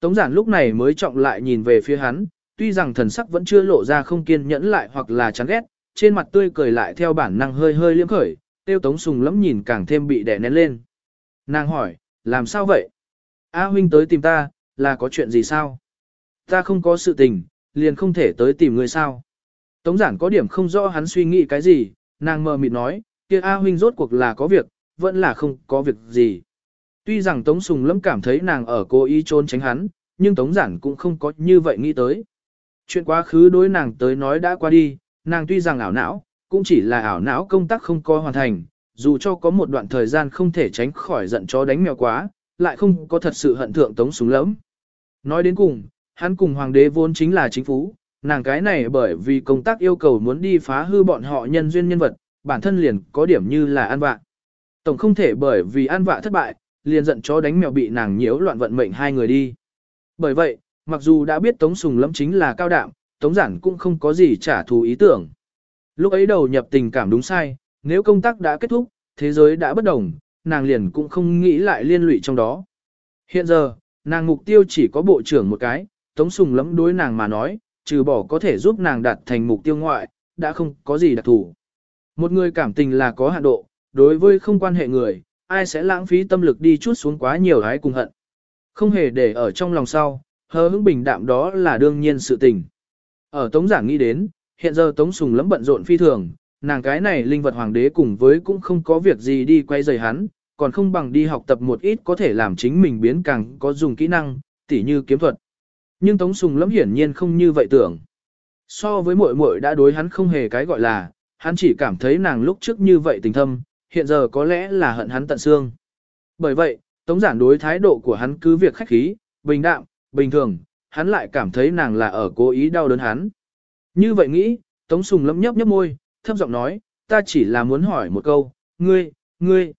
Tống giản lúc này mới trọng lại nhìn về phía hắn, tuy rằng thần sắc vẫn chưa lộ ra không kiên nhẫn lại hoặc là chán ghét, trên mặt tươi cười lại theo bản năng hơi hơi liếm khởi, tiêu tống sùng lắm nhìn càng thêm bị đè nén lên. Nàng hỏi, làm sao vậy? A huynh tới tìm ta, là có chuyện gì sao? Ta không có sự tình, liền không thể tới tìm người sao? Tống giản có điểm không rõ hắn suy nghĩ cái gì, nàng mờ mịt nói, kia A huynh rốt cuộc là có việc, vẫn là không có việc gì. Tuy rằng Tống Sùng Lâm cảm thấy nàng ở cố ý trốn tránh hắn, nhưng Tống Giản cũng không có như vậy nghĩ tới. Chuyện quá khứ đối nàng tới nói đã qua đi, nàng tuy rằng ảo não, cũng chỉ là ảo não công tác không có hoàn thành, dù cho có một đoạn thời gian không thể tránh khỏi giận chó đánh mèo quá, lại không có thật sự hận thượng Tống Sùng Lâm. Nói đến cùng, hắn cùng hoàng đế vốn chính là chính phú, nàng cái này bởi vì công tác yêu cầu muốn đi phá hư bọn họ nhân duyên nhân vật, bản thân liền có điểm như là an vạ. Tổng không thể bởi vì an vạ thất bại, liền giận chó đánh mèo bị nàng nhiễu loạn vận mệnh hai người đi. Bởi vậy, mặc dù đã biết Tống Sùng Lâm chính là cao đạm, Tống Giản cũng không có gì trả thù ý tưởng. Lúc ấy đầu nhập tình cảm đúng sai, nếu công tác đã kết thúc, thế giới đã bất đồng, nàng liền cũng không nghĩ lại liên lụy trong đó. Hiện giờ, nàng mục tiêu chỉ có bộ trưởng một cái, Tống Sùng Lâm đối nàng mà nói, trừ bỏ có thể giúp nàng đạt thành mục tiêu ngoại, đã không có gì đặc thù. Một người cảm tình là có hạn độ, đối với không quan hệ người, ai sẽ lãng phí tâm lực đi chút xuống quá nhiều hái cùng hận. Không hề để ở trong lòng sau, hờ hững bình đạm đó là đương nhiên sự tình. Ở Tống Giảng nghĩ đến, hiện giờ Tống Sùng lắm bận rộn phi thường, nàng cái này linh vật hoàng đế cùng với cũng không có việc gì đi quay rời hắn, còn không bằng đi học tập một ít có thể làm chính mình biến càng có dùng kỹ năng, tỉ như kiếm thuật. Nhưng Tống Sùng lắm hiển nhiên không như vậy tưởng. So với muội muội đã đối hắn không hề cái gọi là, hắn chỉ cảm thấy nàng lúc trước như vậy tình thâm, hiện giờ có lẽ là hận hắn tận xương. Bởi vậy, Tống giản đối thái độ của hắn cứ việc khách khí, bình đạm, bình thường, hắn lại cảm thấy nàng là ở cố ý đau đớn hắn. Như vậy nghĩ, Tống Sùng lấm nhấp nhấp môi, thấp giọng nói, ta chỉ là muốn hỏi một câu, ngươi, ngươi.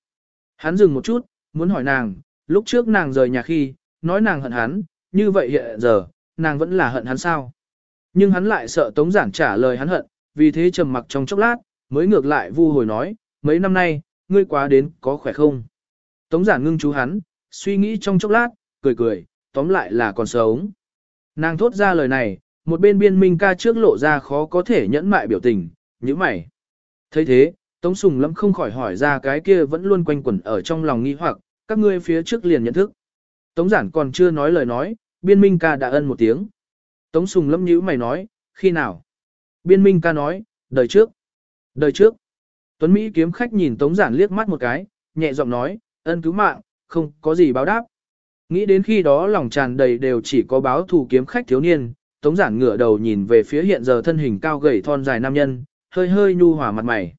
Hắn dừng một chút, muốn hỏi nàng, lúc trước nàng rời nhà khi, nói nàng hận hắn, như vậy hiện giờ, nàng vẫn là hận hắn sao? Nhưng hắn lại sợ Tống Giản trả lời hắn hận, vì thế trầm mặc trong chốc lát, mới ngược lại vu hồi nói, mấy năm nay, ngươi quá đến có khỏe không? Tống Giản ngưng chú hắn, suy nghĩ trong chốc lát, cười cười, tóm lại là còn sống. Nàng thốt ra lời này, một bên biên minh ca trước lộ ra khó có thể nhẫn mại biểu tình, như mày. thấy thế, Tống Sùng Lâm không khỏi hỏi ra cái kia vẫn luôn quanh quẩn ở trong lòng nghi hoặc, các ngươi phía trước liền nhận thức. Tống giản còn chưa nói lời nói, biên minh ca đã ân một tiếng. Tống Sùng Lâm nhíu mày nói, khi nào? Biên minh ca nói, đời trước. Đời trước. Tuấn Mỹ kiếm khách nhìn Tống giản liếc mắt một cái, nhẹ giọng nói, ân cứu mạng, không có gì báo đáp. Nghĩ đến khi đó lòng tràn đầy đều chỉ có báo thù kiếm khách thiếu niên, Tống giản ngửa đầu nhìn về phía hiện giờ thân hình cao gầy thon dài nam nhân, hơi hơi nhu hòa mặt mày.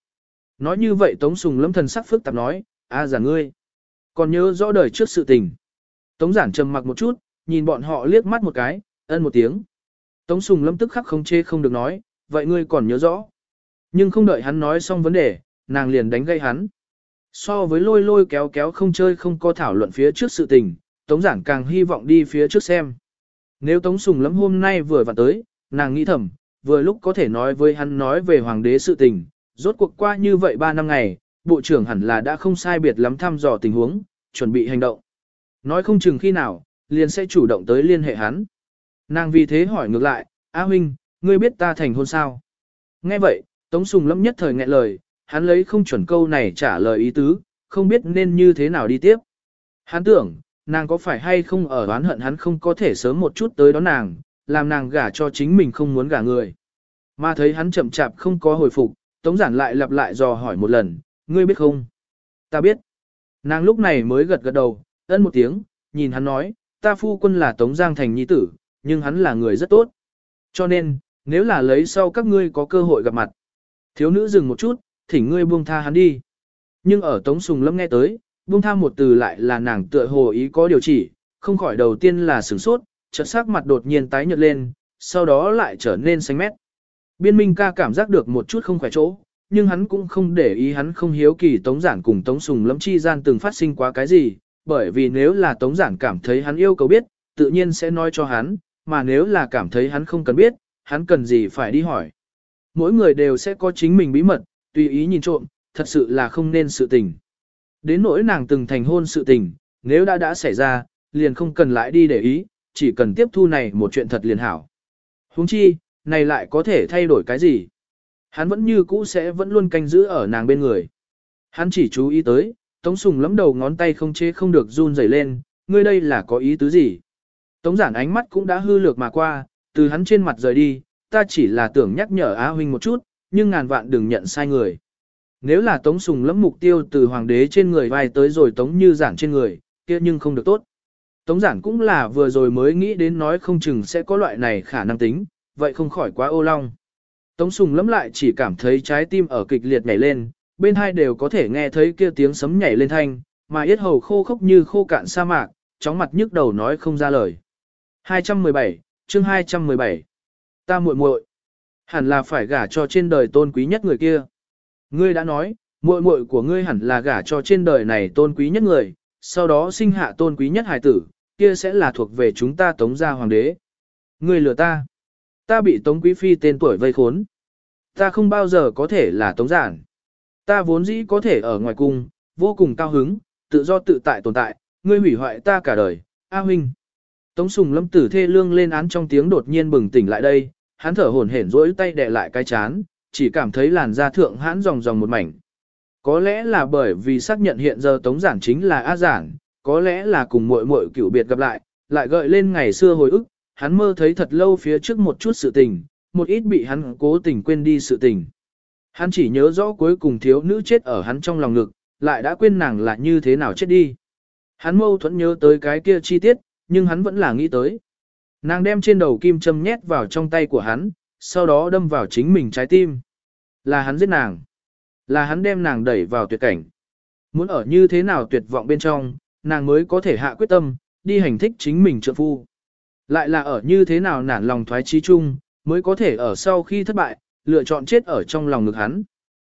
Nói như vậy Tống Sùng lâm thần sắc phức tạp nói, a giả ngươi, còn nhớ rõ đời trước sự tình. Tống giản trầm mặc một chút, nhìn bọn họ liếc mắt một cái, ân một tiếng. Tống Sùng lâm tức khắc không chê không được nói, vậy ngươi còn nhớ rõ. Nhưng không đợi hắn nói xong vấn đề, nàng liền đánh gây hắn. So với lôi lôi kéo kéo không chơi không có thảo luận phía trước sự tình, Tống giản càng hy vọng đi phía trước xem. Nếu Tống Sùng lắm hôm nay vừa vặn tới, nàng nghĩ thầm, vừa lúc có thể nói với hắn nói về hoàng đế sự tình, rốt cuộc qua như vậy 3 năm ngày, bộ trưởng hẳn là đã không sai biệt lắm thăm dò tình huống, chuẩn bị hành động. Nói không chừng khi nào, liền sẽ chủ động tới liên hệ hắn. Nàng vì thế hỏi ngược lại, A huynh, ngươi biết ta thành hôn sao? Nghe vậy, Tống Sùng lâm nhất thời nghẹn lời, hắn lấy không chuẩn câu này trả lời ý tứ, không biết nên như thế nào đi tiếp. Hắn tưởng, nàng có phải hay không ở oán hận hắn không có thể sớm một chút tới đón nàng, làm nàng gả cho chính mình không muốn gả người. Mà thấy hắn chậm chạp không có hồi phục, Tống Giản lại lặp lại dò hỏi một lần, ngươi biết không? Ta biết. Nàng lúc này mới gật gật đầu, ân một tiếng, nhìn hắn nói, ta phu quân là Tống Giang Thành nhi tử, nhưng hắn là người rất tốt. Cho nên, nếu là lấy sau các ngươi có cơ hội gặp mặt. Thiếu nữ dừng một chút, thỉnh ngươi buông tha hắn đi. Nhưng ở Tống Sùng Lâm nghe tới, buông tha một từ lại là nàng tựa hồ ý có điều chỉ, không khỏi đầu tiên là sửng sốt, chợt sắc mặt đột nhiên tái nhợt lên, sau đó lại trở nên xanh mét. Biên minh ca cảm giác được một chút không khỏe chỗ, nhưng hắn cũng không để ý hắn không hiếu kỳ Tống Giản cùng Tống Sùng lâm chi gian từng phát sinh quá cái gì, bởi vì nếu là Tống Giản cảm thấy hắn yêu cầu biết, tự nhiên sẽ nói cho hắn, mà nếu là cảm thấy hắn không cần biết, hắn cần gì phải đi hỏi. Mỗi người đều sẽ có chính mình bí mật, tùy ý nhìn trộm, thật sự là không nên sự tình. Đến nỗi nàng từng thành hôn sự tình, nếu đã đã xảy ra, liền không cần lại đi để ý, chỉ cần tiếp thu này một chuyện thật liền hảo. Huống chi, này lại có thể thay đổi cái gì? Hắn vẫn như cũ sẽ vẫn luôn canh giữ ở nàng bên người. Hắn chỉ chú ý tới, Tống Sùng lấm đầu ngón tay không chế không được run rẩy lên, ngươi đây là có ý tứ gì? Tống giản ánh mắt cũng đã hư lược mà qua, từ hắn trên mặt rời đi, ta chỉ là tưởng nhắc nhở Á Huynh một chút, nhưng ngàn vạn đừng nhận sai người. Nếu là Tống Sùng lấm mục tiêu từ hoàng đế trên người vai tới rồi Tống Như giản trên người, kia nhưng không được tốt. Tống giản cũng là vừa rồi mới nghĩ đến nói không chừng sẽ có loại này khả năng tính, vậy không khỏi quá ô long. Tống Sùng lấm lại chỉ cảm thấy trái tim ở kịch liệt nhảy lên, bên hai đều có thể nghe thấy kia tiếng sấm nhảy lên thanh, mà yết hầu khô khốc như khô cạn sa mạc, chóng mặt nhức đầu nói không ra lời. 217, chương 217. Ta muội muội, hẳn là phải gả cho trên đời tôn quý nhất người kia. Ngươi đã nói, muội muội của ngươi hẳn là gả cho trên đời này tôn quý nhất người, sau đó sinh hạ tôn quý nhất hài tử, kia sẽ là thuộc về chúng ta tống gia hoàng đế. Ngươi lừa ta. Ta bị tống quý phi tên tuổi vây khốn. Ta không bao giờ có thể là tống giản. Ta vốn dĩ có thể ở ngoài cung, vô cùng cao hứng, tự do tự tại tồn tại, ngươi hủy hoại ta cả đời, A huynh. Tống sùng lâm tử thê lương lên án trong tiếng đột nhiên bừng tỉnh lại đây, hắn thở hổn hển rỗi tay đè lại cái chán, chỉ cảm thấy làn da thượng hãn ròng ròng một mảnh. Có lẽ là bởi vì xác nhận hiện giờ tống giản chính là A giản, có lẽ là cùng muội muội cửu biệt gặp lại, lại gợi lên ngày xưa hồi ức, hắn mơ thấy thật lâu phía trước một chút sự tình, một ít bị hắn cố tình quên đi sự tình. Hắn chỉ nhớ rõ cuối cùng thiếu nữ chết ở hắn trong lòng ngực, lại đã quên nàng là như thế nào chết đi. Hắn mâu thuẫn nhớ tới cái kia chi tiết, nhưng hắn vẫn là nghĩ tới. Nàng đem trên đầu kim châm nhét vào trong tay của hắn, sau đó đâm vào chính mình trái tim. Là hắn giết nàng. Là hắn đem nàng đẩy vào tuyệt cảnh. Muốn ở như thế nào tuyệt vọng bên trong, nàng mới có thể hạ quyết tâm, đi hành thích chính mình trợ phu. Lại là ở như thế nào nản lòng thoái chí chung, mới có thể ở sau khi thất bại, lựa chọn chết ở trong lòng ngực hắn.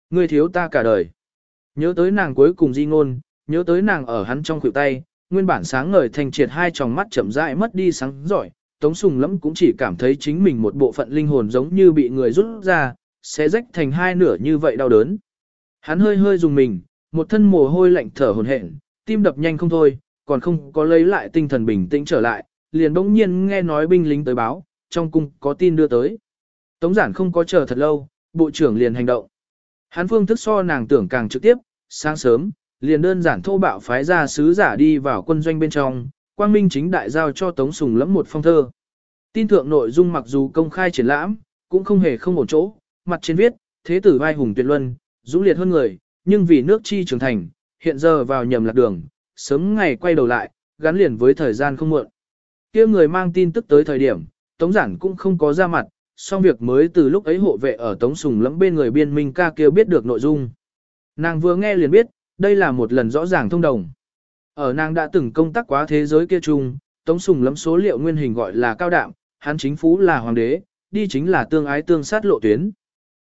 Ngươi thiếu ta cả đời. Nhớ tới nàng cuối cùng di ngôn, nhớ tới nàng ở hắn trong khuỷu tay, nguyên bản sáng ngời thành triệt hai tròng mắt chậm rãi mất đi sáng giỏi, Tống Sùng Lẫm cũng chỉ cảm thấy chính mình một bộ phận linh hồn giống như bị người rút ra, sẽ rách thành hai nửa như vậy đau đớn. Hắn hơi hơi dùng mình, một thân mồ hôi lạnh thở hổn hển, tim đập nhanh không thôi, còn không có lấy lại tinh thần bình tĩnh trở lại, liền bỗng nhiên nghe nói binh lính tới báo, trong cung có tin đưa tới. Tống giản không có chờ thật lâu, bộ trưởng liền hành động. Hắn phương thức so nàng tưởng càng trực tiếp, sáng sớm, liền đơn giản thô bạo phái ra sứ giả đi vào quân doanh bên trong, quang minh chính đại giao cho Tống Sùng lẫm một phong thơ. Tin thượng nội dung mặc dù công khai triển lãm, cũng không hề không ổn chỗ, mặt trên viết, thế tử vai hùng tuyệt luân, dũng liệt hơn người, nhưng vì nước chi trưởng thành, hiện giờ vào nhầm lạc đường, sớm ngày quay đầu lại, gắn liền với thời gian không muộn. kia người mang tin tức tới thời điểm, Tống Giản cũng không có ra mặt, song việc mới từ lúc ấy hộ vệ ở Tống Sùng lẫm bên người biên minh ca kêu biết được nội dung. Nàng vừa nghe liền biết, đây là một lần rõ ràng thông đồng. Ở nàng đã từng công tác quá thế giới kia chung, Tống Sùng lắm số liệu nguyên hình gọi là cao đạm, hắn chính phú là hoàng đế, đi chính là tương ái tương sát lộ tuyến.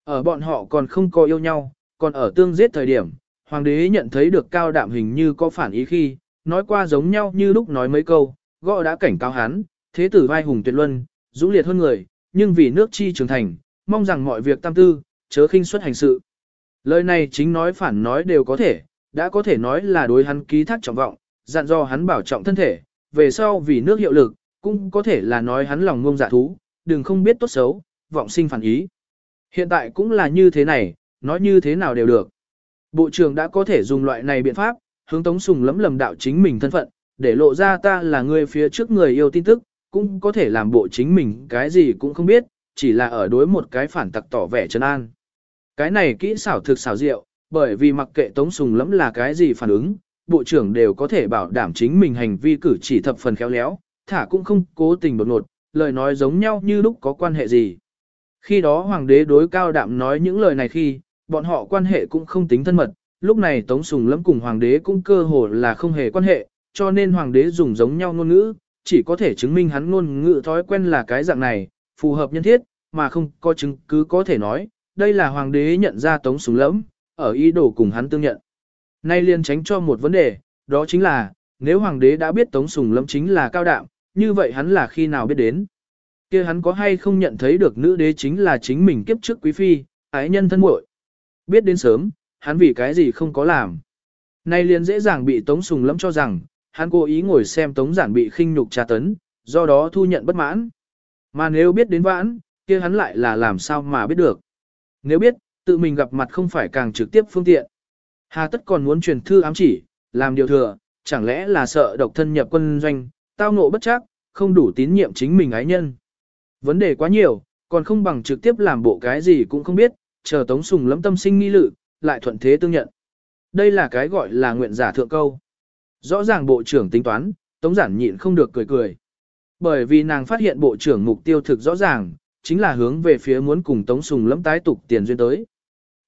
Ở bọn họ còn không có yêu nhau, còn ở tương giết thời điểm, hoàng đế nhận thấy được cao đạm hình như có phản ý khi, nói qua giống nhau như lúc nói mấy câu, gõ đã cảnh cáo hắn, thế tử vai hùng tuyệt luân, dũng liệt hơn người, nhưng vì nước chi trưởng thành, mong rằng mọi việc tam tư, chớ khinh suất hành sự. Lời này chính nói phản nói đều có thể, đã có thể nói là đối hắn ký thác trọng vọng, dặn do hắn bảo trọng thân thể, về sau vì nước hiệu lực, cũng có thể là nói hắn lòng ngông dạ thú, đừng không biết tốt xấu, vọng sinh phản ý. Hiện tại cũng là như thế này, nói như thế nào đều được. Bộ trưởng đã có thể dùng loại này biện pháp, hướng Tống Sùng lấm lầm đạo chính mình thân phận, để lộ ra ta là người phía trước người yêu tin tức, cũng có thể làm bộ chính mình cái gì cũng không biết, chỉ là ở đối một cái phản tặc tỏ vẻ trấn an. Cái này kỹ xảo thực xảo diệu, bởi vì mặc kệ Tống Sùng Lẫm là cái gì phản ứng, bộ trưởng đều có thể bảo đảm chính mình hành vi cử chỉ thập phần khéo léo, thả cũng không cố tình đột ngột, lời nói giống nhau như lúc có quan hệ gì. Khi đó hoàng đế đối cao đạm nói những lời này khi, bọn họ quan hệ cũng không tính thân mật, lúc này Tống Sùng Lẫm cùng hoàng đế cũng cơ hồ là không hề quan hệ, cho nên hoàng đế dùng giống nhau ngôn ngữ, chỉ có thể chứng minh hắn ngôn ngữ thói quen là cái dạng này, phù hợp nhân thiết, mà không có chứng cứ có thể nói, đây là hoàng đế nhận ra Tống Sùng Lẫm ở ý đồ cùng hắn tương nhận. Nay liền tránh cho một vấn đề, đó chính là, nếu hoàng đế đã biết Tống Sùng Lâm chính là cao đạm, như vậy hắn là khi nào biết đến. kia hắn có hay không nhận thấy được nữ đế chính là chính mình kiếp trước quý phi, ái nhân thân muội Biết đến sớm, hắn vì cái gì không có làm. Nay liền dễ dàng bị Tống Sùng Lâm cho rằng, hắn cố ý ngồi xem Tống Giản bị khinh nhục tra tấn, do đó thu nhận bất mãn. Mà nếu biết đến vãn, kia hắn lại là làm sao mà biết được. Nếu biết, tự mình gặp mặt không phải càng trực tiếp phương tiện. Hà tất còn muốn truyền thư ám chỉ, làm điều thừa, chẳng lẽ là sợ độc thân nhập quân doanh, tao ngộ bất chắc, không đủ tín nhiệm chính mình ái nhân. Vấn đề quá nhiều, còn không bằng trực tiếp làm bộ cái gì cũng không biết, chờ Tống Sùng lẫm tâm sinh nghi lự, lại thuận thế tương nhận. Đây là cái gọi là nguyện giả thượng câu. Rõ ràng bộ trưởng tính toán, Tống giản nhịn không được cười cười. Bởi vì nàng phát hiện bộ trưởng mục tiêu thực rõ ràng, chính là hướng về phía muốn cùng Tống Sùng lẫm tái tục tiền duyên tới.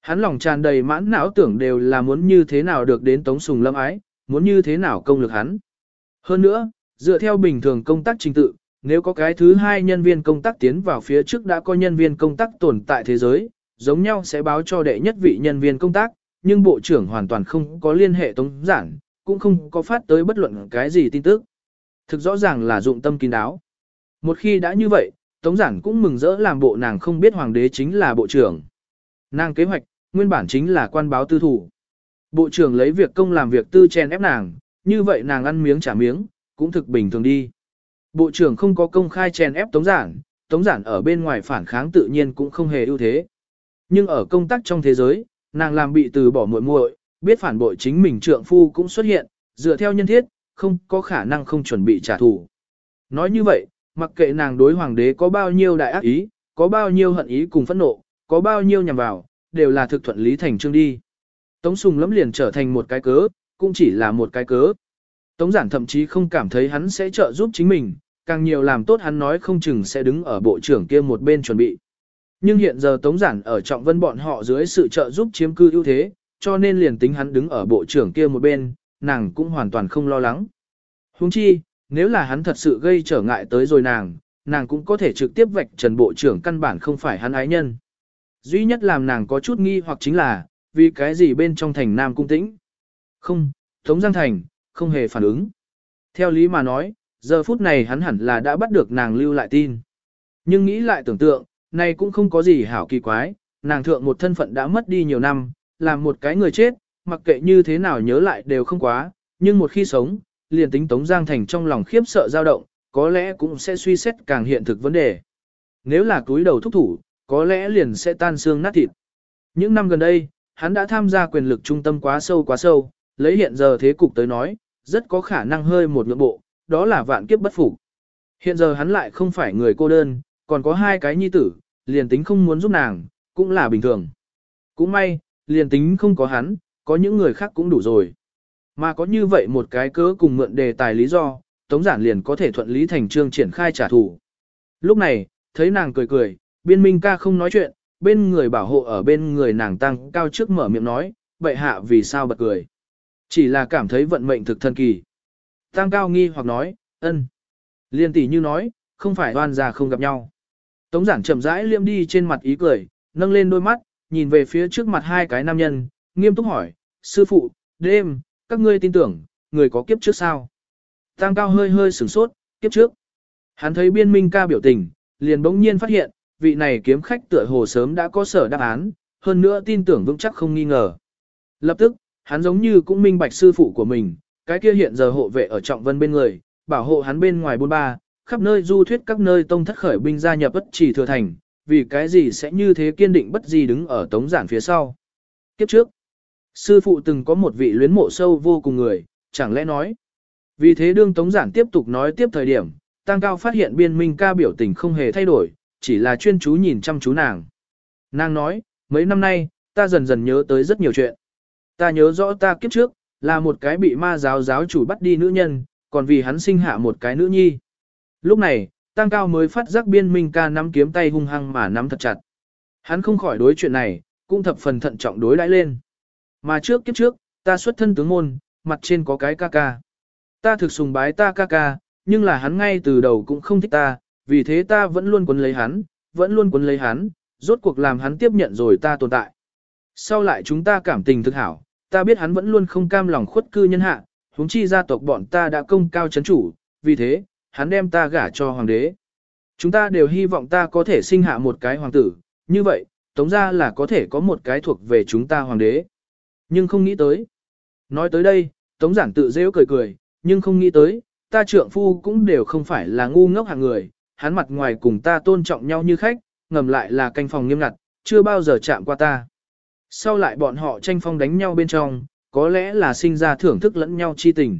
Hắn lòng tràn đầy mãn não tưởng đều là muốn như thế nào được đến Tống Sùng lâm ái, muốn như thế nào công lực hắn. Hơn nữa, dựa theo bình thường công tác trình tự, nếu có cái thứ hai nhân viên công tác tiến vào phía trước đã có nhân viên công tác tồn tại thế giới, giống nhau sẽ báo cho đệ nhất vị nhân viên công tác, nhưng bộ trưởng hoàn toàn không có liên hệ tống giản, cũng không có phát tới bất luận cái gì tin tức. Thực rõ ràng là dụng tâm kín đáo. Một khi đã như vậy, tống giản cũng mừng rỡ làm bộ nàng không biết hoàng đế chính là bộ trưởng. Nàng kế hoạch, nguyên bản chính là quan báo tư thủ. Bộ trưởng lấy việc công làm việc tư chen ép nàng, như vậy nàng ăn miếng trả miếng, cũng thực bình thường đi. Bộ trưởng không có công khai chen ép tống giản, tống giản ở bên ngoài phản kháng tự nhiên cũng không hề ưu thế. Nhưng ở công tác trong thế giới, nàng làm bị từ bỏ muội muội, biết phản bội chính mình trượng phu cũng xuất hiện, dựa theo nhân thiết, không có khả năng không chuẩn bị trả thù. Nói như vậy, mặc kệ nàng đối hoàng đế có bao nhiêu đại ác ý, có bao nhiêu hận ý cùng phẫn nộ, có bao nhiêu nhằm vào, đều là thực thuận lý thành trương đi. Tống Sùng lẫm liền trở thành một cái cớ, cũng chỉ là một cái cớ. Tống giản thậm chí không cảm thấy hắn sẽ trợ giúp chính mình, càng nhiều làm tốt hắn nói không chừng sẽ đứng ở bộ trưởng kia một bên chuẩn bị. Nhưng hiện giờ Tống giản ở trọng vân bọn họ dưới sự trợ giúp chiếm cư ưu thế, cho nên liền tính hắn đứng ở bộ trưởng kia một bên, nàng cũng hoàn toàn không lo lắng. Huống chi, nếu là hắn thật sự gây trở ngại tới rồi nàng, nàng cũng có thể trực tiếp vạch trần bộ trưởng căn bản không phải hắn ái nhân. Duy nhất làm nàng có chút nghi hoặc chính là, vì cái gì bên trong thành Nam Cung Tĩnh? Không, Tống Giang Thành, không hề phản ứng. Theo lý mà nói, giờ phút này hắn hẳn là đã bắt được nàng lưu lại tin. Nhưng nghĩ lại tưởng tượng, này cũng không có gì hảo kỳ quái, nàng thượng một thân phận đã mất đi nhiều năm, làm một cái người chết, mặc kệ như thế nào nhớ lại đều không quá, nhưng một khi sống, liền tính Tống Giang Thành trong lòng khiếp sợ dao động, có lẽ cũng sẽ suy xét càng hiện thực vấn đề. Nếu là túi đầu thúc thủ, có lẽ liền sẽ tan xương nát thịt. Những năm gần đây, hắn đã tham gia quyền lực trung tâm quá sâu quá sâu, lấy hiện giờ thế cục tới nói, rất có khả năng hơi một lượng bộ, đó là vạn kiếp bất phục. Hiện giờ hắn lại không phải người cô đơn, còn có hai cái nhi tử, liền tính không muốn giúp nàng, cũng là bình thường. Cũng may, liền tính không có hắn, có những người khác cũng đủ rồi. Mà có như vậy một cái cớ cùng mượn đề tài lý do, Tống Giản liền có thể thuận lý thành trương triển khai trả thù. Lúc này, thấy nàng cười cười, biên minh ca không nói chuyện, bên người bảo hộ ở bên người nàng tăng cao trước mở miệng nói, bệ hạ vì sao bật cười. Chỉ là cảm thấy vận mệnh thực thần kỳ. Tăng cao nghi hoặc nói, ân. Liên tỷ như nói, không phải oan già không gặp nhau. Tống giản chậm rãi liêm đi trên mặt ý cười, nâng lên đôi mắt, nhìn về phía trước mặt hai cái nam nhân, nghiêm túc hỏi, sư phụ, đêm, các ngươi tin tưởng, người có kiếp trước sao? Tăng cao hơi hơi sửng sốt, kiếp trước. Hắn thấy biên minh ca biểu tình, liền bỗng nhiên phát hiện, vị này kiếm khách tựa hồ sớm đã có sở đáp án, hơn nữa tin tưởng vững chắc không nghi ngờ. Lập tức, hắn giống như cũng minh bạch sư phụ của mình, cái kia hiện giờ hộ vệ ở trọng vân bên người, bảo hộ hắn bên ngoài bôn ba, khắp nơi du thuyết các nơi tông thất khởi binh gia nhập bất chỉ thừa thành, vì cái gì sẽ như thế kiên định bất gì đứng ở tống giản phía sau. Kiếp trước, sư phụ từng có một vị luyến mộ sâu vô cùng người, chẳng lẽ nói. Vì thế đương tống giản tiếp tục nói tiếp thời điểm, tăng cao phát hiện biên minh ca biểu tình không hề thay đổi, chỉ là chuyên chú nhìn chăm chú nàng. Nàng nói, mấy năm nay, ta dần dần nhớ tới rất nhiều chuyện. Ta nhớ rõ ta kiếp trước, là một cái bị ma giáo giáo chủ bắt đi nữ nhân, còn vì hắn sinh hạ một cái nữ nhi. Lúc này, Tăng Cao mới phát giác biên minh ca nắm kiếm tay hung hăng mà nắm thật chặt. Hắn không khỏi đối chuyện này, cũng thập phần thận trọng đối đãi lên. Mà trước kiếp trước, ta xuất thân tướng môn, mặt trên có cái ca ca. Ta thực sùng bái ta ca ca, nhưng là hắn ngay từ đầu cũng không thích ta, vì thế ta vẫn luôn quấn lấy hắn, vẫn luôn quấn lấy hắn, rốt cuộc làm hắn tiếp nhận rồi ta tồn tại. Sau lại chúng ta cảm tình thực hảo, ta biết hắn vẫn luôn không cam lòng khuất cư nhân hạ, huống chi gia tộc bọn ta đã công cao chấn chủ, vì thế, hắn đem ta gả cho hoàng đế. Chúng ta đều hy vọng ta có thể sinh hạ một cái hoàng tử, như vậy, tống ra là có thể có một cái thuộc về chúng ta hoàng đế. Nhưng không nghĩ tới. Nói tới đây, tống giản tự dễ cười cười, nhưng không nghĩ tới, ta trượng phu cũng đều không phải là ngu ngốc hạng người, hắn mặt ngoài cùng ta tôn trọng nhau như khách, ngầm lại là canh phòng nghiêm ngặt, chưa bao giờ chạm qua ta. Sau lại bọn họ tranh phong đánh nhau bên trong, có lẽ là sinh ra thưởng thức lẫn nhau chi tình.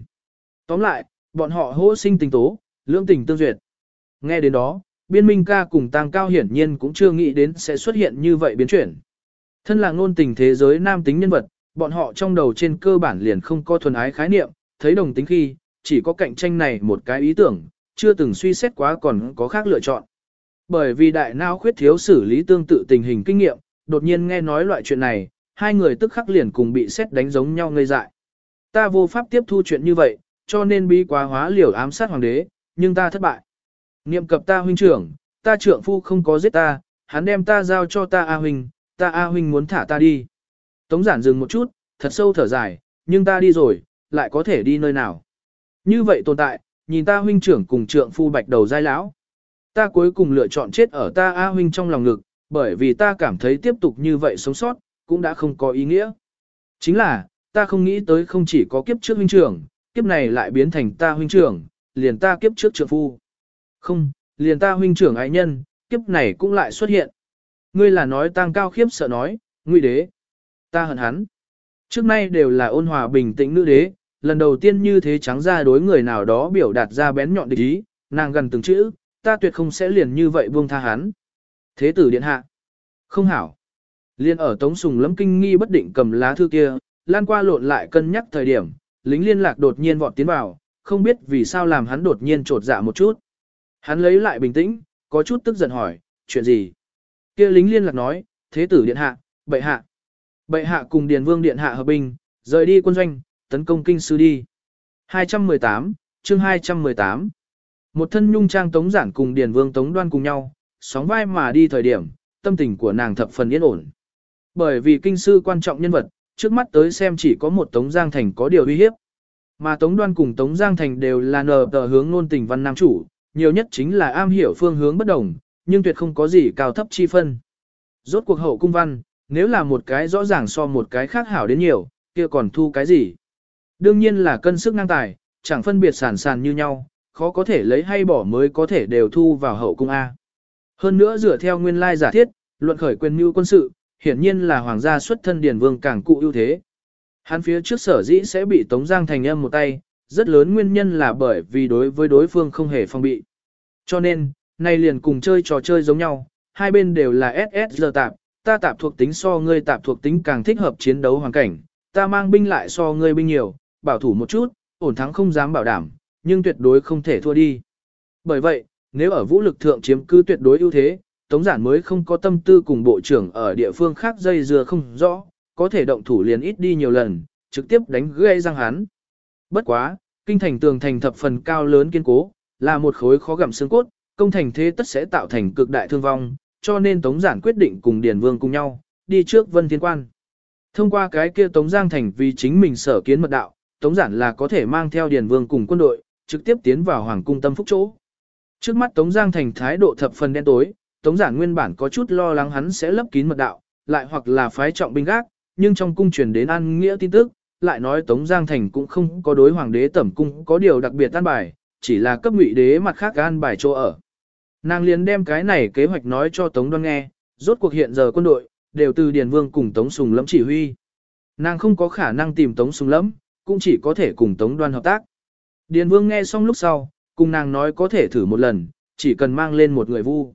Tóm lại, bọn họ hỗ sinh tình tố, lưỡng tình tương duyệt. Nghe đến đó, biên minh ca cùng tăng cao hiển nhiên cũng chưa nghĩ đến sẽ xuất hiện như vậy biến chuyển. Thân là ngôn tình thế giới nam tính nhân vật, bọn họ trong đầu trên cơ bản liền không có thuần ái khái niệm, thấy đồng tính khi, chỉ có cạnh tranh này một cái ý tưởng, chưa từng suy xét quá còn có khác lựa chọn. Bởi vì đại não khuyết thiếu xử lý tương tự tình hình kinh nghiệm, đột nhiên nghe nói loại chuyện này, hai người tức khắc liền cùng bị xét đánh giống nhau ngây dại. Ta vô pháp tiếp thu chuyện như vậy, cho nên bí quá hóa liều ám sát hoàng đế, nhưng ta thất bại. Niệm cập ta huynh trưởng, ta trưởng phu không có giết ta, hắn đem ta giao cho ta A huynh, ta A huynh muốn thả ta đi. Tống giản dừng một chút, thật sâu thở dài, nhưng ta đi rồi, lại có thể đi nơi nào. Như vậy tồn tại, nhìn ta huynh trưởng cùng trượng phu bạch đầu dai lão. Ta cuối cùng lựa chọn chết ở ta A huynh trong lòng ngực, bởi vì ta cảm thấy tiếp tục như vậy sống sót, cũng đã không có ý nghĩa. Chính là, ta không nghĩ tới không chỉ có kiếp trước huynh trưởng, kiếp này lại biến thành ta huynh trưởng, liền ta kiếp trước trượng phu. Không, liền ta huynh trưởng ái nhân, kiếp này cũng lại xuất hiện. Ngươi là nói tăng cao khiếp sợ nói, nguy đế. Ta hận hắn. Trước nay đều là ôn hòa bình tĩnh nữ đế, lần đầu tiên như thế trắng ra đối người nào đó biểu đạt ra bén nhọn địch ý, nàng gần từng chữ, ta tuyệt không sẽ liền như vậy buông tha hắn. Thế tử điện hạ. Không hảo. Liên ở Tống Sùng lấm kinh nghi bất định cầm lá thư kia, lan qua lộn lại cân nhắc thời điểm, lính liên lạc đột nhiên vọt tiến vào, không biết vì sao làm hắn đột nhiên trột dạ một chút. Hắn lấy lại bình tĩnh, có chút tức giận hỏi, chuyện gì? Kia lính liên lạc nói, thế tử điện hạ, bệ hạ. Bệ hạ cùng Điền Vương điện hạ hợp binh, rời đi quân doanh, tấn công kinh sư đi. 218, chương 218. Một thân nhung trang tống giản cùng Điền Vương tống đoan cùng nhau, sóng vai mà đi thời điểm, tâm tình của nàng thập phần yên ổn. Bởi vì kinh sư quan trọng nhân vật, trước mắt tới xem chỉ có một Tống Giang Thành có điều uy hiếp. Mà Tống Đoan cùng Tống Giang Thành đều là nờ tờ hướng nôn tình văn nam chủ, nhiều nhất chính là am hiểu phương hướng bất đồng, nhưng tuyệt không có gì cao thấp chi phân. Rốt cuộc hậu cung văn, nếu là một cái rõ ràng so một cái khác hảo đến nhiều, kia còn thu cái gì? Đương nhiên là cân sức năng tài, chẳng phân biệt sản sàn như nhau, khó có thể lấy hay bỏ mới có thể đều thu vào hậu cung A. Hơn nữa dựa theo nguyên lai giả thiết, luận khởi quyền mưu quân sự, hiển nhiên là hoàng gia xuất thân điển vương càng cụ ưu thế. Hắn phía trước sở dĩ sẽ bị Tống Giang thành âm một tay, rất lớn nguyên nhân là bởi vì đối với đối phương không hề phong bị. Cho nên, nay liền cùng chơi trò chơi giống nhau, hai bên đều là SSG tạp, ta tạp thuộc tính so ngươi tạp thuộc tính càng thích hợp chiến đấu hoàn cảnh, ta mang binh lại so ngươi binh nhiều, bảo thủ một chút, ổn thắng không dám bảo đảm, nhưng tuyệt đối không thể thua đi. Bởi vậy, nếu ở vũ lực thượng chiếm cứ tuyệt đối ưu thế, Tống giản mới không có tâm tư cùng bộ trưởng ở địa phương khác dây dưa không rõ, có thể động thủ liền ít đi nhiều lần, trực tiếp đánh gây răng hắn. Bất quá, kinh thành tường thành thập phần cao lớn kiên cố, là một khối khó gặm xương cốt, công thành thế tất sẽ tạo thành cực đại thương vong, cho nên Tống giản quyết định cùng Điền Vương cùng nhau, đi trước Vân Thiên Quan. Thông qua cái kia Tống Giang Thành vì chính mình sở kiến mật đạo, Tống giản là có thể mang theo Điền Vương cùng quân đội, trực tiếp tiến vào Hoàng cung tâm phúc chỗ. Trước mắt Tống Giang Thành thái độ thập phần đen tối, Tống giản nguyên bản có chút lo lắng hắn sẽ lấp kín mật đạo, lại hoặc là phái trọng binh gác, nhưng trong cung truyền đến an nghĩa tin tức, lại nói Tống Giang Thành cũng không có đối hoàng đế tẩm cung có điều đặc biệt an bài, chỉ là cấp ngụy đế mặt khác an bài chỗ ở. Nàng liền đem cái này kế hoạch nói cho Tống Đoan nghe, rốt cuộc hiện giờ quân đội, đều từ Điền Vương cùng Tống Sùng Lâm chỉ huy. Nàng không có khả năng tìm Tống Sùng Lâm, cũng chỉ có thể cùng Tống Đoan hợp tác. Điền Vương nghe xong lúc sau, cùng nàng nói có thể thử một lần, chỉ cần mang lên một người vu.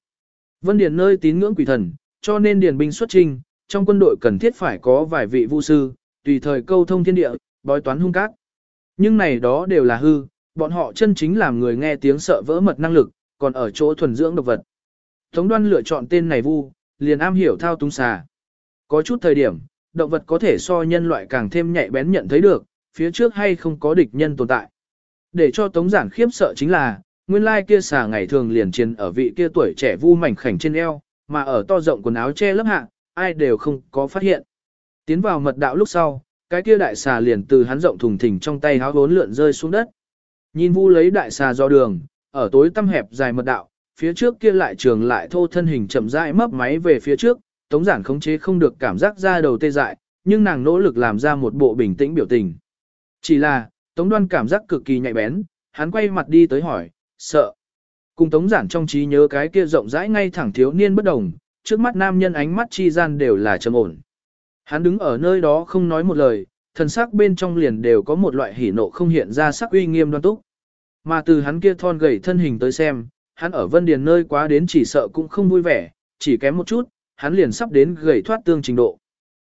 Vân Điền nơi tín ngưỡng quỷ thần, cho nên điền binh xuất trình trong quân đội cần thiết phải có vài vị vu sư, tùy thời câu thông thiên địa, bói toán hung cát. Nhưng này đó đều là hư, bọn họ chân chính làm người nghe tiếng sợ vỡ mật năng lực, còn ở chỗ thuần dưỡng độc vật. Tống đoan lựa chọn tên này vu, liền am hiểu thao túng xà. Có chút thời điểm, động vật có thể so nhân loại càng thêm nhạy bén nhận thấy được, phía trước hay không có địch nhân tồn tại. Để cho tống giản khiếp sợ chính là, nguyên lai kia xà ngày thường liền chiến ở vị kia tuổi trẻ vu mảnh khảnh trên eo, mà ở to rộng quần áo che lớp hạ, ai đều không có phát hiện. Tiến vào mật đạo lúc sau, cái kia đại xà liền từ hắn rộng thùng thình trong tay háo vốn lượn rơi xuống đất. Nhìn vu lấy đại xà do đường, ở tối tăm hẹp dài mật đạo, phía trước kia lại trường lại thô thân hình chậm rãi mấp máy về phía trước, tống giản khống chế không được cảm giác ra đầu tê dại, nhưng nàng nỗ lực làm ra một bộ bình tĩnh biểu tình. Chỉ là, tống đoan cảm giác cực kỳ nhạy bén, hắn quay mặt đi tới hỏi, sợ. Cùng tống giản trong trí nhớ cái kia rộng rãi ngay thẳng thiếu niên bất đồng, trước mắt nam nhân ánh mắt chi gian đều là trầm ổn. Hắn đứng ở nơi đó không nói một lời, thần sắc bên trong liền đều có một loại hỉ nộ không hiện ra sắc uy nghiêm đoan túc. Mà từ hắn kia thon gầy thân hình tới xem, hắn ở Vân Điền nơi quá đến chỉ sợ cũng không vui vẻ, chỉ kém một chút, hắn liền sắp đến gầy thoát tương trình độ.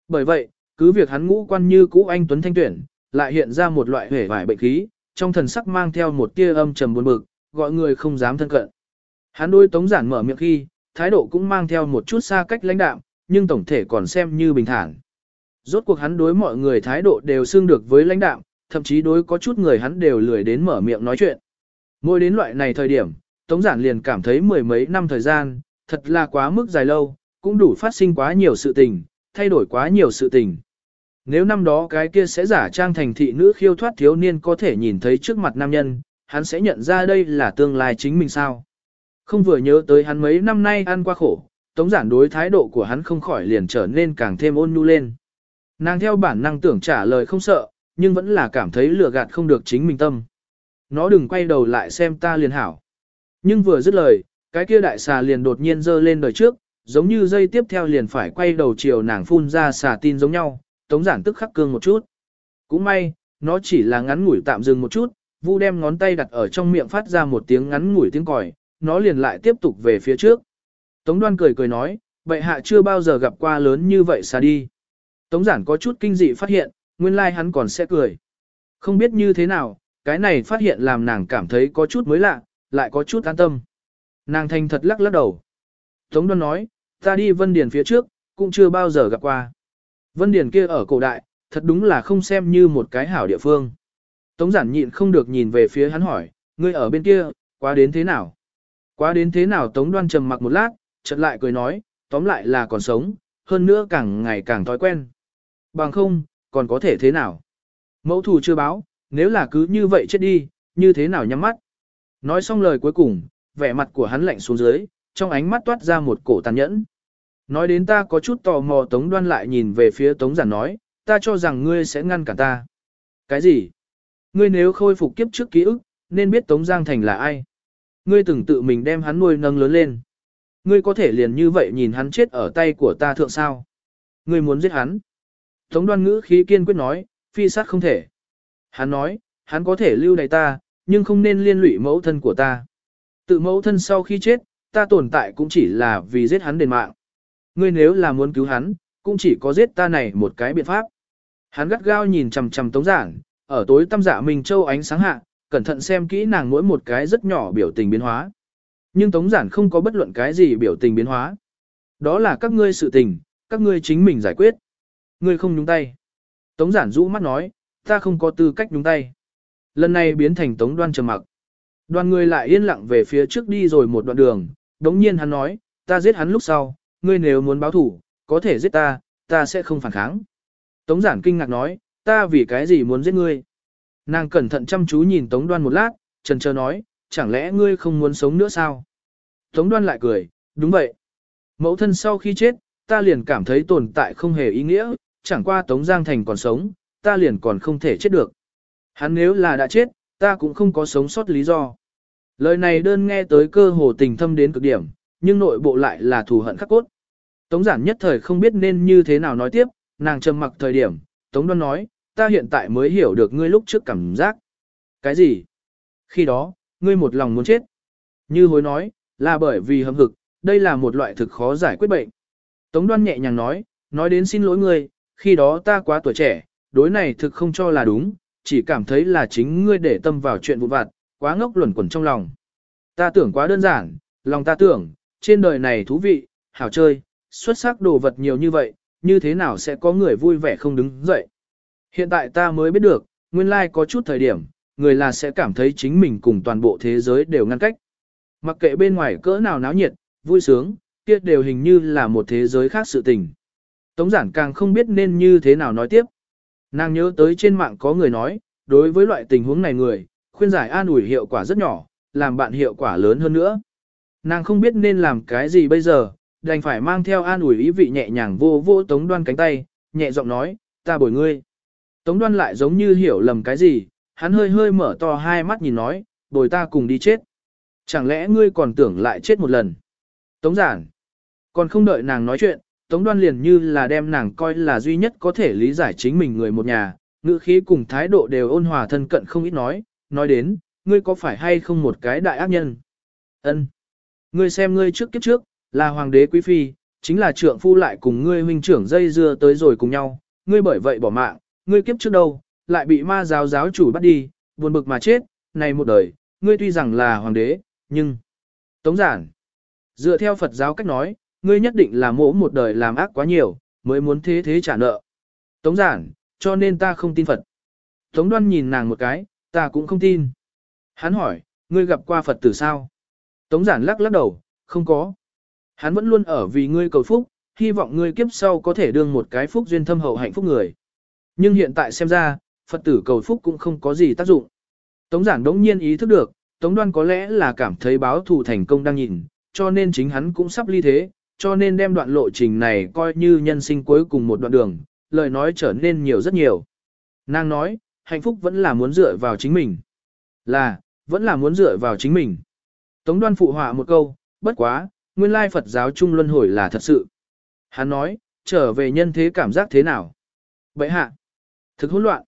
Bởi vậy, cứ việc hắn ngũ quan như cũ anh tuấn thanh tuyển, lại hiện ra một loại hể vải bệnh khí, trong thần sắc mang theo một tia âm trầm buồn bực, gọi người không dám thân cận. Hắn đôi tống giản mở miệng khi, thái độ cũng mang theo một chút xa cách lãnh đạm, nhưng tổng thể còn xem như bình thản. Rốt cuộc hắn đối mọi người thái độ đều xương được với lãnh đạm, thậm chí đối có chút người hắn đều lười đến mở miệng nói chuyện. Mỗi đến loại này thời điểm, Tống Giản liền cảm thấy mười mấy năm thời gian, thật là quá mức dài lâu, cũng đủ phát sinh quá nhiều sự tình, thay đổi quá nhiều sự tình. Nếu năm đó cái kia sẽ giả trang thành thị nữ khiêu thoát thiếu niên có thể nhìn thấy trước mặt nam nhân, hắn sẽ nhận ra đây là tương lai chính mình sao. Không vừa nhớ tới hắn mấy năm nay ăn qua khổ, tống giản đối thái độ của hắn không khỏi liền trở nên càng thêm ôn nhu lên. Nàng theo bản năng tưởng trả lời không sợ, nhưng vẫn là cảm thấy lừa gạt không được chính mình tâm. Nó đừng quay đầu lại xem ta liền hảo. Nhưng vừa dứt lời, cái kia đại xà liền đột nhiên dơ lên đời trước, giống như dây tiếp theo liền phải quay đầu chiều nàng phun ra xà tin giống nhau, tống giản tức khắc cương một chút. Cũng may, nó chỉ là ngắn ngủi tạm dừng một chút, vu đem ngón tay đặt ở trong miệng phát ra một tiếng ngắn ngủi tiếng còi, nó liền lại tiếp tục về phía trước. Tống đoan cười cười nói, vậy hạ chưa bao giờ gặp qua lớn như vậy xa đi. Tống giản có chút kinh dị phát hiện, nguyên lai like hắn còn sẽ cười. Không biết như thế nào, cái này phát hiện làm nàng cảm thấy có chút mới lạ, lại có chút an tâm. Nàng thành thật lắc lắc đầu. Tống đoan nói, ta đi Vân Điền phía trước, cũng chưa bao giờ gặp qua. Vân Điền kia ở cổ đại, thật đúng là không xem như một cái hảo địa phương. Tống giản nhịn không được nhìn về phía hắn hỏi, ngươi ở bên kia, quá đến thế nào? Quá đến thế nào Tống đoan trầm mặc một lát, chợt lại cười nói, tóm lại là còn sống, hơn nữa càng ngày càng thói quen. Bằng không, còn có thể thế nào? Mẫu thù chưa báo, nếu là cứ như vậy chết đi, như thế nào nhắm mắt? Nói xong lời cuối cùng, vẻ mặt của hắn lạnh xuống dưới, trong ánh mắt toát ra một cổ tàn nhẫn. Nói đến ta có chút tò mò Tống Đoan lại nhìn về phía Tống Giản nói, ta cho rằng ngươi sẽ ngăn cản ta. Cái gì? Ngươi nếu khôi phục kiếp trước ký ức, nên biết Tống Giang Thành là ai. Ngươi từng tự mình đem hắn nuôi nâng lớn lên. Ngươi có thể liền như vậy nhìn hắn chết ở tay của ta thượng sao. Ngươi muốn giết hắn. Tống đoan ngữ khí kiên quyết nói, phi sát không thể. Hắn nói, hắn có thể lưu đày ta, nhưng không nên liên lụy mẫu thân của ta. Tự mẫu thân sau khi chết, ta tồn tại cũng chỉ là vì giết hắn đền mạng. Ngươi nếu là muốn cứu hắn, cũng chỉ có giết ta này một cái biện pháp. Hắn gắt gao nhìn chằm chằm tống Giản, ở tối tâm dạ mình châu ánh sáng hạ, cẩn thận xem kỹ nàng mỗi một cái rất nhỏ biểu tình biến hóa. Nhưng tống giản không có bất luận cái gì biểu tình biến hóa. Đó là các ngươi sự tình, các ngươi chính mình giải quyết. Ngươi không nhúng tay. Tống giản rũ mắt nói, ta không có tư cách nhúng tay. Lần này biến thành tống đoan trầm mặc. Đoàn người lại yên lặng về phía trước đi rồi một đoạn đường, đống nhiên hắn nói, ta giết hắn lúc sau, ngươi nếu muốn báo thủ, có thể giết ta, ta sẽ không phản kháng. Tống giản kinh ngạc nói, ta vì cái gì muốn giết ngươi? Nàng cẩn thận chăm chú nhìn Tống đoan một lát, trần chờ nói, chẳng lẽ ngươi không muốn sống nữa sao? Tống đoan lại cười, đúng vậy. Mẫu thân sau khi chết, ta liền cảm thấy tồn tại không hề ý nghĩa, chẳng qua Tống Giang Thành còn sống, ta liền còn không thể chết được. Hắn nếu là đã chết, ta cũng không có sống sót lý do. Lời này đơn nghe tới cơ hồ tình thâm đến cực điểm, nhưng nội bộ lại là thù hận khắc cốt. Tống giản nhất thời không biết nên như thế nào nói tiếp, nàng trầm mặc thời điểm, Tống đoan nói, ta hiện tại mới hiểu được ngươi lúc trước cảm giác. Cái gì? Khi đó, ngươi một lòng muốn chết. Như hối nói, là bởi vì hâm hực, đây là một loại thực khó giải quyết bệnh. Tống đoan nhẹ nhàng nói, nói đến xin lỗi ngươi, khi đó ta quá tuổi trẻ, đối này thực không cho là đúng, chỉ cảm thấy là chính ngươi để tâm vào chuyện vụn vặt, quá ngốc luẩn quẩn trong lòng. Ta tưởng quá đơn giản, lòng ta tưởng, trên đời này thú vị, hảo chơi, xuất sắc đồ vật nhiều như vậy, như thế nào sẽ có người vui vẻ không đứng dậy. Hiện tại ta mới biết được, nguyên lai like có chút thời điểm, người là sẽ cảm thấy chính mình cùng toàn bộ thế giới đều ngăn cách. Mặc kệ bên ngoài cỡ nào náo nhiệt, vui sướng, kia đều hình như là một thế giới khác sự tình. Tống giản càng không biết nên như thế nào nói tiếp. Nàng nhớ tới trên mạng có người nói, đối với loại tình huống này người, khuyên giải an ủi hiệu quả rất nhỏ, làm bạn hiệu quả lớn hơn nữa. Nàng không biết nên làm cái gì bây giờ, đành phải mang theo an ủi ý vị nhẹ nhàng vô vô tống đoan cánh tay, nhẹ giọng nói, ta bồi ngươi. Tống đoan lại giống như hiểu lầm cái gì, hắn hơi hơi mở to hai mắt nhìn nói, bồi ta cùng đi chết. Chẳng lẽ ngươi còn tưởng lại chết một lần? Tống giản. Còn không đợi nàng nói chuyện, Tống đoan liền như là đem nàng coi là duy nhất có thể lý giải chính mình người một nhà, ngữ khí cùng thái độ đều ôn hòa thân cận không ít nói, nói đến, ngươi có phải hay không một cái đại ác nhân? Ân. Ngươi xem ngươi trước kiếp trước, là hoàng đế quý phi, chính là trượng phu lại cùng ngươi huynh trưởng dây dưa tới rồi cùng nhau, ngươi bởi vậy bỏ mạng, ngươi kiếp trước đâu, lại bị ma giáo giáo chủ bắt đi, buồn bực mà chết, này một đời, ngươi tuy rằng là hoàng đế, nhưng... Tống giản. Dựa theo Phật giáo cách nói, ngươi nhất định là mỗ một đời làm ác quá nhiều, mới muốn thế thế trả nợ. Tống giản, cho nên ta không tin Phật. Tống đoan nhìn nàng một cái, ta cũng không tin. Hắn hỏi, ngươi gặp qua Phật tử sao? Tống giản lắc lắc đầu, không có. Hắn vẫn luôn ở vì ngươi cầu phúc, hy vọng ngươi kiếp sau có thể đương một cái phúc duyên thâm hậu hạnh phúc người. Nhưng hiện tại xem ra, Phật tử cầu phúc cũng không có gì tác dụng. Tống giản đống nhiên ý thức được, Tống đoan có lẽ là cảm thấy báo thù thành công đang nhìn, cho nên chính hắn cũng sắp ly thế, cho nên đem đoạn lộ trình này coi như nhân sinh cuối cùng một đoạn đường, lời nói trở nên nhiều rất nhiều. Nàng nói, hạnh phúc vẫn là muốn dựa vào chính mình. Là, vẫn là muốn dựa vào chính mình. Tống đoan phụ họa một câu, bất quá, nguyên lai Phật giáo trung luân hồi là thật sự. Hắn nói, trở về nhân thế cảm giác thế nào? Bậy hạ, thực hỗn loạn.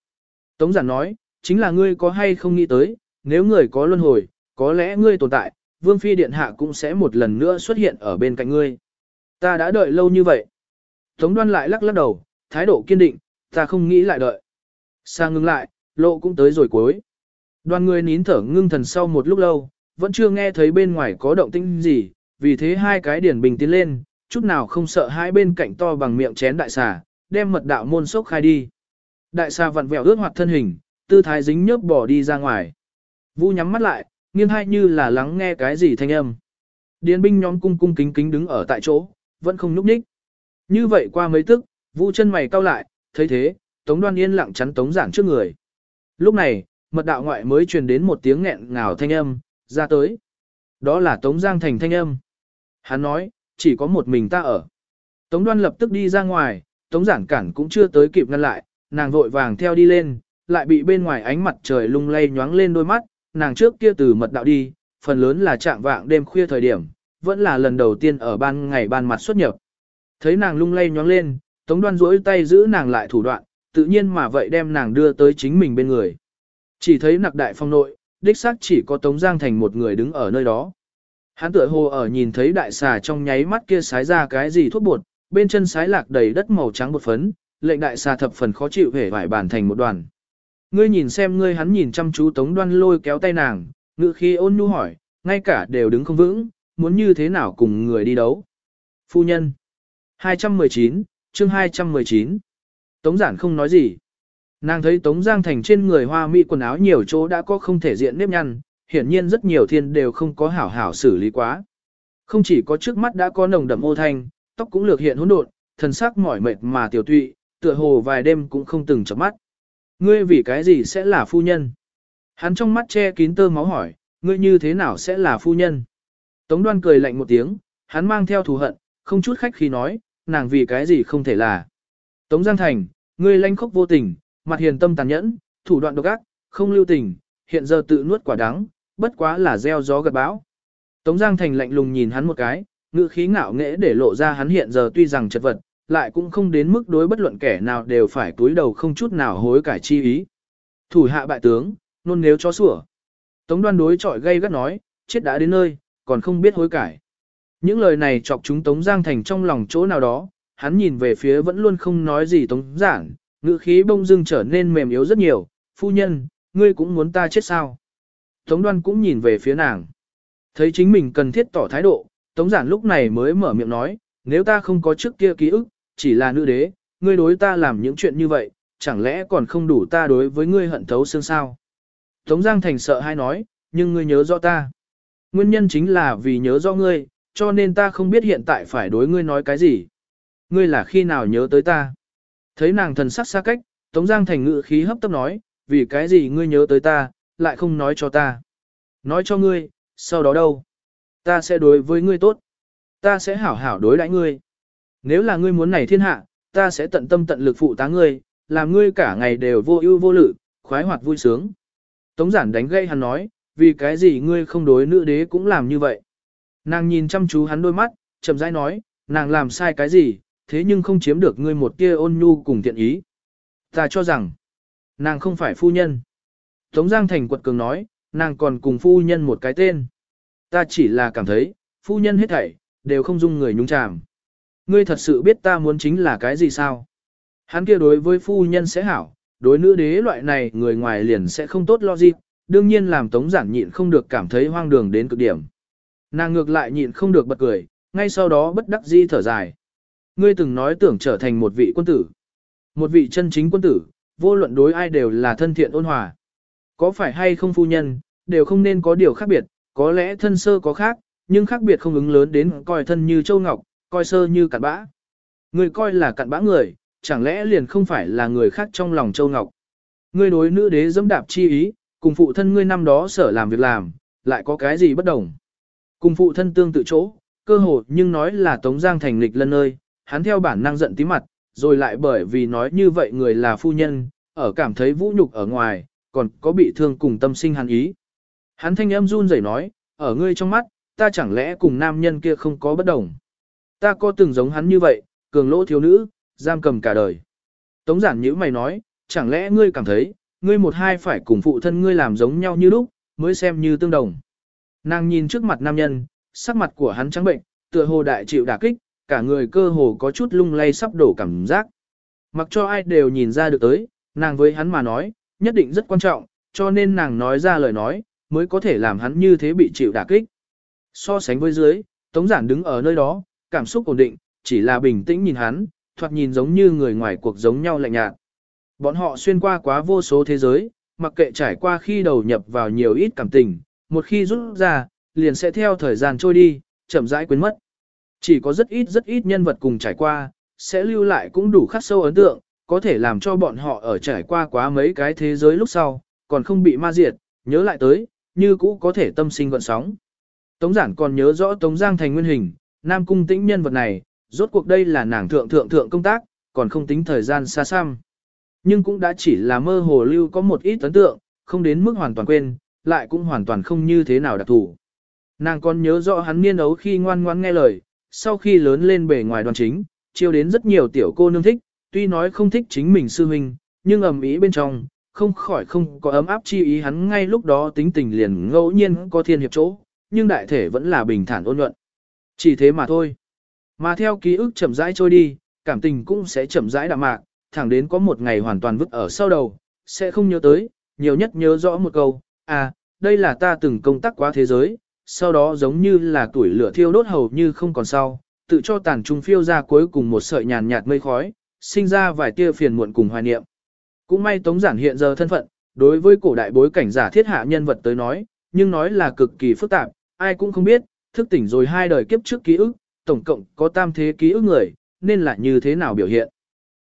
Tống giản nói, chính là ngươi có hay không nghĩ tới, nếu người có luân hồi, có lẽ ngươi tồn tại, Vương Phi Điện Hạ cũng sẽ một lần nữa xuất hiện ở bên cạnh ngươi. Ta đã đợi lâu như vậy. Tống đoan lại lắc lắc đầu, thái độ kiên định, ta không nghĩ lại đợi. Sang ngưng lại, lộ cũng tới rồi cuối. Đoàn người nín thở ngưng thần sau một lúc lâu, vẫn chưa nghe thấy bên ngoài có động tĩnh gì, vì thế hai cái điển bình tiến lên, chút nào không sợ hai bên cạnh to bằng miệng chén đại xà, đem mật đạo môn sốc khai đi. Đại xà vặn vẹo ướt hoạt thân hình, tư thái dính nhớp bỏ đi ra ngoài. Vu nhắm mắt lại, nghiêng hai như là lắng nghe cái gì thanh âm. Điền binh nhóm cung cung kính kính đứng ở tại chỗ, vẫn không nhúc nhích. Như vậy qua mấy tức, Vu chân mày cau lại, thấy thế, Tống Đoan yên lặng chắn Tống Giản trước người. Lúc này, mật đạo ngoại mới truyền đến một tiếng nghẹn ngào thanh âm, ra tới. Đó là Tống Giang Thành thanh âm. Hắn nói, chỉ có một mình ta ở. Tống Đoan lập tức đi ra ngoài, Tống Giản cản cũng chưa tới kịp ngăn lại, nàng vội vàng theo đi lên, lại bị bên ngoài ánh mặt trời lung lay nhoáng lên đôi mắt, nàng trước kia từ mật đạo đi, phần lớn là trạng vạng đêm khuya thời điểm, vẫn là lần đầu tiên ở ban ngày ban mặt xuất nhập. Thấy nàng lung lay nhoáng lên, Tống Đoan duỗi tay giữ nàng lại thủ đoạn, tự nhiên mà vậy đem nàng đưa tới chính mình bên người. Chỉ thấy nặc đại phong nội, đích xác chỉ có Tống Giang Thành một người đứng ở nơi đó. Hắn tựa hồ ở nhìn thấy đại xà trong nháy mắt kia sái ra cái gì thuốc bột, bên chân sái lạc đầy đất màu trắng bột phấn, lệnh đại xà thập phần khó chịu hể vải bàn thành một đoàn. Ngươi nhìn xem ngươi hắn nhìn chăm chú Tống Đoan lôi kéo tay nàng, ngự khi ôn nhu hỏi, ngay cả đều đứng không vững, muốn như thế nào cùng người đi đấu. Phu nhân. 219, chương 219. Tống giản không nói gì. Nàng thấy Tống Giang Thành trên người hoa mỹ quần áo nhiều chỗ đã có không thể diện nếp nhăn, hiển nhiên rất nhiều thiên đều không có hảo hảo xử lý quá. Không chỉ có trước mắt đã có nồng đậm ô thanh, tóc cũng lược hiện hỗn độn, thần sắc mỏi mệt mà tiểu tụy, tựa hồ vài đêm cũng không từng chợp mắt. Ngươi vì cái gì sẽ là phu nhân? Hắn trong mắt che kín tơ máu hỏi, ngươi như thế nào sẽ là phu nhân? Tống đoan cười lạnh một tiếng, hắn mang theo thù hận, không chút khách khi nói, nàng vì cái gì không thể là. Tống Giang Thành, ngươi lanh khốc vô tình, mặt hiền tâm tàn nhẫn, thủ đoạn độc ác, không lưu tình, hiện giờ tự nuốt quả đắng, bất quá là gieo gió gặt bão. Tống Giang Thành lạnh lùng nhìn hắn một cái, ngữ khí ngạo nghễ để lộ ra hắn hiện giờ tuy rằng chật vật, lại cũng không đến mức đối bất luận kẻ nào đều phải túi đầu không chút nào hối cải chi ý. Thủ hạ bại tướng, nôn nếu cho sủa. Tống đoan đối chọi gây gắt nói, chết đã đến nơi, còn không biết hối cải. Những lời này chọc chúng Tống Giang Thành trong lòng chỗ nào đó, hắn nhìn về phía vẫn luôn không nói gì Tống Giảng, ngữ khí bông dưng trở nên mềm yếu rất nhiều, phu nhân, ngươi cũng muốn ta chết sao. Tống đoan cũng nhìn về phía nàng. Thấy chính mình cần thiết tỏ thái độ, Tống Giản lúc này mới mở miệng nói, nếu ta không có trước kia ký ức, chỉ là nữ đế, ngươi đối ta làm những chuyện như vậy, chẳng lẽ còn không đủ ta đối với ngươi hận thấu xương sao? Tống Giang Thành sợ hay nói, nhưng ngươi nhớ rõ ta. Nguyên nhân chính là vì nhớ rõ ngươi, cho nên ta không biết hiện tại phải đối ngươi nói cái gì. Ngươi là khi nào nhớ tới ta? Thấy nàng thần sắc xa cách, Tống Giang Thành ngự khí hấp tấp nói, vì cái gì ngươi nhớ tới ta, lại không nói cho ta. Nói cho ngươi, sau đó đâu? Ta sẽ đối với ngươi tốt. Ta sẽ hảo hảo đối đãi ngươi. Nếu là ngươi muốn này thiên hạ, ta sẽ tận tâm tận lực phụ tá ngươi, làm ngươi cả ngày đều vô ưu vô lự, khoái hoạt vui sướng. Tống giản đánh gây hắn nói, vì cái gì ngươi không đối nữ đế cũng làm như vậy. Nàng nhìn chăm chú hắn đôi mắt, chậm rãi nói, nàng làm sai cái gì, thế nhưng không chiếm được ngươi một tia ôn nhu cùng thiện ý. Ta cho rằng, nàng không phải phu nhân. Tống Giang Thành quật cường nói, nàng còn cùng phu nhân một cái tên. Ta chỉ là cảm thấy, phu nhân hết thảy, đều không dung người nhúng chàm. Ngươi thật sự biết ta muốn chính là cái gì sao? Hắn kia đối với phu nhân sẽ hảo, đối nữ đế loại này người ngoài liền sẽ không tốt lo gì, đương nhiên làm tống giản nhịn không được cảm thấy hoang đường đến cực điểm. Nàng ngược lại nhịn không được bật cười, ngay sau đó bất đắc dĩ thở dài. Ngươi từng nói tưởng trở thành một vị quân tử. Một vị chân chính quân tử, vô luận đối ai đều là thân thiện ôn hòa. Có phải hay không phu nhân, đều không nên có điều khác biệt, có lẽ thân sơ có khác, nhưng khác biệt không ứng lớn đến coi thân như châu ngọc, coi sơ như cặn bã. Người coi là cặn bã người, chẳng lẽ liền không phải là người khác trong lòng châu ngọc. Ngươi đối nữ đế dẫm đạp chi ý, cùng phụ thân ngươi năm đó sở làm việc làm, lại có cái gì bất đồng. Cùng phụ thân tương tự chỗ, cơ hồ nhưng nói là Tống Giang thành lịch lân ơi, hắn theo bản năng giận tí mặt, rồi lại bởi vì nói như vậy người là phu nhân, ở cảm thấy vũ nhục ở ngoài, còn có bị thương cùng tâm sinh hắn ý. Hắn thanh âm run rẩy nói, ở ngươi trong mắt, ta chẳng lẽ cùng nam nhân kia không có bất đồng. Ta có từng giống hắn như vậy, cường lỗ thiếu nữ, giam cầm cả đời. Tống giản nhữ mày nói, chẳng lẽ ngươi cảm thấy, ngươi một hai phải cùng phụ thân ngươi làm giống nhau như lúc, mới xem như tương đồng. Nàng nhìn trước mặt nam nhân, sắc mặt của hắn trắng bệnh, tựa hồ đại chịu đả kích, cả người cơ hồ có chút lung lay sắp đổ cảm giác. Mặc cho ai đều nhìn ra được tới, nàng với hắn mà nói, nhất định rất quan trọng, cho nên nàng nói ra lời nói, mới có thể làm hắn như thế bị chịu đả kích. So sánh với dưới, Tống Giản đứng ở nơi đó, cảm xúc ổn định, chỉ là bình tĩnh nhìn hắn, thoạt nhìn giống như người ngoài cuộc giống nhau lạnh nhạt. Bọn họ xuyên qua quá vô số thế giới, mặc kệ trải qua khi đầu nhập vào nhiều ít cảm tình, một khi rút ra, liền sẽ theo thời gian trôi đi, chậm rãi quên mất. Chỉ có rất ít rất ít nhân vật cùng trải qua, sẽ lưu lại cũng đủ khắc sâu ấn tượng, có thể làm cho bọn họ ở trải qua quá mấy cái thế giới lúc sau, còn không bị ma diệt, nhớ lại tới, như cũ có thể tâm sinh gọn sóng. Tống giản còn nhớ rõ Tống Giang thành nguyên hình, Nam Cung tĩnh nhân vật này, rốt cuộc đây là nàng thượng thượng thượng công tác, còn không tính thời gian xa xăm. Nhưng cũng đã chỉ là mơ hồ lưu có một ít ấn tượng, không đến mức hoàn toàn quên, lại cũng hoàn toàn không như thế nào đặc thủ. Nàng còn nhớ rõ hắn niên ấu khi ngoan ngoãn nghe lời, sau khi lớn lên bề ngoài đoàn chính, chiêu đến rất nhiều tiểu cô nương thích, tuy nói không thích chính mình sư huynh, nhưng ầm ý bên trong, không khỏi không có ấm áp chi ý hắn ngay lúc đó tính tình liền ngẫu nhiên có thiên hiệp chỗ, nhưng đại thể vẫn là bình thản ôn nhuận. Chỉ thế mà thôi. Mà theo ký ức chậm rãi trôi đi, cảm tình cũng sẽ chậm rãi đạm mạc, thẳng đến có một ngày hoàn toàn vứt ở sau đầu, sẽ không nhớ tới, nhiều nhất nhớ rõ một câu, à, đây là ta từng công tác quá thế giới, sau đó giống như là tuổi lửa thiêu đốt hầu như không còn sau, tự cho tàn trung phiêu ra cuối cùng một sợi nhàn nhạt mây khói, sinh ra vài tia phiền muộn cùng hoài niệm. Cũng may Tống Giản hiện giờ thân phận, đối với cổ đại bối cảnh giả thiết hạ nhân vật tới nói, nhưng nói là cực kỳ phức tạp, ai cũng không biết, thức tỉnh rồi hai đời kiếp trước ký ức, tổng cộng có tam thế ký ức người, nên là như thế nào biểu hiện.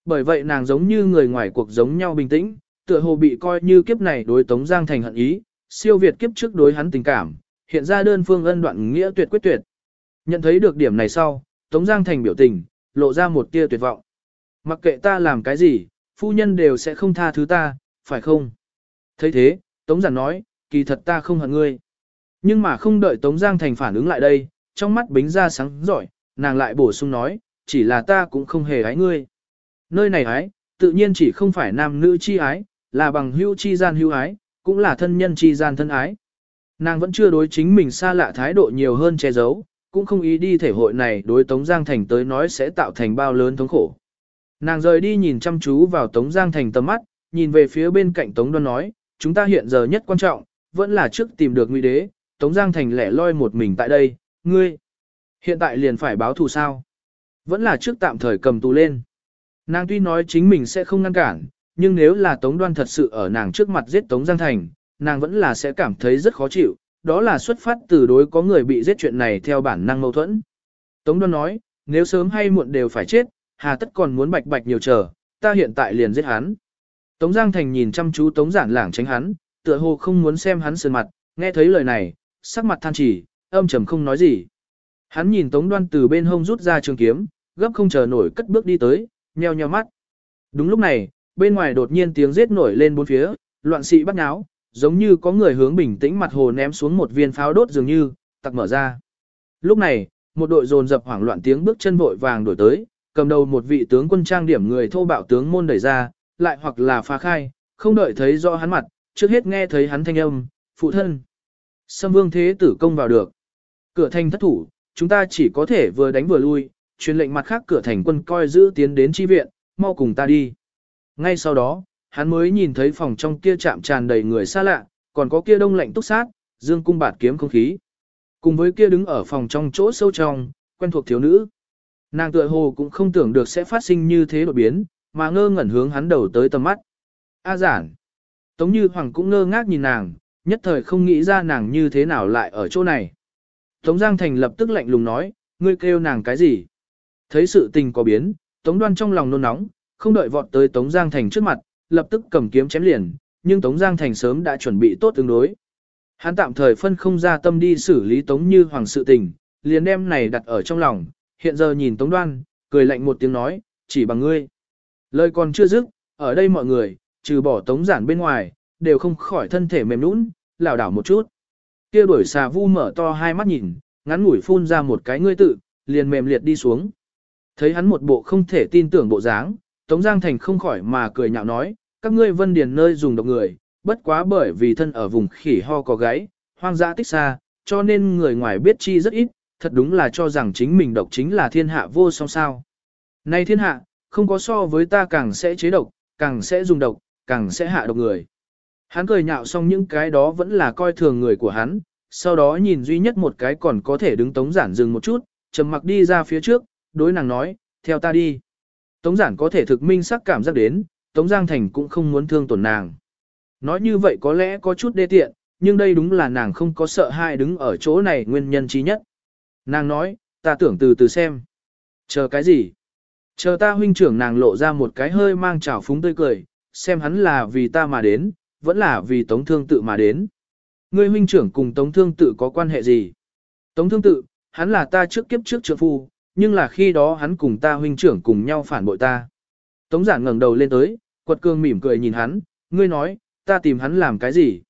Bởi vậy nàng giống như người ngoài cuộc giống nhau bình tĩnh, tựa hồ bị coi như kiếp này đối Tống Giang thành hận ý, siêu việt kiếp trước đối hắn tình cảm, hiện ra đơn phương ân đoạn nghĩa tuyệt quyết tuyệt. Nhận thấy được điểm này sau, Tống Giang thành biểu tình, lộ ra một tia tuyệt vọng. Mặc kệ ta làm cái gì, phu nhân đều sẽ không tha thứ ta, phải không? thấy thế, Tống Giản nói, kỳ thật ta không hận ngươi. Nhưng mà không đợi Tống Giang Thành phản ứng lại đây, trong mắt bính ra sáng giỏi, nàng lại bổ sung nói, chỉ là ta cũng không hề ái ngươi. Nơi này ái, tự nhiên chỉ không phải nam nữ chi ái, là bằng hữu chi gian hữu ái, cũng là thân nhân chi gian thân ái. Nàng vẫn chưa đối chính mình xa lạ thái độ nhiều hơn che giấu, cũng không ý đi thể hội này đối Tống Giang Thành tới nói sẽ tạo thành bao lớn thống khổ. Nàng rời đi nhìn chăm chú vào Tống Giang Thành tầm mắt, nhìn về phía bên cạnh Tống Đoan nói, chúng ta hiện giờ nhất quan trọng, vẫn là trước tìm được nguy đế, Tống Giang Thành lẻ loi một mình tại đây, ngươi. Hiện tại liền phải báo thù sao? Vẫn là trước tạm thời cầm tù lên. Nàng tuy nói chính mình sẽ không ngăn cản, nhưng nếu là Tống Đoan thật sự ở nàng trước mặt giết Tống Giang Thành, nàng vẫn là sẽ cảm thấy rất khó chịu, đó là xuất phát từ đối có người bị giết chuyện này theo bản năng mâu thuẫn. Tống Đoan nói, nếu sớm hay muộn đều phải chết, hà tất còn muốn bạch bạch nhiều chờ, ta hiện tại liền giết hắn. Tống Giang Thành nhìn chăm chú Tống Giản lảng tránh hắn, tựa hồ không muốn xem hắn sườn mặt, nghe thấy lời này, sắc mặt than chỉ, âm trầm không nói gì. Hắn nhìn Tống Đoan từ bên hông rút ra trường kiếm, gấp không chờ nổi cất bước đi tới, nheo nheo mắt. Đúng lúc này, bên ngoài đột nhiên tiếng giết nổi lên bốn phía, loạn sĩ bắt náo, giống như có người hướng bình tĩnh mặt hồ ném xuống một viên pháo đốt dường như, tặc mở ra. Lúc này, một đội dồn dập hoảng loạn tiếng bước chân vội vàng đổi tới, cầm đầu một vị tướng quân trang điểm người thô bạo tướng môn đẩy ra, lại hoặc là phá khai, không đợi thấy rõ hắn mặt, trước hết nghe thấy hắn thanh âm, phụ thân. Sâm vương thế tử công vào được. Cửa thành thất thủ, chúng ta chỉ có thể vừa đánh vừa lui, truyền lệnh mặt khác cửa thành quân coi giữ tiến đến chi viện, mau cùng ta đi. Ngay sau đó, hắn mới nhìn thấy phòng trong kia chạm tràn đầy người xa lạ, còn có kia đông lạnh túc sát, dương cung bạt kiếm không khí. Cùng với kia đứng ở phòng trong chỗ sâu trong, quen thuộc thiếu nữ. Nàng tựa hồ cũng không tưởng được sẽ phát sinh như thế đột biến, mà ngơ ngẩn hướng hắn đầu tới tầm mắt. A giản. Tống như hoàng cũng ngơ ngác nhìn nàng, nhất thời không nghĩ ra nàng như thế nào lại ở chỗ này. Tống Giang Thành lập tức lạnh lùng nói, ngươi kêu nàng cái gì? Thấy sự tình có biến, Tống Đoan trong lòng nôn nóng, không đợi vọt tới Tống Giang Thành trước mặt, lập tức cầm kiếm chém liền, nhưng Tống Giang Thành sớm đã chuẩn bị tốt tương đối. Hắn tạm thời phân không ra tâm đi xử lý Tống Như Hoàng sự tình, liền đem này đặt ở trong lòng, hiện giờ nhìn Tống Đoan, cười lạnh một tiếng nói, chỉ bằng ngươi. Lời còn chưa dứt, ở đây mọi người, trừ bỏ Tống Giản bên ngoài, đều không khỏi thân thể mềm nũng, lảo đảo một chút. Kia đuổi xà vu mở to hai mắt nhìn, ngắn ngủi phun ra một cái ngươi tự, liền mềm liệt đi xuống. Thấy hắn một bộ không thể tin tưởng bộ dáng, Tống Giang Thành không khỏi mà cười nhạo nói, các ngươi vân điền nơi dùng độc người, bất quá bởi vì thân ở vùng khỉ ho có gáy, hoang dã tích xa, cho nên người ngoài biết chi rất ít, thật đúng là cho rằng chính mình độc chính là thiên hạ vô song sao. Nay thiên hạ, không có so với ta càng sẽ chế độc, càng sẽ dùng độc, càng sẽ hạ độc người. Hắn cười nhạo xong những cái đó vẫn là coi thường người của hắn, sau đó nhìn duy nhất một cái còn có thể đứng tống giản dừng một chút, trầm mặc đi ra phía trước, đối nàng nói, theo ta đi. Tống giản có thể thực minh sắc cảm giác đến, Tống Giang Thành cũng không muốn thương tổn nàng. Nói như vậy có lẽ có chút đê tiện, nhưng đây đúng là nàng không có sợ hai đứng ở chỗ này nguyên nhân trí nhất. Nàng nói, ta tưởng từ từ xem. Chờ cái gì? Chờ ta huynh trưởng nàng lộ ra một cái hơi mang trào phúng tươi cười, xem hắn là vì ta mà đến, vẫn là vì Tống Thương Tự mà đến. Ngươi huynh trưởng cùng Tống Thương Tự có quan hệ gì? Tống Thương Tự, hắn là ta trước kiếp trước trượng phu, nhưng là khi đó hắn cùng ta huynh trưởng cùng nhau phản bội ta. Tống giản ngẩng đầu lên tới, quật cường mỉm cười nhìn hắn, ngươi nói, ta tìm hắn làm cái gì?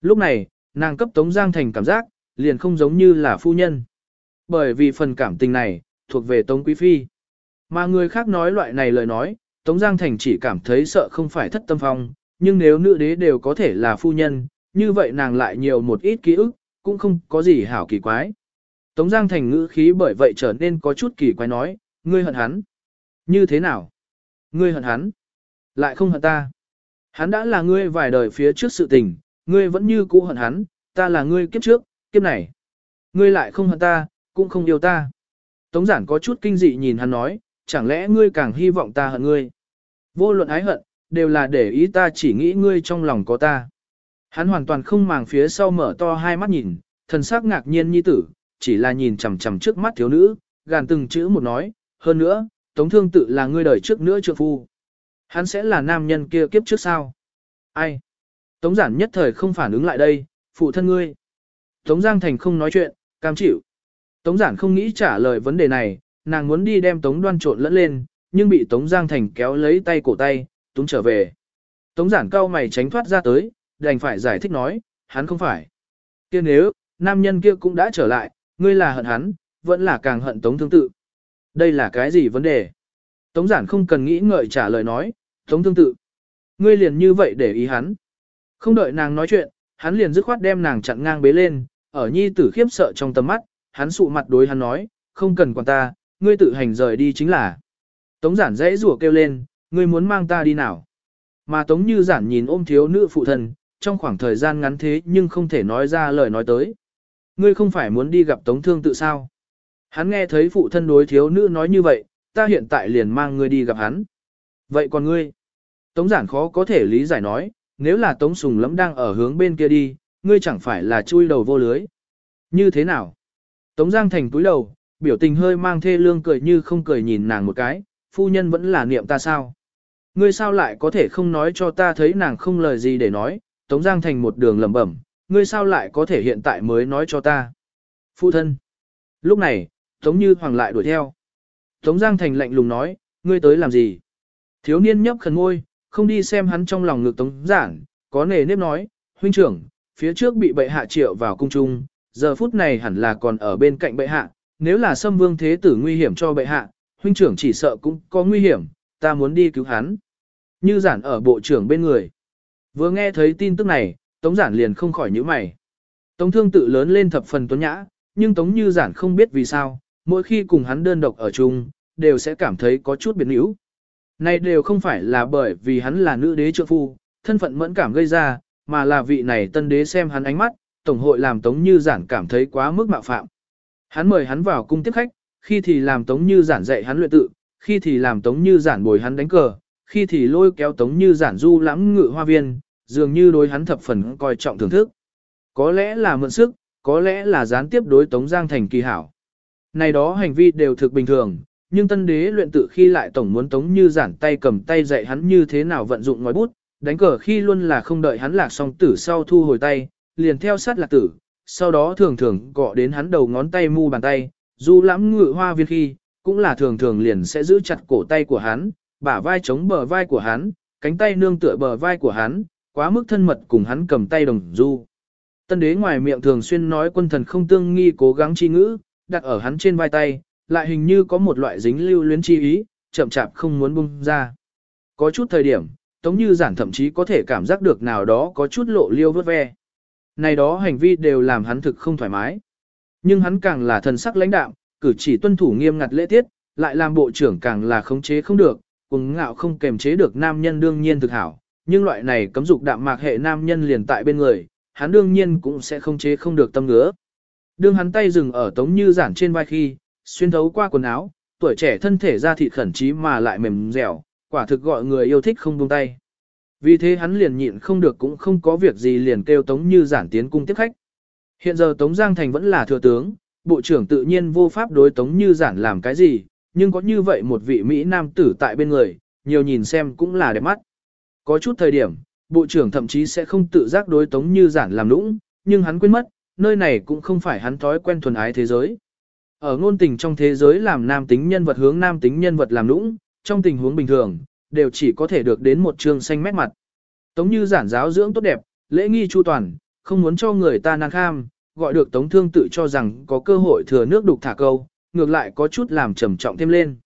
Lúc này, nàng cấp Tống Giang Thành cảm giác, liền không giống như là phu nhân. Bởi vì phần cảm tình này, thuộc về Tống Quý Phi. Mà người khác nói loại này lời nói, Tống Giang Thành chỉ cảm thấy sợ không phải thất tâm phong, nhưng nếu nữ đế đều có thể là phu nhân, như vậy nàng lại nhiều một ít ký ức, cũng không có gì hảo kỳ quái. Tống Giang Thành ngữ khí bởi vậy trở nên có chút kỳ quái nói, ngươi hận hắn. Như thế nào? Ngươi hận hắn. Lại không hận ta. Hắn đã là ngươi vài đời phía trước sự tình, ngươi vẫn như cũ hận hắn, ta là ngươi kiếp trước, kiếp này. Ngươi lại không hận ta, cũng không yêu ta. Tống giản có chút kinh dị nhìn hắn nói, chẳng lẽ ngươi càng hy vọng ta hận ngươi. Vô luận ái hận, đều là để ý ta chỉ nghĩ ngươi trong lòng có ta. Hắn hoàn toàn không màng phía sau mở to hai mắt nhìn, thần sắc ngạc nhiên như tử, chỉ là nhìn chằm chằm trước mắt thiếu nữ, gàn từng chữ một nói, hơn nữa, Tống Thương tự là ngươi đời trước nữa trượng phu. Hắn sẽ là nam nhân kia kiếp trước sao? Ai? Tống giản nhất thời không phản ứng lại đây, phụ thân ngươi. Tống Giang Thành không nói chuyện, cam chịu. Tống giản không nghĩ trả lời vấn đề này, nàng muốn đi đem Tống đoan trộn lẫn lên, nhưng bị Tống Giang Thành kéo lấy tay cổ tay, túng trở về. Tống giản cao mày tránh thoát ra tới, đành phải giải thích nói, hắn không phải. kia nếu, nam nhân kia cũng đã trở lại, ngươi là hận hắn, vẫn là càng hận Tống Thương Tự. Đây là cái gì vấn đề? Tống giản không cần nghĩ ngợi trả lời nói, Tống Thương Tự. Ngươi liền như vậy để ý hắn. Không đợi nàng nói chuyện, hắn liền dứt khoát đem nàng chặn ngang bế lên, ở nhi tử khiếp sợ trong tầm mắt, hắn sụ mặt đối hắn nói, không cần quản ta, ngươi tự hành rời đi chính là. Tống giản dãy rủa kêu lên, ngươi muốn mang ta đi nào? Mà Tống Như giản nhìn ôm thiếu nữ phụ thân, trong khoảng thời gian ngắn thế nhưng không thể nói ra lời nói tới. Ngươi không phải muốn đi gặp Tống Thương tự sao? Hắn nghe thấy phụ thân đối thiếu nữ nói như vậy, ta hiện tại liền mang ngươi đi gặp hắn. Vậy còn ngươi? Tống giản khó có thể lý giải nói, nếu là Tống Sùng lẫm đang ở hướng bên kia đi, ngươi chẳng phải là chui đầu vô lưới. Như thế nào? Tống Giang Thành túi đầu, biểu tình hơi mang thê lương cười như không cười nhìn nàng một cái, phu nhân vẫn là niệm ta sao? Ngươi sao lại có thể không nói cho ta thấy nàng không lời gì để nói, Tống Giang thành một đường lẩm bẩm, ngươi sao lại có thể hiện tại mới nói cho ta. Phụ thân. Lúc này, Tống Như Hoàng lại đuổi theo. Tống Giang thành lạnh lùng nói, ngươi tới làm gì? Thiếu niên nhấp khẩn môi, không đi xem hắn trong lòng ngực Tống Giản, có nề nếp nói, huynh trưởng, phía trước bị bệ hạ triệu vào cung trung, giờ phút này hẳn là còn ở bên cạnh bệ hạ, nếu là xâm vương thế tử nguy hiểm cho bệ hạ, huynh trưởng chỉ sợ cũng có nguy hiểm, ta muốn đi cứu hắn. Như giản ở bộ trưởng bên người. Vừa nghe thấy tin tức này, Tống giản liền không khỏi nhíu mày. Tống thương tự lớn lên thập phần tuấn nhã, nhưng Tống như giản không biết vì sao, mỗi khi cùng hắn đơn độc ở chung, đều sẽ cảm thấy có chút biệt níu. Này đều không phải là bởi vì hắn là nữ đế trượng phu, thân phận mẫn cảm gây ra, mà là vị này tân đế xem hắn ánh mắt, tổng hội làm Tống Như Giản cảm thấy quá mức mạo phạm. Hắn mời hắn vào cung tiếp khách, khi thì làm Tống Như Giản dạy hắn luyện tự, khi thì làm Tống Như Giản bồi hắn đánh cờ, khi thì lôi kéo Tống Như Giản du lãm ngự hoa viên, dường như đối hắn thập phần coi trọng thưởng thức. Có lẽ là mượn sức, có lẽ là gián tiếp đối Tống Giang thành kỳ hảo. Này đó hành vi đều thực bình thường, nhưng tân đế luyện tự khi lại tổng muốn Tống Như Giản tay cầm tay dạy hắn như thế nào vận dụng ngòi bút, đánh cờ khi luôn là không đợi hắn lạc xong tử sau thu hồi tay, liền theo sát lạc tử, sau đó thường thường gọ đến hắn đầu ngón tay mu bàn tay, dù lãm ngự hoa viên khi, cũng là thường thường liền sẽ giữ chặt cổ tay của hắn, bả vai chống bờ vai của hắn, cánh tay nương tựa bờ vai của hắn, quá mức thân mật cùng hắn cầm tay đồng du. Tân đế ngoài miệng thường xuyên nói quân thần không tương nghi cố gắng chi ngữ, đặt ở hắn trên vai tay, lại hình như có một loại dính lưu luyến chi ý, chậm chạp không muốn bung ra. Có chút thời điểm, Tống Như Giản thậm chí có thể cảm giác được nào đó có chút lộ liêu vớt ve. Này đó hành vi đều làm hắn thực không thoải mái. Nhưng hắn càng là thần sắc lãnh đạo, cử chỉ tuân thủ nghiêm ngặt lễ tiết, lại làm bộ trưởng càng là khống chế không được, cuồng ngạo không kềm chế được nam nhân đương nhiên thực hảo, nhưng loại này cấm dục đạm mạc hệ nam nhân liền tại bên người, hắn đương nhiên cũng sẽ không chế không được tâm ngứa. Đương hắn tay dừng ở tống như giản trên vai khi, xuyên thấu qua quần áo, tuổi trẻ thân thể ra thịt khẩn trí mà lại mềm dẻo, quả thực gọi người yêu thích không buông tay. Vì thế hắn liền nhịn không được cũng không có việc gì liền kêu Tống Như Giản tiến cung tiếp khách. Hiện giờ Tống Giang Thành vẫn là thừa tướng, bộ trưởng tự nhiên vô pháp đối Tống Như Giản làm cái gì, nhưng có như vậy một vị Mỹ nam tử tại bên người, nhiều nhìn xem cũng là đẹp mắt. Có chút thời điểm, bộ trưởng thậm chí sẽ không tự giác đối Tống Như Giản làm lũng, nhưng hắn quên mất, nơi này cũng không phải hắn thói quen thuần ái thế giới. Ở ngôn tình trong thế giới làm nam tính nhân vật hướng nam tính nhân vật làm lũng, trong tình huống bình thường, đều chỉ có thể được đến một trường xanh mét mặt. Tống như giản giáo dưỡng tốt đẹp, lễ nghi chu toàn, không muốn cho người ta năng kham, gọi được tống thương tự cho rằng có cơ hội thừa nước đục thả câu, ngược lại có chút làm trầm trọng thêm lên.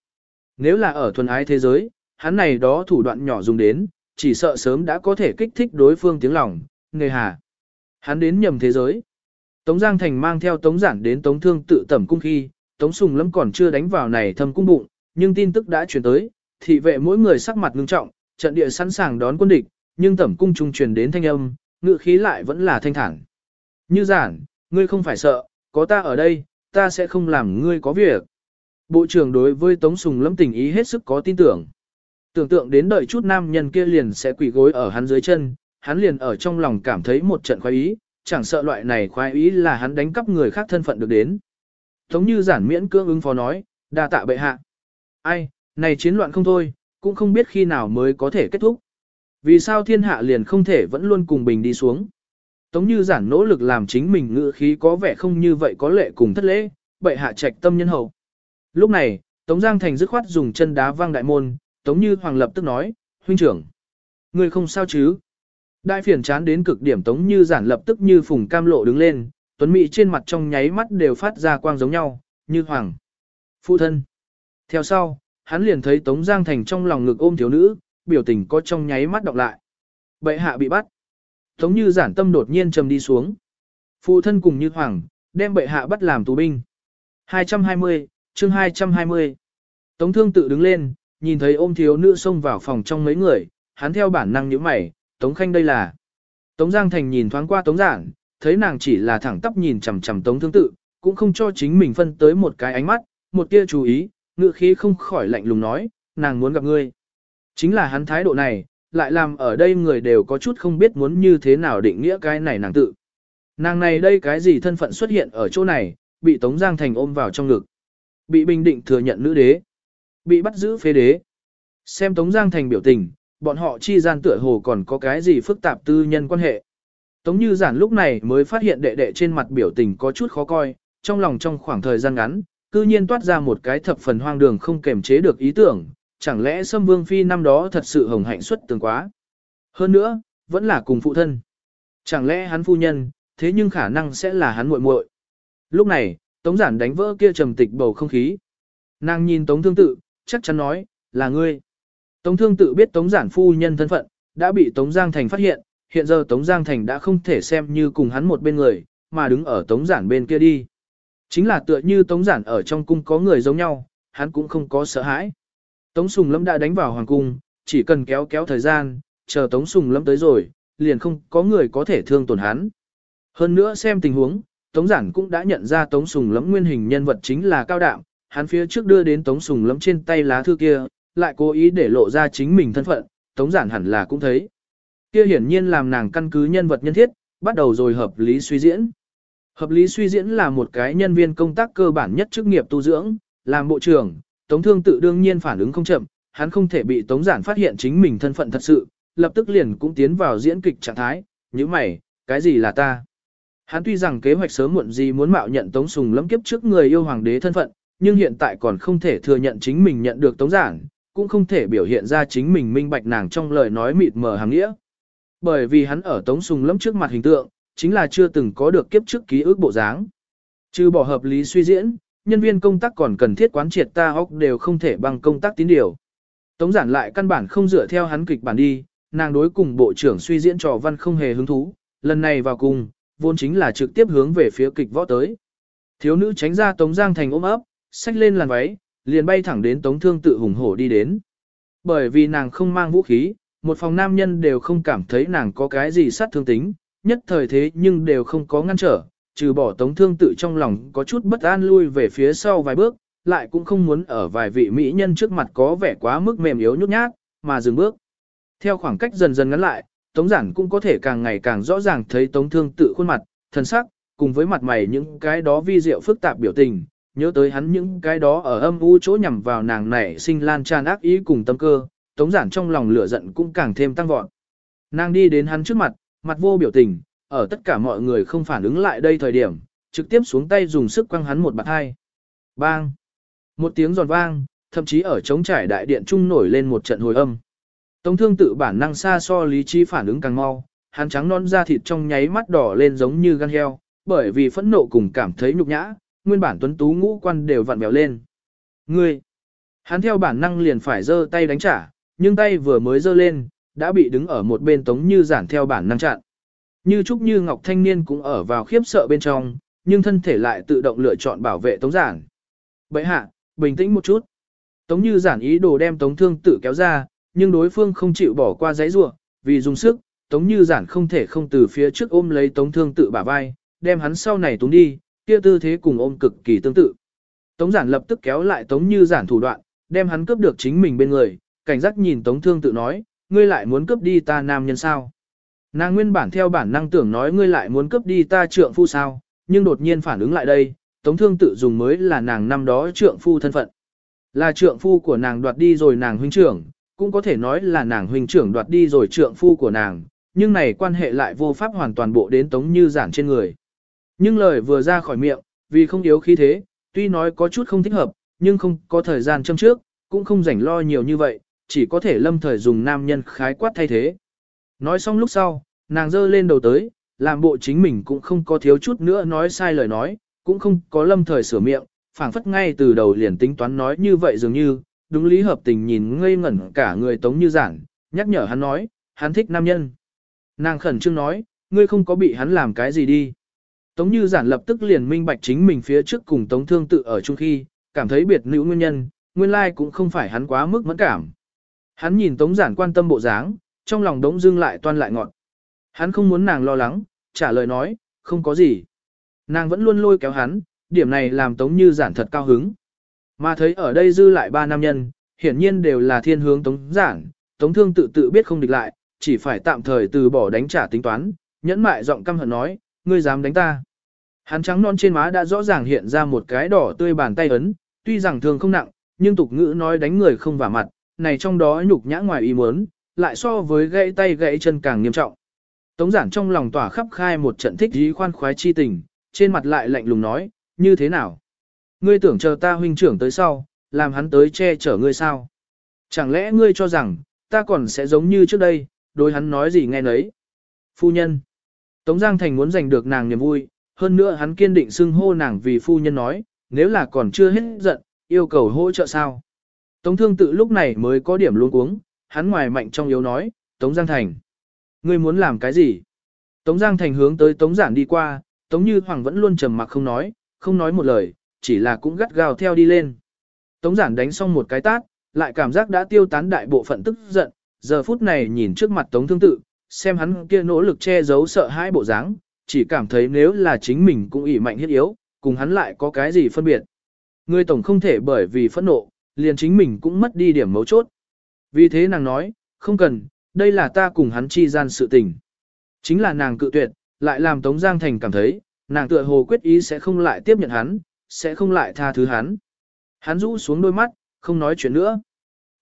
Nếu là ở thuần ái thế giới, hắn này đó thủ đoạn nhỏ dùng đến, chỉ sợ sớm đã có thể kích thích đối phương tiếng lòng, nghề hà. Hắn đến nhầm thế giới. Tống Giang Thành mang theo Tống Giản đến Tống Thương tự tẩm cung khi, Tống Sùng Lâm còn chưa đánh vào này thâm cung bụng, nhưng tin tức đã truyền tới, thị vệ mỗi người sắc mặt ngưng trọng, trận địa sẵn sàng đón quân địch, nhưng tẩm cung trung truyền đến thanh âm, ngự khí lại vẫn là thanh thản. Như giản, ngươi không phải sợ, có ta ở đây, ta sẽ không làm ngươi có việc. Bộ trưởng đối với Tống Sùng Lâm tình ý hết sức có tin tưởng. Tưởng tượng đến đợi chút nam nhân kia liền sẽ quỳ gối ở hắn dưới chân, hắn liền ở trong lòng cảm thấy một trận khoái ý, chẳng sợ loại này khoái ý là hắn đánh cắp người khác thân phận được đến. Tống như giản miễn cưỡng ứng phó nói, đa tạ bệ hạ. Ai, này chiến loạn không thôi, cũng không biết khi nào mới có thể kết thúc. Vì sao thiên hạ liền không thể vẫn luôn cùng bình đi xuống. Tống như giản nỗ lực làm chính mình ngựa khí có vẻ không như vậy có lệ cùng thất lễ, bệ hạ trạch tâm nhân hậu. Lúc này, Tống Giang Thành dứt khoát dùng chân đá vang đại môn, Tống Như Hoàng lập tức nói, huynh trưởng, người không sao chứ. Đại phiền chán đến cực điểm Tống Như giản lập tức như phùng cam lộ đứng lên, Tuấn Mỹ trên mặt trong nháy mắt đều phát ra quang giống nhau, như Hoàng. Phụ thân. Theo sau, hắn liền thấy Tống Giang Thành trong lòng ngực ôm thiếu nữ, biểu tình có trong nháy mắt đọc lại. Bệ hạ bị bắt. Tống như giản tâm đột nhiên trầm đi xuống. Phụ thân cùng như hoàng, đem bệ hạ bắt làm tù binh. 220, chương 220. Tống thương tự đứng lên, nhìn thấy ôm thiếu nữ xông vào phòng trong mấy người, hắn theo bản năng nhíu mày, Tống Khanh đây là. Tống Giang Thành nhìn thoáng qua Tống Giản, thấy nàng chỉ là thẳng tắp nhìn chằm chằm Tống Thương Tự, cũng không cho chính mình phân tới một cái ánh mắt, một tia chú ý, ngựa khí không khỏi lạnh lùng nói, nàng muốn gặp ngươi. Chính là hắn thái độ này, lại làm ở đây người đều có chút không biết muốn như thế nào định nghĩa cái này nàng tự. Nàng này đây cái gì thân phận xuất hiện ở chỗ này, bị Tống Giang Thành ôm vào trong ngực. Bị bình định thừa nhận nữ đế. Bị bắt giữ phế đế. Xem Tống Giang Thành biểu tình, bọn họ chi gian tựa hồ còn có cái gì phức tạp tư nhân quan hệ. Tống Như Giản lúc này mới phát hiện đệ đệ trên mặt biểu tình có chút khó coi, trong lòng trong khoảng thời gian ngắn, cư nhiên toát ra một cái thập phần hoang đường không kềm chế được ý tưởng, chẳng lẽ Sâm Vương Phi năm đó thật sự hồng hạnh xuất tường quá. Hơn nữa, vẫn là cùng phụ thân. Chẳng lẽ hắn phu nhân, thế nhưng khả năng sẽ là hắn muội muội. Lúc này, Tống Giản đánh vỡ kia trầm tịch bầu không khí. Nàng nhìn Tống Thương Tự, chắc chắn nói, là ngươi. Tống Thương Tự biết Tống Giản phu nhân thân phận, đã bị Tống Giang Thành phát hiện, hiện giờ Tống Giang Thành đã không thể xem như cùng hắn một bên người, mà đứng ở Tống Giản bên kia đi. Chính là tựa như Tống Giản ở trong cung có người giống nhau, hắn cũng không có sợ hãi. Tống Sùng Lâm đã đánh vào hoàng cung, chỉ cần kéo kéo thời gian, chờ Tống Sùng Lâm tới rồi, liền không có người có thể thương tổn hắn. Hơn nữa xem tình huống, Tống Giản cũng đã nhận ra Tống Sùng Lâm nguyên hình nhân vật chính là cao đạm, hắn phía trước đưa đến Tống Sùng Lẫm trên tay lá thư kia, lại cố ý để lộ ra chính mình thân phận, Tống Giản hẳn là cũng thấy. Kia hiển nhiên làm nàng căn cứ nhân vật nhân thiết, bắt đầu rồi hợp lý suy diễn. Hợp lý suy diễn là một cái nhân viên công tác cơ bản nhất chức nghiệp tu dưỡng, làm bộ trưởng, Tống Thương tự đương nhiên phản ứng không chậm, hắn không thể bị Tống Giản phát hiện chính mình thân phận thật sự, lập tức liền cũng tiến vào diễn kịch trạng thái, như mày, cái gì là ta? Hắn tuy rằng kế hoạch sớm muộn gì muốn mạo nhận Tống Sùng Lẫm kiếp trước người yêu hoàng đế thân phận, nhưng hiện tại còn không thể thừa nhận chính mình nhận được Tống Giản, cũng không thể biểu hiện ra chính mình minh bạch nàng trong lời nói mịt mờ hàng nghĩa. Bởi vì hắn ở Tống Sùng lẫm trước mặt hình tượng, chính là chưa từng có được kiếp trước ký ức bộ dáng. Trừ bỏ hợp lý suy diễn, nhân viên công tác còn cần thiết quán triệt ta óc đều không thể bằng công tác tín điều. Tống giản lại căn bản không dựa theo hắn kịch bản đi, nàng đối cùng bộ trưởng suy diễn trò văn không hề hứng thú, lần này vào cùng, vốn chính là trực tiếp hướng về phía kịch võ tới. Thiếu nữ tránh ra Tống Giang Thành ôm ấp, xách lên làn váy, liền bay thẳng đến Tống Thương tự hùng hổ đi đến. Bởi vì nàng không mang vũ khí, một phòng nam nhân đều không cảm thấy nàng có cái gì sát thương tính, nhất thời thế nhưng đều không có ngăn trở, trừ bỏ Tống Thương tự trong lòng có chút bất an lui về phía sau vài bước, lại cũng không muốn ở vài vị mỹ nhân trước mặt có vẻ quá mức mềm yếu nhút nhát, mà dừng bước. Theo khoảng cách dần dần ngắn lại, Tống Giản cũng có thể càng ngày càng rõ ràng thấy Tống Thương tự khuôn mặt, thân sắc, cùng với mặt mày những cái đó vi diệu phức tạp biểu tình, nhớ tới hắn những cái đó ở âm u chỗ nhằm vào nàng này sinh lan tràn ác ý cùng tâm cơ, Tống Giản trong lòng lửa giận cũng càng thêm tăng vọt. Nàng đi đến hắn trước mặt, mặt vô biểu tình, ở tất cả mọi người không phản ứng lại đây thời điểm, trực tiếp xuống tay dùng sức quăng hắn một bạt hai. Bang! Một tiếng giòn vang, thậm chí ở trống trải đại điện trung nổi lên một trận hồi âm. Tống thương tự bản năng xa so lý trí phản ứng càng mau, hắn trắng non da thịt trong nháy mắt đỏ lên giống như gan heo, bởi vì phẫn nộ cùng cảm thấy nhục nhã, nguyên bản tuấn tú ngũ quan đều vặn vẹo lên. Ngươi! Hắn theo bản năng liền phải giơ tay đánh trả, nhưng tay vừa mới giơ lên, đã bị đứng ở một bên tống như giản theo bản năng chặn. Như Trúc Như Ngọc thanh niên cũng ở vào khiếp sợ bên trong, nhưng thân thể lại tự động lựa chọn bảo vệ tống giản. Bậy hạ, bình tĩnh một chút. Tống như giản ý đồ đem tống thương tự kéo ra, nhưng đối phương không chịu bỏ qua giấy rua, vì dùng sức, tống như giản không thể không từ phía trước ôm lấy tống thương tự bả vai, đem hắn sau này túng đi, kia tư thế cùng ôm cực kỳ tương tự. Tống giản lập tức kéo lại tống như giản thủ đoạn, đem hắn cướp được chính mình bên người, cảnh giác nhìn tống thương tự nói, ngươi lại muốn cướp đi ta nam nhân sao. Nàng nguyên bản theo bản năng tưởng nói ngươi lại muốn cướp đi ta trượng phu sao, nhưng đột nhiên phản ứng lại đây, tống thương tự dùng mới là nàng năm đó trượng phu thân phận. Là trượng phu của nàng đoạt đi rồi nàng huynh trưởng, cũng có thể nói là nàng huynh trưởng đoạt đi rồi trượng phu của nàng, nhưng này quan hệ lại vô pháp hoàn toàn bộ đến tống như giản trên người. Nhưng lời vừa ra khỏi miệng, vì không yếu khí thế, tuy nói có chút không thích hợp, nhưng không có thời gian châm trước, cũng không rảnh lo nhiều như vậy, chỉ có thể lâm thời dùng nam nhân khái quát thay thế. Nói xong lúc sau, nàng dơ lên đầu tới, làm bộ chính mình cũng không có thiếu chút nữa nói sai lời nói, cũng không có lâm thời sửa miệng, phảng phất ngay từ đầu liền tính toán nói như vậy dường như, đúng lý hợp tình nhìn ngây ngẩn cả người tống như giản, nhắc nhở hắn nói, hắn thích nam nhân. Nàng khẩn trương nói, ngươi không có bị hắn làm cái gì đi. Tống như giản lập tức liền minh bạch chính mình phía trước cùng tống thương tự ở chung khi, cảm thấy biệt nữ nguyên nhân, nguyên lai cũng không phải hắn quá mức mẫn cảm. Hắn nhìn tống giản quan tâm bộ dáng, trong lòng đống dưng lại toan lại ngọn. Hắn không muốn nàng lo lắng, trả lời nói, không có gì. Nàng vẫn luôn lôi kéo hắn, điểm này làm Tống Như Giản thật cao hứng. Mà thấy ở đây dư lại ba nam nhân, hiển nhiên đều là thiên hướng Tống Giản, Tống Thương tự tự biết không địch lại, chỉ phải tạm thời từ bỏ đánh trả tính toán, nhẫn mại giọng căm hận nói, ngươi dám đánh ta. Hắn trắng non trên má đã rõ ràng hiện ra một cái đỏ tươi bàn tay ấn, tuy rằng thường không nặng, nhưng tục ngữ nói đánh người không vả mặt, này trong đó nhục nhã ngoài ý muốn, lại so với gãy tay gãy chân càng nghiêm trọng. Tống giản trong lòng tỏa khắp khai một trận thích dí khoan khoái chi tình, trên mặt lại lạnh lùng nói, như thế nào? Ngươi tưởng chờ ta huynh trưởng tới sau, làm hắn tới che chở ngươi sao? Chẳng lẽ ngươi cho rằng, ta còn sẽ giống như trước đây, đối hắn nói gì nghe nấy? Phu nhân. Tống Giang Thành muốn giành được nàng niềm vui, hơn nữa hắn kiên định xưng hô nàng vì phu nhân nói, nếu là còn chưa hết giận, yêu cầu hỗ trợ sao. Tống Thương tự lúc này mới có điểm luống cuống, hắn ngoài mạnh trong yếu nói, Tống Giang Thành. Ngươi muốn làm cái gì? Tống Giang Thành hướng tới Tống Giản đi qua, Tống Như Hoàng vẫn luôn trầm mặc không nói, không nói một lời, chỉ là cũng gắt gao theo đi lên. Tống Giản đánh xong một cái tát, lại cảm giác đã tiêu tán đại bộ phận tức giận, giờ phút này nhìn trước mặt Tống Thương Tự, xem hắn kia nỗ lực che giấu sợ hãi bộ dáng, chỉ cảm thấy nếu là chính mình cũng ỷ mạnh hiết yếu, cùng hắn lại có cái gì phân biệt. Người tổng không thể bởi vì phẫn nộ, liền chính mình cũng mất đi điểm mấu chốt. Vì thế nàng nói, không cần, đây là ta cùng hắn chi gian sự tình. Chính là nàng cự tuyệt, lại làm Tống Giang Thành cảm thấy, nàng tựa hồ quyết ý sẽ không lại tiếp nhận hắn, sẽ không lại tha thứ hắn. Hắn rũ xuống đôi mắt, không nói chuyện nữa.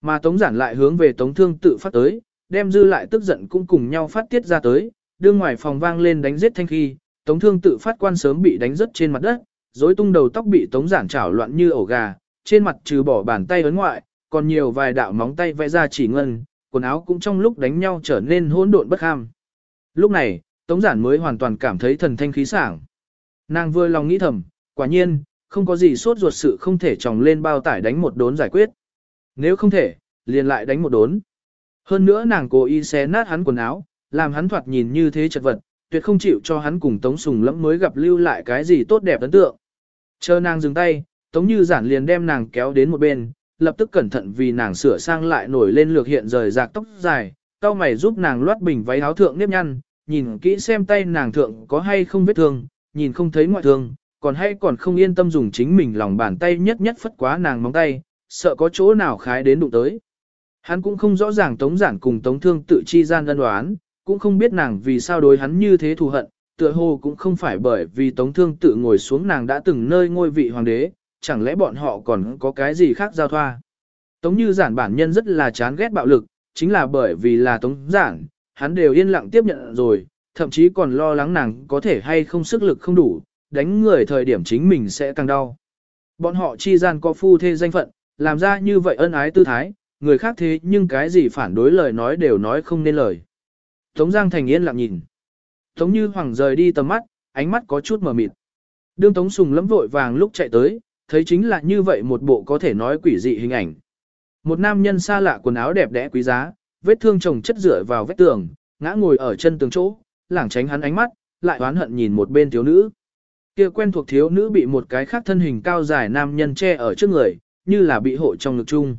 Mà Tống Giản lại hướng về Tống Thương tự phát tới, đem dư lại tức giận cũng cùng nhau phát tiết ra tới, đưa ngoài phòng vang lên đánh giết thanh khi, Tống Thương tự phát quan sớm bị đánh rất trên mặt đất, rối tung đầu tóc bị Tống Giản chảo loạn như ổ gà, trên mặt trừ bỏ bàn tay ấn ngoại, còn nhiều vài đạo móng tay vẽ ra chỉ ngân, quần áo cũng trong lúc đánh nhau trở nên hỗn độn bất ham. Lúc này, Tống Giản mới hoàn toàn cảm thấy thần thanh khí sảng. Nàng vừa lòng nghĩ thầm, quả nhiên, không có gì sốt ruột sự không thể tròng lên bao tải đánh một đốn giải quyết. Nếu không thể, liền lại đánh một đốn. Hơn nữa nàng cố ý xé nát hắn quần áo, làm hắn thoạt nhìn như thế chật vật, tuyệt không chịu cho hắn cùng Tống Sùng lẫm mới gặp lưu lại cái gì tốt đẹp ấn tượng. Chờ nàng dừng tay, Tống Như Giản liền đem nàng kéo đến một bên, lập tức cẩn thận vì nàng sửa sang lại nổi lên lược hiện rời rạc tóc dài, cao mày giúp nàng loát bình váy áo thượng nếp nhăn, nhìn kỹ xem tay nàng thượng có hay không vết thương, nhìn không thấy ngoại thương, còn hay còn không yên tâm dùng chính mình lòng bàn tay nhất nhất phất quá nàng móng tay, sợ có chỗ nào khái đến đụng tới. Hắn cũng không rõ ràng Tống Giản cùng Tống Thương tự chi gian đơn đoán, cũng không biết nàng vì sao đối hắn như thế thù hận, tựa hồ cũng không phải bởi vì Tống Thương tự ngồi xuống nàng đã từng nơi ngôi vị hoàng đế, chẳng lẽ bọn họ còn có cái gì khác giao thoa. Tống Như Giản bản nhân rất là chán ghét bạo lực, chính là bởi vì là Tống Giản, hắn đều yên lặng tiếp nhận rồi, thậm chí còn lo lắng nàng có thể hay không sức lực không đủ, đánh người thời điểm chính mình sẽ càng đau. Bọn họ chi gian có phu thê danh phận, làm ra như vậy ân ái tư thái, người khác thế nhưng cái gì phản đối lời nói đều nói không nên lời. Tống Giang Thành yên lặng nhìn. Tống Như Hoàng rời đi tầm mắt, ánh mắt có chút mờ mịt. Đương Tống Sùng lấm vội vàng lúc chạy tới, thấy chính là như vậy một bộ có thể nói quỷ dị hình ảnh. Một nam nhân xa lạ quần áo đẹp đẽ quý giá, vết thương chồng chất rửa vào vết tường, ngã ngồi ở chân tường chỗ, lảng tránh hắn ánh mắt, lại oán hận nhìn một bên thiếu nữ. Kia quen thuộc thiếu nữ bị một cái khác thân hình cao dài nam nhân che ở trước người, như là bị hộ trong ngực chung.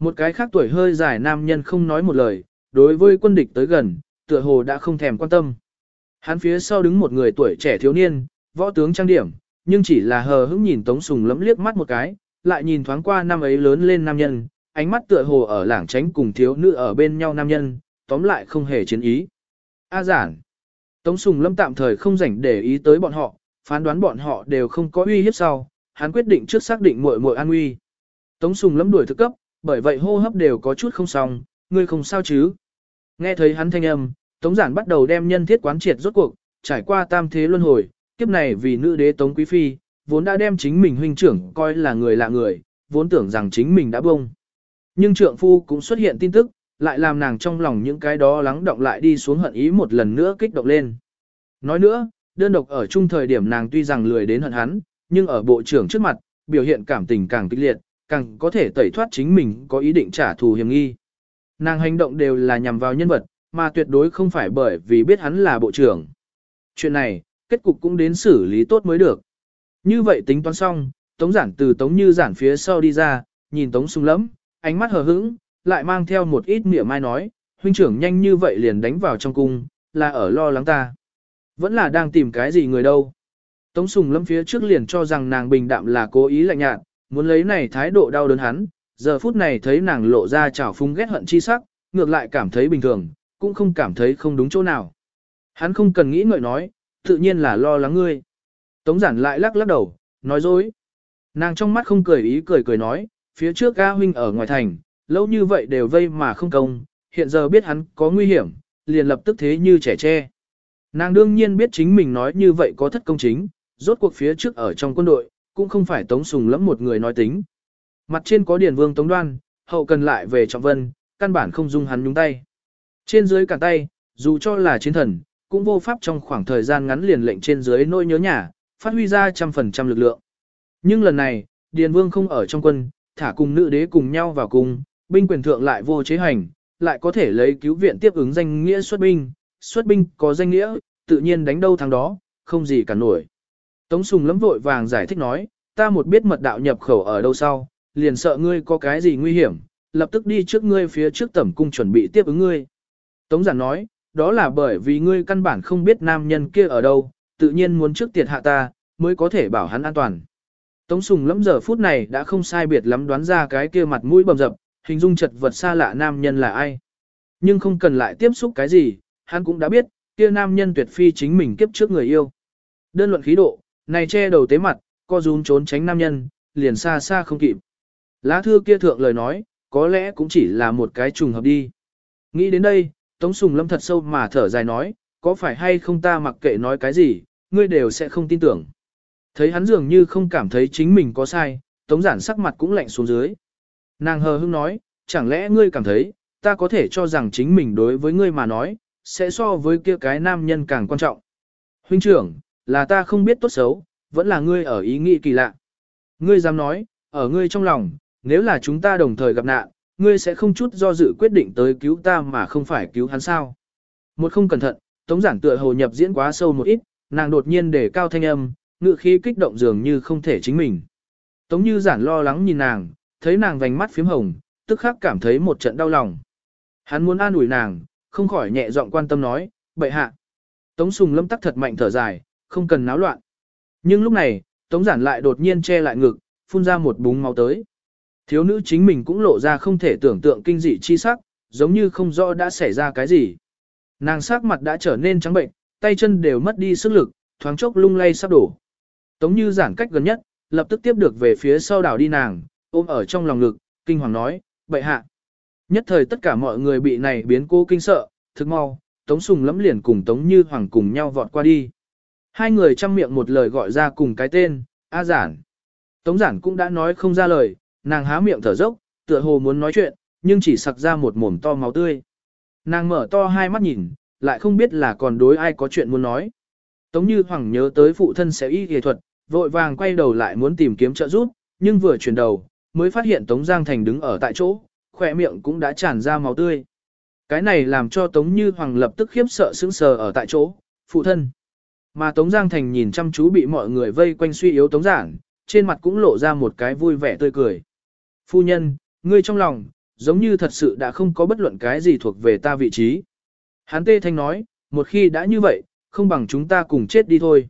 Một cái khác tuổi hơi dài nam nhân không nói một lời, đối với quân địch tới gần, tựa hồ đã không thèm quan tâm. Hắn phía sau đứng một người tuổi trẻ thiếu niên, võ tướng trang điểm, nhưng chỉ là hờ hững nhìn Tống Sùng lấm liếc mắt một cái, lại nhìn thoáng qua năm ấy lớn lên nam nhân, ánh mắt tựa hồ ở lảng tránh cùng thiếu nữ ở bên nhau nam nhân, tóm lại không hề chiến ý. A giản. Tống Sùng Lâm tạm thời không rảnh để ý tới bọn họ, phán đoán bọn họ đều không có uy hiếp sau, hắn quyết định trước xác định muội muội an nguy. Tống Sùng Lâm đuổi thực cấp, bởi vậy hô hấp đều có chút không xong, ngươi không sao chứ? Nghe thấy hắn thanh âm, Tống Giản bắt đầu đem nhân thiết quán triệt rốt cuộc, trải qua tam thế luân hồi, kiếp này vì nữ đế Tống Quý Phi, vốn đã đem chính mình huynh trưởng coi là người lạ người, vốn tưởng rằng chính mình đã bông. Nhưng trượng phu cũng xuất hiện tin tức, lại làm nàng trong lòng những cái đó lắng động lại đi xuống hận ý một lần nữa kích động lên. Nói nữa, đơn độc ở chung thời điểm nàng tuy rằng lười đến hận hắn, nhưng ở bộ trưởng trước mặt, biểu hiện cảm tình càng kịch liệt, càng có thể tẩy thoát chính mình có ý định trả thù hiểm nghi. Nàng hành động đều là nhằm vào nhân vật, mà tuyệt đối không phải bởi vì biết hắn là bộ trưởng. Chuyện này, kết cục cũng đến xử lý tốt mới được. Như vậy tính toán xong, Tống Giản từ Tống Như Giản phía sau đi ra, nhìn Tống Sung lắm, ánh mắt hờ hững, lại mang theo một ít mỉa mai nói, huynh trưởng nhanh như vậy liền đánh vào trong cung, là ở lo lắng ta. Vẫn là đang tìm cái gì người đâu. Tống Sùng lâm phía trước liền cho rằng nàng bình đạm là cố ý lạnh nhạt, muốn lấy này thái độ đau đớn hắn, giờ phút này thấy nàng lộ ra trào phúng ghét hận chi sắc, ngược lại cảm thấy bình thường, cũng không cảm thấy không đúng chỗ nào. Hắn không cần nghĩ ngợi nói, tự nhiên là lo lắng ngươi. Tống giản lại lắc lắc đầu, nói dối. Nàng trong mắt không cười ý cười cười nói, phía trước ga huynh ở ngoài thành, lâu như vậy đều vây mà không công, hiện giờ biết hắn có nguy hiểm, liền lập tức thế như trẻ tre. Nàng đương nhiên biết chính mình nói như vậy có thất công chính, rốt cuộc phía trước ở trong quân đội, cũng không phải Tống Sùng lắm một người nói tính. Mặt trên có Điền Vương Tống Đoan, hậu cần lại về Trọng Vân, căn bản không dung hắn nhúng tay. Trên dưới cả tay, dù cho là chiến thần, cũng vô pháp trong khoảng thời gian ngắn liền lệnh trên dưới nỗi nhớ nhà, phát huy ra trăm phần trăm lực lượng. Nhưng lần này, Điền Vương không ở trong quân, thả cùng nữ đế cùng nhau vào cung, binh quyền thượng lại vô chế hành, lại có thể lấy cứu viện tiếp ứng danh nghĩa xuất binh, xuất binh có danh nghĩa, tự nhiên đánh đâu thắng đó, không gì cả nổi. Tống Sùng lấm vội vàng giải thích nói, ta một biết mật đạo nhập khẩu ở đâu sau, liền sợ ngươi có cái gì nguy hiểm, lập tức đi trước ngươi phía trước tẩm cung chuẩn bị tiếp ứng ngươi. Tống giản nói, đó là bởi vì ngươi căn bản không biết nam nhân kia ở đâu, tự nhiên muốn trước tiệt hạ ta, mới có thể bảo hắn an toàn. Tống Sùng lắm giờ phút này đã không sai biệt lắm đoán ra cái kia mặt mũi bầm dập, hình dung chật vật xa lạ nam nhân là ai. Nhưng không cần lại tiếp xúc cái gì, hắn cũng đã biết, kia nam nhân tuyệt phi chính mình kiếp trước người yêu. Đơn luận khí độ, này che đầu tế mặt, co rúm trốn tránh nam nhân, liền xa xa không kịp. Lá thư kia thượng lời nói, có lẽ cũng chỉ là một cái trùng hợp đi. Nghĩ đến đây, Tống Sùng Lâm thật sâu mà thở dài nói, có phải hay không ta mặc kệ nói cái gì, ngươi đều sẽ không tin tưởng. Thấy hắn dường như không cảm thấy chính mình có sai, Tống Giản sắc mặt cũng lạnh xuống dưới. Nàng hờ hững nói, chẳng lẽ ngươi cảm thấy, ta có thể cho rằng chính mình đối với ngươi mà nói, sẽ so với kia cái nam nhân càng quan trọng. Huynh trưởng, là ta không biết tốt xấu, vẫn là ngươi ở ý nghĩ kỳ lạ. Ngươi dám nói, ở ngươi trong lòng, nếu là chúng ta đồng thời gặp nạn, ngươi sẽ không chút do dự quyết định tới cứu ta mà không phải cứu hắn sao. Một không cẩn thận, tống giản tựa hồ nhập diễn quá sâu một ít, nàng đột nhiên để cao thanh âm, ngự khí kích động dường như không thể chính mình. Tống như giản lo lắng nhìn nàng, thấy nàng vành mắt phím hồng, tức khắc cảm thấy một trận đau lòng. Hắn muốn an ủi nàng, không khỏi nhẹ giọng quan tâm nói, bệ hạ. Tống sùng lâm tắc thật mạnh thở dài, không cần náo loạn. Nhưng lúc này, tống giản lại đột nhiên che lại ngực, phun ra một búng máu tới. Thiếu nữ chính mình cũng lộ ra không thể tưởng tượng kinh dị chi sắc, giống như không rõ đã xảy ra cái gì. Nàng sắc mặt đã trở nên trắng bệnh, tay chân đều mất đi sức lực, thoáng chốc lung lay sắp đổ. Tống như giản cách gần nhất, lập tức tiếp được về phía sau đảo đi nàng, ôm ở trong lòng ngực, kinh hoàng nói, bệ hạ. Nhất thời tất cả mọi người bị này biến cô kinh sợ, thức mau, Tống Sùng lẫm liền cùng Tống Như Hoàng cùng nhau vọt qua đi. Hai người chăm miệng một lời gọi ra cùng cái tên, A Giản. Tống Giản cũng đã nói không ra lời, nàng há miệng thở dốc, tựa hồ muốn nói chuyện, nhưng chỉ sặc ra một mồm to máu tươi. Nàng mở to hai mắt nhìn, lại không biết là còn đối ai có chuyện muốn nói. Tống Như Hoàng nhớ tới phụ thân sẽ y y thuật, vội vàng quay đầu lại muốn tìm kiếm trợ giúp, nhưng vừa chuyển đầu, mới phát hiện Tống Giang Thành đứng ở tại chỗ, khỏe miệng cũng đã tràn ra máu tươi. Cái này làm cho Tống Như Hoàng lập tức khiếp sợ sững sờ ở tại chỗ, phụ thân. Mà Tống Giang Thành nhìn chăm chú bị mọi người vây quanh suy yếu Tống Giảng, trên mặt cũng lộ ra một cái vui vẻ tươi cười. Phu nhân, ngươi trong lòng, giống như thật sự đã không có bất luận cái gì thuộc về ta vị trí. Hắn tê thanh nói, một khi đã như vậy, không bằng chúng ta cùng chết đi thôi.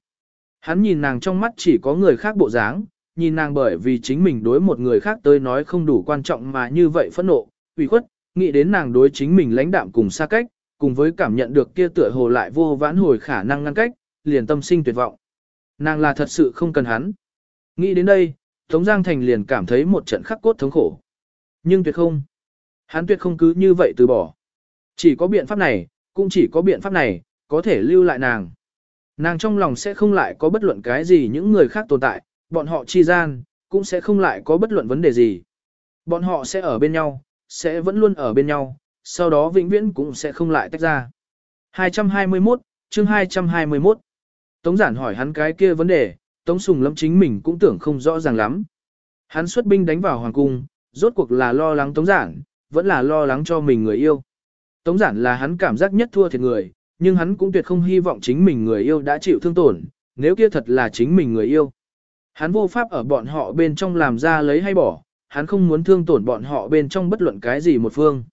Hắn nhìn nàng trong mắt chỉ có người khác bộ dáng, nhìn nàng bởi vì chính mình đối một người khác tới nói không đủ quan trọng mà như vậy phẫn nộ, ủy khuất, nghĩ đến nàng đối chính mình lãnh đạm cùng xa cách, cùng với cảm nhận được kia tựa hồ lại vô vãn hồi khả năng ngăn cách, liền tâm sinh tuyệt vọng. Nàng là thật sự không cần hắn. Nghĩ đến đây, Tống Giang Thành liền cảm thấy một trận khắc cốt thống khổ. Nhưng tuyệt không. Hắn tuyệt không cứ như vậy từ bỏ. Chỉ có biện pháp này, cũng chỉ có biện pháp này, có thể lưu lại nàng. Nàng trong lòng sẽ không lại có bất luận cái gì những người khác tồn tại, bọn họ chi gian, cũng sẽ không lại có bất luận vấn đề gì. Bọn họ sẽ ở bên nhau, sẽ vẫn luôn ở bên nhau, sau đó vĩnh viễn cũng sẽ không lại tách ra. 221, chương 221. Tống giản hỏi hắn cái kia vấn đề, Tống Sùng lâm chính mình cũng tưởng không rõ ràng lắm. Hắn xuất binh đánh vào hoàng cung, rốt cuộc là lo lắng Tống giản, vẫn là lo lắng cho mình người yêu. Tống giản là hắn cảm giác nhất thua thiệt người, nhưng hắn cũng tuyệt không hy vọng chính mình người yêu đã chịu thương tổn, nếu kia thật là chính mình người yêu. Hắn vô pháp ở bọn họ bên trong làm ra lấy hay bỏ, hắn không muốn thương tổn bọn họ bên trong bất luận cái gì một phương.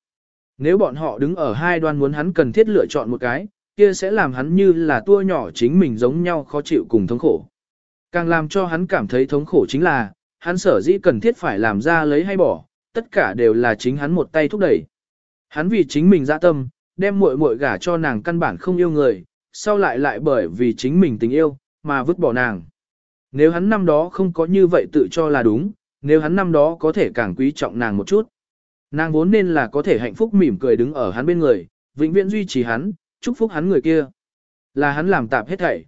Nếu bọn họ đứng ở hai đoan muốn hắn cần thiết lựa chọn một cái, kia sẽ làm hắn như là tua nhỏ chính mình giống nhau khó chịu cùng thống khổ. Càng làm cho hắn cảm thấy thống khổ chính là, hắn sở dĩ cần thiết phải làm ra lấy hay bỏ, tất cả đều là chính hắn một tay thúc đẩy. Hắn vì chính mình dạ tâm, đem muội muội gả cho nàng căn bản không yêu người, sau lại lại bởi vì chính mình tình yêu, mà vứt bỏ nàng. Nếu hắn năm đó không có như vậy tự cho là đúng, nếu hắn năm đó có thể càng quý trọng nàng một chút. Nàng vốn nên là có thể hạnh phúc mỉm cười đứng ở hắn bên người, vĩnh viễn duy trì hắn, chúc phúc hắn người kia. Là hắn làm tạp hết thảy.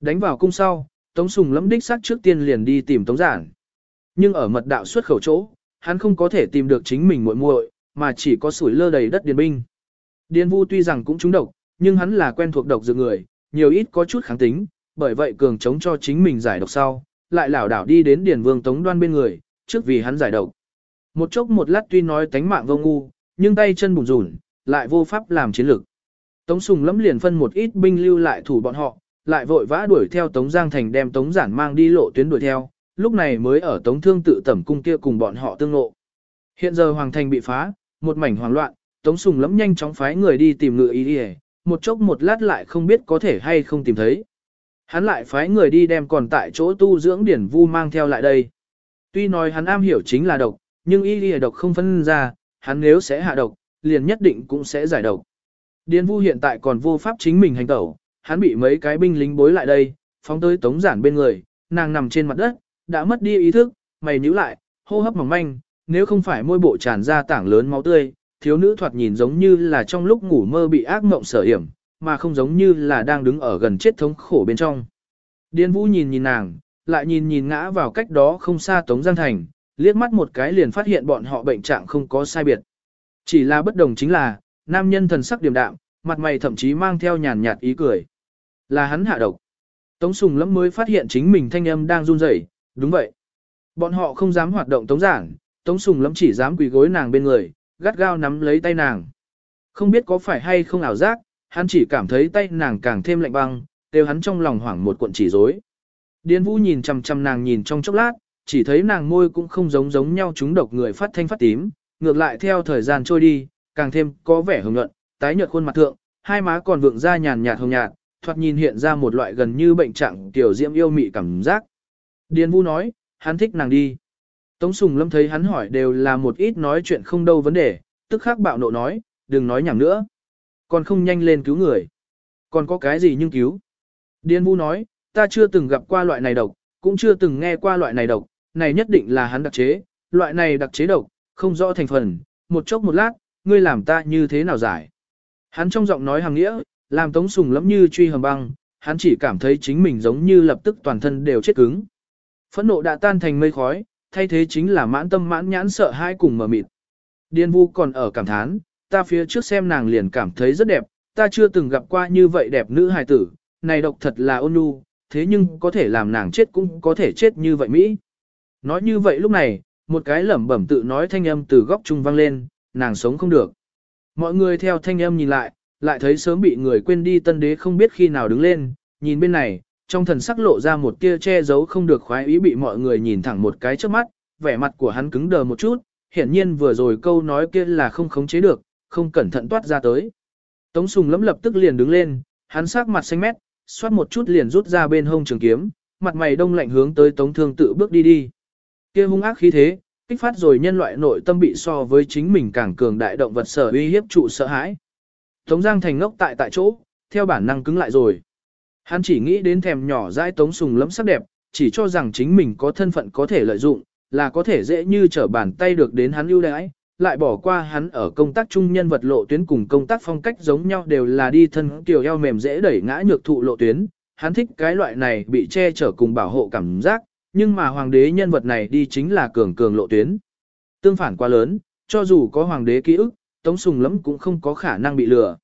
Đánh vào cung sau, Tống Sùng lẫm đích sát trước tiên liền đi tìm Tống Giản. Nhưng ở mật đạo xuất khẩu chỗ, hắn không có thể tìm được chính mình muội muội, mà chỉ có sủi lơ đầy đất điền binh. Điền Vu tuy rằng cũng trúng độc, nhưng hắn là quen thuộc độc dược người, nhiều ít có chút kháng tính, bởi vậy cường chống cho chính mình giải độc sau, lại lảo đảo đi đến Điền Vương Tống Đoan bên người, trước vì hắn giải độc. Một chốc một lát tuy nói tánh mạng vô ngu, nhưng tay chân bùn rủn, lại vô pháp làm chiến lược. Tống Sùng lẫm liền phân một ít binh lưu lại thủ bọn họ, lại vội vã đuổi theo Tống Giang Thành đem Tống Giản mang đi lộ tuyến đuổi theo, lúc này mới ở Tống Thương tự tẩm cung kia cùng bọn họ tương ngộ. Hiện giờ Hoàng Thành bị phá, một mảnh hoang loạn, Tống Sùng lẫm nhanh chóng phái người đi tìm ngựa ý đi một chốc một lát lại không biết có thể hay không tìm thấy. Hắn lại phái người đi đem còn tại chỗ tu dưỡng điển vu mang theo lại đây. Tuy nói hắn am hiểu chính là độc, nhưng y lìa độc không phân ra, hắn nếu sẽ hạ độc, liền nhất định cũng sẽ giải độc. Điền vu hiện tại còn vô pháp chính mình hành tẩu, hắn bị mấy cái binh lính bối lại đây, phóng tới tống giản bên người, nàng nằm trên mặt đất, đã mất đi ý thức, mày nhíu lại, hô hấp mỏng manh, nếu không phải môi bộ tràn ra tảng lớn máu tươi, thiếu nữ thoạt nhìn giống như là trong lúc ngủ mơ bị ác mộng sở hiểm, mà không giống như là đang đứng ở gần chết thống khổ bên trong. Điền Vũ nhìn nhìn nàng, lại nhìn nhìn ngã vào cách đó không xa Tống Giang Thành, liếc mắt một cái liền phát hiện bọn họ bệnh trạng không có sai biệt. Chỉ là bất đồng chính là, nam nhân thần sắc điềm đạm, mặt mày thậm chí mang theo nhàn nhạt ý cười. Là hắn hạ độc. Tống Sùng lắm mới phát hiện chính mình thanh âm đang run rẩy, đúng vậy. Bọn họ không dám hoạt động Tống Giảng, Tống Sùng lắm chỉ dám quỳ gối nàng bên người, gắt gao nắm lấy tay nàng. Không biết có phải hay không ảo giác, hắn chỉ cảm thấy tay nàng càng thêm lạnh băng, đều hắn trong lòng hoảng một cuộn chỉ rối. Điền Vũ nhìn chằm chằm nàng nhìn trong chốc lát, chỉ thấy nàng môi cũng không giống giống nhau chúng độc người phát thanh phát tím, ngược lại theo thời gian trôi đi, càng thêm có vẻ hồng nhuận, tái nhợt khuôn mặt thượng, hai má còn vượng ra nhàn nhạt hồng nhạt, thoạt nhìn hiện ra một loại gần như bệnh trạng tiểu diễm yêu mị cảm giác. Điền Vũ nói, hắn thích nàng đi. Tống Sùng Lâm thấy hắn hỏi đều là một ít nói chuyện không đâu vấn đề, tức khắc bạo nộ nói, đừng nói nhảm nữa. Còn không nhanh lên cứu người. Còn có cái gì nhưng cứu. Điền Vũ nói, ta chưa từng gặp qua loại này độc, cũng chưa từng nghe qua loại này độc, này nhất định là hắn đặc chế, loại này đặc chế độc, không rõ thành phần, một chốc một lát, ngươi làm ta như thế nào giải. Hắn trong giọng nói hàng nghĩa, làm Tống Sùng lẫm như truy hầm băng, hắn chỉ cảm thấy chính mình giống như lập tức toàn thân đều chết cứng. Phẫn nộ đã tan thành mây khói, thay thế chính là mãn tâm mãn nhãn sợ hai cùng mở mịt. Điên vu còn ở cảm thán, ta phía trước xem nàng liền cảm thấy rất đẹp, ta chưa từng gặp qua như vậy đẹp nữ hài tử, này độc thật là ôn nhu, thế nhưng có thể làm nàng chết cũng có thể chết như vậy Mỹ. Nói như vậy lúc này, một cái lẩm bẩm tự nói thanh âm từ góc trung vang lên, nàng sống không được. Mọi người theo thanh âm nhìn lại, lại thấy sớm bị người quên đi tân đế không biết khi nào đứng lên, nhìn bên này, trong thần sắc lộ ra một tia che giấu không được khoái ý bị mọi người nhìn thẳng một cái trước mắt, vẻ mặt của hắn cứng đờ một chút, hiển nhiên vừa rồi câu nói kia là không khống chế được, không cẩn thận toát ra tới. Tống Sùng lẫm lập tức liền đứng lên, hắn sắc mặt xanh mét, xoát một chút liền rút ra bên hông trường kiếm, mặt mày đông lạnh hướng tới Tống Thương tự bước đi đi. Kia hung ác khí thế, kích phát rồi nhân loại nội tâm bị so với chính mình càng cường đại động vật sở uy hiếp trụ sợ hãi. Tống Giang thành ngốc tại tại chỗ, theo bản năng cứng lại rồi. Hắn chỉ nghĩ đến thèm nhỏ dãi Tống Sùng lẫm sắc đẹp, chỉ cho rằng chính mình có thân phận có thể lợi dụng, là có thể dễ như trở bàn tay được đến hắn ưu đãi, lại bỏ qua hắn ở công tác chung nhân vật lộ tuyến cùng công tác phong cách giống nhau đều là đi thân tiểu eo mềm dễ đẩy ngã nhược thụ lộ tuyến. Hắn thích cái loại này bị che chở cùng bảo hộ cảm giác, nhưng mà hoàng đế nhân vật này đi chính là cường cường lộ tuyến. Tương phản quá lớn, cho dù có hoàng đế ký ức, Tống Sùng lắm cũng không có khả năng bị lừa.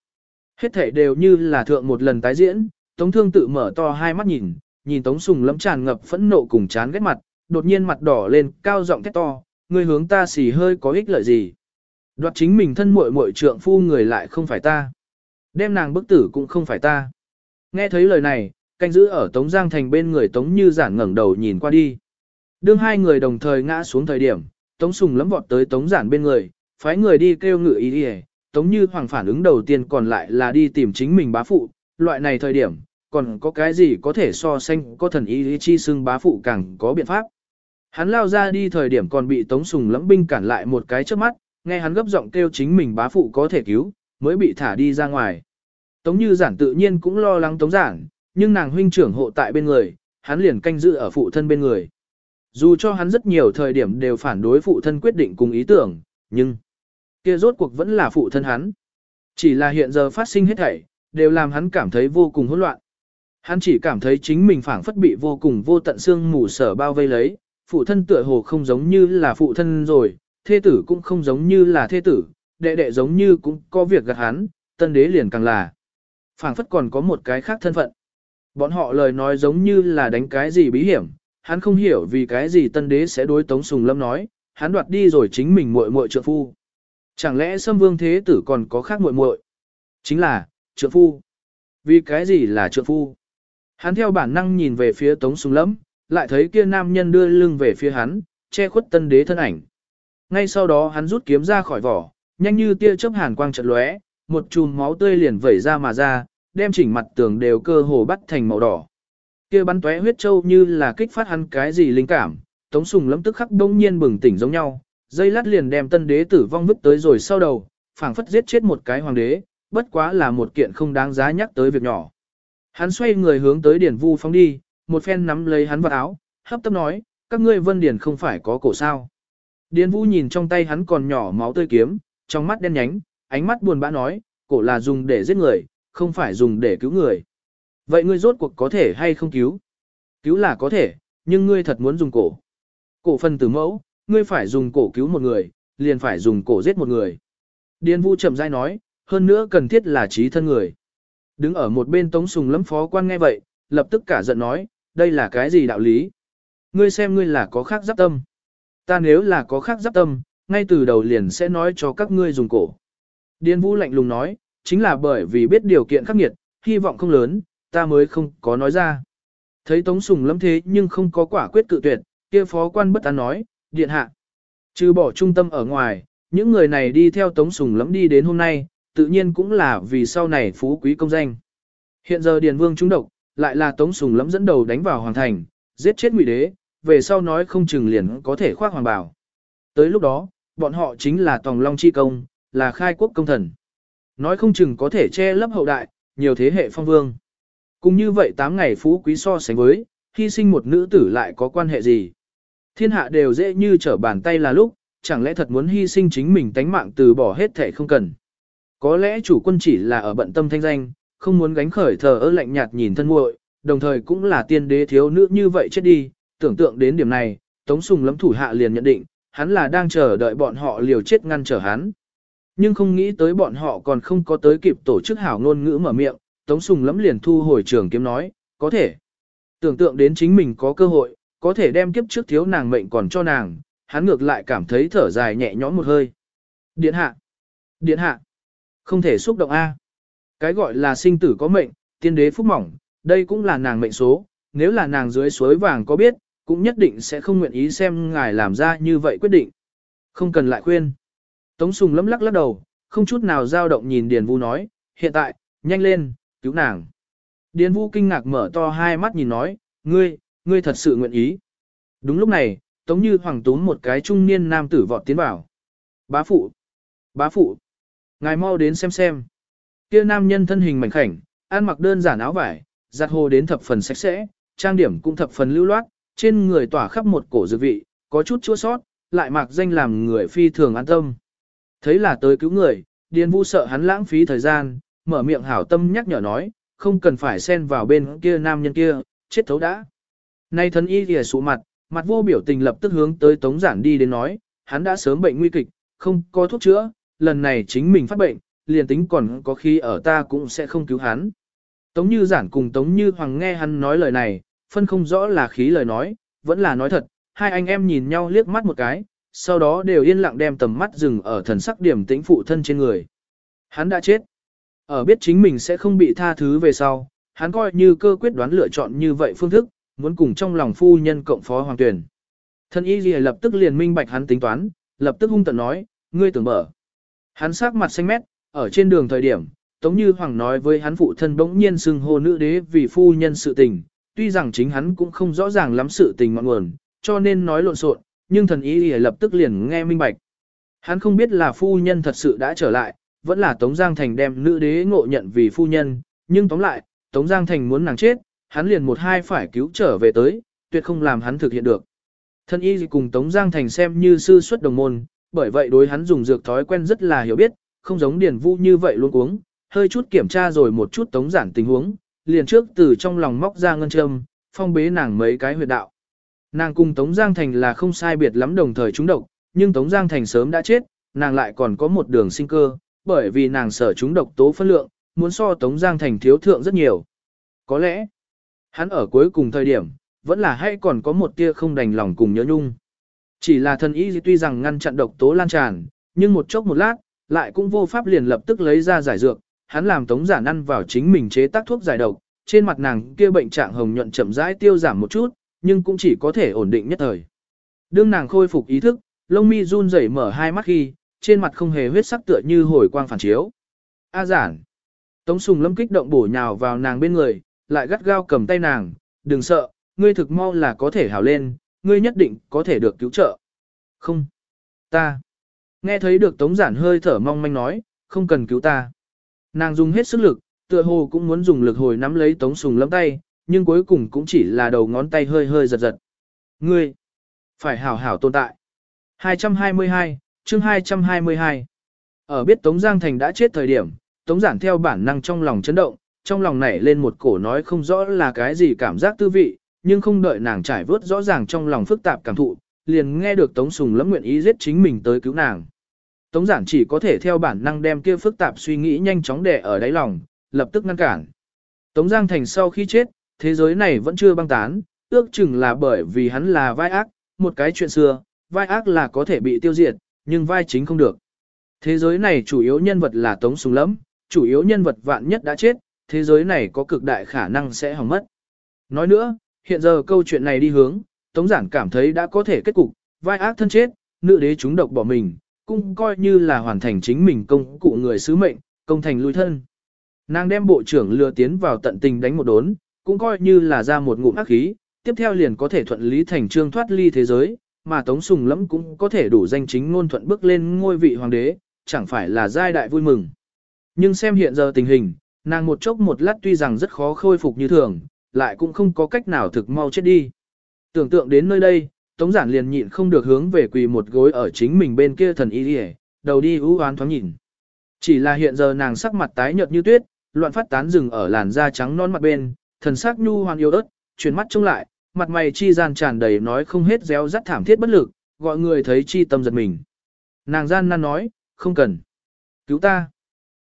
Hết thể đều như là thượng một lần tái diễn, Tống Thương tự mở to hai mắt nhìn, nhìn Tống Sùng lắm tràn ngập phẫn nộ cùng chán ghét mặt, đột nhiên mặt đỏ lên, cao giọng thét to, người hướng ta xì hơi có ích lợi gì. Đoạt chính mình thân muội muội trượng phu người lại không phải ta. Đem nàng bức tử cũng không phải ta. Nghe thấy lời này, canh giữ ở Tống Giang Thành bên người Tống Như Giản ngẩng đầu nhìn qua đi. Đương hai người đồng thời ngã xuống thời điểm, Tống Sùng lấm vọt tới Tống Giản bên người, phái người đi kêu ngự ý đi Tống Như Hoàng phản ứng đầu tiên còn lại là đi tìm chính mình bá phụ, loại này thời điểm, còn có cái gì có thể so sánh có thần ý chi xưng bá phụ càng có biện pháp. Hắn lao ra đi thời điểm còn bị Tống Sùng lẫm binh cản lại một cái trước mắt, nghe hắn gấp giọng kêu chính mình bá phụ có thể cứu, mới bị thả đi ra ngoài. Tống Như Giản tự nhiên cũng lo lắng Tống Giản, nhưng nàng huynh trưởng hộ tại bên người, hắn liền canh giữ ở phụ thân bên người. Dù cho hắn rất nhiều thời điểm đều phản đối phụ thân quyết định cùng ý tưởng, nhưng kia rốt cuộc vẫn là phụ thân hắn. Chỉ là hiện giờ phát sinh hết thảy, đều làm hắn cảm thấy vô cùng hỗn loạn. Hắn chỉ cảm thấy chính mình phản phất bị vô cùng vô tận xương mù sở bao vây lấy, phụ thân tựa hồ không giống như là phụ thân rồi, thê tử cũng không giống như là thê tử, đệ đệ giống như cũng có việc gặt hắn, tân đế liền càng là. phảng phất còn có một cái khác thân phận. Bọn họ lời nói giống như là đánh cái gì bí hiểm, hắn không hiểu vì cái gì tân đế sẽ đối Tống Sùng Lâm nói, hắn đoạt đi rồi chính mình muội muội trợ phu. Chẳng lẽ Sâm Vương Thế Tử còn có khác muội muội? Chính là, trợ phu. Vì cái gì là trợ phu? Hắn theo bản năng nhìn về phía Tống Sùng Lâm, lại thấy kia nam nhân đưa lưng về phía hắn, che khuất tân đế thân ảnh. Ngay sau đó hắn rút kiếm ra khỏi vỏ, nhanh như tia chớp hàn quang chợt lóe, một chùm máu tươi liền vẩy ra mà ra, đem chỉnh mặt tường đều cơ hồ bắt thành màu đỏ. Kia bắn tóe huyết châu như là kích phát hắn cái gì linh cảm, Tống Sùng lâm tức khắc đông nhiên bừng tỉnh giống nhau, dây lát liền đem tân đế tử vong vứt tới rồi sau đầu, phảng phất giết chết một cái hoàng đế, bất quá là một kiện không đáng giá nhắc tới việc nhỏ. Hắn xoay người hướng tới Điển Vu phóng đi, một phen nắm lấy hắn vào áo, hấp tấp nói, các ngươi vân điển không phải có cổ sao. Điền Vu nhìn trong tay hắn còn nhỏ máu tươi kiếm, trong mắt đen nhánh, ánh mắt buồn bã nói, cổ là dùng để giết người, không phải dùng để cứu người. Vậy ngươi rốt cuộc có thể hay không cứu? Cứu là có thể, nhưng ngươi thật muốn dùng cổ. Cổ phân tử mẫu, ngươi phải dùng cổ cứu một người, liền phải dùng cổ giết một người. Điền Vu chậm rãi nói, hơn nữa cần thiết là trí thân người. Đứng ở một bên Tống Sùng lấm phó quan nghe vậy, lập tức cả giận nói, đây là cái gì đạo lý? Ngươi xem ngươi là có khác giáp tâm. Ta nếu là có khác giáp tâm, ngay từ đầu liền sẽ nói cho các ngươi dùng cổ. Điền Vũ lạnh lùng nói, chính là bởi vì biết điều kiện khắc nghiệt, hy vọng không lớn, ta mới không có nói ra. Thấy Tống Sùng lắm thế nhưng không có quả quyết cự tuyệt, kia phó quan bất an nói, điện hạ. Trừ bỏ trung tâm ở ngoài, những người này đi theo Tống Sùng lắm đi đến hôm nay, tự nhiên cũng là vì sau này phú quý công danh. Hiện giờ Điền Vương trung độc, lại là Tống Sùng lắm dẫn đầu đánh vào hoàng thành, giết chết ngụy đế, về sau nói không chừng liền có thể khoác hoàng bảo. Tới lúc đó, bọn họ chính là Tòng Long Chi Công, là khai quốc công thần. Nói không chừng có thể che lấp hậu đại, nhiều thế hệ phong vương. Cũng như vậy 8 ngày phú quý so sánh với, hy sinh một nữ tử lại có quan hệ gì? Thiên hạ đều dễ như trở bàn tay là lúc, chẳng lẽ thật muốn hy sinh chính mình tánh mạng từ bỏ hết thể không cần. Có lẽ chủ quân chỉ là ở bận tâm thanh danh, không muốn gánh khởi thờ ơ lạnh nhạt nhìn thân muội, đồng thời cũng là tiên đế thiếu nữ như vậy chết đi, tưởng tượng đến điểm này, Tống Sùng lấm thủ hạ liền nhận định, hắn là đang chờ đợi bọn họ liều chết ngăn trở hắn. Nhưng không nghĩ tới bọn họ còn không có tới kịp tổ chức hảo ngôn ngữ mở miệng, Tống Sùng lắm liền thu hồi trường kiếm nói, có thể. Tưởng tượng đến chính mình có cơ hội, có thể đem kiếp trước thiếu nàng mệnh còn cho nàng, hắn ngược lại cảm thấy thở dài nhẹ nhõm một hơi. Điện hạ! Điện hạ! Không thể xúc động A. Cái gọi là sinh tử có mệnh, tiên đế phúc mỏng, đây cũng là nàng mệnh số, nếu là nàng dưới suối vàng có biết, cũng nhất định sẽ không nguyện ý xem ngài làm ra như vậy quyết định. Không cần lại khuyên. Tống Sùng lấm lắc lắc đầu, không chút nào dao động nhìn Điền Vũ nói, hiện tại, nhanh lên, cứu nàng. Điền Vũ kinh ngạc mở to hai mắt nhìn nói, ngươi, ngươi thật sự nguyện ý. Đúng lúc này, Tống Như Hoàng túm một cái trung niên nam tử vọt tiến vào. Bá phụ, bá phụ, ngài mau đến xem xem. Kia nam nhân thân hình mảnh khảnh, ăn mặc đơn giản áo vải, giặt hồ đến thập phần sạch sẽ, trang điểm cũng thập phần lưu loát, trên người tỏa khắp một cổ dược vị, có chút chua sót, lại mặc danh làm người phi thường an tâm. Thấy là tới cứu người, Điền Vũ sợ hắn lãng phí thời gian, mở miệng hảo tâm nhắc nhở nói, không cần phải xen vào bên kia nam nhân kia, chết thấu đã. Nay thần y lìa sụ mặt, mặt vô biểu tình lập tức hướng tới Tống Giản đi đến nói, hắn đã sớm bệnh nguy kịch, không có thuốc chữa, lần này chính mình phát bệnh, liền tính còn có khi ở ta cũng sẽ không cứu hắn. Tống Như Giản cùng Tống Như Hoàng nghe hắn nói lời này, phân không rõ là khí lời nói, vẫn là nói thật, hai anh em nhìn nhau liếc mắt một cái, sau đó đều yên lặng đem tầm mắt dừng ở thần sắc điểm tĩnh phụ thân trên người. Hắn đã chết. Ở biết chính mình sẽ không bị tha thứ về sau, hắn coi như cơ quyết đoán lựa chọn như vậy phương thức, muốn cùng trong lòng phu nhân cộng phó hoàng tuyển. Thân y gì lập tức liền minh bạch hắn tính toán, lập tức hung tận nói, ngươi tưởng mở. Hắn sắc mặt xanh mét, ở trên đường thời điểm, Tống Như Hoàng nói với hắn phụ thân bỗng nhiên xưng hô nữ đế vì phu nhân sự tình, tuy rằng chính hắn cũng không rõ ràng lắm sự tình ngọn nguồn, cho nên nói lộn xộn, nhưng thần ý lập tức liền nghe minh bạch. Hắn không biết là phu nhân thật sự đã trở lại, vẫn là Tống Giang Thành đem nữ đế ngộ nhận vì phu nhân, nhưng tóm lại, Tống Giang Thành muốn nàng chết, hắn liền một hai phải cứu trở về tới, tuyệt không làm hắn thực hiện được. Thân y cùng Tống Giang Thành xem như sư xuất đồng môn, bởi vậy đối hắn dùng dược thói quen rất là hiểu biết, không giống Điền Vu như vậy luôn uống, hơi chút kiểm tra rồi một chút Tống Giản tình huống, liền trước từ trong lòng móc ra ngân châm, phong bế nàng mấy cái huyệt đạo. Nàng cùng Tống Giang Thành là không sai biệt lắm đồng thời trúng độc, nhưng Tống Giang Thành sớm đã chết, nàng lại còn có một đường sinh cơ, bởi vì nàng sở trúng độc tố phân lượng, muốn so Tống Giang Thành thiếu thượng rất nhiều. Có lẽ, hắn ở cuối cùng thời điểm, vẫn là hay còn có một tia không đành lòng cùng nhớ nhung. Chỉ là thần y tuy rằng ngăn chặn độc tố lan tràn, nhưng một chốc một lát, lại cũng vô pháp liền lập tức lấy ra giải dược, hắn làm tống giản ăn vào chính mình chế tác thuốc giải độc, trên mặt nàng kia bệnh trạng hồng nhuận chậm rãi tiêu giảm một chút, nhưng cũng chỉ có thể ổn định nhất thời. Đương nàng khôi phục ý thức, lông mi run rẩy mở hai mắt khi, trên mặt không hề huyết sắc tựa như hồi quang phản chiếu. A giản. Tống sùng lâm kích động bổ nhào vào nàng bên người, lại gắt gao cầm tay nàng, đừng sợ, ngươi thực mau là có thể hào lên, ngươi nhất định có thể được cứu trợ. Không. Ta. Nghe thấy được tống giản hơi thở mong manh nói, không cần cứu ta. Nàng dùng hết sức lực, tựa hồ cũng muốn dùng lực hồi nắm lấy tống sùng lâm tay, nhưng cuối cùng cũng chỉ là đầu ngón tay hơi hơi giật giật. Ngươi. Phải hảo hảo tồn tại. 222, chương 222. Ở biết Tống Giang Thành đã chết thời điểm, Tống Giản theo bản năng trong lòng chấn động, trong lòng nảy lên một cổ nói không rõ là cái gì cảm giác tư vị, nhưng không đợi nàng trải vớt rõ ràng trong lòng phức tạp cảm thụ, liền nghe được Tống Sùng lẫm nguyện ý giết chính mình tới cứu nàng. Tống Giản chỉ có thể theo bản năng đem kia phức tạp suy nghĩ nhanh chóng đè ở đáy lòng, lập tức ngăn cản. Tống Giang Thành sau khi chết, thế giới này vẫn chưa băng tán, ước chừng là bởi vì hắn là vai ác, một cái chuyện xưa, vai ác là có thể bị tiêu diệt, nhưng vai chính không được. Thế giới này chủ yếu nhân vật là Tống Sùng Lẫm, chủ yếu nhân vật vạn nhất đã chết, thế giới này có cực đại khả năng sẽ hỏng mất. Nói nữa, hiện giờ câu chuyện này đi hướng, Tống Giản cảm thấy đã có thể kết cục, vai ác thân chết, nữ đế chúng độc bỏ mình, cũng coi như là hoàn thành chính mình công cụ người sứ mệnh, công thành lui thân. Nàng đem bộ trưởng lừa tiến vào tận tình đánh một đốn, cũng coi như là ra một ngụm ác khí, tiếp theo liền có thể thuận lý thành trương thoát ly thế giới, mà Tống Sùng Lẫm cũng có thể đủ danh chính ngôn thuận bước lên ngôi vị hoàng đế, chẳng phải là giai đại vui mừng. Nhưng xem hiện giờ tình hình, nàng một chốc một lát tuy rằng rất khó khôi phục như thường, lại cũng không có cách nào thực mau chết đi. Tưởng tượng đến nơi đây, Tống Giản liền nhịn không được hướng về quỳ một gối ở chính mình bên kia thần y đi đầu đi ưu oán thoáng nhìn. Chỉ là hiện giờ nàng sắc mặt tái nhợt như tuyết, loạn phát tán rừng ở làn da trắng non mặt bên, thần sắc nhu hoàn yếu ớt, chuyển mắt trông lại, mặt mày chi gian tràn đầy nói không hết réo rắt thảm thiết bất lực, gọi người thấy chi tâm giật mình. Nàng gian nan nói, không cần. Cứu ta.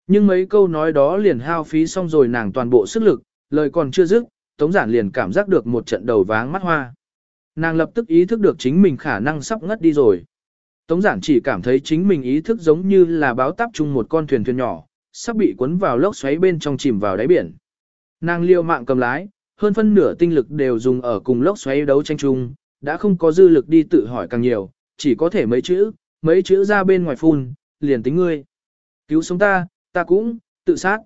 Nhưng mấy câu nói đó liền hao phí xong rồi nàng toàn bộ sức lực, lời còn chưa dứt, Tống Giản liền cảm giác được một trận đầu váng mắt hoa. Nàng lập tức ý thức được chính mình khả năng sắp ngất đi rồi. Tống Giản chỉ cảm thấy chính mình ý thức giống như là báo táp chung một con thuyền thuyền nhỏ, sắp bị cuốn vào lốc xoáy bên trong chìm vào đáy biển. Nàng liều mạng cầm lái, hơn phân nửa tinh lực đều dùng ở cùng lốc xoáy đấu tranh chung, đã không có dư lực đi tự hỏi càng nhiều, chỉ có thể mấy chữ, mấy chữ ra bên ngoài phun, liền tính ngươi. Cứu sống ta, ta cũng, tự sát.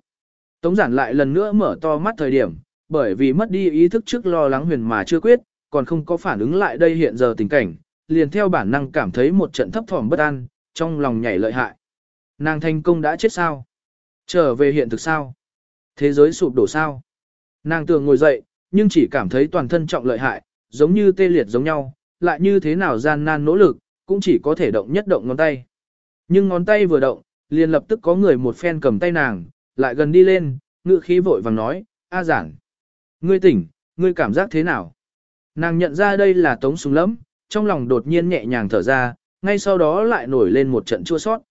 Tống giản lại lần nữa mở to mắt thời điểm, bởi vì mất đi ý thức trước lo lắng huyền mà chưa quyết, còn không có phản ứng lại đây hiện giờ tình cảnh, liền theo bản năng cảm thấy một trận thấp thỏm bất an, trong lòng nhảy lợi hại. Nàng thành công đã chết sao? Trở về hiện thực sao? Thế giới sụp đổ sao? Nàng tưởng ngồi dậy, nhưng chỉ cảm thấy toàn thân trọng lợi hại, giống như tê liệt giống nhau, lại như thế nào gian nan nỗ lực, cũng chỉ có thể động nhất động ngón tay. Nhưng ngón tay vừa động, liền lập tức có người một phen cầm tay nàng, lại gần đi lên, ngự khí vội vàng nói, A giản. Ngươi tỉnh, ngươi cảm giác thế nào? Nàng nhận ra đây là tống súng lắm, trong lòng đột nhiên nhẹ nhàng thở ra, ngay sau đó lại nổi lên một trận chua sót.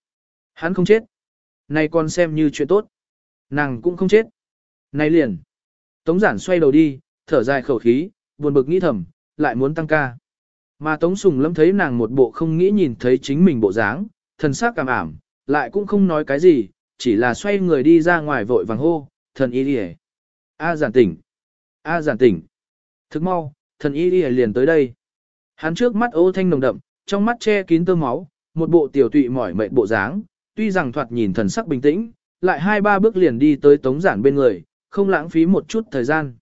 Hắn không chết. Này còn xem như chuyện tốt. Nàng cũng không chết. Này liền. Tống giản xoay đầu đi, thở dài khẩu khí, buồn bực nghĩ thầm, lại muốn tăng ca. Mà Tống Sùng lâm thấy nàng một bộ không nghĩ nhìn thấy chính mình bộ dáng, thần sắc cảm ảm, lại cũng không nói cái gì, chỉ là xoay người đi ra ngoài vội vàng hô, thần y đi A giản tỉnh. A giản tỉnh. Thức mau, thần y đi liền tới đây. Hắn trước mắt ô thanh nồng đậm, trong mắt che kín tơ máu, một bộ tiểu tụy mỏi mệt bộ dáng, tuy rằng thoạt nhìn thần sắc bình tĩnh, lại hai ba bước liền đi tới tống giản bên người, không lãng phí một chút thời gian.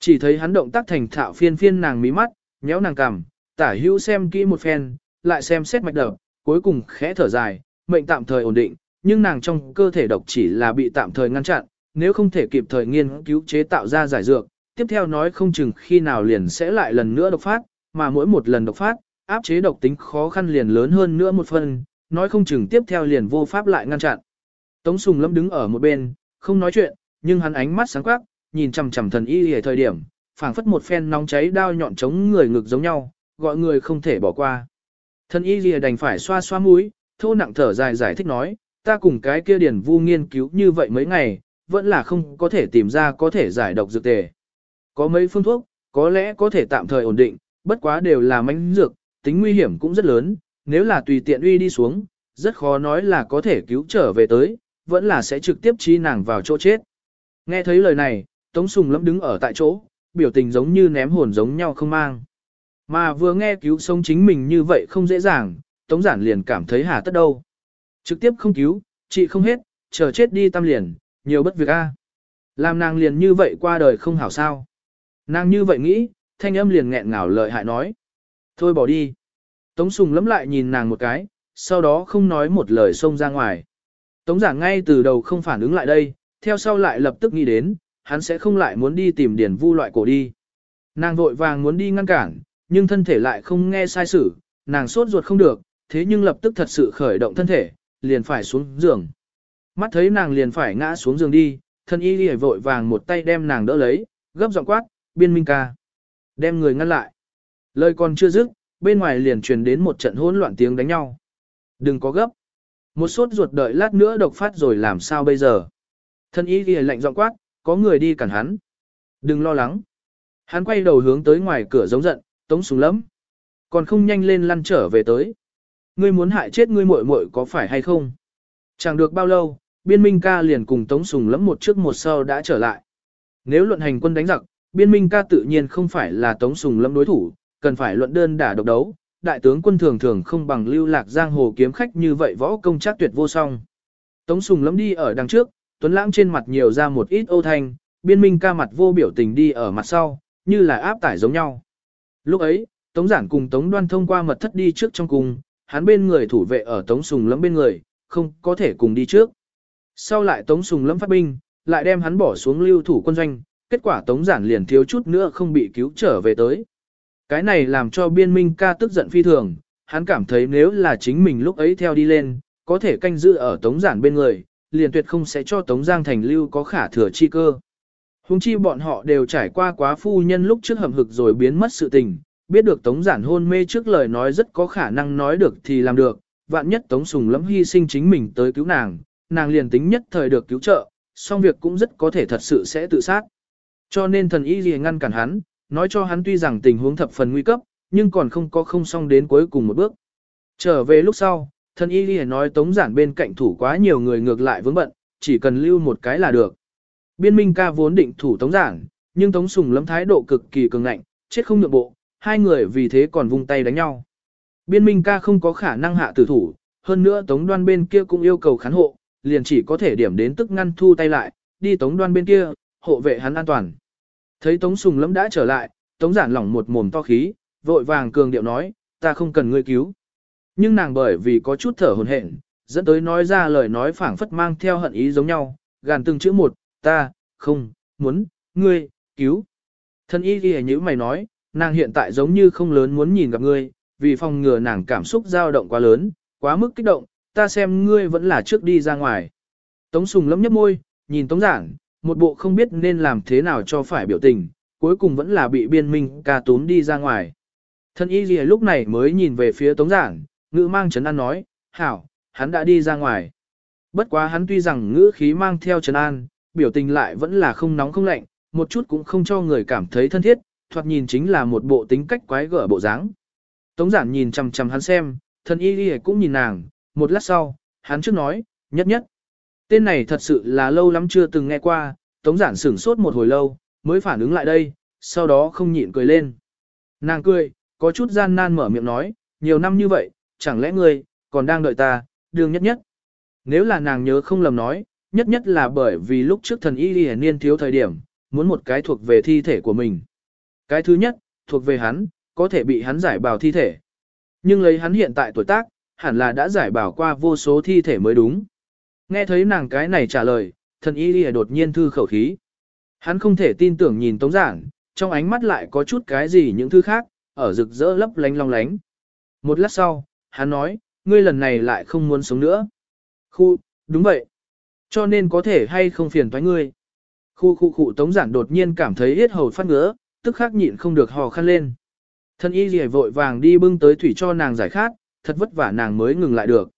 Chỉ thấy hắn động tác thành thạo phiên phiên nàng mí mắt, nhéo nàng cằm, tả hữu xem kỹ một phen, lại xem xét mạch đập, cuối cùng khẽ thở dài, mệnh tạm thời ổn định, nhưng nàng trong cơ thể độc chỉ là bị tạm thời ngăn chặn, nếu không thể kịp thời nghiên cứu chế tạo ra giải dược, tiếp theo nói không chừng khi nào liền sẽ lại lần nữa độc phát, mà mỗi một lần độc phát, áp chế độc tính khó khăn liền lớn hơn nữa một phần, nói không chừng tiếp theo liền vô pháp lại ngăn chặn. Tống Sùng Lâm đứng ở một bên, không nói chuyện, nhưng hắn ánh mắt sáng quắc, nhìn chằm chằm thần y ở thời điểm, phảng phất một phen nóng cháy đao nhọn chống người ngực giống nhau, gọi người không thể bỏ qua. Thần y lìa đành phải xoa xoa mũi, thô nặng thở dài giải thích nói, ta cùng cái kia điển vu nghiên cứu như vậy mấy ngày, vẫn là không có thể tìm ra có thể giải độc dược tề. Có mấy phương thuốc, có lẽ có thể tạm thời ổn định, bất quá đều là mánh dược, tính nguy hiểm cũng rất lớn, nếu là tùy tiện uy đi xuống, rất khó nói là có thể cứu trở về tới, vẫn là sẽ trực tiếp chi nàng vào chỗ chết. Nghe thấy lời này, Tống Sùng lẫm đứng ở tại chỗ, biểu tình giống như ném hồn giống nhau không mang. Mà vừa nghe cứu sống chính mình như vậy không dễ dàng, Tống Giản liền cảm thấy hà tất đâu. Trực tiếp không cứu, chị không hết, chờ chết đi tam liền, nhiều bất việc a. Làm nàng liền như vậy qua đời không hảo sao. Nàng như vậy nghĩ, thanh âm liền nghẹn ngào lợi hại nói. Thôi bỏ đi. Tống Sùng lẫm lại nhìn nàng một cái, sau đó không nói một lời xông ra ngoài. Tống giảng ngay từ đầu không phản ứng lại đây, theo sau lại lập tức nghĩ đến, hắn sẽ không lại muốn đi tìm điển vu loại cổ đi. Nàng vội vàng muốn đi ngăn cản, nhưng thân thể lại không nghe sai sử, nàng sốt ruột không được, thế nhưng lập tức thật sự khởi động thân thể, liền phải xuống giường. Mắt thấy nàng liền phải ngã xuống giường đi, thân y đi vội vàng một tay đem nàng đỡ lấy, gấp giọng quát, biên minh ca. Đem người ngăn lại. Lời còn chưa dứt, bên ngoài liền truyền đến một trận hỗn loạn tiếng đánh nhau. Đừng có gấp. Một sốt ruột đợi lát nữa độc phát rồi làm sao bây giờ. Thân y ghi lạnh giọng quát, có người đi cản hắn. Đừng lo lắng. Hắn quay đầu hướng tới ngoài cửa giống giận, tống súng lắm. Còn không nhanh lên lăn trở về tới. Ngươi muốn hại chết ngươi muội muội có phải hay không? Chẳng được bao lâu, biên minh ca liền cùng tống sùng lẫm một trước một sau đã trở lại. Nếu luận hành quân đánh giặc, biên minh ca tự nhiên không phải là tống sùng lâm đối thủ, cần phải luận đơn đả độc đấu, đại tướng quân thường thường không bằng lưu lạc giang hồ kiếm khách như vậy võ công chắc tuyệt vô song. Tống sùng Lẫm đi ở đằng trước, tuấn lãng trên mặt nhiều ra một ít ô thanh, biên minh ca mặt vô biểu tình đi ở mặt sau, như là áp tải giống nhau. Lúc ấy, Tống giản cùng Tống đoan thông qua mật thất đi trước trong cùng, hắn bên người thủ vệ ở Tống sùng Lẫm bên người, không có thể cùng đi trước. Sau lại Tống sùng Lẫm phát binh, lại đem hắn bỏ xuống lưu thủ quân doanh, kết quả Tống giản liền thiếu chút nữa không bị cứu trở về tới. Cái này làm cho biên minh ca tức giận phi thường, hắn cảm thấy nếu là chính mình lúc ấy theo đi lên, có thể canh giữ ở Tống giản bên người, liền tuyệt không sẽ cho Tống Giang Thành lưu có khả thừa chi cơ. Hùng chi bọn họ đều trải qua quá phu nhân lúc trước hầm hực rồi biến mất sự tình, biết được Tống giản hôn mê trước lời nói rất có khả năng nói được thì làm được, vạn nhất Tống Sùng lắm hy sinh chính mình tới cứu nàng, nàng liền tính nhất thời được cứu trợ, song việc cũng rất có thể thật sự sẽ tự sát. Cho nên thần y gì ngăn cản hắn, nói cho hắn tuy rằng tình huống thập phần nguy cấp, nhưng còn không có không xong đến cuối cùng một bước. Trở về lúc sau, thần y ghi nói tống giản bên cạnh thủ quá nhiều người ngược lại vướng bận, chỉ cần lưu một cái là được. Biên minh ca vốn định thủ tống giản, nhưng tống sùng lắm thái độ cực kỳ cường ngạnh, chết không nhượng bộ, hai người vì thế còn vung tay đánh nhau. Biên minh ca không có khả năng hạ tử thủ, hơn nữa tống đoan bên kia cũng yêu cầu khán hộ, liền chỉ có thể điểm đến tức ngăn thu tay lại, đi tống đoan bên kia, hộ vệ hắn an toàn. Thấy Tống Sùng Lâm đã trở lại, Tống Giản lỏng một mồm to khí, vội vàng cường điệu nói, ta không cần ngươi cứu. Nhưng nàng bởi vì có chút thở hồn hển, dẫn tới nói ra lời nói phảng phất mang theo hận ý giống nhau, gàn từng chữ một, ta, không, muốn, ngươi, cứu. Thân y ghi như mày nói, nàng hiện tại giống như không lớn muốn nhìn gặp ngươi, vì phòng ngừa nàng cảm xúc dao động quá lớn, quá mức kích động, ta xem ngươi vẫn là trước đi ra ngoài. Tống Sùng Lâm nhấp môi, nhìn Tống Giản, một bộ không biết nên làm thế nào cho phải biểu tình, cuối cùng vẫn là bị biên minh ca tún đi ra ngoài. Thân y gì lúc này mới nhìn về phía tống giảng, ngữ mang chấn an nói, hảo, hắn đã đi ra ngoài. Bất quá hắn tuy rằng ngữ khí mang theo trấn an, biểu tình lại vẫn là không nóng không lạnh, một chút cũng không cho người cảm thấy thân thiết, thoạt nhìn chính là một bộ tính cách quái gở bộ dáng. Tống giản nhìn chằm chằm hắn xem, thân y đi cũng nhìn nàng, một lát sau, hắn trước nói, nhất nhất. Tên này thật sự là lâu lắm chưa từng nghe qua, tống giản sửng sốt một hồi lâu, mới phản ứng lại đây, sau đó không nhịn cười lên. Nàng cười, có chút gian nan mở miệng nói, nhiều năm như vậy, chẳng lẽ ngươi, còn đang đợi ta, đường nhất nhất. Nếu là nàng nhớ không lầm nói, nhất nhất là bởi vì lúc trước thần y đi niên thiếu thời điểm, muốn một cái thuộc về thi thể của mình. Cái thứ nhất, thuộc về hắn, có thể bị hắn giải bào thi thể. Nhưng lấy hắn hiện tại tuổi tác, hẳn là đã giải bảo qua vô số thi thể mới đúng. Nghe thấy nàng cái này trả lời, thần y lìa đột nhiên thư khẩu khí. Hắn không thể tin tưởng nhìn tống giản, trong ánh mắt lại có chút cái gì những thứ khác, ở rực rỡ lấp lánh long lánh. Một lát sau, hắn nói, ngươi lần này lại không muốn sống nữa. Khu, đúng vậy. Cho nên có thể hay không phiền toái ngươi. Khu khu khu tống giản đột nhiên cảm thấy hết hầu phát ngứa, tức khắc nhịn không được hò khăn lên. Thân y lìa vội vàng đi bưng tới thủy cho nàng giải khát, thật vất vả nàng mới ngừng lại được.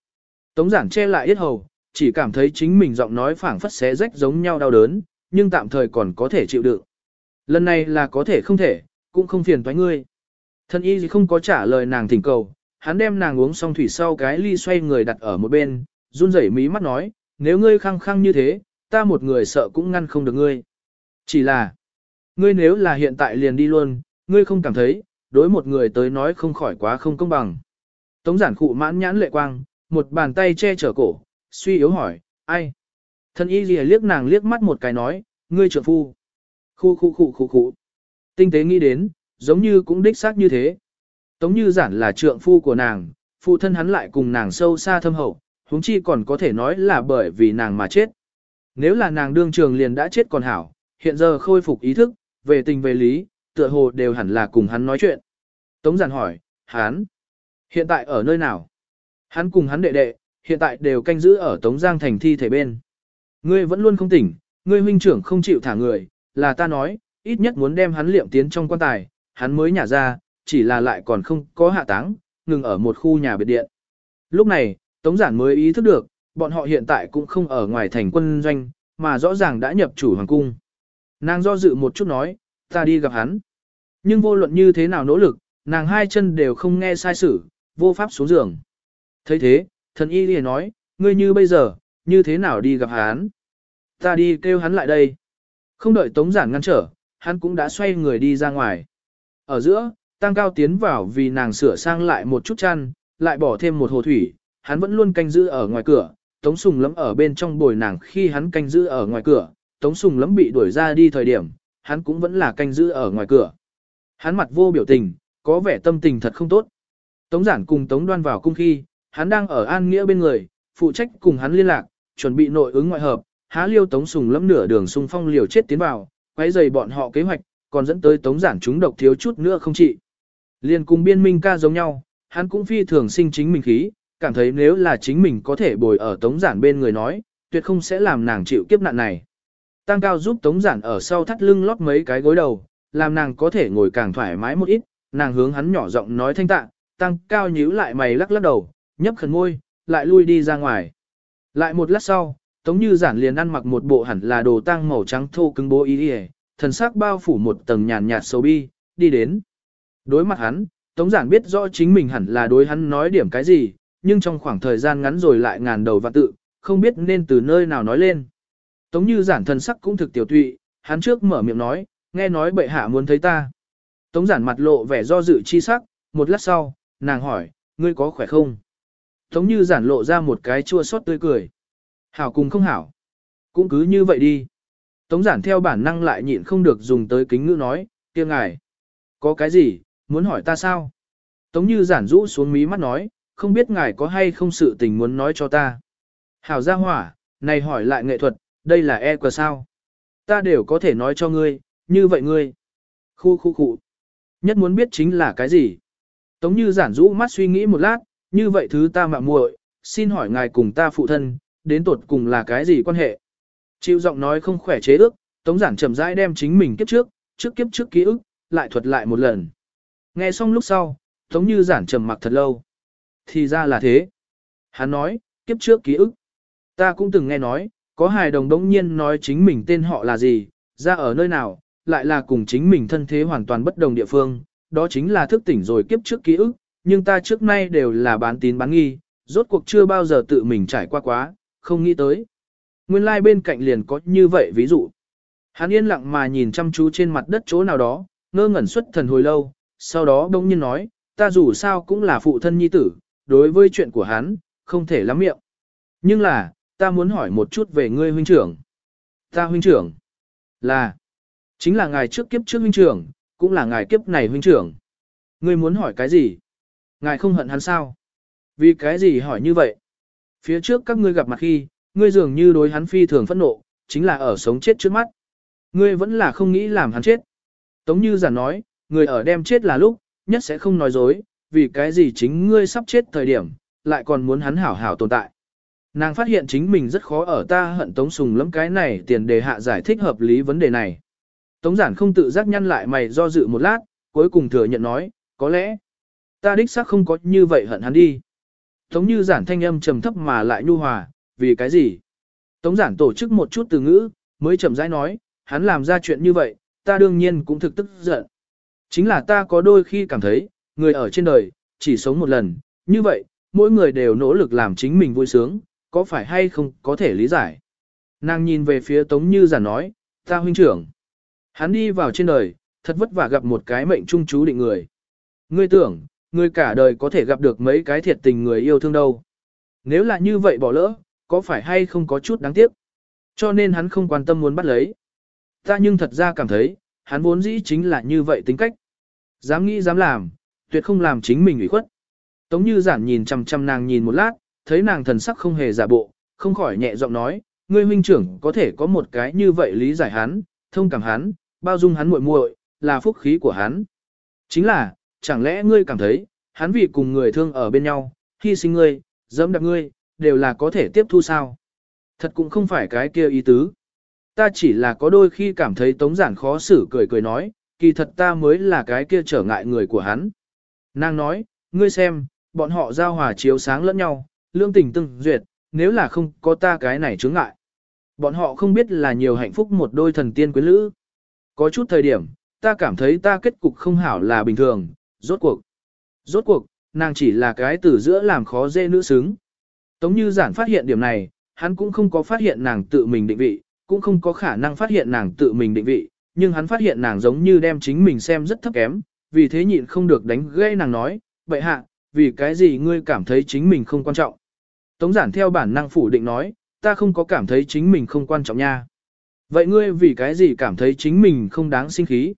Tống giản che lại hết hầu, chỉ cảm thấy chính mình giọng nói phảng phất xé rách giống nhau đau đớn, nhưng tạm thời còn có thể chịu đựng. Lần này là có thể không thể, cũng không phiền toái ngươi. Thân y gì không có trả lời nàng thỉnh cầu, hắn đem nàng uống xong thủy sau cái ly xoay người đặt ở một bên, run rẩy mí mắt nói, nếu ngươi khăng khăng như thế, ta một người sợ cũng ngăn không được ngươi. Chỉ là, ngươi nếu là hiện tại liền đi luôn, ngươi không cảm thấy, đối một người tới nói không khỏi quá không công bằng. Tống giản khụ mãn nhãn lệ quang, một bàn tay che chở cổ, suy yếu hỏi, ai? Thân y lìa liếc nàng liếc mắt một cái nói, ngươi trưởng phu. Khu khu khu khu khu. Tinh tế nghĩ đến, giống như cũng đích xác như thế. Tống như giản là trượng phu của nàng, phụ thân hắn lại cùng nàng sâu xa thâm hậu, huống chi còn có thể nói là bởi vì nàng mà chết. Nếu là nàng đương trường liền đã chết còn hảo, hiện giờ khôi phục ý thức, về tình về lý, tựa hồ đều hẳn là cùng hắn nói chuyện. Tống giản hỏi, hắn, hiện tại ở nơi nào? Hắn cùng hắn đệ đệ, hiện tại đều canh giữ ở Tống Giang thành thi thể bên. Ngươi vẫn luôn không tỉnh, ngươi huynh trưởng không chịu thả người, là ta nói, ít nhất muốn đem hắn liệm tiến trong quan tài, hắn mới nhả ra, chỉ là lại còn không có hạ táng, ngừng ở một khu nhà biệt điện. Lúc này, Tống Giản mới ý thức được, bọn họ hiện tại cũng không ở ngoài thành quân doanh, mà rõ ràng đã nhập chủ hoàng cung. Nàng do dự một chút nói, ta đi gặp hắn. Nhưng vô luận như thế nào nỗ lực, nàng hai chân đều không nghe sai sử, vô pháp xuống giường. thấy thế, thần y liền nói, ngươi như bây giờ, như thế nào đi gặp hắn? Ta đi kêu hắn lại đây. Không đợi Tống Giản ngăn trở, hắn cũng đã xoay người đi ra ngoài. Ở giữa, tăng cao tiến vào vì nàng sửa sang lại một chút chăn, lại bỏ thêm một hồ thủy, hắn vẫn luôn canh giữ ở ngoài cửa, Tống Sùng lắm ở bên trong bồi nàng khi hắn canh giữ ở ngoài cửa, Tống Sùng lắm bị đuổi ra đi thời điểm, hắn cũng vẫn là canh giữ ở ngoài cửa. Hắn mặt vô biểu tình, có vẻ tâm tình thật không tốt. Tống giản cùng Tống đoan vào cung khi, hắn đang ở an nghĩa bên người, phụ trách cùng hắn liên lạc, chuẩn bị nội ứng ngoại hợp, há liêu Tống Sùng lẫm nửa đường xung phong liều chết tiến vào, quấy rầy bọn họ kế hoạch, còn dẫn tới Tống giản chúng độc thiếu chút nữa không trị. Liên cùng biên minh ca giống nhau, hắn cũng phi thường sinh chính mình khí, cảm thấy nếu là chính mình có thể bồi ở Tống giản bên người nói, tuyệt không sẽ làm nàng chịu kiếp nạn này. Tăng cao giúp Tống giản ở sau thắt lưng lót mấy cái gối đầu, làm nàng có thể ngồi càng thoải mái một ít, nàng hướng hắn nhỏ giọng nói thanh tạ, tăng cao nhíu lại mày lắc lắc đầu, nhấp khẩn ngôi, lại lui đi ra ngoài. Lại một lát sau, Tống Như Giản liền ăn mặc một bộ hẳn là đồ tang màu trắng thô cứng bố ý đi thần sắc bao phủ một tầng nhàn nhạt sầu bi, đi đến. Đối mặt hắn, Tống Giản biết rõ chính mình hẳn là đối hắn nói điểm cái gì, nhưng trong khoảng thời gian ngắn rồi lại ngàn đầu và tự, không biết nên từ nơi nào nói lên. Tống Như Giản thần sắc cũng thực tiểu tụy, hắn trước mở miệng nói, nghe nói bệ hạ muốn thấy ta. Tống Giản mặt lộ vẻ do dự chi sắc, một lát sau, nàng hỏi, ngươi có khỏe không? Tống Như Giản lộ ra một cái chua xót tươi cười. Hảo cùng không hảo. Cũng cứ như vậy đi. Tống giản theo bản năng lại nhịn không được dùng tới kính ngữ nói, kia ngài. Có cái gì, muốn hỏi ta sao? Tống như giản rũ xuống mí mắt nói, không biết ngài có hay không sự tình muốn nói cho ta. Hảo gia hỏa, này hỏi lại nghệ thuật, đây là e quờ sao? Ta đều có thể nói cho ngươi, như vậy ngươi. Khu khu khu. Nhất muốn biết chính là cái gì? Tống như giản rũ mắt suy nghĩ một lát, như vậy thứ ta mạ muội, xin hỏi ngài cùng ta phụ thân, đến tột cùng là cái gì quan hệ? Chịu giọng nói không khỏe chế ước, Tống giản chậm rãi đem chính mình kiếp trước, trước kiếp trước ký ức, lại thuật lại một lần. Nghe xong lúc sau, Tống như giản trầm mặc thật lâu. Thì ra là thế. Hắn nói, kiếp trước ký ức. Ta cũng từng nghe nói, có hài đồng đống nhiên nói chính mình tên họ là gì, ra ở nơi nào, lại là cùng chính mình thân thế hoàn toàn bất đồng địa phương, đó chính là thức tỉnh rồi kiếp trước ký ức, nhưng ta trước nay đều là bán tín bán nghi, rốt cuộc chưa bao giờ tự mình trải qua quá, không nghĩ tới. Nguyên lai like bên cạnh liền có như vậy ví dụ. Hắn yên lặng mà nhìn chăm chú trên mặt đất chỗ nào đó, ngơ ngẩn xuất thần hồi lâu, sau đó đông nhiên nói, ta dù sao cũng là phụ thân nhi tử, đối với chuyện của hắn, không thể lắm miệng. Nhưng là, ta muốn hỏi một chút về ngươi huynh trưởng. Ta huynh trưởng, là, chính là ngài trước kiếp trước huynh trưởng, cũng là ngài kiếp này huynh trưởng. Ngươi muốn hỏi cái gì? Ngài không hận hắn sao? Vì cái gì hỏi như vậy? Phía trước các ngươi gặp mặt khi, ngươi dường như đối hắn phi thường phẫn nộ, chính là ở sống chết trước mắt. Ngươi vẫn là không nghĩ làm hắn chết. Tống như giản nói, người ở đem chết là lúc, nhất sẽ không nói dối, vì cái gì chính ngươi sắp chết thời điểm, lại còn muốn hắn hảo hảo tồn tại. Nàng phát hiện chính mình rất khó ở ta hận Tống Sùng lắm cái này tiền đề hạ giải thích hợp lý vấn đề này. Tống giản không tự giác nhăn lại mày do dự một lát, cuối cùng thừa nhận nói, có lẽ, ta đích xác không có như vậy hận hắn đi. Tống như giản thanh âm trầm thấp mà lại nhu hòa, vì cái gì? Tống giản tổ chức một chút từ ngữ, mới chậm rãi nói, hắn làm ra chuyện như vậy, ta đương nhiên cũng thực tức giận. Chính là ta có đôi khi cảm thấy, người ở trên đời, chỉ sống một lần, như vậy, mỗi người đều nỗ lực làm chính mình vui sướng, có phải hay không có thể lý giải. Nàng nhìn về phía Tống Như giản nói, ta huynh trưởng. Hắn đi vào trên đời, thật vất vả gặp một cái mệnh trung chú định người. Ngươi tưởng, ngươi cả đời có thể gặp được mấy cái thiệt tình người yêu thương đâu. Nếu là như vậy bỏ lỡ, có phải hay không có chút đáng tiếc. Cho nên hắn không quan tâm muốn bắt lấy. Ta nhưng thật ra cảm thấy, hắn vốn dĩ chính là như vậy tính cách. Dám nghĩ dám làm, tuyệt không làm chính mình ủy khuất. Tống như giản nhìn chằm chằm nàng nhìn một lát, thấy nàng thần sắc không hề giả bộ, không khỏi nhẹ giọng nói, ngươi huynh trưởng có thể có một cái như vậy lý giải hắn, thông cảm hắn, bao dung hắn muội muội, là phúc khí của hắn. Chính là, chẳng lẽ ngươi cảm thấy, hắn vì cùng người thương ở bên nhau, hy sinh ngươi, dẫm đạp ngươi, đều là có thể tiếp thu sao? Thật cũng không phải cái kia ý tứ. Ta chỉ là có đôi khi cảm thấy tống giản khó xử cười cười nói, kỳ thật ta mới là cái kia trở ngại người của hắn. Nàng nói, ngươi xem, bọn họ giao hòa chiếu sáng lẫn nhau, lương tình từng duyệt, nếu là không có ta cái này chướng ngại. Bọn họ không biết là nhiều hạnh phúc một đôi thần tiên quyến lữ. Có chút thời điểm, ta cảm thấy ta kết cục không hảo là bình thường, rốt cuộc. Rốt cuộc, nàng chỉ là cái từ giữa làm khó dễ nữ xứng. Tống như giản phát hiện điểm này, hắn cũng không có phát hiện nàng tự mình định vị, cũng không có khả năng phát hiện nàng tự mình định vị, nhưng hắn phát hiện nàng giống như đem chính mình xem rất thấp kém, vì thế nhịn không được đánh gây nàng nói, vậy hạ, vì cái gì ngươi cảm thấy chính mình không quan trọng. Tống giản theo bản năng phủ định nói, ta không có cảm thấy chính mình không quan trọng nha. Vậy ngươi vì cái gì cảm thấy chính mình không đáng sinh khí?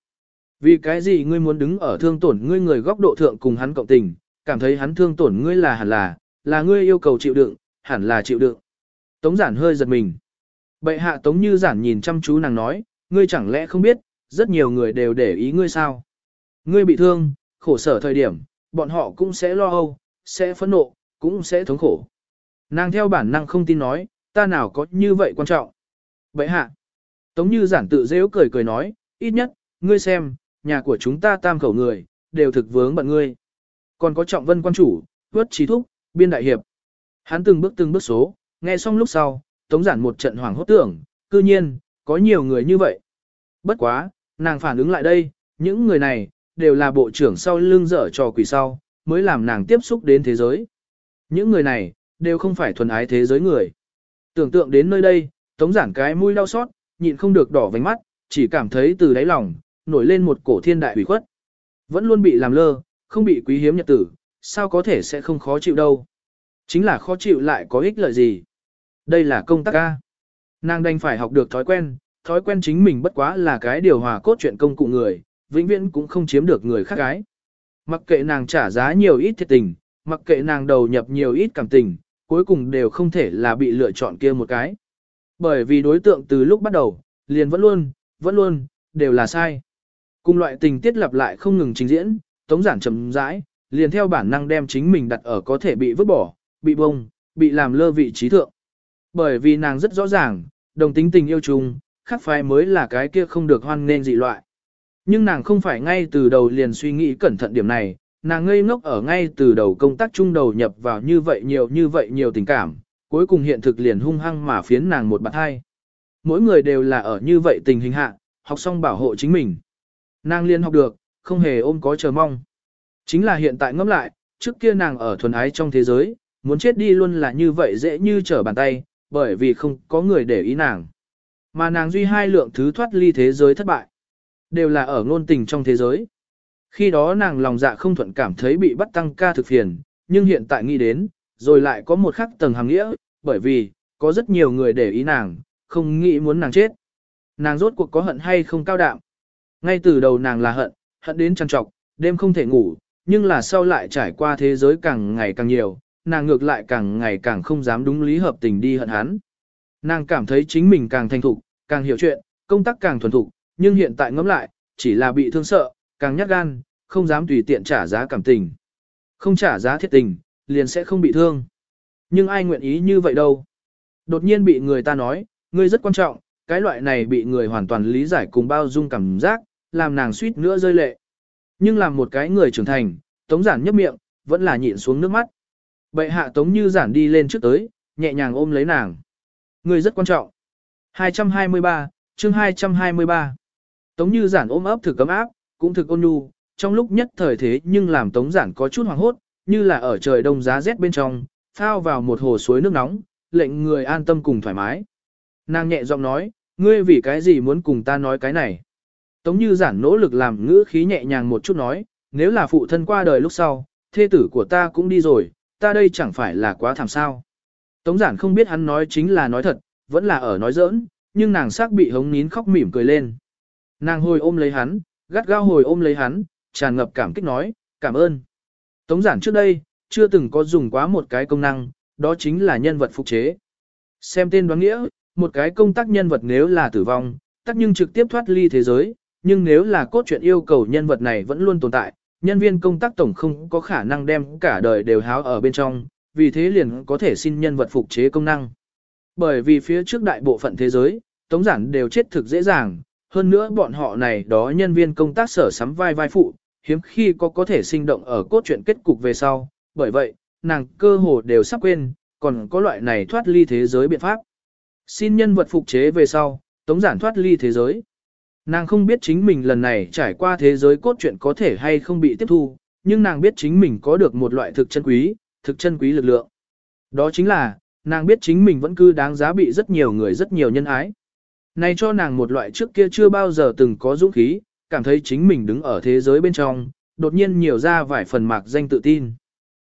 Vì cái gì ngươi muốn đứng ở thương tổn ngươi người góc độ thượng cùng hắn cộng tình, cảm thấy hắn thương tổn ngươi là hẳn là, là ngươi yêu cầu chịu đựng, hẳn là chịu đựng. Tống giản hơi giật mình. Bệ hạ tống như giản nhìn chăm chú nàng nói, ngươi chẳng lẽ không biết, rất nhiều người đều để ý ngươi sao? Ngươi bị thương, khổ sở thời điểm, bọn họ cũng sẽ lo âu, sẽ phẫn nộ, cũng sẽ thống khổ. Nàng theo bản năng không tin nói, ta nào có như vậy quan trọng. Bệ hạ. Tống như giản tự dễ cười cười nói, ít nhất, ngươi xem, nhà của chúng ta tam khẩu người, đều thực vướng bận ngươi. Còn có trọng vân quan chủ, huất trí thúc, biên đại hiệp. Hắn từng bước từng bước số, nghe xong lúc sau, tống giản một trận hoảng hốt tưởng, cư nhiên, có nhiều người như vậy. Bất quá, nàng phản ứng lại đây, những người này, đều là bộ trưởng sau lưng dở trò quỷ sau, mới làm nàng tiếp xúc đến thế giới. Những người này, đều không phải thuần ái thế giới người. Tưởng tượng đến nơi đây, tống giản cái mũi đau xót, nhịn không được đỏ vành mắt, chỉ cảm thấy từ đáy lòng, nổi lên một cổ thiên đại ủy khuất. Vẫn luôn bị làm lơ, không bị quý hiếm nhật tử, sao có thể sẽ không khó chịu đâu. Chính là khó chịu lại có ích lợi gì. Đây là công tác ca. Nàng đành phải học được thói quen, thói quen chính mình bất quá là cái điều hòa cốt chuyện công cụ người, vĩnh viễn cũng không chiếm được người khác gái. Mặc kệ nàng trả giá nhiều ít thiệt tình, mặc kệ nàng đầu nhập nhiều ít cảm tình, cuối cùng đều không thể là bị lựa chọn kia một cái. Bởi vì đối tượng từ lúc bắt đầu, liền vẫn luôn, vẫn luôn, đều là sai. Cùng loại tình tiết lặp lại không ngừng trình diễn, tống giản chậm rãi, liền theo bản năng đem chính mình đặt ở có thể bị vứt bỏ, bị bông, bị làm lơ vị trí thượng. Bởi vì nàng rất rõ ràng, đồng tính tình yêu chung, khác phái mới là cái kia không được hoan nên dị loại. Nhưng nàng không phải ngay từ đầu liền suy nghĩ cẩn thận điểm này, nàng ngây ngốc ở ngay từ đầu công tác chung đầu nhập vào như vậy nhiều như vậy nhiều tình cảm, cuối cùng hiện thực liền hung hăng mà phiến nàng một bạt hai. Mỗi người đều là ở như vậy tình hình hạ, học xong bảo hộ chính mình. Nàng liên học được, không hề ôm có chờ mong. Chính là hiện tại ngẫm lại, trước kia nàng ở thuần ái trong thế giới, muốn chết đi luôn là như vậy dễ như trở bàn tay, bởi vì không có người để ý nàng. Mà nàng duy hai lượng thứ thoát ly thế giới thất bại. Đều là ở ngôn tình trong thế giới. Khi đó nàng lòng dạ không thuận cảm thấy bị bắt tăng ca thực phiền, nhưng hiện tại nghĩ đến, rồi lại có một khắc tầng hàng nghĩa, bởi vì, có rất nhiều người để ý nàng, không nghĩ muốn nàng chết. Nàng rốt cuộc có hận hay không cao đạm. Ngay từ đầu nàng là hận, hận đến trăn trọc, đêm không thể ngủ, nhưng là sau lại trải qua thế giới càng ngày càng nhiều, nàng ngược lại càng ngày càng không dám đúng lý hợp tình đi hận hắn. Nàng cảm thấy chính mình càng thành thục, càng hiểu chuyện, công tác càng thuần thục, nhưng hiện tại ngẫm lại, chỉ là bị thương sợ, càng nhát gan, không dám tùy tiện trả giá cảm tình. Không trả giá thiết tình, liền sẽ không bị thương. Nhưng ai nguyện ý như vậy đâu. Đột nhiên bị người ta nói, ngươi rất quan trọng, cái loại này bị người hoàn toàn lý giải cùng bao dung cảm giác, làm nàng suýt nữa rơi lệ. Nhưng làm một cái người trưởng thành, tống giản nhấp miệng, vẫn là nhịn xuống nước mắt. Bệ hạ tống như giản đi lên trước tới, nhẹ nhàng ôm lấy nàng. Người rất quan trọng. 223, chương 223. Tống như giản ôm ấp thực cấm áp, cũng thực ôn nhu, trong lúc nhất thời thế nhưng làm tống giản có chút hoàng hốt, như là ở trời đông giá rét bên trong, phao vào một hồ suối nước nóng, lệnh người an tâm cùng thoải mái. Nàng nhẹ giọng nói, ngươi vì cái gì muốn cùng ta nói cái này? Tống như giản nỗ lực làm ngữ khí nhẹ nhàng một chút nói, nếu là phụ thân qua đời lúc sau, thê tử của ta cũng đi rồi, ta đây chẳng phải là quá thảm sao. Tống giản không biết hắn nói chính là nói thật, vẫn là ở nói giỡn, nhưng nàng xác bị hống nín khóc mỉm cười lên. Nàng hồi ôm lấy hắn, gắt gao hồi ôm lấy hắn, tràn ngập cảm kích nói, cảm ơn. Tống giản trước đây, chưa từng có dùng quá một cái công năng, đó chính là nhân vật phục chế. Xem tên đoán nghĩa, một cái công tác nhân vật nếu là tử vong, tất nhưng trực tiếp thoát ly thế giới, nhưng nếu là cốt truyện yêu cầu nhân vật này vẫn luôn tồn tại, nhân viên công tác tổng không có khả năng đem cả đời đều háo ở bên trong, vì thế liền có thể xin nhân vật phục chế công năng. Bởi vì phía trước đại bộ phận thế giới, tống giản đều chết thực dễ dàng, hơn nữa bọn họ này đó nhân viên công tác sở sắm vai vai phụ, hiếm khi có có thể sinh động ở cốt truyện kết cục về sau, bởi vậy, nàng cơ hồ đều sắp quên, còn có loại này thoát ly thế giới biện pháp. Xin nhân vật phục chế về sau, tống giản thoát ly thế giới. Nàng không biết chính mình lần này trải qua thế giới cốt truyện có thể hay không bị tiếp thu, nhưng nàng biết chính mình có được một loại thực chân quý, thực chân quý lực lượng. Đó chính là, nàng biết chính mình vẫn cứ đáng giá bị rất nhiều người rất nhiều nhân ái. Này cho nàng một loại trước kia chưa bao giờ từng có dũng khí, cảm thấy chính mình đứng ở thế giới bên trong, đột nhiên nhiều ra vài phần mạc danh tự tin.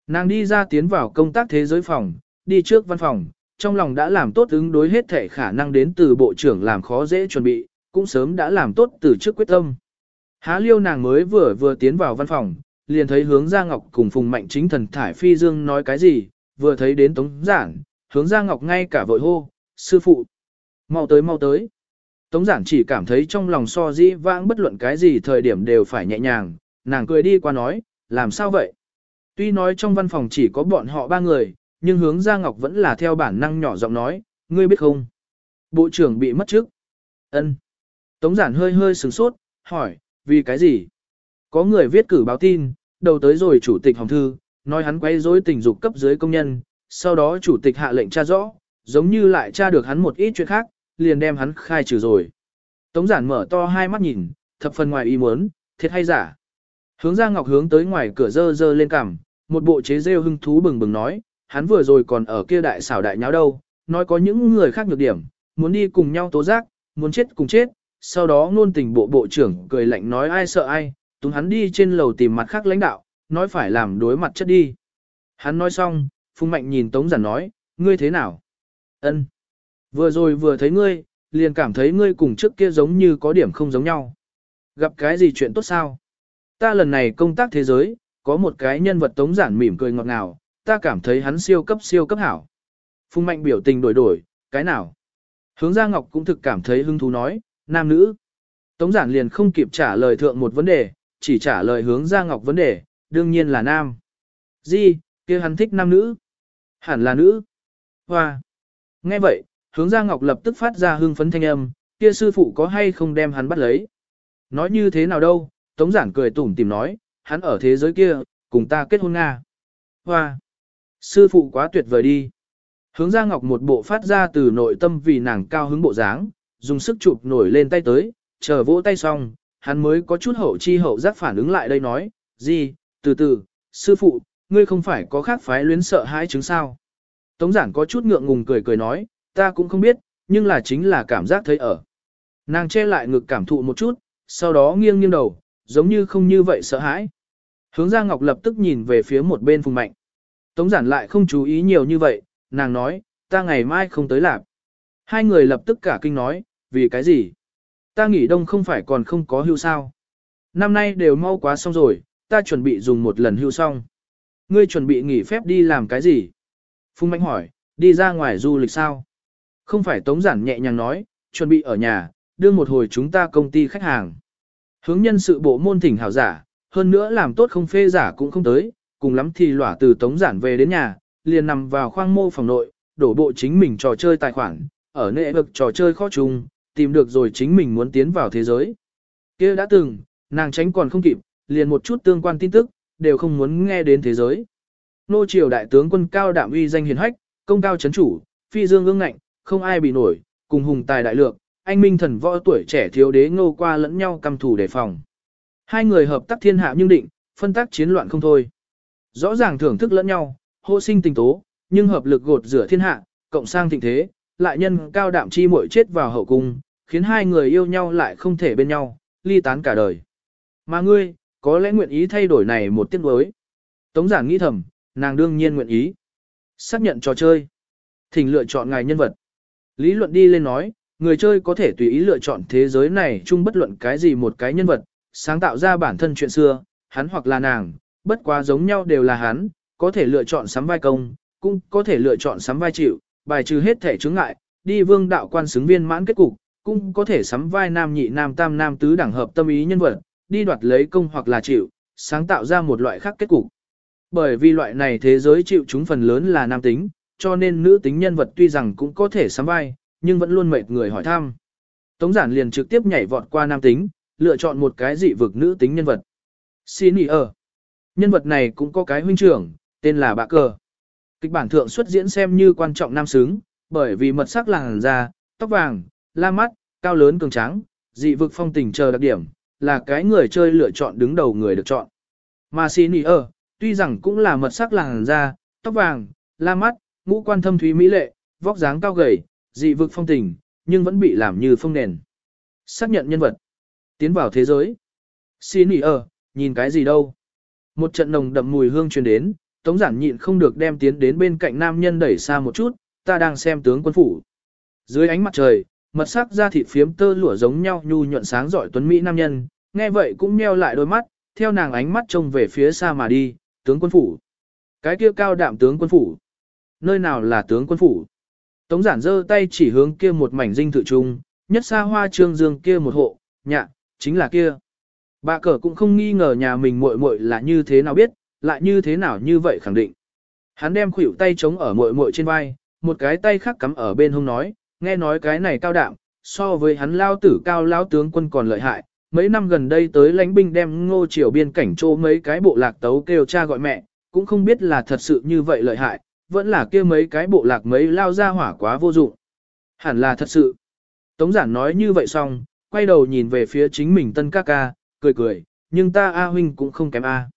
Nàng đi ra tiến vào công tác thế giới phòng, đi trước văn phòng, trong lòng đã làm tốt ứng đối hết thể khả năng đến từ bộ trưởng làm khó dễ chuẩn bị, cũng sớm đã làm tốt từ trước quyết tâm. Há liêu nàng mới vừa vừa tiến vào văn phòng, liền thấy hướng Gia Ngọc cùng Phùng Mạnh chính thần Thải Phi Dương nói cái gì, vừa thấy đến Tống Giản, hướng Gia Ngọc ngay cả vội hô, sư phụ, mau tới mau tới. Tống Giản chỉ cảm thấy trong lòng so dĩ vãng bất luận cái gì thời điểm đều phải nhẹ nhàng, nàng cười đi qua nói, làm sao vậy? Tuy nói trong văn phòng chỉ có bọn họ ba người, nhưng hướng Gia Ngọc vẫn là theo bản năng nhỏ giọng nói, ngươi biết không? Bộ trưởng bị mất trước. Ân. Tống giản hơi hơi sừng sốt, hỏi, vì cái gì? Có người viết cử báo tin, đầu tới rồi chủ tịch hồng thư, nói hắn quay rối tình dục cấp dưới công nhân, sau đó chủ tịch hạ lệnh tra rõ, giống như lại tra được hắn một ít chuyện khác, liền đem hắn khai trừ rồi. Tống giản mở to hai mắt nhìn, thập phần ngoài ý muốn, thiệt hay giả. Hướng ra ngọc hướng tới ngoài cửa dơ dơ lên cằm, một bộ chế rêu hưng thú bừng bừng nói, hắn vừa rồi còn ở kia đại xảo đại nháo đâu, nói có những người khác nhược điểm, muốn đi cùng nhau tố giác, muốn chết cùng chết, sau đó ngôn tình bộ bộ trưởng cười lạnh nói ai sợ ai, túng hắn đi trên lầu tìm mặt khác lãnh đạo, nói phải làm đối mặt chất đi. Hắn nói xong, Phùng Mạnh nhìn Tống Giản nói, ngươi thế nào? Ân. Vừa rồi vừa thấy ngươi, liền cảm thấy ngươi cùng trước kia giống như có điểm không giống nhau. Gặp cái gì chuyện tốt sao? Ta lần này công tác thế giới, có một cái nhân vật Tống Giản mỉm cười ngọt ngào, ta cảm thấy hắn siêu cấp siêu cấp hảo. Phùng Mạnh biểu tình đổi đổi, cái nào? Hướng Gia Ngọc cũng thực cảm thấy hứng thú nói, nam nữ. Tống giản liền không kịp trả lời thượng một vấn đề, chỉ trả lời hướng Gia Ngọc vấn đề, đương nhiên là nam. gì kia hắn thích nam nữ. Hẳn là nữ. Hoa. Nghe vậy, hướng Gia Ngọc lập tức phát ra hưng phấn thanh âm, kia sư phụ có hay không đem hắn bắt lấy. Nói như thế nào đâu, Tống giản cười tủm tỉm nói, hắn ở thế giới kia, cùng ta kết hôn Nga. Hoa. Sư phụ quá tuyệt vời đi. Hướng ra Ngọc một bộ phát ra từ nội tâm vì nàng cao hứng bộ dáng, dùng sức chụp nổi lên tay tới, chờ vỗ tay xong, hắn mới có chút hậu chi hậu giác phản ứng lại đây nói, gì, từ từ, sư phụ, ngươi không phải có khác phái luyến sợ hãi chứng sao. Tống giản có chút ngượng ngùng cười cười nói, ta cũng không biết, nhưng là chính là cảm giác thấy ở. Nàng che lại ngực cảm thụ một chút, sau đó nghiêng nghiêng đầu, giống như không như vậy sợ hãi. Hướng Giang Ngọc lập tức nhìn về phía một bên Phùng Mạnh. Tống giản lại không chú ý nhiều như vậy, nàng nói, ta ngày mai không tới làm. Hai người lập tức cả kinh nói, vì cái gì? Ta nghỉ đông không phải còn không có hưu sao? Năm nay đều mau quá xong rồi, ta chuẩn bị dùng một lần hưu xong. Ngươi chuẩn bị nghỉ phép đi làm cái gì? Phùng Mạnh hỏi, đi ra ngoài du lịch sao? Không phải tống giản nhẹ nhàng nói, chuẩn bị ở nhà, đưa một hồi chúng ta công ty khách hàng. Hướng nhân sự bộ môn thỉnh hảo giả, hơn nữa làm tốt không phê giả cũng không tới, cùng lắm thì lỏa từ tống giản về đến nhà, liền nằm vào khoang mô phòng nội, đổ bộ chính mình trò chơi tài khoản, ở nệ vực trò chơi khó chung, tìm được rồi chính mình muốn tiến vào thế giới. kia đã từng, nàng tránh còn không kịp, liền một chút tương quan tin tức, đều không muốn nghe đến thế giới. Nô triều đại tướng quân cao đạm uy danh hiền hách, công cao chấn chủ, phi dương ương ngạnh, không ai bị nổi, cùng hùng tài đại lược, anh minh thần võ tuổi trẻ thiếu đế ngô qua lẫn nhau căm thủ đề phòng. Hai người hợp tác thiên hạ nhưng định, phân tác chiến loạn không thôi. Rõ ràng thưởng thức lẫn nhau, hô sinh tình tố, nhưng hợp lực gột rửa thiên hạ, cộng sang thịnh thế, lại nhân cao đạm chi muội chết vào hậu cung, khiến hai người yêu nhau lại không thể bên nhau, ly tán cả đời. Mà ngươi, có lẽ nguyện ý thay đổi này một tiết đối. Tống giản nghĩ thầm, nàng đương nhiên nguyện ý. Xác nhận trò chơi. Thỉnh lựa chọn ngài nhân vật. Lý luận đi lên nói, người chơi có thể tùy ý lựa chọn thế giới này chung bất luận cái gì một cái nhân vật, sáng tạo ra bản thân chuyện xưa, hắn hoặc là nàng, bất quá giống nhau đều là hắn, có thể lựa chọn sắm vai công, cũng có thể lựa chọn sắm vai chịu, bài trừ hết thể chướng ngại, đi vương đạo quan xứng viên mãn kết cục, cũng có thể sắm vai nam nhị nam tam nam tứ đẳng hợp tâm ý nhân vật, đi đoạt lấy công hoặc là chịu, sáng tạo ra một loại khác kết cục. Bởi vì loại này thế giới chịu chúng phần lớn là nam tính, cho nên nữ tính nhân vật tuy rằng cũng có thể sắm vai, nhưng vẫn luôn mệt người hỏi thăm. Tống giản liền trực tiếp nhảy vọt qua nam tính, lựa chọn một cái dị vực nữ tính nhân vật. Xin ý ở. Nhân vật này cũng có cái huynh trưởng, tên là Bạ Cờ. Kịch bản thượng xuất diễn xem như quan trọng nam xứng, bởi vì mật sắc làng da, tóc vàng, la mắt, cao lớn cường tráng, dị vực phong tình chờ đặc điểm, là cái người chơi lựa chọn đứng đầu người được chọn. Mà xin ý ở, tuy rằng cũng là mật sắc làng da, tóc vàng, la mắt, ngũ quan thâm thúy mỹ lệ, vóc dáng cao gầy, dị vực phong tình, nhưng vẫn bị làm như phong nền. Xác nhận nhân vật. Tiến vào thế giới. Xin ý ở, nhìn cái gì đâu. Một trận nồng đậm mùi hương truyền đến, Tống giản nhịn không được đem tiến đến bên cạnh nam nhân đẩy xa một chút, ta đang xem tướng quân phủ. Dưới ánh mặt trời, mật sắc da thịt phiếm tơ lụa giống nhau nhu nhuận sáng giỏi tuấn mỹ nam nhân, nghe vậy cũng nheo lại đôi mắt, theo nàng ánh mắt trông về phía xa mà đi, tướng quân phủ. Cái kia cao đạm tướng quân phủ. Nơi nào là tướng quân phủ? Tống giản giơ tay chỉ hướng kia một mảnh dinh thự trung, nhất xa hoa trương dương kia một hộ, nhạ, chính là kia. Bà cờ cũng không nghi ngờ nhà mình muội muội là như thế nào biết, lại như thế nào như vậy khẳng định. Hắn đem khuỷu tay chống ở muội muội trên vai, một cái tay khác cắm ở bên hông nói, nghe nói cái này cao đạm, so với hắn lao tử cao lao tướng quân còn lợi hại. Mấy năm gần đây tới lãnh binh đem ngô triều biên cảnh trô mấy cái bộ lạc tấu kêu cha gọi mẹ, cũng không biết là thật sự như vậy lợi hại, vẫn là kia mấy cái bộ lạc mấy lao ra hỏa quá vô dụng. Hẳn là thật sự. Tống giản nói như vậy xong, quay đầu nhìn về phía chính mình tân ca ca, cười cười, nhưng ta A huynh cũng không kém A.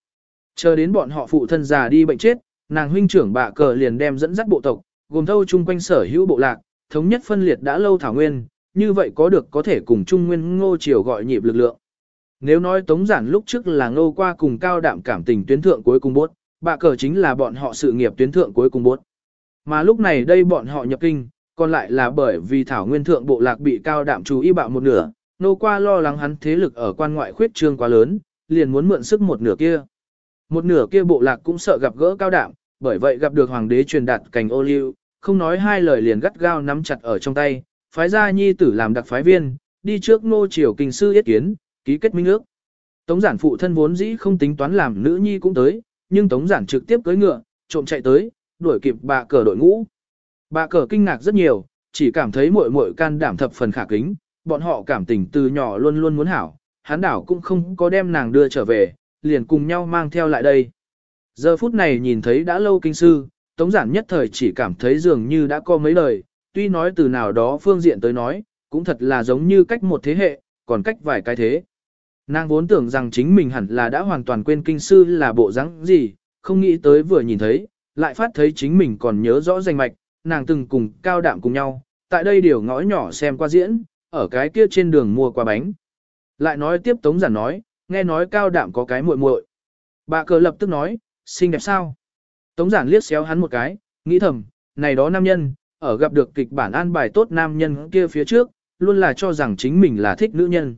Chờ đến bọn họ phụ thân già đi bệnh chết, nàng huynh trưởng bạ cờ liền đem dẫn dắt bộ tộc, gồm thâu chung quanh sở hữu bộ lạc, thống nhất phân liệt đã lâu thảo nguyên, như vậy có được có thể cùng Trung Nguyên Ngô Triều gọi nhịp lực lượng. Nếu nói Tống Giản lúc trước là Ngô qua cùng cao đạm cảm tình tuyến thượng cuối cùng bốt, bạ cờ chính là bọn họ sự nghiệp tuyến thượng cuối cùng bốt. Mà lúc này đây bọn họ nhập kinh, còn lại là bởi vì thảo nguyên thượng bộ lạc bị cao đạm chú ý bạo một nửa, Nô qua lo lắng hắn thế lực ở quan ngoại khuyết trương quá lớn, liền muốn mượn sức một nửa kia. Một nửa kia bộ lạc cũng sợ gặp gỡ cao đạm, bởi vậy gặp được hoàng đế truyền đạt cành ô liu, không nói hai lời liền gắt gao nắm chặt ở trong tay, phái ra nhi tử làm đặc phái viên, đi trước nô triều kinh sư yết kiến, ký kết minh ước. Tống giản phụ thân vốn dĩ không tính toán làm nữ nhi cũng tới, nhưng tống giản trực tiếp cưỡi ngựa, trộm chạy tới, đuổi kịp bà cờ đội ngũ. Bà cờ kinh ngạc rất nhiều, chỉ cảm thấy muội muội can đảm thập phần khả kính, bọn họ cảm tình từ nhỏ luôn luôn muốn hảo, hắn đảo cũng không có đem nàng đưa trở về, liền cùng nhau mang theo lại đây. Giờ phút này nhìn thấy đã lâu kinh sư, Tống giản nhất thời chỉ cảm thấy dường như đã có mấy lời, tuy nói từ nào đó phương diện tới nói, cũng thật là giống như cách một thế hệ, còn cách vài cái thế. Nàng vốn tưởng rằng chính mình hẳn là đã hoàn toàn quên kinh sư là bộ dáng gì, không nghĩ tới vừa nhìn thấy, lại phát thấy chính mình còn nhớ rõ danh mạch, nàng từng cùng cao đạm cùng nhau, tại đây điều ngõ nhỏ xem qua diễn, ở cái kia trên đường mua qua bánh. Lại nói tiếp Tống giản nói, nghe nói cao đạm có cái muội muội. Bà cờ lập tức nói, xinh đẹp sao? Tống giản liếc xéo hắn một cái, nghĩ thầm, này đó nam nhân, ở gặp được kịch bản an bài tốt nam nhân kia phía trước, luôn là cho rằng chính mình là thích nữ nhân.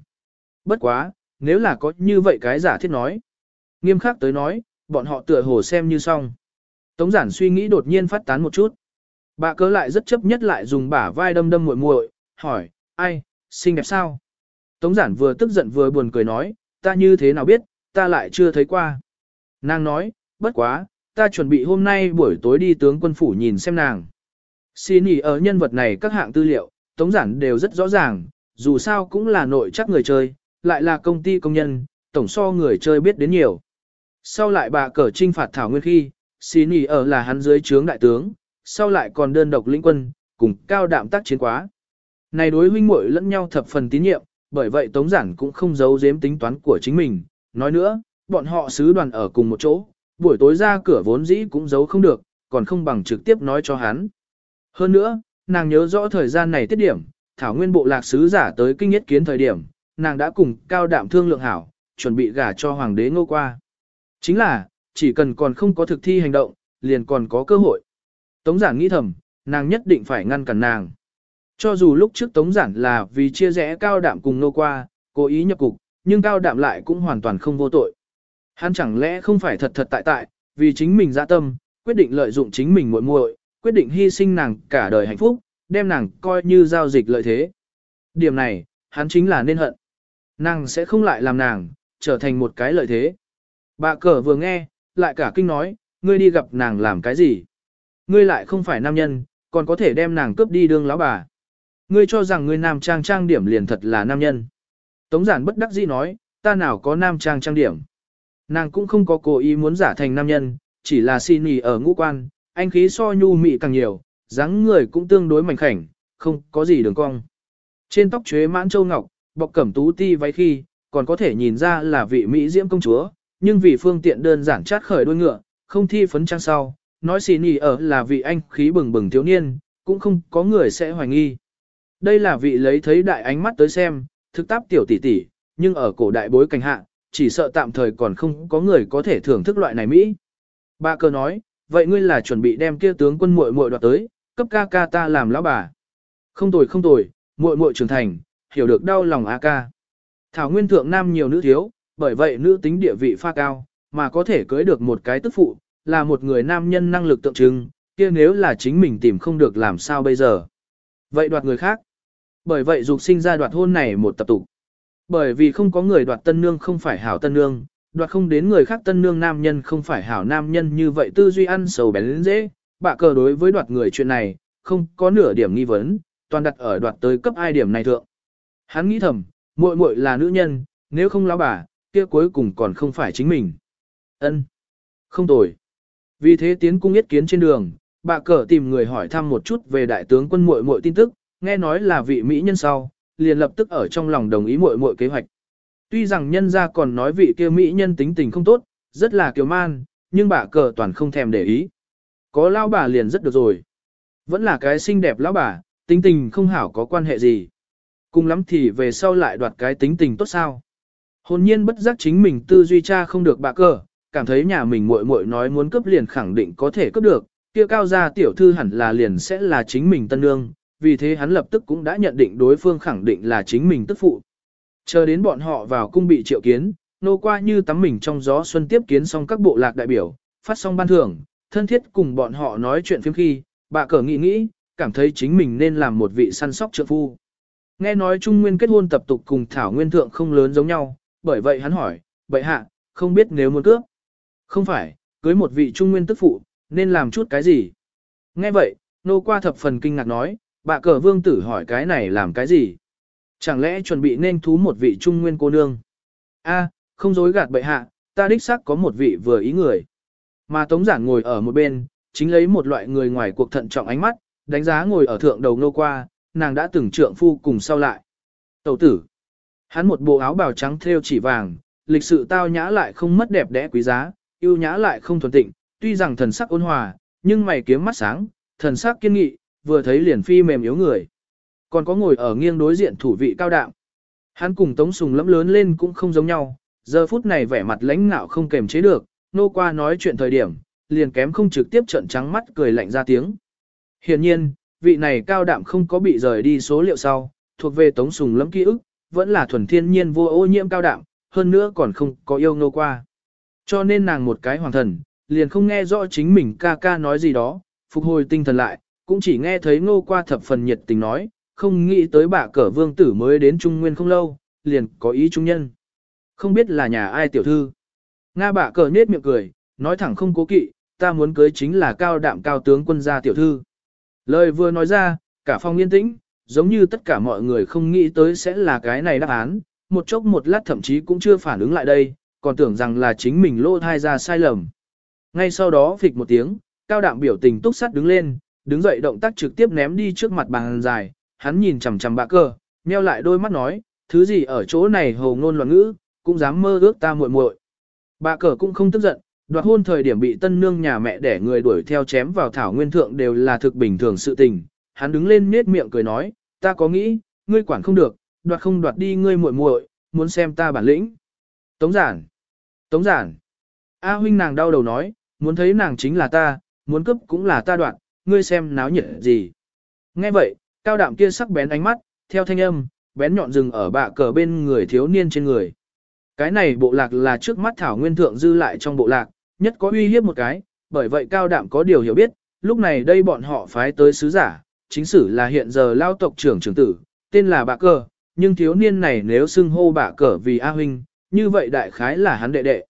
Bất quá, nếu là có như vậy cái giả thiết nói. Nghiêm khắc tới nói, bọn họ tựa hồ xem như xong. Tống giản suy nghĩ đột nhiên phát tán một chút. Bà cớ lại rất chấp nhất lại dùng bả vai đâm đâm muội muội, hỏi, ai, xinh đẹp sao? Tống giản vừa tức giận vừa buồn cười nói, ta như thế nào biết, ta lại chưa thấy qua. Nàng nói, bất quá, ta chuẩn bị hôm nay buổi tối đi tướng quân phủ nhìn xem nàng. Xin ý ở nhân vật này các hạng tư liệu, tống giản đều rất rõ ràng, dù sao cũng là nội chắc người chơi, lại là công ty công nhân, tổng so người chơi biết đến nhiều. Sau lại bà cờ trinh phạt Thảo Nguyên khi, xin ý ở là hắn dưới trướng đại tướng, sau lại còn đơn độc lĩnh quân, cùng cao đạm tác chiến quá. Này đối huynh muội lẫn nhau thập phần tín nhiệm, bởi vậy Tống Giản cũng không giấu giếm tính toán của chính mình. Nói nữa, bọn họ sứ đoàn ở cùng một chỗ, buổi tối ra cửa vốn dĩ cũng giấu không được, còn không bằng trực tiếp nói cho hắn. Hơn nữa, nàng nhớ rõ thời gian này tiết điểm, Thảo Nguyên bộ lạc sứ giả tới kinh nhất kiến thời điểm, nàng đã cùng cao đạm thương lượng hảo, chuẩn bị gả cho hoàng đế ngô qua. Chính là, chỉ cần còn không có thực thi hành động, liền còn có cơ hội. Tống giản nghĩ thầm, nàng nhất định phải ngăn cản nàng. Cho dù lúc trước tống giản là vì chia rẽ cao đạm cùng nô qua, cố ý nhập cục, nhưng cao đạm lại cũng hoàn toàn không vô tội. Hắn chẳng lẽ không phải thật thật tại tại, vì chính mình dạ tâm, quyết định lợi dụng chính mình muội muội, quyết định hy sinh nàng cả đời hạnh phúc, đem nàng coi như giao dịch lợi thế. Điểm này, hắn chính là nên hận. Nàng sẽ không lại làm nàng, trở thành một cái lợi thế. Bà cờ vừa nghe, lại cả kinh nói, ngươi đi gặp nàng làm cái gì? Ngươi lại không phải nam nhân, còn có thể đem nàng cướp đi đương lão bà. Ngươi cho rằng ngươi nam trang trang điểm liền thật là nam nhân. Tống giản bất đắc dĩ nói, ta nào có nam trang trang điểm. Nàng cũng không có cố ý muốn giả thành nam nhân, chỉ là xin nhì ở ngũ quan, anh khí so nhu mị càng nhiều, dáng người cũng tương đối mảnh khảnh, không có gì đường cong. Trên tóc chuế mãn châu ngọc, bọc cẩm tú ti váy khi, còn có thể nhìn ra là vị Mỹ diễm công chúa, nhưng vì phương tiện đơn giản chát khởi đôi ngựa, không thi phấn trang sau, nói xì nỉ ở là vị anh khí bừng bừng thiếu niên, cũng không có người sẽ hoài nghi. Đây là vị lấy thấy đại ánh mắt tới xem, thực tác tiểu tỷ tỷ, nhưng ở cổ đại bối cảnh hạ, chỉ sợ tạm thời còn không có người có thể thưởng thức loại này Mỹ. Ba cơ nói, vậy ngươi là chuẩn bị đem kia tướng quân muội muội đoạt tới, cấp ca ca ta làm lão bà. Không tồi không tồi, muội muội trưởng thành, hiểu được đau lòng a ca. Thảo nguyên thượng nam nhiều nữ thiếu, bởi vậy nữ tính địa vị pha cao, mà có thể cưới được một cái tức phụ, là một người nam nhân năng lực tượng trưng, kia nếu là chính mình tìm không được làm sao bây giờ. Vậy đoạt người khác. Bởi vậy dục sinh ra đoạt hôn này một tập tục. Bởi vì không có người đoạt tân nương không phải hảo tân nương, đoạt không đến người khác tân nương nam nhân không phải hảo nam nhân như vậy tư duy ăn sầu bén dễ. Bạ cờ đối với đoạt người chuyện này, không có nửa điểm nghi vấn, toàn đặt ở đoạt tới cấp ai điểm này thượng. Hắn nghĩ thầm, muội muội là nữ nhân, nếu không lão bà, kia cuối cùng còn không phải chính mình. Ân, Không tồi. Vì thế tiến cung yết kiến trên đường, bà cờ tìm người hỏi thăm một chút về đại tướng quân muội muội tin tức, nghe nói là vị mỹ nhân sau, liền lập tức ở trong lòng đồng ý muội muội kế hoạch. Tuy rằng nhân gia còn nói vị kia mỹ nhân tính tình không tốt, rất là kiều man, nhưng bà cờ toàn không thèm để ý. Có lão bà liền rất được rồi. Vẫn là cái xinh đẹp lão bà, tính tình không hảo có quan hệ gì. Cùng lắm thì về sau lại đoạt cái tính tình tốt sao. Hồn nhiên bất giác chính mình tư duy cha không được bà cờ, cảm thấy nhà mình muội muội nói muốn cướp liền khẳng định có thể cướp được, kia cao gia tiểu thư hẳn là liền sẽ là chính mình tân nương, vì thế hắn lập tức cũng đã nhận định đối phương khẳng định là chính mình tức phụ. Chờ đến bọn họ vào cung bị triệu kiến, nô qua như tắm mình trong gió xuân tiếp kiến xong các bộ lạc đại biểu, phát xong ban thưởng, thân thiết cùng bọn họ nói chuyện phiếm khi, bà cờ nghĩ nghĩ, cảm thấy chính mình nên làm một vị săn sóc trợ phu. Nghe nói Trung Nguyên kết hôn tập tục cùng Thảo Nguyên Thượng không lớn giống nhau, bởi vậy hắn hỏi, vậy hạ, không biết nếu muốn cướp. Không phải, cưới một vị Trung Nguyên tức phụ, nên làm chút cái gì? Nghe vậy, nô qua thập phần kinh ngạc nói, bà cờ vương tử hỏi cái này làm cái gì? Chẳng lẽ chuẩn bị nên thú một vị Trung Nguyên cô nương? A, không dối gạt bệ hạ, ta đích xác có một vị vừa ý người. Mà Tống Giản ngồi ở một bên, chính lấy một loại người ngoài cuộc thận trọng ánh mắt, đánh giá ngồi ở thượng đầu nô qua, nàng đã từng trượng phu cùng sau lại. Tẩu tử. Hắn một bộ áo bào trắng thêu chỉ vàng, lịch sự tao nhã lại không mất đẹp đẽ quý giá, yêu nhã lại không thuần tịnh, tuy rằng thần sắc ôn hòa, nhưng mày kiếm mắt sáng, thần sắc kiên nghị, vừa thấy liền phi mềm yếu người. Còn có ngồi ở nghiêng đối diện thủ vị cao đạm. Hắn cùng Tống Sùng lẫm lớn lên cũng không giống nhau, giờ phút này vẻ mặt lãnh ngạo không kềm chế được, nô qua nói chuyện thời điểm, liền kém không trực tiếp trợn trắng mắt cười lạnh ra tiếng. Hiển nhiên, vị này cao đạm không có bị rời đi số liệu sau, thuộc về Tống Sùng lẫm ký ức, vẫn là thuần thiên nhiên vô ô nhiễm cao đạm, hơn nữa còn không có yêu nô qua. Cho nên nàng một cái hoàng thần, liền không nghe rõ chính mình ca ca nói gì đó, phục hồi tinh thần lại, cũng chỉ nghe thấy ngô qua thập phần nhiệt tình nói, không nghĩ tới bà cờ vương tử mới đến Trung Nguyên không lâu, liền có ý trung nhân. Không biết là nhà ai tiểu thư. Nga bà cờ nết miệng cười, nói thẳng không cố kỵ, ta muốn cưới chính là cao đạm cao tướng quân gia tiểu thư. Lời vừa nói ra, cả phòng yên tĩnh, giống như tất cả mọi người không nghĩ tới sẽ là cái này đáp án, một chốc một lát thậm chí cũng chưa phản ứng lại đây, còn tưởng rằng là chính mình lô thai ra sai lầm. Ngay sau đó phịch một tiếng, cao đạm biểu tình túc sắt đứng lên, đứng dậy động tác trực tiếp ném đi trước mặt bàn dài, hắn nhìn chằm chằm bạ cờ, nheo lại đôi mắt nói, thứ gì ở chỗ này hồ ngôn loạn ngữ, cũng dám mơ ước ta muội muội. Bạ cờ cũng không tức giận, đoạt hôn thời điểm bị tân nương nhà mẹ để người đuổi theo chém vào thảo nguyên thượng đều là thực bình thường sự tình. Hắn đứng lên nết miệng cười nói, ta có nghĩ, ngươi quản không được, đoạt không đoạt đi ngươi muội muội, muốn xem ta bản lĩnh. Tống giản, tống giản. A huynh nàng đau đầu nói, muốn thấy nàng chính là ta, muốn cướp cũng là ta đoạn, ngươi xem náo nhiệt gì. Nghe vậy, cao đạm kia sắc bén ánh mắt, theo thanh âm, bén nhọn rừng ở bạ cờ bên người thiếu niên trên người. Cái này bộ lạc là trước mắt thảo nguyên thượng dư lại trong bộ lạc, nhất có uy hiếp một cái, bởi vậy cao đạm có điều hiểu biết, lúc này đây bọn họ phái tới sứ giả, chính sử là hiện giờ lao tộc trưởng trưởng tử, tên là bạ cờ, nhưng thiếu niên này nếu xưng hô bạ cờ vì A huynh, như vậy đại khái là hắn đệ đệ.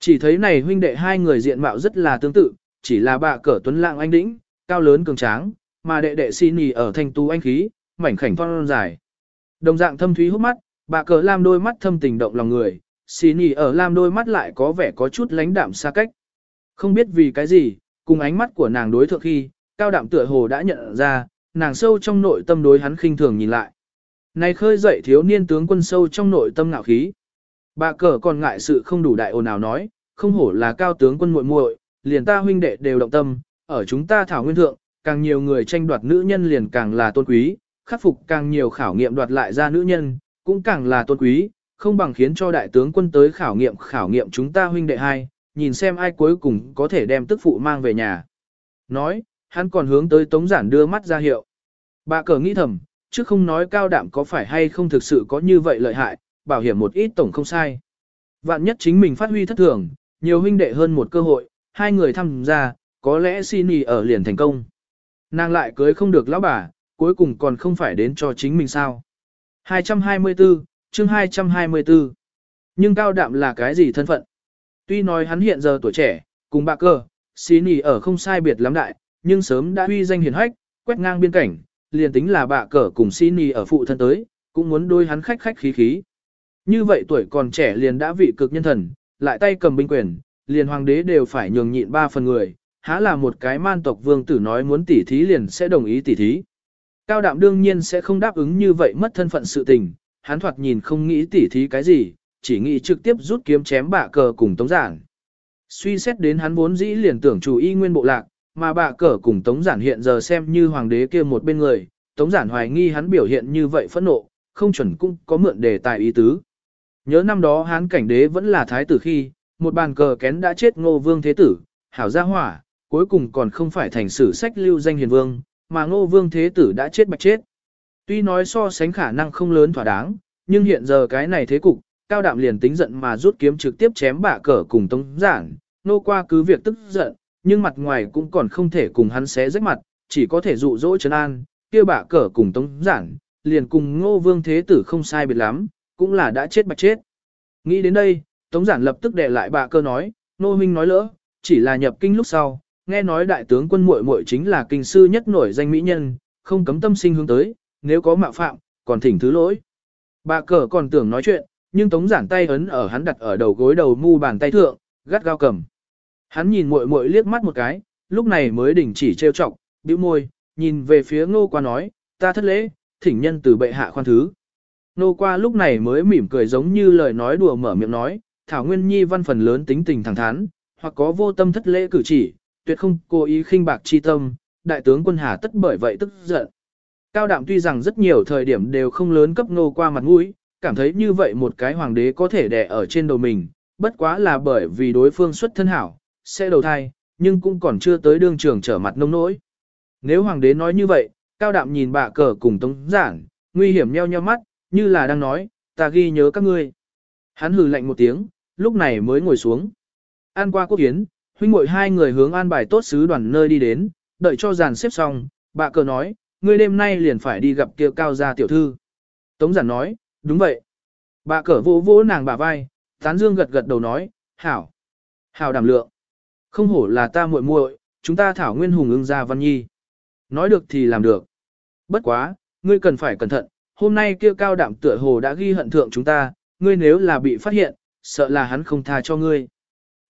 Chỉ thấy này huynh đệ hai người diện mạo rất là tương tự, chỉ là bạ cờ tuấn lạng anh đĩnh, cao lớn cường tráng, mà đệ đệ xin nhì ở thanh tu anh khí, mảnh khảnh phong dài. Đồng dạng thâm thúy hút mắt, bà cờ lam đôi mắt thâm tình động lòng người, xin nhì ở lam đôi mắt lại có vẻ có chút lánh đạm xa cách. Không biết vì cái gì, cùng ánh mắt của nàng đối thượng khi, cao đạm tựa hồ đã nhận ra, nàng sâu trong nội tâm đối hắn khinh thường nhìn lại. Này khơi dậy thiếu niên tướng quân sâu trong nội tâm ngạo khí. Bà cờ còn ngại sự không đủ đại ồn nào nói, không hổ là cao tướng quân muội muội, liền ta huynh đệ đều động tâm, ở chúng ta thảo nguyên thượng, càng nhiều người tranh đoạt nữ nhân liền càng là tôn quý, khắc phục càng nhiều khảo nghiệm đoạt lại ra nữ nhân, cũng càng là tôn quý, không bằng khiến cho đại tướng quân tới khảo nghiệm khảo nghiệm chúng ta huynh đệ hai, nhìn xem ai cuối cùng có thể đem tức phụ mang về nhà. Nói, hắn còn hướng tới tống giản đưa mắt ra hiệu. Bà cờ nghĩ thầm, chứ không nói cao đạm có phải hay không thực sự có như vậy lợi hại, bảo hiểm một ít tổng không sai. Vạn nhất chính mình phát huy thất thường, nhiều huynh đệ hơn một cơ hội, hai người tham gia, có lẽ xin ý ở liền thành công. Nàng lại cưới không được lão bà, cuối cùng còn không phải đến cho chính mình sao. 224, chương 224. Nhưng cao đạm là cái gì thân phận? Tuy nói hắn hiện giờ tuổi trẻ, cùng bạc cơ, xin ý ở không sai biệt lắm đại, nhưng sớm đã huy danh hiển hách, quét ngang biên cảnh, liền tính là bạ cờ cùng xin ý ở phụ thân tới, cũng muốn đôi hắn khách khách khí khí. Như vậy tuổi còn trẻ liền đã vị cực nhân thần, lại tay cầm binh quyền, liền hoàng đế đều phải nhường nhịn ba phần người, há là một cái man tộc vương tử nói muốn tỉ thí liền sẽ đồng ý tỉ thí. Cao đạm đương nhiên sẽ không đáp ứng như vậy mất thân phận sự tình, hắn thoạt nhìn không nghĩ tỉ thí cái gì, chỉ nghĩ trực tiếp rút kiếm chém bạ cờ cùng tống giản. Suy xét đến hắn vốn dĩ liền tưởng chủ y nguyên bộ lạc, mà bạ cờ cùng tống giản hiện giờ xem như hoàng đế kia một bên người, tống giản hoài nghi hắn biểu hiện như vậy phẫn nộ, không chuẩn cũng có mượn đề tài ý tứ. Nhớ năm đó hán cảnh đế vẫn là thái tử khi, một bàn cờ kén đã chết ngô vương thế tử, hảo gia hỏa, cuối cùng còn không phải thành sử sách lưu danh hiền vương, mà ngô vương thế tử đã chết bạch chết. Tuy nói so sánh khả năng không lớn thỏa đáng, nhưng hiện giờ cái này thế cục, cao đạm liền tính giận mà rút kiếm trực tiếp chém bạ cờ cùng tống giản, nô qua cứ việc tức giận, nhưng mặt ngoài cũng còn không thể cùng hắn xé rách mặt, chỉ có thể dụ dỗ trấn an, kia bạ cờ cùng tống giản, liền cùng ngô vương thế tử không sai biệt lắm, cũng là đã chết bạch chết. Nghĩ đến đây, tống giản lập tức để lại bạ cờ nói, nô huynh nói lỡ, chỉ là nhập kinh lúc sau, nghe nói đại tướng quân muội muội chính là kinh sư nhất nổi danh mỹ nhân, không cấm tâm sinh hướng tới, nếu có mạo phạm, còn thỉnh thứ lỗi. Bà cờ còn tưởng nói chuyện, nhưng tống giản tay ấn ở hắn đặt ở đầu gối đầu mu bàn tay thượng, gắt gao cầm. Hắn nhìn muội muội liếc mắt một cái, lúc này mới đình chỉ trêu chọc, bĩu môi, nhìn về phía ngô qua nói, ta thất lễ, thỉnh nhân từ bệ hạ khoan thứ. Ngô qua lúc này mới mỉm cười giống như lời nói đùa mở miệng nói, Thảo Nguyên Nhi văn phần lớn tính tình thẳng thắn, hoặc có vô tâm thất lễ cử chỉ, tuyệt không cố ý khinh bạc chi tâm, đại tướng quân Hà tất bởi vậy tức giận. Cao đạm tuy rằng rất nhiều thời điểm đều không lớn cấp ngô qua mặt mũi, cảm thấy như vậy một cái hoàng đế có thể đè ở trên đầu mình, bất quá là bởi vì đối phương xuất thân hảo, sẽ đầu thai, nhưng cũng còn chưa tới đương trường trở mặt nông nỗi. Nếu hoàng đế nói như vậy, cao đạm nhìn bạ cờ cùng tống giản, nguy hiểm nheo nheo mắt, như là đang nói, ta ghi nhớ các ngươi. Hắn hừ lạnh một tiếng, lúc này mới ngồi xuống. An qua quốc kiến, huynh muội hai người hướng an bài tốt sứ đoàn nơi đi đến, đợi cho dàn xếp xong, bà cờ nói, ngươi đêm nay liền phải đi gặp kia cao gia tiểu thư. Tống giản nói, đúng vậy. bà cờ vỗ vỗ nàng bả vai, tán dương gật gật đầu nói, hảo. Hảo đảm lượng. Không hổ là ta muội muội, chúng ta thảo nguyên hùng ưng gia văn nhi. Nói được thì làm được. Bất quá, ngươi cần phải cẩn thận, hôm nay kia cao đạm tựa hồ đã ghi hận thượng chúng ta, ngươi nếu là bị phát hiện, sợ là hắn không tha cho ngươi.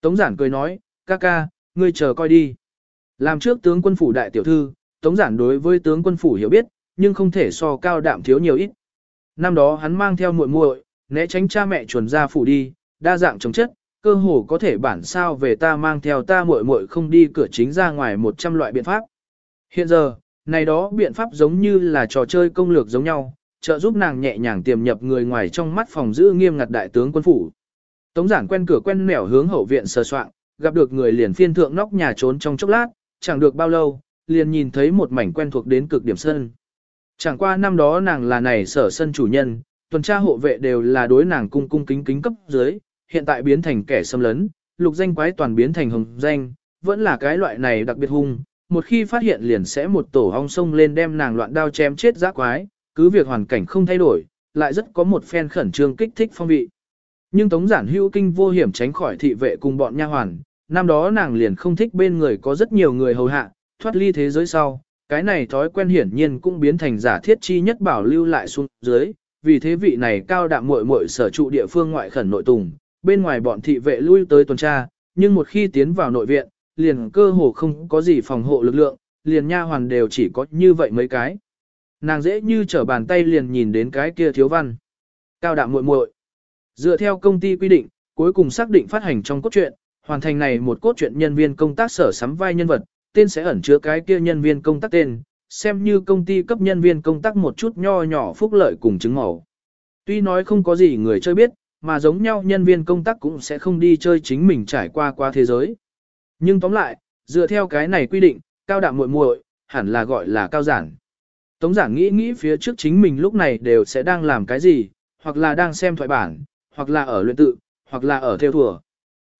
Tống giản cười nói, ca ca, ngươi chờ coi đi. Làm trước tướng quân phủ đại tiểu thư, Tống giản đối với tướng quân phủ hiểu biết, nhưng không thể so cao đạm thiếu nhiều ít. Năm đó hắn mang theo muội muội, né tránh cha mẹ chuẩn ra phủ đi, đa dạng chống chất, cơ hồ có thể bản sao về ta mang theo ta muội muội không đi cửa chính ra ngoài 100 loại biện pháp. Hiện giờ, này đó biện pháp giống như là trò chơi công lược giống nhau, trợ giúp nàng nhẹ nhàng tiềm nhập người ngoài trong mắt phòng giữ nghiêm ngặt đại tướng quân phủ. Tống giản quen cửa quen nẻo hướng hậu viện sờ soạn, gặp được người liền phiên thượng nóc nhà trốn trong chốc lát, chẳng được bao lâu, liền nhìn thấy một mảnh quen thuộc đến cực điểm sân. Chẳng qua năm đó nàng là này sở sân chủ nhân, tuần tra hộ vệ đều là đối nàng cung cung kính kính cấp dưới, hiện tại biến thành kẻ xâm lấn, lục danh quái toàn biến thành hồng danh, vẫn là cái loại này đặc biệt hung, một khi phát hiện liền sẽ một tổ hong sông lên đem nàng loạn đao chém chết giã quái, cứ việc hoàn cảnh không thay đổi, lại rất có một phen khẩn trương kích thích phong vị. Nhưng Tống Giản hữu kinh vô hiểm tránh khỏi thị vệ cùng bọn nha hoàn, năm đó nàng liền không thích bên người có rất nhiều người hầu hạ, thoát ly thế giới sau, cái này thói quen hiển nhiên cũng biến thành giả thiết chi nhất bảo lưu lại xuống dưới, vì thế vị này cao đạm muội muội sở trụ địa phương ngoại khẩn nội tùng, bên ngoài bọn thị vệ lui tới tuần tra, nhưng một khi tiến vào nội viện, liền cơ hồ không có gì phòng hộ lực lượng, liền nha hoàn đều chỉ có như vậy mấy cái. Nàng dễ như trở bàn tay liền nhìn đến cái kia thiếu văn. Cao đạm muội muội. Dựa theo công ty quy định, cuối cùng xác định phát hành trong cốt truyện, hoàn thành này một cốt truyện nhân viên công tác sở sắm vai nhân vật, tên sẽ ẩn chứa cái kia nhân viên công tác tên, xem như công ty cấp nhân viên công tác một chút nho nhỏ phúc lợi cùng chứng màu. Tuy nói không có gì người chơi biết, mà giống nhau nhân viên công tác cũng sẽ không đi chơi chính mình trải qua qua thế giới. Nhưng tóm lại, dựa theo cái này quy định, cao đạm muội muội hẳn là gọi là cao giản. Tống giản nghĩ nghĩ phía trước chính mình lúc này đều sẽ đang làm cái gì, hoặc là đang xem thoại bản, hoặc là ở luyện tự, hoặc là ở theo thùa.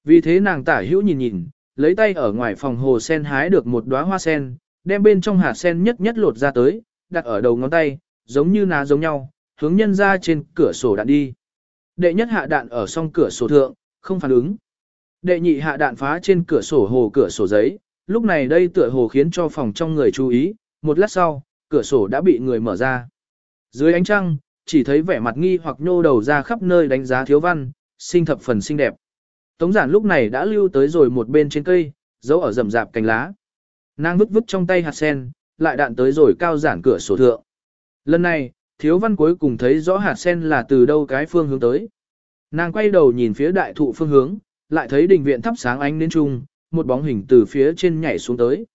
Vì thế nàng tả hữu nhìn nhìn, lấy tay ở ngoài phòng hồ sen hái được một đóa hoa sen, đem bên trong hạt sen nhất nhất lột ra tới, đặt ở đầu ngón tay, giống như ná giống nhau, hướng nhân ra trên cửa sổ đạn đi. Đệ nhất hạ đạn ở song cửa sổ thượng, không phản ứng. Đệ nhị hạ đạn phá trên cửa sổ hồ cửa sổ giấy, lúc này đây tựa hồ khiến cho phòng trong người chú ý, một lát sau, cửa sổ đã bị người mở ra. Dưới ánh trăng, chỉ thấy vẻ mặt nghi hoặc nhô đầu ra khắp nơi đánh giá thiếu văn, sinh thập phần xinh đẹp. Tống giản lúc này đã lưu tới rồi một bên trên cây, giấu ở rậm rạp cành lá. Nàng vứt vứt trong tay hạt sen, lại đạn tới rồi cao giản cửa sổ thượng. Lần này, thiếu văn cuối cùng thấy rõ hạt sen là từ đâu cái phương hướng tới. Nàng quay đầu nhìn phía đại thụ phương hướng, lại thấy đình viện thắp sáng ánh đến trung, một bóng hình từ phía trên nhảy xuống tới.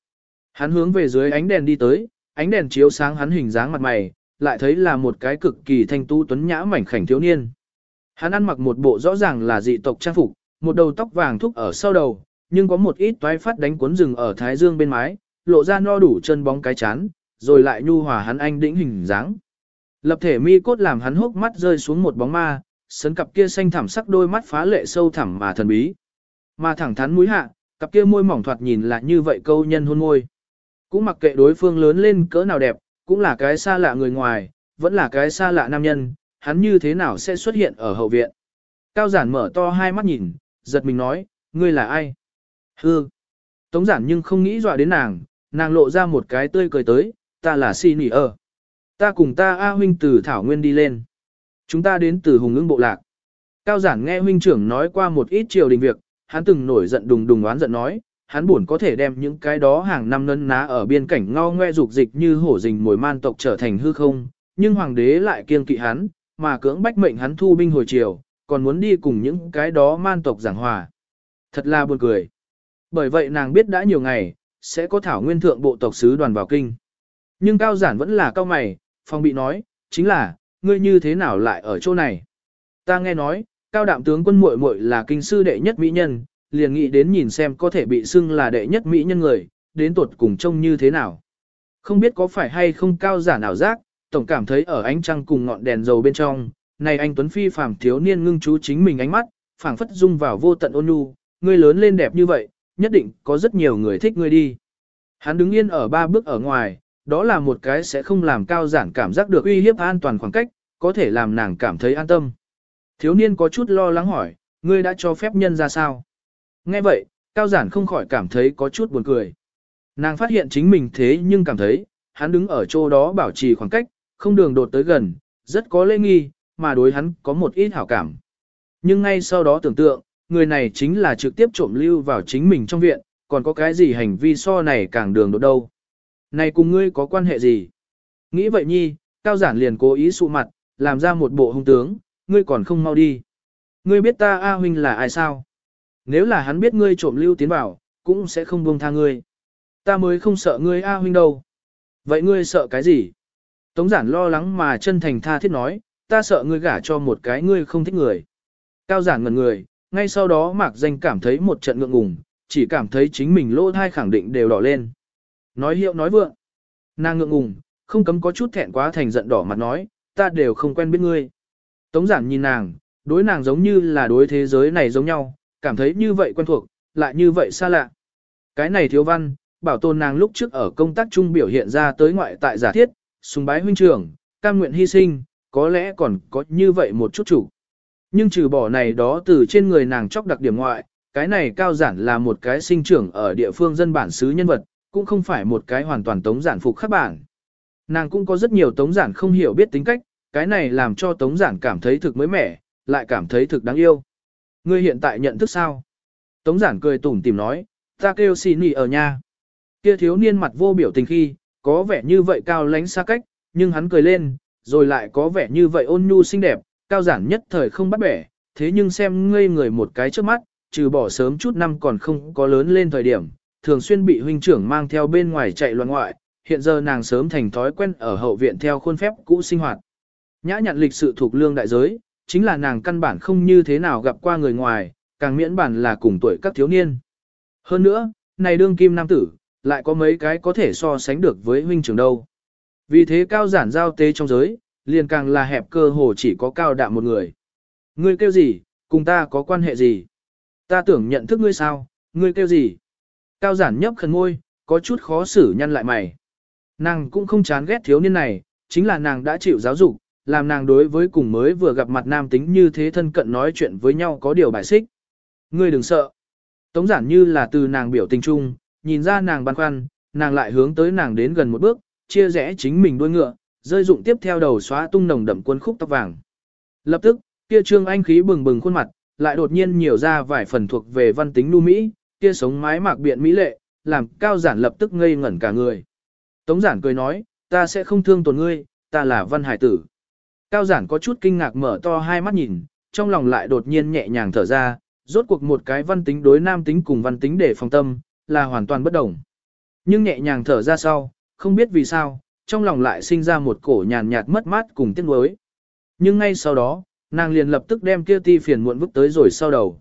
Hắn hướng về dưới ánh đèn đi tới, ánh đèn chiếu sáng hắn hình dáng mặt mày, lại thấy là một cái cực kỳ thanh tu tuấn nhã mảnh khảnh thiếu niên. Hắn ăn mặc một bộ rõ ràng là dị tộc trang phục, một đầu tóc vàng thúc ở sau đầu, nhưng có một ít toái phát đánh cuốn rừng ở thái dương bên mái, lộ ra no đủ chân bóng cái chán, rồi lại nhu hòa hắn anh đĩnh hình dáng. Lập thể mi cốt làm hắn hốc mắt rơi xuống một bóng ma, sấn cặp kia xanh thẳm sắc đôi mắt phá lệ sâu thẳm mà thần bí. Mà thẳng thắn mũi hạ, cặp kia môi mỏng thoạt nhìn là như vậy câu nhân hôn môi. Cũng mặc kệ đối phương lớn lên cỡ nào đẹp, cũng là cái xa lạ người ngoài, vẫn là cái xa lạ nam nhân, hắn như thế nào sẽ xuất hiện ở hậu viện. Cao giản mở to hai mắt nhìn, giật mình nói, ngươi là ai? Hư. Tống giản nhưng không nghĩ dọa đến nàng, nàng lộ ra một cái tươi cười tới, ta là si nỉ ơ. Ta cùng ta A huynh từ Thảo Nguyên đi lên. Chúng ta đến từ Hùng ưng bộ lạc. Cao giản nghe huynh trưởng nói qua một ít triều đình việc, hắn từng nổi giận đùng đùng oán giận nói, hắn buồn có thể đem những cái đó hàng năm nân ná ở biên cảnh ngao ngoe dục dịch như hổ rình mồi man tộc trở thành hư không, nhưng hoàng đế lại kiêng kỵ hắn, mà cưỡng bách mệnh hắn thu binh hồi triều, còn muốn đi cùng những cái đó man tộc giảng hòa. Thật là buồn cười. Bởi vậy nàng biết đã nhiều ngày, sẽ có thảo nguyên thượng bộ tộc sứ đoàn vào kinh. Nhưng cao giản vẫn là cao mày, phong bị nói, chính là, ngươi như thế nào lại ở chỗ này? Ta nghe nói, cao đạm tướng quân muội muội là kinh sư đệ nhất mỹ nhân, liền nghĩ đến nhìn xem có thể bị xưng là đệ nhất mỹ nhân người, đến tuột cùng trông như thế nào. Không biết có phải hay không cao giả nào giác, tổng cảm thấy ở ánh trăng cùng ngọn đèn dầu bên trong, này anh Tuấn Phi phàm thiếu niên ngưng chú chính mình ánh mắt, phảng phất dung vào vô tận ôn nhu, ngươi lớn lên đẹp như vậy, nhất định có rất nhiều người thích ngươi đi. Hắn đứng yên ở ba bước ở ngoài, đó là một cái sẽ không làm cao giản cảm giác được uy hiếp an toàn khoảng cách, có thể làm nàng cảm thấy an tâm. Thiếu niên có chút lo lắng hỏi, ngươi đã cho phép nhân ra sao? Nghe vậy, cao giản không khỏi cảm thấy có chút buồn cười. Nàng phát hiện chính mình thế nhưng cảm thấy, hắn đứng ở chỗ đó bảo trì khoảng cách, không đường đột tới gần, rất có lễ nghi, mà đối hắn có một ít hảo cảm. Nhưng ngay sau đó tưởng tượng, người này chính là trực tiếp trộm lưu vào chính mình trong viện, còn có cái gì hành vi so này càng đường đột đâu. Này cùng ngươi có quan hệ gì? Nghĩ vậy nhi, cao giản liền cố ý sụ mặt, làm ra một bộ hung tướng, ngươi còn không mau đi. Ngươi biết ta A huynh là ai sao? Nếu là hắn biết ngươi trộm lưu tiến vào, cũng sẽ không buông tha ngươi. Ta mới không sợ ngươi A huynh đâu. Vậy ngươi sợ cái gì? Tống giản lo lắng mà chân thành tha thiết nói, ta sợ ngươi gả cho một cái ngươi không thích người. Cao giản ngẩn người, ngay sau đó mạc danh cảm thấy một trận ngượng ngùng, chỉ cảm thấy chính mình lỗ thai khẳng định đều đỏ lên. Nói hiệu nói vượng. Nàng ngượng ngùng, không cấm có chút thẹn quá thành giận đỏ mặt nói, ta đều không quen biết ngươi. Tống giản nhìn nàng, đối nàng giống như là đối thế giới này giống nhau, cảm thấy như vậy quen thuộc, lại như vậy xa lạ. Cái này thiếu văn, bảo tồn nàng lúc trước ở công tác chung biểu hiện ra tới ngoại tại giả thiết, sùng bái huynh trưởng, cam nguyện hy sinh, có lẽ còn có như vậy một chút chủ. Nhưng trừ bỏ này đó từ trên người nàng chóc đặc điểm ngoại, cái này cao giản là một cái sinh trưởng ở địa phương dân bản xứ nhân vật, cũng không phải một cái hoàn toàn tống giản phục khắc bản. Nàng cũng có rất nhiều tống giản không hiểu biết tính cách, cái này làm cho tống giản cảm thấy thực mới mẻ, lại cảm thấy thực đáng yêu. Ngươi hiện tại nhận thức sao? Tống giản cười tủm tỉm nói, ta kêu xì nghỉ ở nhà. Kia thiếu niên mặt vô biểu tình khi, có vẻ như vậy cao lánh xa cách, nhưng hắn cười lên, rồi lại có vẻ như vậy ôn nhu xinh đẹp, cao giản nhất thời không bắt bẻ, thế nhưng xem ngây người một cái trước mắt, trừ bỏ sớm chút năm còn không có lớn lên thời điểm, thường xuyên bị huynh trưởng mang theo bên ngoài chạy loạn ngoại, hiện giờ nàng sớm thành thói quen ở hậu viện theo khuôn phép cũ sinh hoạt. Nhã nhặn lịch sự thuộc lương đại giới, chính là nàng căn bản không như thế nào gặp qua người ngoài, càng miễn bản là cùng tuổi các thiếu niên. Hơn nữa, này đương kim nam tử, lại có mấy cái có thể so sánh được với huynh trưởng đâu. Vì thế cao giản giao tế trong giới, liền càng là hẹp cơ hồ chỉ có cao đạm một người. Ngươi kêu gì, cùng ta có quan hệ gì? Ta tưởng nhận thức ngươi sao, ngươi kêu gì? Cao giản nhấp khẩn môi, có chút khó xử nhăn lại mày. Nàng cũng không chán ghét thiếu niên này, chính là nàng đã chịu giáo dục, làm nàng đối với cùng mới vừa gặp mặt nam tính như thế thân cận nói chuyện với nhau có điều bài xích. Ngươi đừng sợ. Tống giản như là từ nàng biểu tình chung, nhìn ra nàng băn khoăn, nàng lại hướng tới nàng đến gần một bước, chia rẽ chính mình đuôi ngựa, rơi dụng tiếp theo đầu xóa tung nồng đậm quân khúc tóc vàng. Lập tức, kia trương anh khí bừng bừng khuôn mặt, lại đột nhiên nhiều ra vài phần thuộc về văn tính nu mỹ, kia sống mái mạc biện mỹ lệ, làm cao giản lập tức ngây ngẩn cả người. Tống giản cười nói, ta sẽ không thương tổn ngươi, ta là văn hải tử. Cao giản có chút kinh ngạc mở to hai mắt nhìn, trong lòng lại đột nhiên nhẹ nhàng thở ra, rốt cuộc một cái văn tính đối nam tính cùng văn tính để phòng tâm, là hoàn toàn bất đồng. Nhưng nhẹ nhàng thở ra sau, không biết vì sao, trong lòng lại sinh ra một cổ nhàn nhạt mất mát cùng tiếc nuối. Nhưng ngay sau đó, nàng liền lập tức đem kia ti phiền muộn vứt tới rồi sau đầu.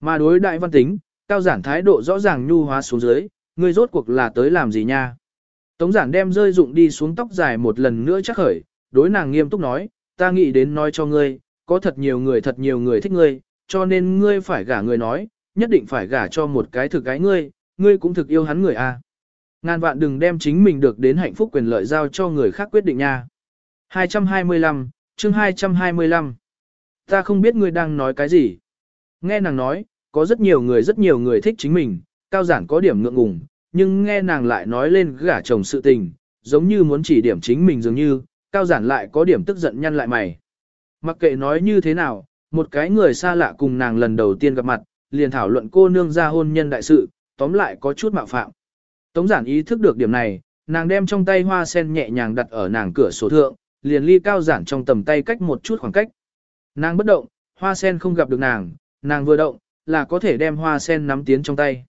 Mà đối đại văn tính, cao giản thái độ rõ ràng nhu hóa xuống dưới, ngươi rốt cuộc là tới làm gì nha. Tống giản đem rơi dụng đi xuống tóc dài một lần nữa chắc khởi, đối nàng nghiêm túc nói, ta nghĩ đến nói cho ngươi, có thật nhiều người thật nhiều người thích ngươi, cho nên ngươi phải gả người nói, nhất định phải gả cho một cái thực cái ngươi, ngươi cũng thực yêu hắn người a. À. Ngàn vạn đừng đem chính mình được đến hạnh phúc quyền lợi giao cho người khác quyết định nha. 225, chương 225. Ta không biết ngươi đang nói cái gì. Nghe nàng nói, có rất nhiều người rất nhiều người thích chính mình, cao giản có điểm ngượng ngùng, nhưng nghe nàng lại nói lên gả chồng sự tình, giống như muốn chỉ điểm chính mình dường như, cao giản lại có điểm tức giận nhăn lại mày. Mặc kệ nói như thế nào, một cái người xa lạ cùng nàng lần đầu tiên gặp mặt, liền thảo luận cô nương ra hôn nhân đại sự, tóm lại có chút mạo phạm. Tống giản ý thức được điểm này, nàng đem trong tay hoa sen nhẹ nhàng đặt ở nàng cửa sổ thượng, liền ly cao giản trong tầm tay cách một chút khoảng cách. Nàng bất động, hoa sen không gặp được nàng, nàng vừa động, là có thể đem hoa sen nắm tiến trong tay.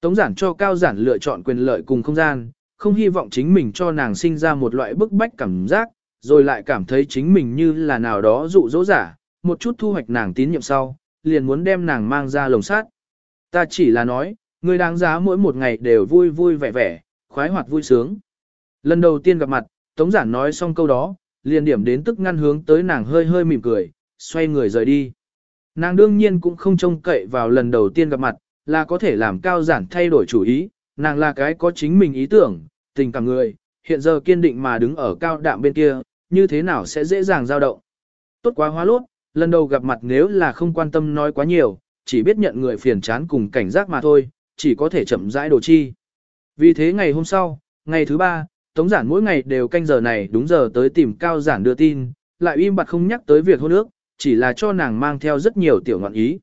Tống giản cho cao giản lựa chọn quyền lợi cùng không gian, không hy vọng chính mình cho nàng sinh ra một loại bức bách cảm giác, rồi lại cảm thấy chính mình như là nào đó dụ dỗ giả, một chút thu hoạch nàng tín nhiệm sau, liền muốn đem nàng mang ra lồng sát. Ta chỉ là nói, người đáng giá mỗi một ngày đều vui vui vẻ vẻ, khoái hoạt vui sướng. Lần đầu tiên gặp mặt, Tống Giản nói xong câu đó, liền điểm đến tức ngăn hướng tới nàng hơi hơi mỉm cười, xoay người rời đi. Nàng đương nhiên cũng không trông cậy vào lần đầu tiên gặp mặt, là có thể làm cao giản thay đổi chủ ý, nàng là cái có chính mình ý tưởng, tình cảm người, hiện giờ kiên định mà đứng ở cao đạm bên kia, như thế nào sẽ dễ dàng dao động. Tốt quá hóa lốt, lần đầu gặp mặt nếu là không quan tâm nói quá nhiều, chỉ biết nhận người phiền chán cùng cảnh giác mà thôi, chỉ có thể chậm rãi đồ chi. Vì thế ngày hôm sau, ngày thứ ba, Tống Giản mỗi ngày đều canh giờ này đúng giờ tới tìm Cao Giản đưa tin, lại im bặt không nhắc tới việc hôn ước, chỉ là cho nàng mang theo rất nhiều tiểu ngọn ý.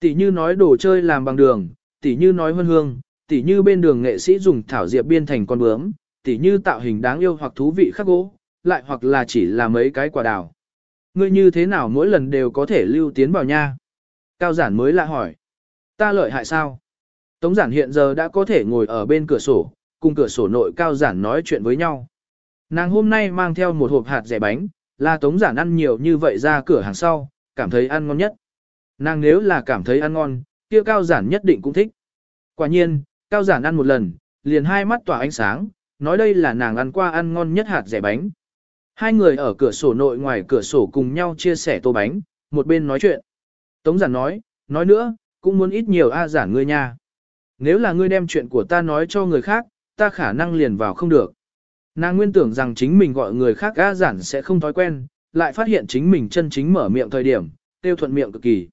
Tỷ như nói đồ chơi làm bằng đường, tỷ như nói hương hương, tỷ như bên đường nghệ sĩ dùng thảo diệp biên thành con bướm, tỷ như tạo hình đáng yêu hoặc thú vị khắc gỗ, lại hoặc là chỉ là mấy cái quả đào. Ngươi như thế nào mỗi lần đều có thể lưu tiến vào nha? Cao giản mới lạ hỏi. Ta lợi hại sao? Tống giản hiện giờ đã có thể ngồi ở bên cửa sổ, cùng cửa sổ nội cao giản nói chuyện với nhau. Nàng hôm nay mang theo một hộp hạt rẻ bánh, là tống giản ăn nhiều như vậy ra cửa hàng sau, cảm thấy ăn ngon nhất. Nàng nếu là cảm thấy ăn ngon, kia cao giản nhất định cũng thích. Quả nhiên, cao giản ăn một lần, liền hai mắt tỏa ánh sáng, nói đây là nàng ăn qua ăn ngon nhất hạt rẻ bánh. Hai người ở cửa sổ nội ngoài cửa sổ cùng nhau chia sẻ tô bánh, một bên nói chuyện. Tống giản nói, nói nữa, cũng muốn ít nhiều a giản ngươi nha. Nếu là ngươi đem chuyện của ta nói cho người khác, ta khả năng liền vào không được. Nàng nguyên tưởng rằng chính mình gọi người khác a giản sẽ không thói quen, lại phát hiện chính mình chân chính mở miệng thời điểm, tiêu thuận miệng cực kỳ.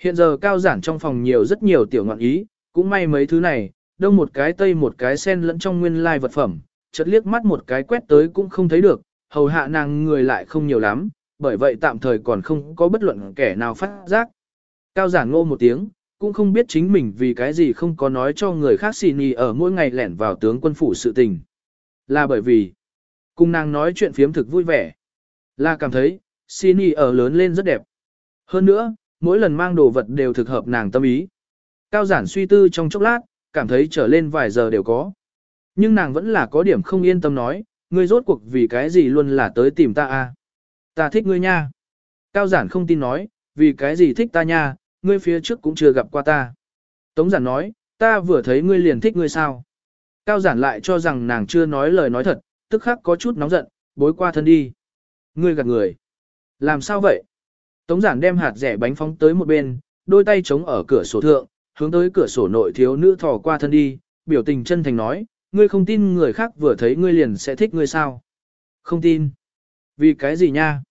Hiện giờ cao giản trong phòng nhiều rất nhiều tiểu ngọn ý, cũng may mấy thứ này, đông một cái tây một cái sen lẫn trong nguyên lai vật phẩm, chợt liếc mắt một cái quét tới cũng không thấy được, hầu hạ nàng người lại không nhiều lắm, bởi vậy tạm thời còn không có bất luận kẻ nào phát giác. Cao giản ngô một tiếng, cũng không biết chính mình vì cái gì không có nói cho người khác xì nhì ở mỗi ngày lẻn vào tướng quân phủ sự tình. Là bởi vì, cùng nàng nói chuyện phiếm thực vui vẻ. Là cảm thấy, xì nhì ở lớn lên rất đẹp. Hơn nữa, mỗi lần mang đồ vật đều thực hợp nàng tâm ý. Cao giản suy tư trong chốc lát, cảm thấy trở lên vài giờ đều có. Nhưng nàng vẫn là có điểm không yên tâm nói, ngươi rốt cuộc vì cái gì luôn là tới tìm ta a? Ta thích ngươi nha. Cao giản không tin nói, vì cái gì thích ta nha, ngươi phía trước cũng chưa gặp qua ta. Tống giản nói, ta vừa thấy ngươi liền thích ngươi sao. Cao giản lại cho rằng nàng chưa nói lời nói thật, tức khắc có chút nóng giận, bối qua thân đi. Ngươi gạt người. Làm sao vậy? Tống giản đem hạt rẻ bánh phóng tới một bên, đôi tay chống ở cửa sổ thượng, hướng tới cửa sổ nội thiếu nữ thò qua thân đi, biểu tình chân thành nói, ngươi không tin người khác vừa thấy ngươi liền sẽ thích ngươi sao? Không tin. Vì cái gì nha?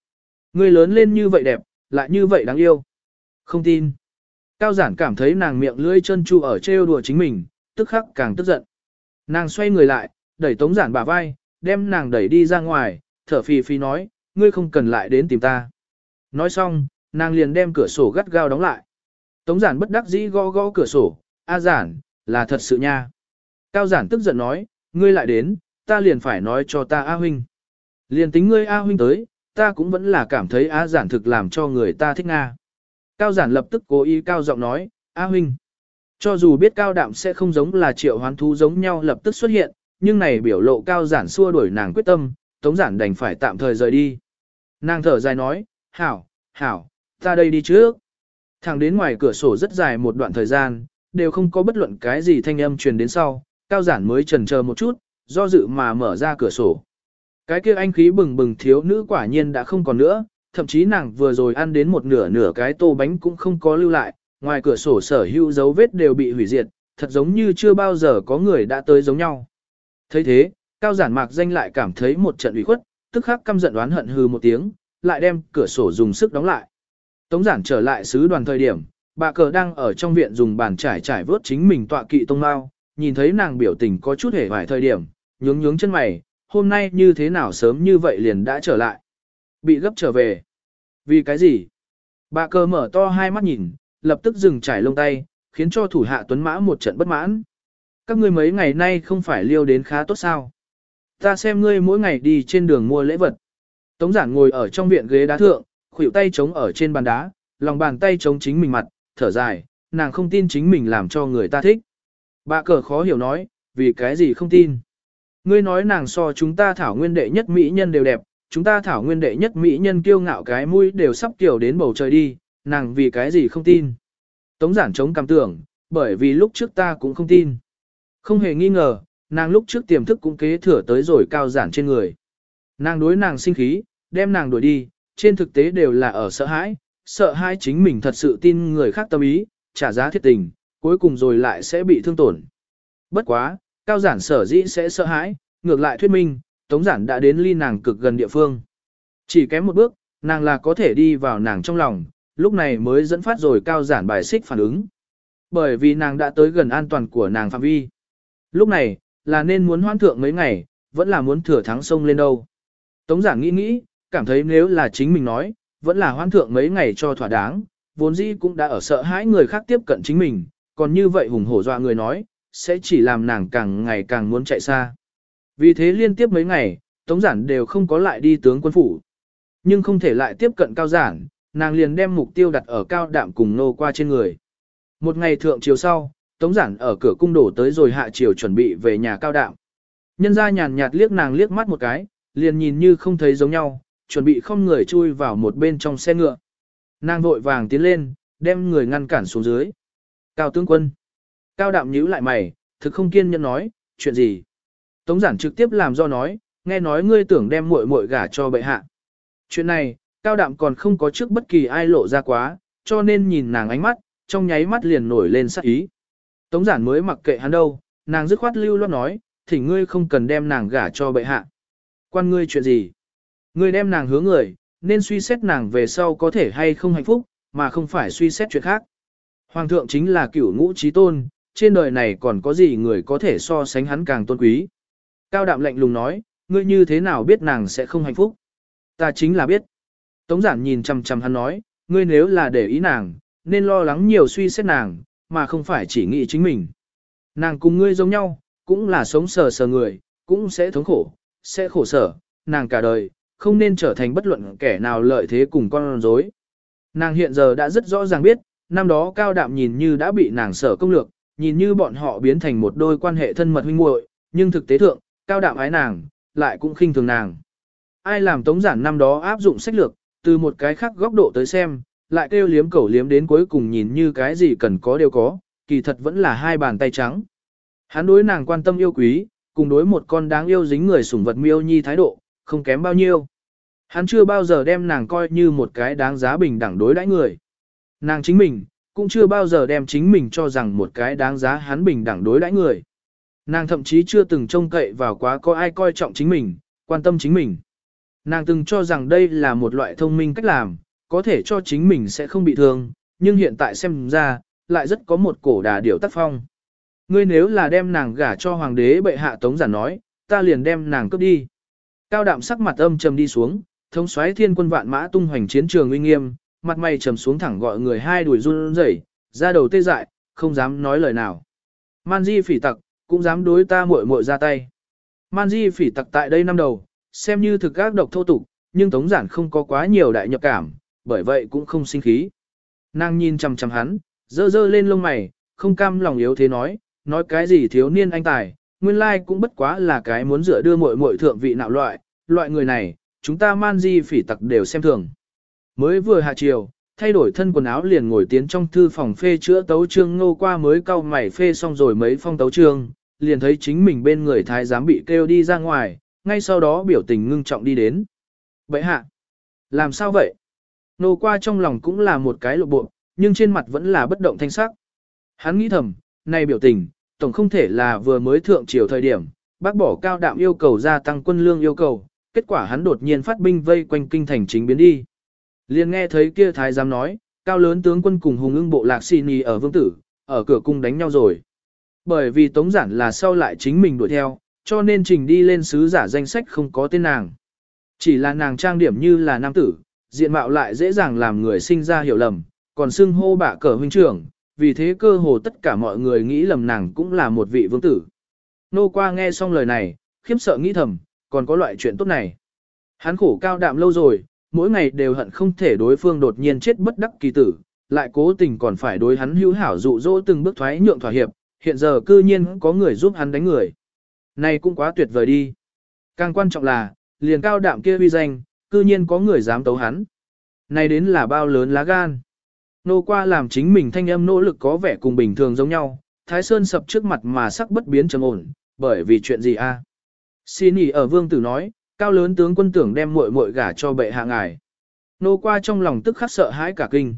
Ngươi lớn lên như vậy đẹp, lại như vậy đáng yêu. Không tin. Cao giản cảm thấy nàng miệng lưỡi chân chu ở trêu đùa chính mình, tức khắc càng tức giận. Nàng xoay người lại, đẩy tống giản bả vai, đem nàng đẩy đi ra ngoài, thở phì phì nói, ngươi không cần lại đến tìm ta. Nói xong, nàng liền đem cửa sổ gắt gao đóng lại. Tống giản bất đắc dĩ gõ gõ cửa sổ, a giản, là thật sự nha. Cao giản tức giận nói, ngươi lại đến, ta liền phải nói cho ta A huynh. Liền tính ngươi A huynh tới, ta cũng vẫn là cảm thấy A giản thực làm cho người ta thích Nga. Cao giản lập tức cố ý cao giọng nói, A huynh. Cho dù biết cao đạm sẽ không giống là triệu hoán thú giống nhau lập tức xuất hiện, nhưng này biểu lộ cao giản xua đuổi nàng quyết tâm, tống giản đành phải tạm thời rời đi. Nàng thở dài nói, hảo, hảo, ta đây đi trước. Thẳng đến ngoài cửa sổ rất dài một đoạn thời gian, đều không có bất luận cái gì thanh âm truyền đến sau, cao giản mới trần chờ một chút, do dự mà mở ra cửa sổ. Cái kia anh khí bừng bừng thiếu nữ quả nhiên đã không còn nữa, thậm chí nàng vừa rồi ăn đến một nửa nửa cái tô bánh cũng không có lưu lại, ngoài cửa sổ sở hữu dấu vết đều bị hủy diệt, thật giống như chưa bao giờ có người đã tới giống nhau. thấy thế, cao giản mạc danh lại cảm thấy một trận ủy khuất, tức khắc căm giận đoán hận hừ một tiếng, lại đem cửa sổ dùng sức đóng lại. Tống giản trở lại sứ đoàn thời điểm, bà cờ đang ở trong viện dùng bàn trải trải vớt chính mình tọa kỵ tông mao, nhìn thấy nàng biểu tình có chút hề vài thời điểm, nhướng nhướng chân mày, hôm nay như thế nào sớm như vậy liền đã trở lại. Bị gấp trở về. Vì cái gì? Bà cờ mở to hai mắt nhìn, lập tức dừng trải lông tay, khiến cho thủ hạ tuấn mã một trận bất mãn. Các ngươi mấy ngày nay không phải liêu đến khá tốt sao? Ta xem ngươi mỗi ngày đi trên đường mua lễ vật. Tống giản ngồi ở trong viện ghế đá thượng, khuỷu tay chống ở trên bàn đá, lòng bàn tay chống chính mình mặt, thở dài, nàng không tin chính mình làm cho người ta thích. Bà cờ khó hiểu nói, vì cái gì không tin. Ngươi nói nàng so chúng ta thảo nguyên đệ nhất mỹ nhân đều đẹp, chúng ta thảo nguyên đệ nhất mỹ nhân kiêu ngạo cái mũi đều sắp kiểu đến bầu trời đi, nàng vì cái gì không tin. Tống giản chống cảm tưởng, bởi vì lúc trước ta cũng không tin. Không hề nghi ngờ, nàng lúc trước tiềm thức cũng kế thừa tới rồi cao giản trên người. Nàng đối nàng sinh khí, đem nàng đuổi đi, trên thực tế đều là ở sợ hãi, sợ hãi chính mình thật sự tin người khác tâm ý, trả giá thiết tình, cuối cùng rồi lại sẽ bị thương tổn. Bất quá, cao giản sở dĩ sẽ sợ hãi, ngược lại thuyết minh, tống giản đã đến ly nàng cực gần địa phương. Chỉ kém một bước, nàng là có thể đi vào nàng trong lòng, lúc này mới dẫn phát rồi cao giản bài xích phản ứng. Bởi vì nàng đã tới gần an toàn của nàng phạm vi. Lúc này, là nên muốn hoan thượng mấy ngày, vẫn là muốn thừa thắng sông lên đâu. Tống giản nghĩ nghĩ, cảm thấy nếu là chính mình nói, vẫn là hoan thượng mấy ngày cho thỏa đáng, vốn dĩ cũng đã ở sợ hãi người khác tiếp cận chính mình, còn như vậy hùng hổ dọa người nói, sẽ chỉ làm nàng càng ngày càng muốn chạy xa. Vì thế liên tiếp mấy ngày, Tống Giản đều không có lại đi tướng quân phủ. Nhưng không thể lại tiếp cận cao giản, nàng liền đem mục tiêu đặt ở cao đạm cùng nô qua trên người. Một ngày thượng chiều sau, Tống Giản ở cửa cung đổ tới rồi hạ chiều chuẩn bị về nhà cao đạm. Nhân gia nhàn nhạt liếc nàng liếc mắt một cái, liền nhìn như không thấy giống nhau, chuẩn bị không người chui vào một bên trong xe ngựa. Nàng vội vàng tiến lên, đem người ngăn cản xuống dưới. Cao tướng quân. Cao đạm nhíu lại mày, thực không kiên nhẫn nói, chuyện gì? Tống giản trực tiếp làm do nói, nghe nói ngươi tưởng đem muội muội gả cho bệ hạ. Chuyện này, cao đạm còn không có trước bất kỳ ai lộ ra quá, cho nên nhìn nàng ánh mắt, trong nháy mắt liền nổi lên sắc ý. Tống giản mới mặc kệ hắn đâu, nàng dứt khoát lưu loát nói, thỉnh ngươi không cần đem nàng gả cho bệ hạ. Quan ngươi chuyện gì? Ngươi đem nàng hướng người, nên suy xét nàng về sau có thể hay không hạnh phúc, mà không phải suy xét chuyện khác. Hoàng thượng chính là cửu ngũ trí tôn, trên đời này còn có gì người có thể so sánh hắn càng tôn quý. Cao đạm lạnh lùng nói, ngươi như thế nào biết nàng sẽ không hạnh phúc? Ta chính là biết. Tống giản nhìn chằm chằm hắn nói, ngươi nếu là để ý nàng, nên lo lắng nhiều suy xét nàng, mà không phải chỉ nghĩ chính mình. Nàng cùng ngươi giống nhau, cũng là sống sờ sờ người, cũng sẽ thống khổ, sẽ khổ sở, nàng cả đời, không nên trở thành bất luận kẻ nào lợi thế cùng con rối. Nàng hiện giờ đã rất rõ ràng biết, năm đó cao đạm nhìn như đã bị nàng sở công lược, nhìn như bọn họ biến thành một đôi quan hệ thân mật huynh muội, nhưng thực tế thượng, cao đạm ái nàng, lại cũng khinh thường nàng. Ai làm tống giản năm đó áp dụng sách lược, từ một cái khác góc độ tới xem, lại kêu liếm cẩu liếm đến cuối cùng nhìn như cái gì cần có đều có, kỳ thật vẫn là hai bàn tay trắng. Hắn đối nàng quan tâm yêu quý, cùng đối một con đáng yêu dính người sủng vật miêu nhi thái độ, không kém bao nhiêu. Hắn chưa bao giờ đem nàng coi như một cái đáng giá bình đẳng đối đãi người. Nàng chính mình, cũng chưa bao giờ đem chính mình cho rằng một cái đáng giá hắn bình đẳng đối đãi người. Nàng thậm chí chưa từng trông cậy vào quá có ai coi trọng chính mình, quan tâm chính mình. Nàng từng cho rằng đây là một loại thông minh cách làm, có thể cho chính mình sẽ không bị thương, nhưng hiện tại xem ra, lại rất có một cổ đà điểu tác phong. Ngươi nếu là đem nàng gả cho hoàng đế bệ hạ tống giả nói, ta liền đem nàng cướp đi. Cao đạm sắc mặt âm trầm đi xuống, thống soái thiên quân vạn mã tung hoành chiến trường uy nghiêm, mặt mày trầm xuống thẳng gọi người hai đuổi run rẩy, ra đầu tê dại, không dám nói lời nào. Man di phỉ tặc, cũng dám đối ta muội muội ra tay. Man di phỉ tặc tại đây năm đầu, xem như thực các độc thô tục, nhưng tống giản không có quá nhiều đại nhập cảm, bởi vậy cũng không sinh khí. Nàng nhìn chằm chằm hắn, dơ dơ lên lông mày, không cam lòng yếu thế nói, nói cái gì thiếu niên anh tài, nguyên lai cũng bất quá là cái muốn dựa đưa muội muội thượng vị nạo loại, loại người này, chúng ta man di phỉ tặc đều xem thường. Mới vừa hạ chiều, thay đổi thân quần áo liền ngồi tiến trong thư phòng phê chữa tấu trương ngô qua mới cau mày phê xong rồi mấy phong tấu trương, liền thấy chính mình bên người thái giám bị kêu đi ra ngoài, ngay sau đó biểu tình ngưng trọng đi đến. Vậy hạ, làm sao vậy? Nô qua trong lòng cũng là một cái lộ bộ, nhưng trên mặt vẫn là bất động thanh sắc. Hắn nghĩ thầm, này biểu tình, tổng không thể là vừa mới thượng triều thời điểm, bác bỏ cao đạm yêu cầu gia tăng quân lương yêu cầu, kết quả hắn đột nhiên phát binh vây quanh kinh thành chính biến đi. Liền nghe thấy kia thái giám nói, cao lớn tướng quân cùng hùng ưng bộ lạc xin ở vương tử, ở cửa cung đánh nhau rồi. Bởi vì tống giản là sau lại chính mình đuổi theo, cho nên trình đi lên sứ giả danh sách không có tên nàng. Chỉ là nàng trang điểm như là nam tử, diện mạo lại dễ dàng làm người sinh ra hiểu lầm, còn xưng hô bạ cờ huynh trưởng, vì thế cơ hồ tất cả mọi người nghĩ lầm nàng cũng là một vị vương tử. Nô qua nghe xong lời này, khiếp sợ nghĩ thầm, còn có loại chuyện tốt này. Hắn khổ cao đạm lâu rồi, mỗi ngày đều hận không thể đối phương đột nhiên chết bất đắc kỳ tử, lại cố tình còn phải đối hắn hữu hảo dụ dỗ từng bước thoái nhượng thỏa hiệp, hiện giờ cư nhiên có người giúp hắn đánh người. Này cũng quá tuyệt vời đi. Càng quan trọng là, liền cao đạm kia uy danh, cư nhiên có người dám tấu hắn. Này đến là bao lớn lá gan. Nô qua làm chính mình thanh âm nỗ lực có vẻ cùng bình thường giống nhau, Thái Sơn sập trước mặt mà sắc bất biến trầm ổn, bởi vì chuyện gì a? Xin ý ở vương tử nói, cao lớn tướng quân tưởng đem muội muội gả cho bệ hạ ngài. Nô qua trong lòng tức khắc sợ hãi cả kinh.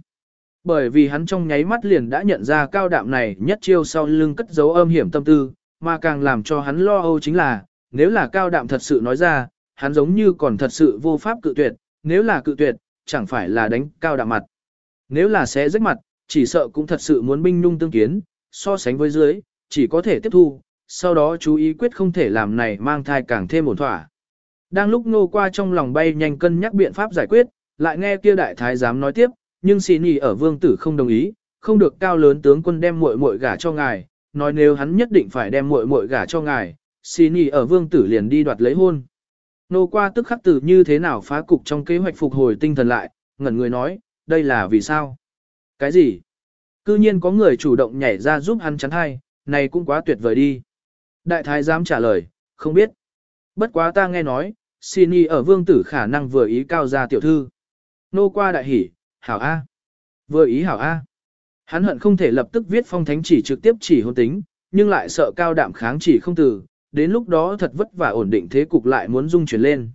Bởi vì hắn trong nháy mắt liền đã nhận ra cao đạm này nhất chiêu sau lưng cất giấu âm hiểm tâm tư, mà càng làm cho hắn lo âu chính là, nếu là cao đạm thật sự nói ra, hắn giống như còn thật sự vô pháp cự tuyệt, nếu là cự tuyệt, chẳng phải là đánh cao đạm mặt. Nếu là sẽ rách mặt, chỉ sợ cũng thật sự muốn binh nhung tương kiến, so sánh với dưới, chỉ có thể tiếp thu, sau đó chú ý quyết không thể làm này mang thai càng thêm ổn thỏa. Đang lúc nô qua trong lòng bay nhanh cân nhắc biện pháp giải quyết, lại nghe kia đại thái giám nói tiếp, nhưng xì nì ở vương tử không đồng ý, không được cao lớn tướng quân đem muội muội gả cho ngài, nói nếu hắn nhất định phải đem muội muội gả cho ngài, xì nì ở vương tử liền đi đoạt lấy hôn. Nô qua tức khắc tử như thế nào phá cục trong kế hoạch phục hồi tinh thần lại, ngẩn người nói, đây là vì sao? Cái gì? Cư nhiên có người chủ động nhảy ra giúp hắn chắn hay? này cũng quá tuyệt vời đi. Đại thái giám trả lời, không biết. Bất quá ta nghe nói, xin y ở vương tử khả năng vừa ý cao gia tiểu thư. Nô qua đại hỉ, hảo A. Vừa ý hảo A. Hắn hận không thể lập tức viết phong thánh chỉ trực tiếp chỉ hôn tính, nhưng lại sợ cao đạm kháng chỉ không từ, đến lúc đó thật vất vả ổn định thế cục lại muốn dung chuyển lên.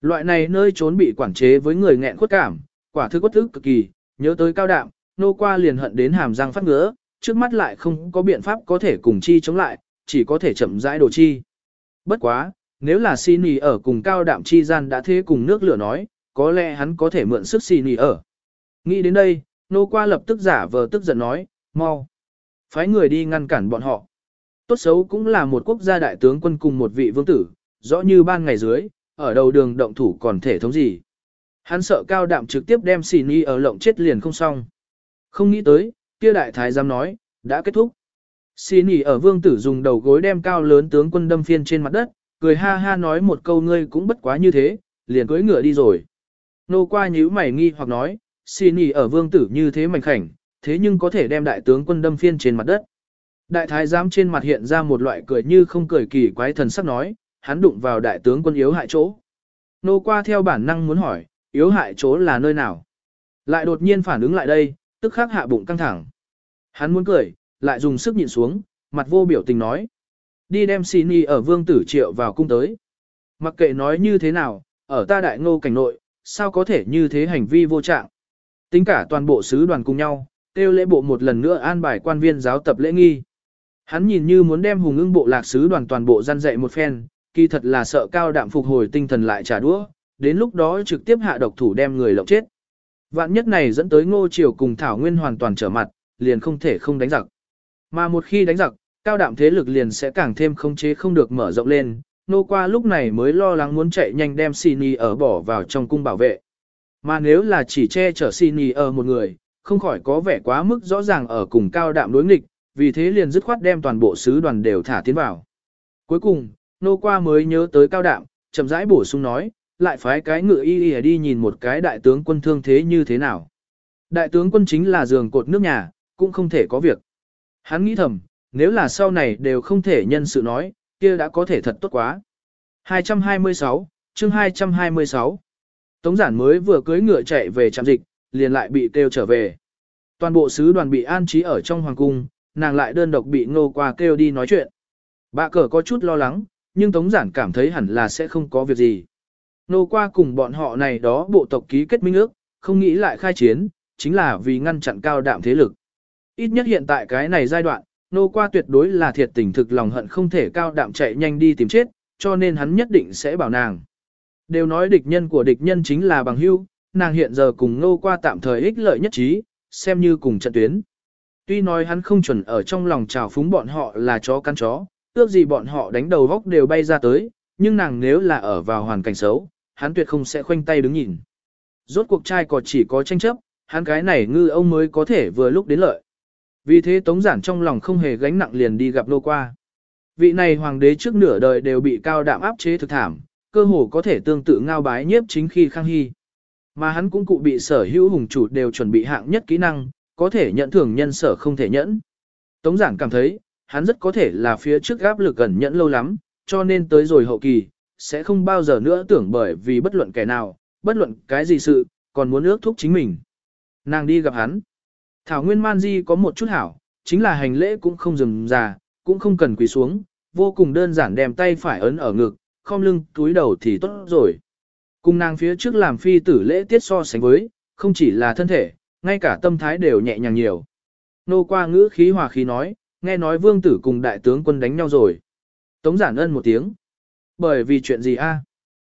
Loại này nơi trốn bị quản chế với người nghẹn khuất cảm, quả thức quất thức cực kỳ, nhớ tới cao đạm, nô qua liền hận đến hàm răng phát ngứa, trước mắt lại không có biện pháp có thể cùng chi chống lại, chỉ có thể chậm rãi đồ chi. Bất quá, nếu là xin Nì ở cùng cao đạm chi gian đã thế cùng nước lửa nói, có lẽ hắn có thể mượn sức xin Nì ở. Nghĩ đến đây, nô qua lập tức giả vờ tức giận nói, mau. Phái người đi ngăn cản bọn họ. Tốt xấu cũng là một quốc gia đại tướng quân cùng một vị vương tử, rõ như ban ngày dưới, ở đầu đường động thủ còn thể thống gì. Hắn sợ cao đạm trực tiếp đem xì ni ở lộng chết liền không xong. Không nghĩ tới, kia đại thái giám nói, đã kết thúc. Xì ni ở vương tử dùng đầu gối đem cao lớn tướng quân đâm phiên trên mặt đất, cười ha ha nói một câu ngươi cũng bất quá như thế, liền cưỡi ngựa đi rồi. Nô qua nhíu mày nghi hoặc nói, xin nhỉ ở vương tử như thế mảnh khảnh, thế nhưng có thể đem đại tướng quân đâm phiên trên mặt đất. Đại thái giám trên mặt hiện ra một loại cười như không cười kỳ quái thần sắc nói, hắn đụng vào đại tướng quân yếu hại chỗ. Nô qua theo bản năng muốn hỏi, yếu hại chỗ là nơi nào? Lại đột nhiên phản ứng lại đây, tức khắc hạ bụng căng thẳng. Hắn muốn cười, lại dùng sức nhịn xuống, mặt vô biểu tình nói. Đi đem xì ni ở vương tử triệu vào cung tới. Mặc kệ nói như thế nào, ở ta đại ngô cảnh nội, sao có thể như thế hành vi vô trạng. Tính cả toàn bộ sứ đoàn cùng nhau, tiêu lễ bộ một lần nữa an bài quan viên giáo tập lễ nghi. Hắn nhìn như muốn đem hùng ưng bộ lạc sứ đoàn toàn bộ gian dạy một phen, kỳ thật là sợ cao đạm phục hồi tinh thần lại trả đũa, đến lúc đó trực tiếp hạ độc thủ đem người lộng chết. Vạn nhất này dẫn tới ngô triều cùng Thảo Nguyên hoàn toàn trở mặt, liền không thể không đánh giặc. Mà một khi đánh giặc, cao đạm thế lực liền sẽ càng thêm không chế không được mở rộng lên, nô qua lúc này mới lo lắng muốn chạy nhanh đem Sini ở bỏ vào trong cung bảo vệ. Mà nếu là chỉ che chở Sini ở một người, không khỏi có vẻ quá mức rõ ràng ở cùng cao đạm đối nghịch, vì thế liền dứt khoát đem toàn bộ sứ đoàn đều thả tiến vào. Cuối cùng, nô qua mới nhớ tới cao đạm, chậm rãi bổ sung nói, lại phái cái ngựa y y đi nhìn một cái đại tướng quân thương thế như thế nào. Đại tướng quân chính là giường cột nước nhà, cũng không thể có việc. Hắn nghĩ thầm, nếu là sau này đều không thể nhân sự nói, kia đã có thể thật tốt quá. 226, chương 226 Tống giản mới vừa cưới ngựa chạy về trạm dịch, liền lại bị kêu trở về. Toàn bộ sứ đoàn bị an trí ở trong hoàng cung, nàng lại đơn độc bị ngô qua kêu đi nói chuyện. Bà cờ có chút lo lắng, nhưng Tống giản cảm thấy hẳn là sẽ không có việc gì. Nô qua cùng bọn họ này đó bộ tộc ký kết minh ước, không nghĩ lại khai chiến, chính là vì ngăn chặn cao đạm thế lực. Ít nhất hiện tại cái này giai đoạn, nô qua tuyệt đối là thiệt tình thực lòng hận không thể cao đạm chạy nhanh đi tìm chết, cho nên hắn nhất định sẽ bảo nàng. Đều nói địch nhân của địch nhân chính là bằng hưu, nàng hiện giờ cùng nô qua tạm thời ích lợi nhất trí, xem như cùng trận tuyến. Tuy nói hắn không chuẩn ở trong lòng trào phúng bọn họ là chó căn chó, ước gì bọn họ đánh đầu góc đều bay ra tới, nhưng nàng nếu là ở vào hoàn cảnh xấu, hắn tuyệt không sẽ khoanh tay đứng nhìn. Rốt cuộc trai còn chỉ có tranh chấp, hắn cái này ngư ông mới có thể vừa lúc đến lợi. Vì thế Tống Giản trong lòng không hề gánh nặng liền đi gặp nô qua. Vị này hoàng đế trước nửa đời đều bị cao đạm áp chế thực thảm, cơ hồ có thể tương tự ngao bái nhiếp chính khi khang hy. Mà hắn cũng cụ bị sở hữu hùng chủ đều chuẩn bị hạng nhất kỹ năng, có thể nhận thưởng nhân sở không thể nhẫn. Tống giản cảm thấy, hắn rất có thể là phía trước gáp lực gần nhẫn lâu lắm, cho nên tới rồi hậu kỳ, sẽ không bao giờ nữa tưởng bởi vì bất luận kẻ nào, bất luận cái gì sự, còn muốn ước thúc chính mình. Nàng đi gặp hắn. Thảo Nguyên Man Di có một chút hảo, chính là hành lễ cũng không dừng già, cũng không cần quỳ xuống, vô cùng đơn giản đem tay phải ấn ở ngực, không lưng túi đầu thì tốt rồi. Cùng nàng phía trước làm phi tử lễ tiết so sánh với, không chỉ là thân thể, ngay cả tâm thái đều nhẹ nhàng nhiều. Nô qua ngữ khí hòa khí nói, nghe nói vương tử cùng đại tướng quân đánh nhau rồi. Tống giản ân một tiếng. Bởi vì chuyện gì a?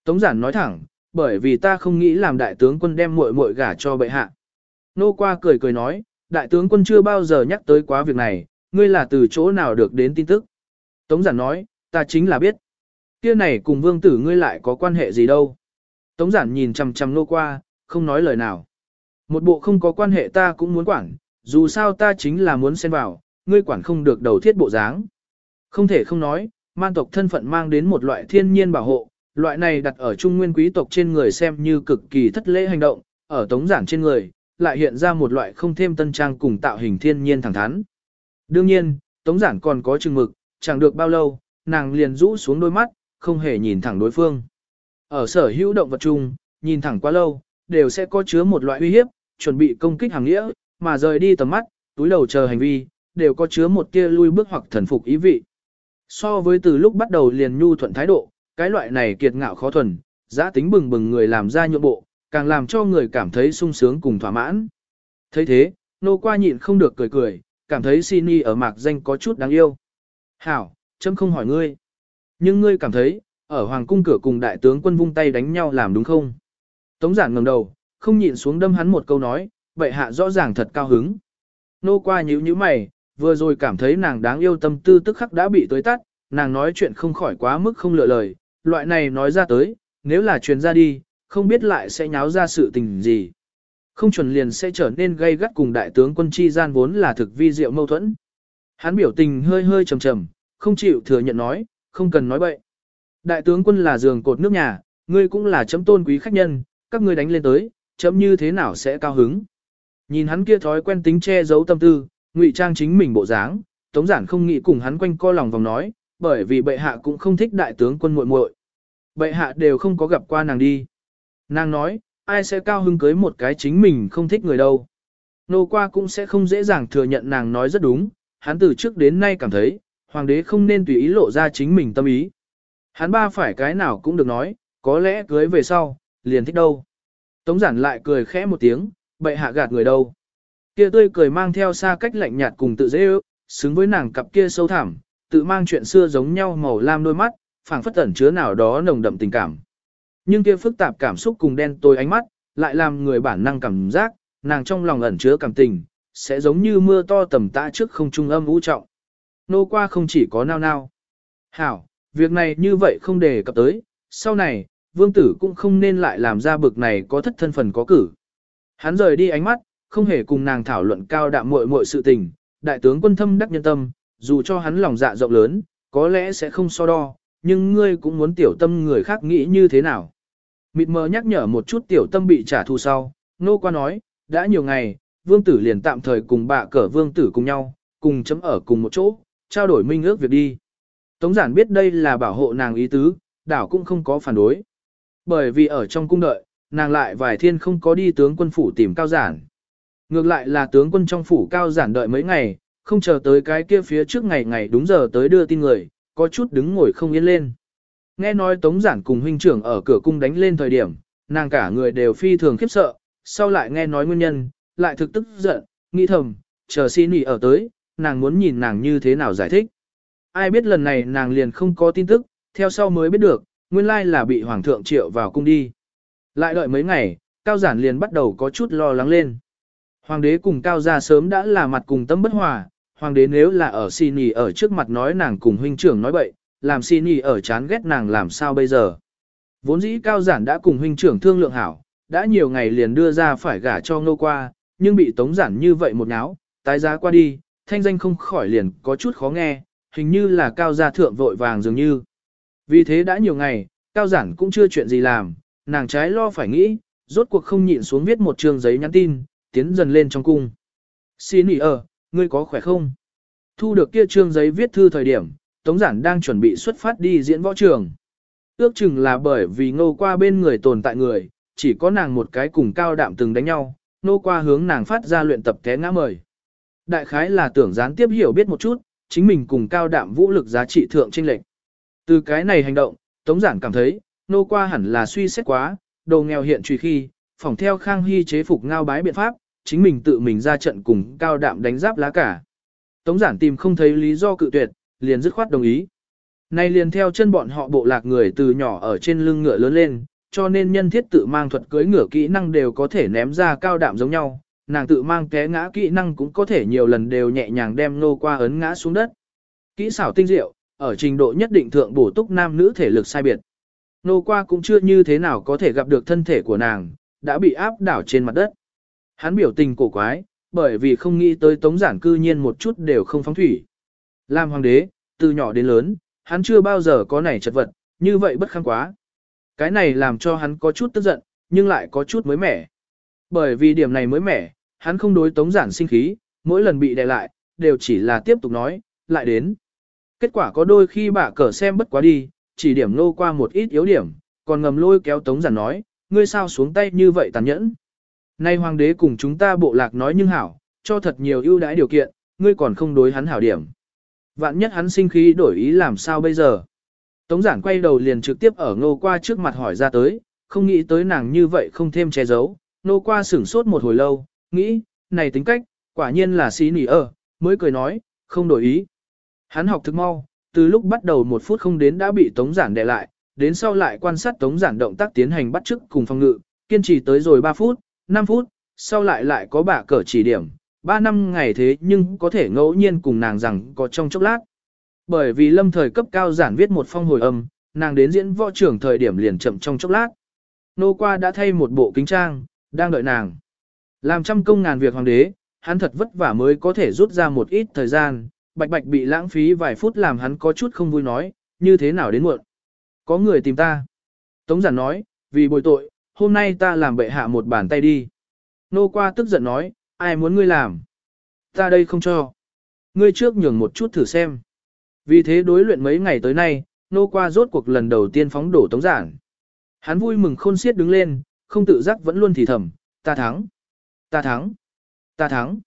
Tống giản nói thẳng, bởi vì ta không nghĩ làm đại tướng quân đem muội muội gả cho bệ hạ. Nô qua cười cười nói, đại tướng quân chưa bao giờ nhắc tới quá việc này, ngươi là từ chỗ nào được đến tin tức. Tống giản nói, ta chính là biết. Kia này cùng vương tử ngươi lại có quan hệ gì đâu. Tống giản nhìn chằm chằm nô qua, không nói lời nào. Một bộ không có quan hệ ta cũng muốn quản, dù sao ta chính là muốn xen vào, ngươi quản không được đầu thiết bộ dáng. Không thể không nói, man tộc thân phận mang đến một loại thiên nhiên bảo hộ, loại này đặt ở trung nguyên quý tộc trên người xem như cực kỳ thất lễ hành động, ở tống giản trên người, lại hiện ra một loại không thêm tân trang cùng tạo hình thiên nhiên thẳng thắn. Đương nhiên, tống giản còn có chừng mực, chẳng được bao lâu, nàng liền rũ xuống đôi mắt, không hề nhìn thẳng đối phương. Ở sở hữu động vật chung, nhìn thẳng quá lâu, đều sẽ có chứa một loại uy hiếp, chuẩn bị công kích hàng nghĩa, mà rời đi tầm mắt, túi đầu chờ hành vi, đều có chứa một tia lui bước hoặc thần phục ý vị. So với từ lúc bắt đầu liền nhu thuận thái độ, cái loại này kiệt ngạo khó thuần, giá tính bừng bừng người làm ra nhượng bộ, càng làm cho người cảm thấy sung sướng cùng thỏa mãn. thấy thế, nô qua nhịn không được cười cười, cảm thấy Sini ở mạc danh có chút đáng yêu. Hảo, chấm không hỏi ngươi. Nhưng ngươi cảm thấy, ở hoàng cung cửa cùng đại tướng quân vung tay đánh nhau làm đúng không? Tống giản ngẩng đầu, không nhịn xuống đâm hắn một câu nói, vậy hạ rõ ràng thật cao hứng. Nô qua nhíu nhíu mày, vừa rồi cảm thấy nàng đáng yêu tâm tư tức khắc đã bị tới tắt, nàng nói chuyện không khỏi quá mức không lựa lời, loại này nói ra tới, nếu là truyền ra đi, không biết lại sẽ nháo ra sự tình gì. Không chuẩn liền sẽ trở nên gây gắt cùng đại tướng quân chi gian vốn là thực vi diệu mâu thuẫn. Hắn biểu tình hơi hơi trầm trầm, không chịu thừa nhận nói, không cần nói bậy. Đại tướng quân là giường cột nước nhà, ngươi cũng là chấm tôn quý khách nhân, các ngươi đánh lên tới, chấm như thế nào sẽ cao hứng. Nhìn hắn kia thói quen tính che giấu tâm tư, ngụy trang chính mình bộ dáng, tống giản không nghĩ cùng hắn quanh co lòng vòng nói, bởi vì bệ hạ cũng không thích đại tướng quân muội muội. Bệ hạ đều không có gặp qua nàng đi. Nàng nói, ai sẽ cao hứng cưới một cái chính mình không thích người đâu. Nô qua cũng sẽ không dễ dàng thừa nhận nàng nói rất đúng, hắn từ trước đến nay cảm thấy, hoàng đế không nên tùy ý lộ ra chính mình tâm ý. Hắn ba phải cái nào cũng được nói, có lẽ cưới về sau, liền thích đâu. Tống giản lại cười khẽ một tiếng, bệ hạ gạt người đâu. Kia tươi cười mang theo xa cách lạnh nhạt cùng tự dễ ước, xứng với nàng cặp kia sâu thẳm, tự mang chuyện xưa giống nhau màu lam đôi mắt, phảng phất ẩn chứa nào đó nồng đậm tình cảm. Nhưng kia phức tạp cảm xúc cùng đen tối ánh mắt, lại làm người bản năng cảm giác, nàng trong lòng ẩn chứa cảm tình, sẽ giống như mưa to tầm tã trước không trung âm vũ trọng. Nô qua không chỉ có nao nao. Hảo, việc này như vậy không đề cập tới, sau này, vương tử cũng không nên lại làm ra bực này có thất thân phần có cử. Hắn rời đi ánh mắt, không hề cùng nàng thảo luận cao đạm muội muội sự tình, đại tướng quân thâm đắc nhân tâm, dù cho hắn lòng dạ rộng lớn, có lẽ sẽ không so đo, nhưng ngươi cũng muốn tiểu tâm người khác nghĩ như thế nào. Mịt mờ nhắc nhở một chút tiểu tâm bị trả thù sau, nô qua nói, đã nhiều ngày, vương tử liền tạm thời cùng bạ cỡ vương tử cùng nhau, cùng chấm ở cùng một chỗ, trao đổi minh ước việc đi. Tống giản biết đây là bảo hộ nàng ý tứ, đảo cũng không có phản đối. Bởi vì ở trong cung đợi, nàng lại vài thiên không có đi tướng quân phủ tìm cao giản. Ngược lại là tướng quân trong phủ cao giản đợi mấy ngày, không chờ tới cái kia phía trước ngày ngày đúng giờ tới đưa tin người, có chút đứng ngồi không yên lên. Nghe nói tống giản cùng huynh trưởng ở cửa cung đánh lên thời điểm, nàng cả người đều phi thường khiếp sợ, sau lại nghe nói nguyên nhân, lại thực tức giận, nghĩ thầm, chờ xin nghỉ ở tới, nàng muốn nhìn nàng như thế nào giải thích. Ai biết lần này nàng liền không có tin tức, theo sau mới biết được, nguyên lai là bị hoàng thượng triệu vào cung đi. Lại đợi mấy ngày, cao giản liền bắt đầu có chút lo lắng lên. Hoàng đế cùng cao gia sớm đã là mặt cùng tâm bất hòa, hoàng đế nếu là ở xin nghỉ ở trước mặt nói nàng cùng huynh trưởng nói bậy, làm xin nghỉ ở chán ghét nàng làm sao bây giờ. Vốn dĩ cao giản đã cùng huynh trưởng thương lượng hảo, đã nhiều ngày liền đưa ra phải gả cho ngô qua, nhưng bị tống giản như vậy một náo, tái giá qua đi, thanh danh không khỏi liền có chút khó nghe, hình như là cao gia thượng vội vàng dường như. Vì thế đã nhiều ngày, cao giản cũng chưa chuyện gì làm, nàng trái lo phải nghĩ, rốt cuộc không nhịn xuống viết một trường giấy nhắn tin, tiến dần lên trong cung. Xin nghỉ ở, ngươi có khỏe không? Thu được kia trương giấy viết thư thời điểm, Tống Giản đang chuẩn bị xuất phát đi diễn võ trường. Ước chừng là bởi vì ngô qua bên người tồn tại người, chỉ có nàng một cái cùng cao đạm từng đánh nhau, Ngô qua hướng nàng phát ra luyện tập té ngã mời. Đại khái là tưởng gián tiếp hiểu biết một chút, chính mình cùng cao đạm vũ lực giá trị thượng trinh lệnh. Từ cái này hành động, Tống Giản cảm thấy, nô qua hẳn là suy xét quá, đồ nghèo hiện truy khi, phỏng theo Khang Hy chế phục ngao bái biện pháp, chính mình tự mình ra trận cùng cao đạm đánh giáp lá cả. Tống Giản tìm không thấy lý do cự tuyệt, liền dứt khoát đồng ý. Nay liền theo chân bọn họ bộ lạc người từ nhỏ ở trên lưng ngựa lớn lên, cho nên nhân thiết tự mang thuật cưỡi ngựa kỹ năng đều có thể ném ra cao đạm giống nhau, nàng tự mang té ngã kỹ năng cũng có thể nhiều lần đều nhẹ nhàng đem nô qua ấn ngã xuống đất. Kỹ xảo tinh diệu, ở trình độ nhất định thượng bổ túc nam nữ thể lực sai biệt. Nô qua cũng chưa như thế nào có thể gặp được thân thể của nàng, đã bị áp đảo trên mặt đất. Hắn biểu tình cổ quái, bởi vì không nghĩ tới tống giản cư nhiên một chút đều không phóng thủy. Làm hoàng đế, từ nhỏ đến lớn, hắn chưa bao giờ có nảy chật vật, như vậy bất khăng quá. Cái này làm cho hắn có chút tức giận, nhưng lại có chút mới mẻ. Bởi vì điểm này mới mẻ, hắn không đối tống giản sinh khí, mỗi lần bị đè lại, đều chỉ là tiếp tục nói, lại đến. Kết quả có đôi khi bà cờ xem bất quá đi, chỉ điểm nô qua một ít yếu điểm, còn ngầm lôi kéo tống giản nói, ngươi sao xuống tay như vậy tàn nhẫn. Nay hoàng đế cùng chúng ta bộ lạc nói nhưng hảo, cho thật nhiều ưu đãi điều kiện, ngươi còn không đối hắn hảo điểm. Vạn nhất hắn sinh khí đổi ý làm sao bây giờ. Tống giản quay đầu liền trực tiếp ở ngô qua trước mặt hỏi ra tới, không nghĩ tới nàng như vậy không thêm che giấu, Ngô qua sửng sốt một hồi lâu, nghĩ, này tính cách, quả nhiên là xí nỉ ơ, mới cười nói, không đổi ý. Hắn học thức mau, từ lúc bắt đầu một phút không đến đã bị tống giản đè lại, đến sau lại quan sát tống giản động tác tiến hành bắt chước cùng phòng ngự, kiên trì tới rồi 3 phút, 5 phút, sau lại lại có bả cờ chỉ điểm, Ba năm ngày thế nhưng có thể ngẫu nhiên cùng nàng rằng có trong chốc lát. Bởi vì lâm thời cấp cao giản viết một phong hồi âm, nàng đến diễn võ trưởng thời điểm liền chậm trong chốc lát. Nô qua đã thay một bộ kính trang, đang đợi nàng. Làm trăm công ngàn việc hoàng đế, hắn thật vất vả mới có thể rút ra một ít thời gian, bạch bạch bị lãng phí vài phút làm hắn có chút không vui nói, như thế nào đến muộn. Có người tìm ta. Tống giản nói, vì bồi tội, hôm nay ta làm bệ hạ một bàn tay đi. Nô qua tức giận nói, ai muốn ngươi làm? Ta đây không cho. Ngươi trước nhường một chút thử xem. Vì thế đối luyện mấy ngày tới nay, nô qua rốt cuộc lần đầu tiên phóng đổ tống giản. Hắn vui mừng khôn xiết đứng lên, không tự giác vẫn luôn thì thầm, ta thắng, ta thắng, ta thắng.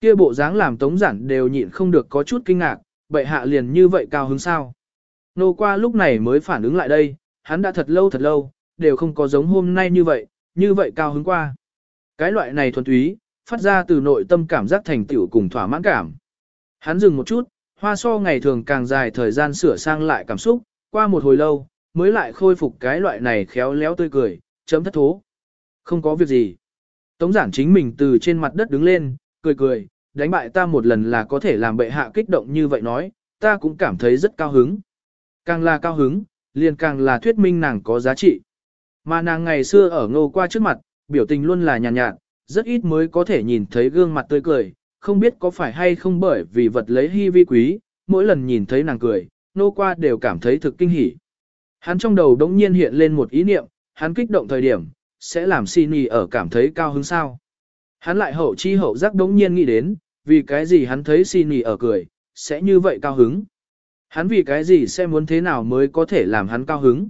Kia bộ dáng làm tống giản đều nhịn không được có chút kinh ngạc, bệ hạ liền như vậy cao hứng sao. Nô qua lúc này mới phản ứng lại đây, hắn đã thật lâu thật lâu, đều không có giống hôm nay như vậy, như vậy cao hứng qua. Cái loại này thuần túy, phát ra từ nội tâm cảm giác thành tựu cùng thỏa mãn cảm. Hắn dừng một chút, hoa so ngày thường càng dài thời gian sửa sang lại cảm xúc, qua một hồi lâu, mới lại khôi phục cái loại này khéo léo tươi cười, chấm thất thố. Không có việc gì. Tống giản chính mình từ trên mặt đất đứng lên, cười cười, đánh bại ta một lần là có thể làm bệ hạ kích động như vậy nói, ta cũng cảm thấy rất cao hứng. Càng là cao hứng, liền càng là thuyết minh nàng có giá trị. Mà nàng ngày xưa ở ngô qua trước mặt, biểu tình luôn là nhàn nhạt, nhạt, rất ít mới có thể nhìn thấy gương mặt tươi cười, không biết có phải hay không bởi vì vật lấy hy vi quý, mỗi lần nhìn thấy nàng cười, nô qua đều cảm thấy thực kinh hỉ. Hắn trong đầu đống nhiên hiện lên một ý niệm, hắn kích động thời điểm, sẽ làm Sini ở cảm thấy cao hứng sao. Hắn lại hậu chi hậu giác đống nhiên nghĩ đến, vì cái gì hắn thấy Sini ở cười, sẽ như vậy cao hứng. Hắn vì cái gì sẽ muốn thế nào mới có thể làm hắn cao hứng.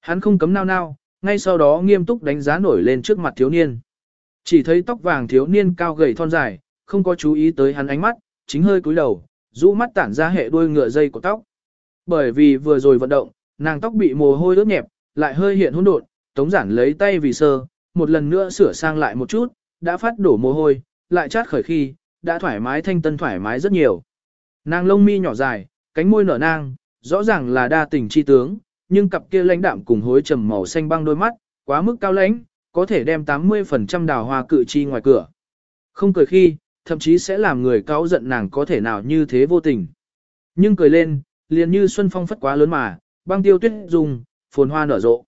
Hắn không cấm nao nao, ngay sau đó nghiêm túc đánh giá nổi lên trước mặt thiếu niên. Chỉ thấy tóc vàng thiếu niên cao gầy thon dài, không có chú ý tới hắn ánh mắt, chính hơi cúi đầu, rũ mắt tản ra hệ đuôi ngựa dây của tóc. Bởi vì vừa rồi vận động, nàng tóc bị mồ hôi ướt nhẹp, lại hơi hiện hỗn độn, Tống Giản lấy tay vì sơ, một lần nữa sửa sang lại một chút, đã phát đổ mồ hôi, lại chát khởi khi, đã thoải mái thanh tân thoải mái rất nhiều. Nàng lông mi nhỏ dài, cánh môi nở nang, rõ ràng là đa tình chi tướng, nhưng cặp kia lãnh đạm cùng hối trầm màu xanh băng đôi mắt, quá mức cao lãnh, có thể đem 80% đào hoa cự chi ngoài cửa. Không cười khi, thậm chí sẽ làm người cáo giận nàng có thể nào như thế vô tình. Nhưng cười lên, liền như xuân phong phất quá lớn mà, băng tiêu tuyết dùng, phồn hoa nở rộ.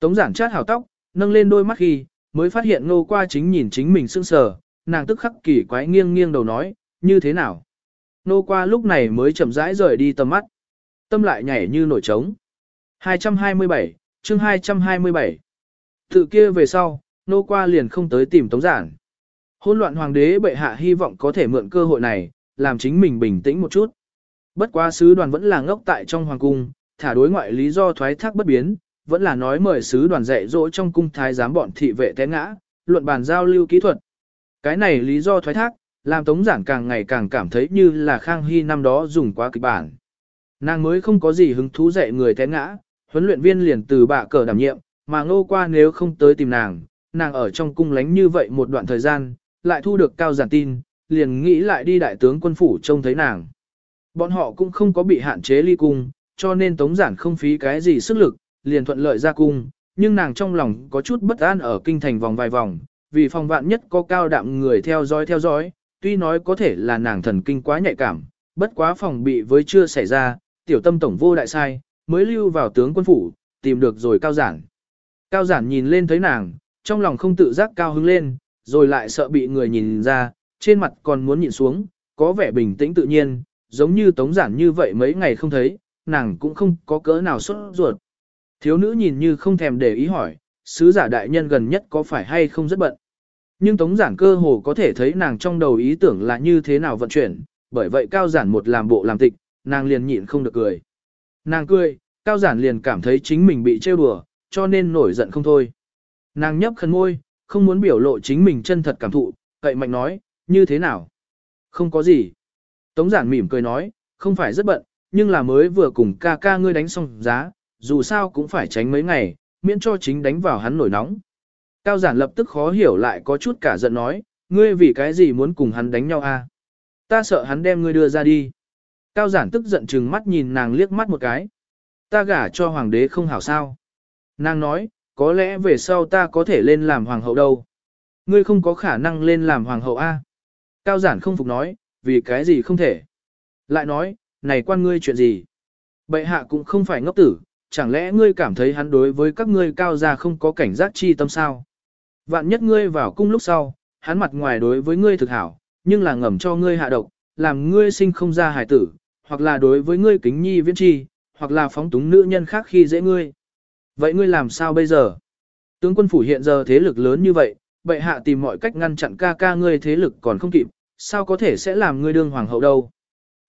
Tống giản chát hào tóc, nâng lên đôi mắt khi, mới phát hiện ngô qua chính nhìn chính mình sững sờ, nàng tức khắc kỳ quái nghiêng nghiêng đầu nói, như thế nào. Ngô qua lúc này mới chậm rãi rời đi tầm mắt. Tâm lại nhảy như nổi trống. 227, chương 227. Tự kia về sau, nô qua liền không tới tìm tống giản. Hôn loạn hoàng đế bệ hạ hy vọng có thể mượn cơ hội này, làm chính mình bình tĩnh một chút. Bất quá sứ đoàn vẫn là ngốc tại trong hoàng cung, thả đối ngoại lý do thoái thác bất biến, vẫn là nói mời sứ đoàn dạy dỗ trong cung thái giám bọn thị vệ té ngã, luận bàn giao lưu kỹ thuật. Cái này lý do thoái thác, làm tống giản càng ngày càng cảm thấy như là Khang Hy năm đó dùng quá kịch bản. Nàng mới không có gì hứng thú dạy người té ngã, huấn luyện viên liền từ bạ cờ đảm nhiệm, mà ngô qua nếu không tới tìm nàng, nàng ở trong cung lánh như vậy một đoạn thời gian, lại thu được cao giản tin, liền nghĩ lại đi đại tướng quân phủ trông thấy nàng. Bọn họ cũng không có bị hạn chế ly cung, cho nên tống giản không phí cái gì sức lực, liền thuận lợi ra cung, nhưng nàng trong lòng có chút bất an ở kinh thành vòng vài vòng, vì phòng vạn nhất có cao đạm người theo dõi theo dõi, tuy nói có thể là nàng thần kinh quá nhạy cảm, bất quá phòng bị với chưa xảy ra, tiểu tâm tổng vô đại sai, mới lưu vào tướng quân phủ, tìm được rồi cao giản. Cao giản nhìn lên thấy nàng, trong lòng không tự giác cao hứng lên, rồi lại sợ bị người nhìn ra, trên mặt còn muốn nhìn xuống, có vẻ bình tĩnh tự nhiên, giống như tống giản như vậy mấy ngày không thấy, nàng cũng không có cỡ nào sốt ruột. Thiếu nữ nhìn như không thèm để ý hỏi, sứ giả đại nhân gần nhất có phải hay không rất bận. Nhưng tống giản cơ hồ có thể thấy nàng trong đầu ý tưởng là như thế nào vận chuyển, bởi vậy cao giản một làm bộ làm tịch, nàng liền nhịn không được cười. Nàng cười, cao giản liền cảm thấy chính mình bị trêu đùa, cho nên nổi giận không thôi. Nàng nhấp khẩn môi, không muốn biểu lộ chính mình chân thật cảm thụ, cậy mạnh nói, như thế nào? Không có gì. Tống giản mỉm cười nói, không phải rất bận, nhưng là mới vừa cùng ca ca ngươi đánh xong giá, dù sao cũng phải tránh mấy ngày, miễn cho chính đánh vào hắn nổi nóng. Cao giản lập tức khó hiểu lại có chút cả giận nói, ngươi vì cái gì muốn cùng hắn đánh nhau a? Ta sợ hắn đem ngươi đưa ra đi. Cao giản tức giận chừng mắt nhìn nàng liếc mắt một cái. Ta gả cho hoàng đế không hảo sao. Nàng nói, có lẽ về sau ta có thể lên làm hoàng hậu đâu. Ngươi không có khả năng lên làm hoàng hậu a. Cao giản không phục nói, vì cái gì không thể. Lại nói, này quan ngươi chuyện gì? Bệ hạ cũng không phải ngốc tử, chẳng lẽ ngươi cảm thấy hắn đối với các ngươi cao gia không có cảnh giác chi tâm sao? Vạn nhất ngươi vào cung lúc sau, hắn mặt ngoài đối với ngươi thực hảo, nhưng là ngầm cho ngươi hạ độc, làm ngươi sinh không ra hài tử, hoặc là đối với ngươi kính nhi viễn chi, hoặc là phóng túng nữ nhân khác khi dễ ngươi. Vậy ngươi làm sao bây giờ? Tướng quân phủ hiện giờ thế lực lớn như vậy, bệ hạ tìm mọi cách ngăn chặn ca ca ngươi thế lực còn không kịp, sao có thể sẽ làm ngươi đương hoàng hậu đâu?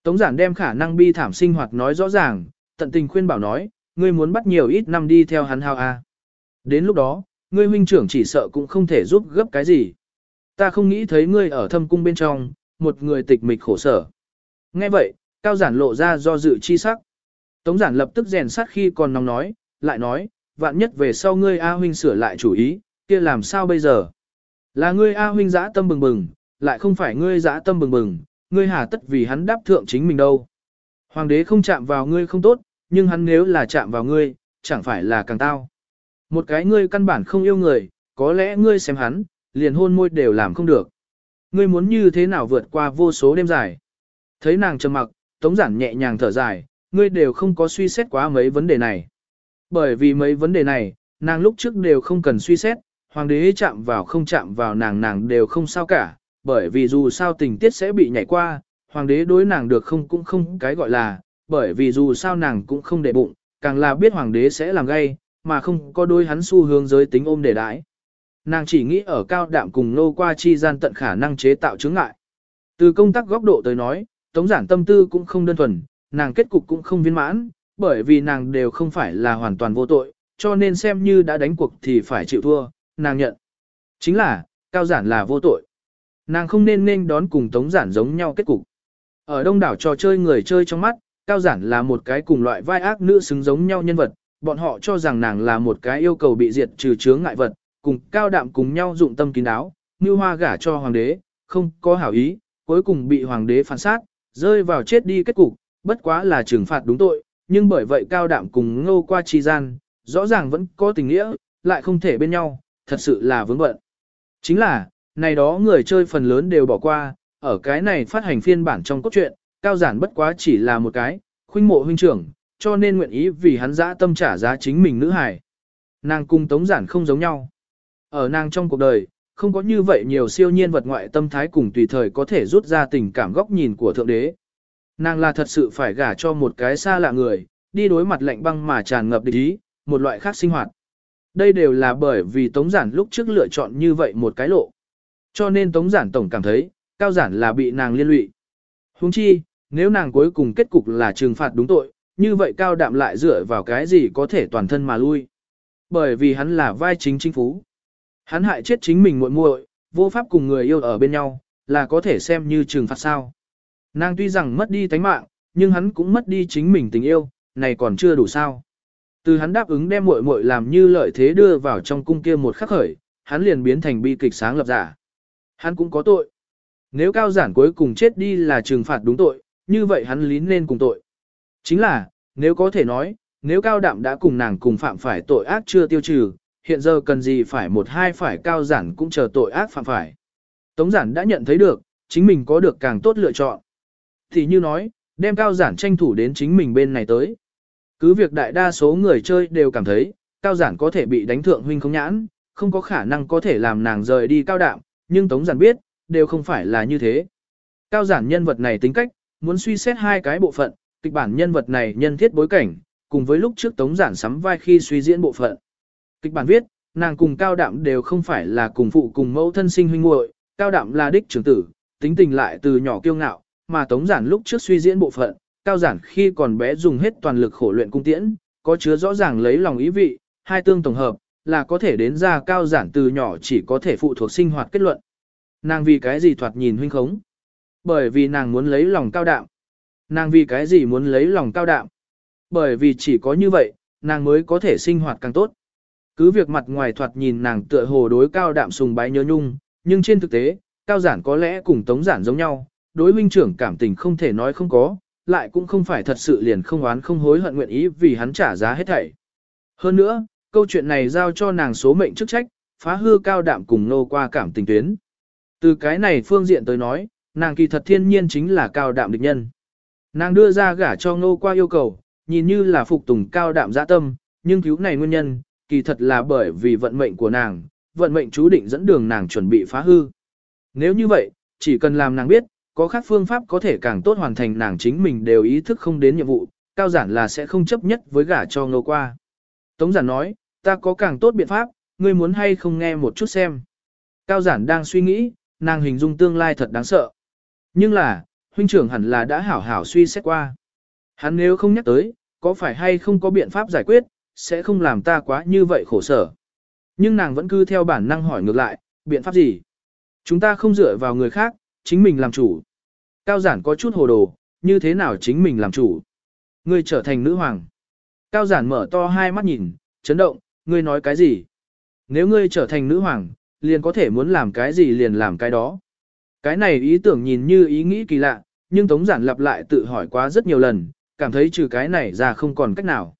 Tống giản đem khả năng bi thảm sinh hoạt nói rõ ràng, tận tình khuyên bảo nói, ngươi muốn bắt nhiều ít năm đi theo hắn hao a. Đến lúc đó, ngươi huynh trưởng chỉ sợ cũng không thể giúp gấp cái gì. Ta không nghĩ thấy ngươi ở thâm cung bên trong, một người tịch mịch khổ sở. Nghe vậy, cao giản lộ ra do dự chi sắc. Tống giản lập tức rèn sát khi còn nóng nói, lại nói, vạn nhất về sau ngươi A huynh sửa lại chủ ý, kia làm sao bây giờ? Là ngươi A huynh dã tâm bừng bừng, lại không phải ngươi dã tâm bừng bừng, ngươi hà tất vì hắn đáp thượng chính mình đâu. Hoàng đế không chạm vào ngươi không tốt, nhưng hắn nếu là chạm vào ngươi, chẳng phải là càng tao. Một cái ngươi căn bản không yêu người, có lẽ ngươi xem hắn, liền hôn môi đều làm không được. Ngươi muốn như thế nào vượt qua vô số đêm dài. Thấy nàng trầm mặc, tống giản nhẹ nhàng thở dài, ngươi đều không có suy xét quá mấy vấn đề này. Bởi vì mấy vấn đề này, nàng lúc trước đều không cần suy xét, hoàng đế chạm vào không chạm vào nàng nàng đều không sao cả, bởi vì dù sao tình tiết sẽ bị nhảy qua, hoàng đế đối nàng được không cũng không cái gọi là, bởi vì dù sao nàng cũng không để bụng, càng là biết hoàng đế sẽ làm gay, mà không có đối hắn xu hướng giới tính ôm để đãi. Nàng chỉ nghĩ ở cao đạm cùng nô qua chi gian tận khả năng chế tạo chứng ngại. Từ công tác góc độ tới nói, tống giản tâm tư cũng không đơn thuần, nàng kết cục cũng không viên mãn, bởi vì nàng đều không phải là hoàn toàn vô tội, cho nên xem như đã đánh cuộc thì phải chịu thua, nàng nhận. Chính là, cao giản là vô tội. Nàng không nên nên đón cùng tống giản giống nhau kết cục. Ở đông đảo trò chơi người chơi trong mắt, cao giản là một cái cùng loại vai ác nữ xứng giống nhau nhân vật, bọn họ cho rằng nàng là một cái yêu cầu bị diệt trừ chướng ngại vật, cùng cao đạm cùng nhau dụng tâm kín đáo, như hoa gả cho hoàng đế, không có hảo ý, cuối cùng bị hoàng đế phản sát, rơi vào chết đi kết cục, bất quá là trừng phạt đúng tội, nhưng bởi vậy cao đạm cùng ngô qua chi gian, rõ ràng vẫn có tình nghĩa, lại không thể bên nhau, thật sự là vướng bận. Chính là, này đó người chơi phần lớn đều bỏ qua, ở cái này phát hành phiên bản trong cốt truyện, cao giản bất quá chỉ là một cái, khuynh mộ huynh trưởng, cho nên nguyện ý vì hắn dã tâm trả giá chính mình nữ hài. Nàng cung tống giản không giống nhau. Ở nàng trong cuộc đời, không có như vậy nhiều siêu nhiên vật ngoại tâm thái cùng tùy thời có thể rút ra tình cảm góc nhìn của Thượng Đế. Nàng là thật sự phải gả cho một cái xa lạ người, đi đối mặt lạnh băng mà tràn ngập địch ý, một loại khác sinh hoạt. Đây đều là bởi vì Tống Giản lúc trước lựa chọn như vậy một cái lộ. Cho nên Tống Giản tổng cảm thấy, Cao Giản là bị nàng liên lụy. Huống chi, nếu nàng cuối cùng kết cục là trừng phạt đúng tội, như vậy Cao Đạm lại dựa vào cái gì có thể toàn thân mà lui. Bởi vì hắn là vai chính chính phú. Hắn hại chết chính mình muội muội, vô pháp cùng người yêu ở bên nhau, là có thể xem như trừng phạt sao. Nàng tuy rằng mất đi tánh mạng, nhưng hắn cũng mất đi chính mình tình yêu, này còn chưa đủ sao. Từ hắn đáp ứng đem muội muội làm như lợi thế đưa vào trong cung kia một khắc khởi, hắn liền biến thành bi kịch sáng lập giả. Hắn cũng có tội. Nếu cao giản cuối cùng chết đi là trừng phạt đúng tội, như vậy hắn lín nên cùng tội. Chính là, nếu có thể nói, nếu cao đạm đã cùng nàng cùng phạm phải tội ác chưa tiêu trừ, hiện giờ cần gì phải một hai phải cao giản cũng chờ tội ác phạm phải. Tống giản đã nhận thấy được, chính mình có được càng tốt lựa chọn. Thì như nói, đem cao giản tranh thủ đến chính mình bên này tới. Cứ việc đại đa số người chơi đều cảm thấy, cao giản có thể bị đánh thượng huynh không nhãn, không có khả năng có thể làm nàng rời đi cao đạm, nhưng Tống giản biết, đều không phải là như thế. Cao giản nhân vật này tính cách, muốn suy xét hai cái bộ phận, kịch bản nhân vật này nhân thiết bối cảnh, cùng với lúc trước tống giản sắm vai khi suy diễn bộ phận. Kịch bản viết, nàng cùng cao đạm đều không phải là cùng phụ cùng mẫu thân sinh huynh muội, cao đạm là đích trưởng tử, tính tình lại từ nhỏ kiêu ngạo, mà tống giản lúc trước suy diễn bộ phận, cao giản khi còn bé dùng hết toàn lực khổ luyện cung tiễn, có chứa rõ ràng lấy lòng ý vị, hai tương tổng hợp, là có thể đến ra cao giản từ nhỏ chỉ có thể phụ thuộc sinh hoạt kết luận. Nàng vì cái gì thoạt nhìn huynh khống? Bởi vì nàng muốn lấy lòng cao đạm. Nàng vì cái gì muốn lấy lòng cao đạm? Bởi vì chỉ có như vậy, nàng mới có thể sinh hoạt càng tốt. Cứ việc mặt ngoài thoạt nhìn nàng tựa hồ đối cao đạm sùng bái nhớ nhung, nhưng trên thực tế, cao giản có lẽ cùng tống giản giống nhau, đối huynh trưởng cảm tình không thể nói không có, lại cũng không phải thật sự liền không oán không hối hận nguyện ý vì hắn trả giá hết thảy. Hơn nữa, câu chuyện này giao cho nàng số mệnh chức trách, phá hư cao đạm cùng nô qua cảm tình tuyến. Từ cái này phương diện tới nói, nàng kỳ thật thiên nhiên chính là cao đạm địch nhân. Nàng đưa ra gả cho nô qua yêu cầu, nhìn như là phục tùng cao đạm dã tâm, nhưng cứu này nguyên nhân, kỳ thật là bởi vì vận mệnh của nàng, vận mệnh chú định dẫn đường nàng chuẩn bị phá hư. Nếu như vậy, chỉ cần làm nàng biết, có khác phương pháp có thể càng tốt hoàn thành nàng chính mình đều ý thức không đến nhiệm vụ, cao giản là sẽ không chấp nhất với gả cho ngô qua. Tống giản nói, ta có càng tốt biện pháp, ngươi muốn hay không nghe một chút xem. Cao giản đang suy nghĩ, nàng hình dung tương lai thật đáng sợ. Nhưng là, huynh trưởng hẳn là đã hảo hảo suy xét qua. Hắn nếu không nhắc tới, có phải hay không có biện pháp giải quyết, sẽ không làm ta quá như vậy khổ sở. Nhưng nàng vẫn cứ theo bản năng hỏi ngược lại, biện pháp gì? Chúng ta không dựa vào người khác, chính mình làm chủ. Cao giản có chút hồ đồ, như thế nào chính mình làm chủ? Ngươi trở thành nữ hoàng. Cao giản mở to hai mắt nhìn, chấn động, ngươi nói cái gì? Nếu ngươi trở thành nữ hoàng, liền có thể muốn làm cái gì liền làm cái đó. Cái này ý tưởng nhìn như ý nghĩ kỳ lạ, nhưng Tống giản lặp lại tự hỏi quá rất nhiều lần, cảm thấy trừ cái này ra không còn cách nào.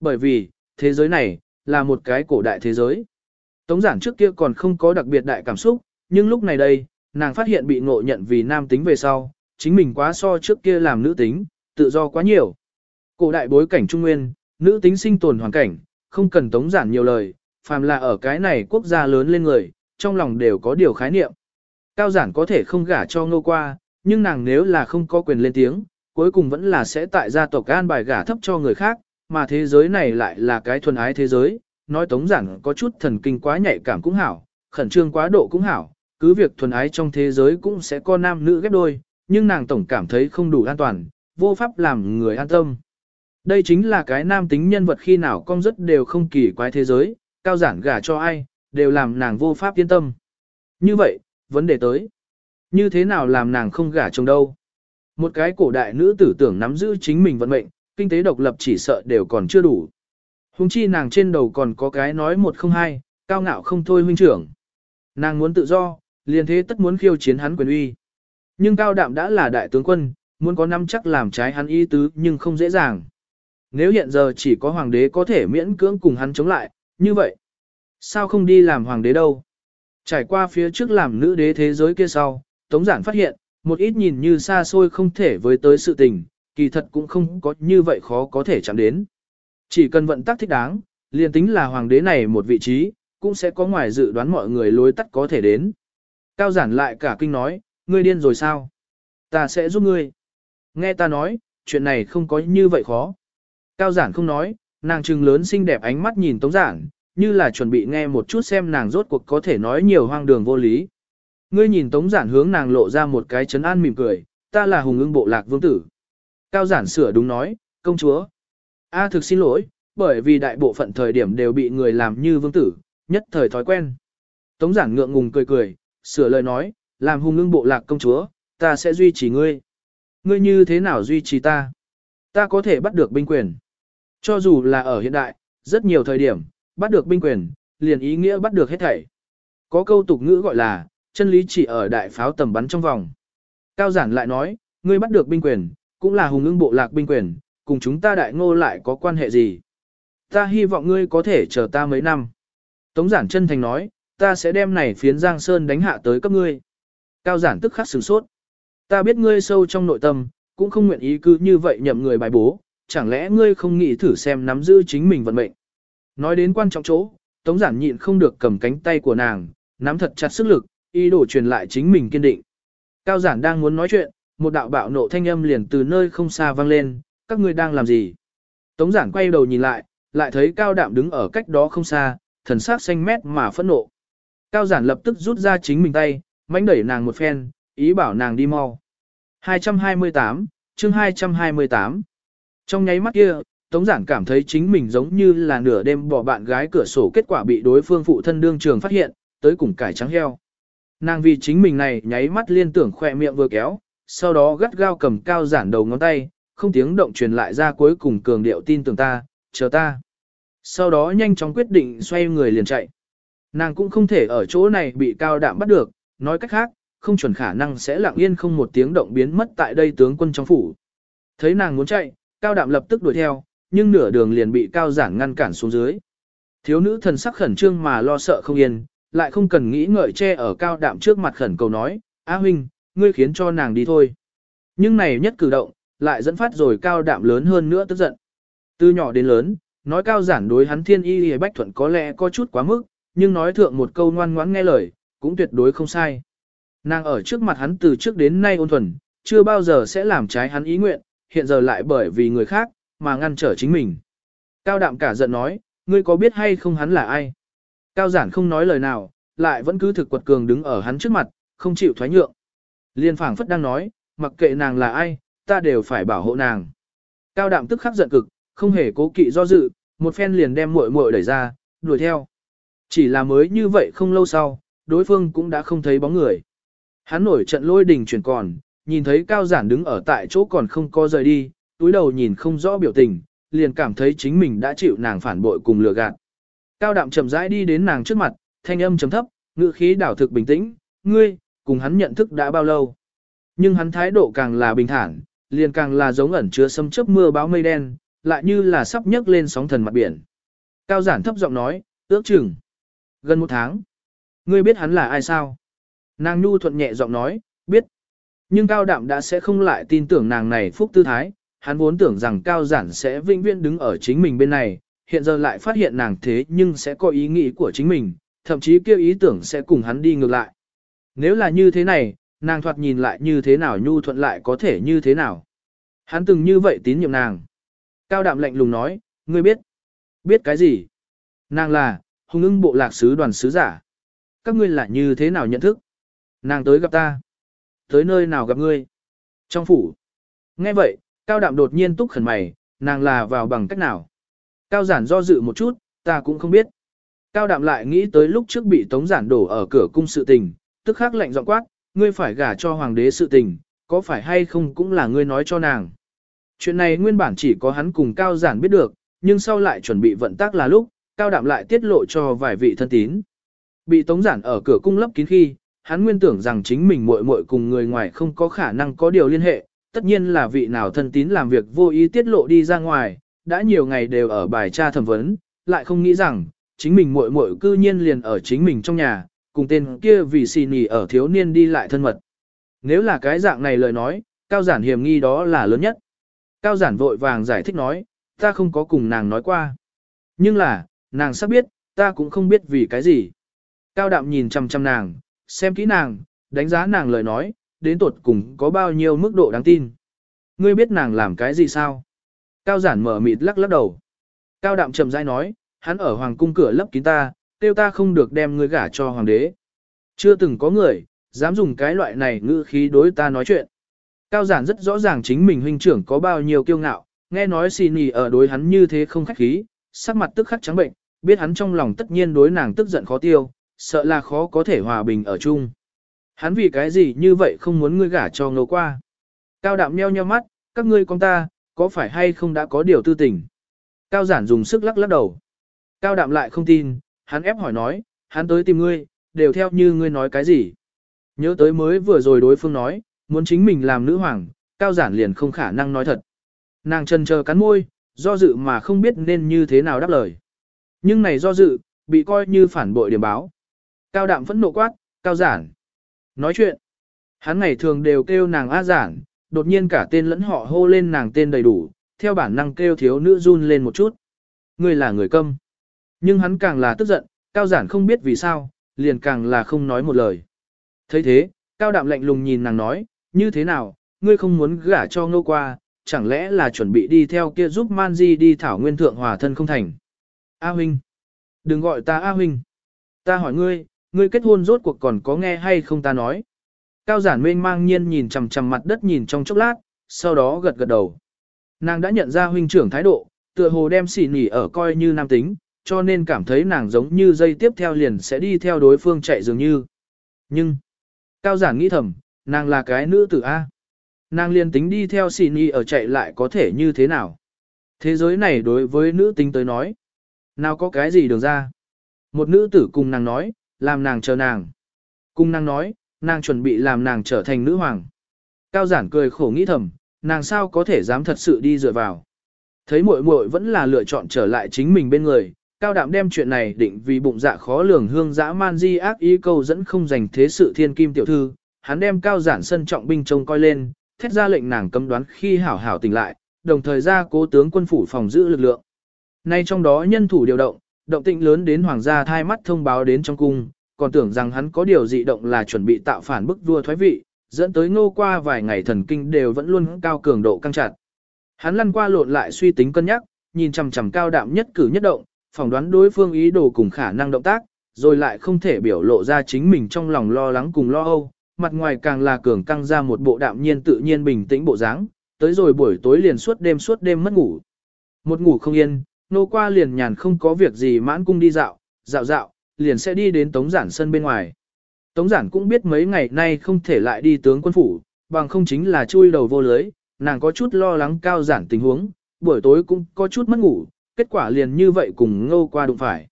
Bởi vì, thế giới này, là một cái cổ đại thế giới. Tống giản trước kia còn không có đặc biệt đại cảm xúc, nhưng lúc này đây, nàng phát hiện bị ngộ nhận vì nam tính về sau, chính mình quá so trước kia làm nữ tính, tự do quá nhiều. Cổ đại bối cảnh trung nguyên, nữ tính sinh tồn hoàn cảnh, không cần tống giản nhiều lời, phàm là ở cái này quốc gia lớn lên người, trong lòng đều có điều khái niệm. Cao giản có thể không gả cho ngô qua, nhưng nàng nếu là không có quyền lên tiếng, cuối cùng vẫn là sẽ tại gia tộc an bài gả thấp cho người khác, mà thế giới này lại là cái thuần ái thế giới, nói tống giản có chút thần kinh quá nhạy cảm cũng hảo, khẩn trương quá độ cũng hảo, cứ việc thuần ái trong thế giới cũng sẽ có nam nữ ghép đôi, nhưng nàng tổng cảm thấy không đủ an toàn, vô pháp làm người an tâm. Đây chính là cái nam tính nhân vật khi nào con rất đều không kỳ quái thế giới, cao giản gả cho ai, đều làm nàng vô pháp yên tâm. Như vậy, vấn đề tới. Như thế nào làm nàng không gả chồng đâu? Một cái cổ đại nữ tử tưởng nắm giữ chính mình vận mệnh, kinh tế độc lập chỉ sợ đều còn chưa đủ. Hùng chi nàng trên đầu còn có cái nói một không hai, cao ngạo không thôi huynh trưởng. Nàng muốn tự do, liền thế tất muốn khiêu chiến hắn quyền uy. Nhưng cao đạm đã là đại tướng quân, muốn có năm chắc làm trái hắn y tứ nhưng không dễ dàng. Nếu hiện giờ chỉ có hoàng đế có thể miễn cưỡng cùng hắn chống lại, như vậy, sao không đi làm hoàng đế đâu? Trải qua phía trước làm nữ đế thế giới kia sau, Tống Giản phát hiện, một ít nhìn như xa xôi không thể với tới sự tình, kỳ thật cũng không có như vậy khó có thể chạm đến. Chỉ cần vận tắc thích đáng, liền tính là hoàng đế này một vị trí, cũng sẽ có ngoài dự đoán mọi người lối tắt có thể đến. Cao giản lại cả kinh nói, ngươi điên rồi sao? Ta sẽ giúp ngươi. Nghe ta nói, chuyện này không có như vậy khó. Cao giản không nói, nàng trừng lớn xinh đẹp ánh mắt nhìn tống giản, như là chuẩn bị nghe một chút xem nàng rốt cuộc có thể nói nhiều hoang đường vô lý. Ngươi nhìn tống giản hướng nàng lộ ra một cái chấn an mỉm cười, ta là hùng ưng bộ lạc vương tử. Cao giản sửa đúng nói, công chúa. A thực xin lỗi, bởi vì đại bộ phận thời điểm đều bị người làm như vương tử, nhất thời thói quen. Tống giản ngượng ngùng cười cười, sửa lời nói, làm hùng ưng bộ lạc công chúa, ta sẽ duy trì ngươi. Ngươi như thế nào duy trì ta? Ta có thể bắt được binh quyền. Cho dù là ở hiện đại, rất nhiều thời điểm, bắt được binh quyền, liền ý nghĩa bắt được hết thảy. Có câu tục ngữ gọi là, chân lý chỉ ở đại pháo tầm bắn trong vòng. Cao giản lại nói, ngươi bắt được binh quyền, cũng là hùng ưng bộ lạc binh quyền, cùng chúng ta đại ngô lại có quan hệ gì? Ta hy vọng ngươi có thể chờ ta mấy năm. Tống giản chân thành nói, ta sẽ đem này phiến giang sơn đánh hạ tới cấp ngươi. Cao giản tức khắc sửng sốt. Ta biết ngươi sâu trong nội tâm, cũng không nguyện ý cứ như vậy nhậm người bài bố, chẳng lẽ ngươi không nghĩ thử xem nắm giữ chính mình vận mệnh. Nói đến quan trọng chỗ, Tống giản nhịn không được cầm cánh tay của nàng, nắm thật chặt sức lực, ý đồ truyền lại chính mình kiên định. Cao giản đang muốn nói chuyện, một đạo bạo nộ thanh âm liền từ nơi không xa vang lên, các ngươi đang làm gì? Tống giản quay đầu nhìn lại, lại thấy cao đạm đứng ở cách đó không xa, thần sắc xanh mét mà phẫn nộ. Cao giản lập tức rút ra chính mình tay, mánh đẩy nàng một phen, ý bảo nàng đi mau. 228, chương 228. Trong nháy mắt kia, Tống giản cảm thấy chính mình giống như là nửa đêm bỏ bạn gái cửa sổ kết quả bị đối phương phụ thân đương trường phát hiện, tới cùng cải trắng heo. Nàng vì chính mình này nháy mắt liên tưởng khỏe miệng vừa kéo, sau đó gắt gao cầm cao giản đầu ngón tay, không tiếng động truyền lại ra cuối cùng cường điệu tin tưởng ta, chờ ta. Sau đó nhanh chóng quyết định xoay người liền chạy. Nàng cũng không thể ở chỗ này bị cao đạm bắt được, nói cách khác, không chuẩn khả năng sẽ lặng yên không một tiếng động biến mất tại đây tướng quân trong phủ. Thấy nàng muốn chạy, cao đạm lập tức đuổi theo, nhưng nửa đường liền bị cao giản ngăn cản xuống dưới. Thiếu nữ thần sắc khẩn trương mà lo sợ không yên, lại không cần nghĩ ngợi che ở cao đạm trước mặt khẩn cầu nói, A huynh, ngươi khiến cho nàng đi thôi. Nhưng này nhất cử động, lại dẫn phát rồi cao đạm lớn hơn nữa tức giận. Từ nhỏ đến lớn, nói cao giản đối hắn thiên y y bách thuận có lẽ có chút quá mức, nhưng nói thượng một câu ngoan ngoãn nghe lời, cũng tuyệt đối không sai. Nàng ở trước mặt hắn từ trước đến nay ôn thuần, chưa bao giờ sẽ làm trái hắn ý nguyện, hiện giờ lại bởi vì người khác, mà ngăn trở chính mình. Cao đạm cả giận nói, ngươi có biết hay không hắn là ai? Cao giản không nói lời nào, lại vẫn cứ thực quật cường đứng ở hắn trước mặt, không chịu thoái nhượng. Liên phảng phất đang nói, mặc kệ nàng là ai, ta đều phải bảo hộ nàng. Cao đạm tức khắc giận cực, không hề cố kỵ do dự, một phen liền đem muội muội đẩy ra, đuổi theo. Chỉ là mới như vậy không lâu sau, đối phương cũng đã không thấy bóng người. Hắn nổi trận lôi đình chuyển còn, nhìn thấy cao giản đứng ở tại chỗ còn không có rời đi, túi đầu nhìn không rõ biểu tình, liền cảm thấy chính mình đã chịu nàng phản bội cùng lừa gạt. Cao đạm chậm rãi đi đến nàng trước mặt, thanh âm trầm thấp, ngữ khí đảo thực bình tĩnh, ngươi, cùng hắn nhận thức đã bao lâu. Nhưng hắn thái độ càng là bình thản, liền càng là giống ẩn chứa sấm chớp mưa báo mây đen, lại như là sắp nhấc lên sóng thần mặt biển. Cao giản thấp giọng nói, ước chừng. Gần một tháng. Ngươi biết hắn là ai sao? Nàng nhu thuận nhẹ giọng nói, biết. Nhưng cao đạm đã sẽ không lại tin tưởng nàng này phúc tư thái, hắn vốn tưởng rằng cao giản sẽ vinh viễn đứng ở chính mình bên này, hiện giờ lại phát hiện nàng thế nhưng sẽ có ý nghĩ của chính mình, thậm chí kêu ý tưởng sẽ cùng hắn đi ngược lại. Nếu là như thế này, nàng thoạt nhìn lại như thế nào nhu thuận lại có thể như thế nào. Hắn từng như vậy tín nhiệm nàng. Cao đạm lạnh lùng nói, ngươi biết. Biết cái gì? Nàng là, hùng ưng bộ lạc sứ đoàn sứ giả. Các ngươi là như thế nào nhận thức? Nàng tới gặp ta. Tới nơi nào gặp ngươi? Trong phủ. Nghe vậy, cao đạm đột nhiên túc khẩn mày, nàng là vào bằng cách nào? Cao giản do dự một chút, ta cũng không biết. Cao đạm lại nghĩ tới lúc trước bị tống giản đổ ở cửa cung sự tình, tức khắc lạnh giọng quát, ngươi phải gả cho hoàng đế sự tình, có phải hay không cũng là ngươi nói cho nàng. Chuyện này nguyên bản chỉ có hắn cùng Cao giản biết được, nhưng sau lại chuẩn bị vận tác là lúc, Cao đạm lại tiết lộ cho vài vị thân tín. Bị tống giản ở cửa cung lấp kín khi, hắn nguyên tưởng rằng chính mình muội muội cùng người ngoài không có khả năng có điều liên hệ, tất nhiên là vị nào thân tín làm việc vô ý tiết lộ đi ra ngoài, đã nhiều ngày đều ở bài tra thẩm vấn, lại không nghĩ rằng, chính mình muội muội cư nhiên liền ở chính mình trong nhà, cùng tên kia vì xì nì ở thiếu niên đi lại thân mật. Nếu là cái dạng này lời nói, cao giản hiểm nghi đó là lớn nhất. Cao giản vội vàng giải thích nói, ta không có cùng nàng nói qua. Nhưng là, nàng sắp biết, ta cũng không biết vì cái gì. Cao đạm nhìn chăm chăm nàng, xem kỹ nàng, đánh giá nàng lời nói, đến tột cùng có bao nhiêu mức độ đáng tin. Ngươi biết nàng làm cái gì sao? Cao giản mở mịt lắc lắc đầu. Cao đạm chậm rãi nói, hắn ở hoàng cung cửa lấp kín ta, tiêu ta không được đem ngươi gả cho hoàng đế. Chưa từng có người, dám dùng cái loại này ngữ khí đối ta nói chuyện. Cao giản rất rõ ràng chính mình huynh trưởng có bao nhiêu kiêu ngạo, nghe nói xì nì ở đối hắn như thế không khách khí, sắc mặt tức khắc trắng bệnh, biết hắn trong lòng tất nhiên đối nàng tức giận khó tiêu, sợ là khó có thể hòa bình ở chung. Hắn vì cái gì như vậy không muốn ngươi gả cho ngầu qua. Cao đạm nheo nheo mắt, các ngươi con ta, có phải hay không đã có điều tư tình. Cao giản dùng sức lắc lắc đầu. Cao đạm lại không tin, hắn ép hỏi nói, hắn tới tìm ngươi, đều theo như ngươi nói cái gì. Nhớ tới mới vừa rồi đối phương nói, muốn chính mình làm nữ hoàng, cao giản liền không khả năng nói thật. Nàng chân chờ cắn môi, do dự mà không biết nên như thế nào đáp lời. Nhưng này do dự, bị coi như phản bội điểm báo. Cao đạm phẫn nộ quát, cao giản. Nói chuyện. Hắn ngày thường đều kêu nàng A giản, đột nhiên cả tên lẫn họ hô lên nàng tên đầy đủ, theo bản năng kêu thiếu nữ run lên một chút. Người là người câm. Nhưng hắn càng là tức giận, cao giản không biết vì sao, liền càng là không nói một lời. thấy thế, cao đạm lạnh lùng nhìn nàng nói, như thế nào, ngươi không muốn gả cho ngô qua, chẳng lẽ là chuẩn bị đi theo kia giúp Man Di đi thảo nguyên thượng hòa thân không thành. A huynh, đừng gọi ta A huynh. Ta hỏi ngươi, ngươi kết hôn rốt cuộc còn có nghe hay không ta nói. Cao giản mênh mang nhiên nhìn chằm chằm mặt đất nhìn trong chốc lát, sau đó gật gật đầu. Nàng đã nhận ra huynh trưởng thái độ, tựa hồ đem xỉ nỉ ở coi như nam tính, cho nên cảm thấy nàng giống như dây tiếp theo liền sẽ đi theo đối phương chạy dường như. Nhưng, cao giản nghĩ thầm, nàng là cái nữ tử A. Nàng liền tính đi theo xỉ nỉ ở chạy lại có thể như thế nào. Thế giới này đối với nữ tính tới nói, nào có cái gì được ra. Một nữ tử cùng nàng nói, làm nàng chờ nàng. cung nàng nói, nàng chuẩn bị làm nàng trở thành nữ hoàng. Cao giản cười khổ nghĩ thầm, nàng sao có thể dám thật sự đi dựa vào. Thấy muội muội vẫn là lựa chọn trở lại chính mình bên người, cao đạm đem chuyện này định vì bụng dạ khó lường hương dã man di ác ý câu dẫn không dành thế sự thiên kim tiểu thư, hắn đem cao giản sân trọng binh trông coi lên, thét ra lệnh nàng cấm đoán khi hảo hảo tỉnh lại, đồng thời ra cố tướng quân phủ phòng giữ lực lượng. Nay trong đó nhân thủ điều động, động tĩnh lớn đến hoàng gia thai mắt thông báo đến trong cung, còn tưởng rằng hắn có điều dị động là chuẩn bị tạo phản bức vua thoái vị, dẫn tới ngô qua vài ngày thần kinh đều vẫn luôn cao cường độ căng chặt. Hắn lăn qua lộn lại suy tính cân nhắc, nhìn chằm chằm cao đạm nhất cử nhất động, phỏng đoán đối phương ý đồ cùng khả năng động tác, rồi lại không thể biểu lộ ra chính mình trong lòng lo lắng cùng lo âu, mặt ngoài càng là cường căng ra một bộ đạm nhiên tự nhiên bình tĩnh bộ dáng, tới rồi buổi tối liền suốt đêm suốt đêm mất ngủ. Một ngủ không yên, nô qua liền nhàn không có việc gì mãn cung đi dạo, dạo dạo, liền sẽ đi đến tống giản sân bên ngoài. Tống giản cũng biết mấy ngày nay không thể lại đi tướng quân phủ, bằng không chính là chui đầu vô lưới, nàng có chút lo lắng cao giản tình huống, buổi tối cũng có chút mất ngủ, kết quả liền như vậy cùng ngô qua đụng phải.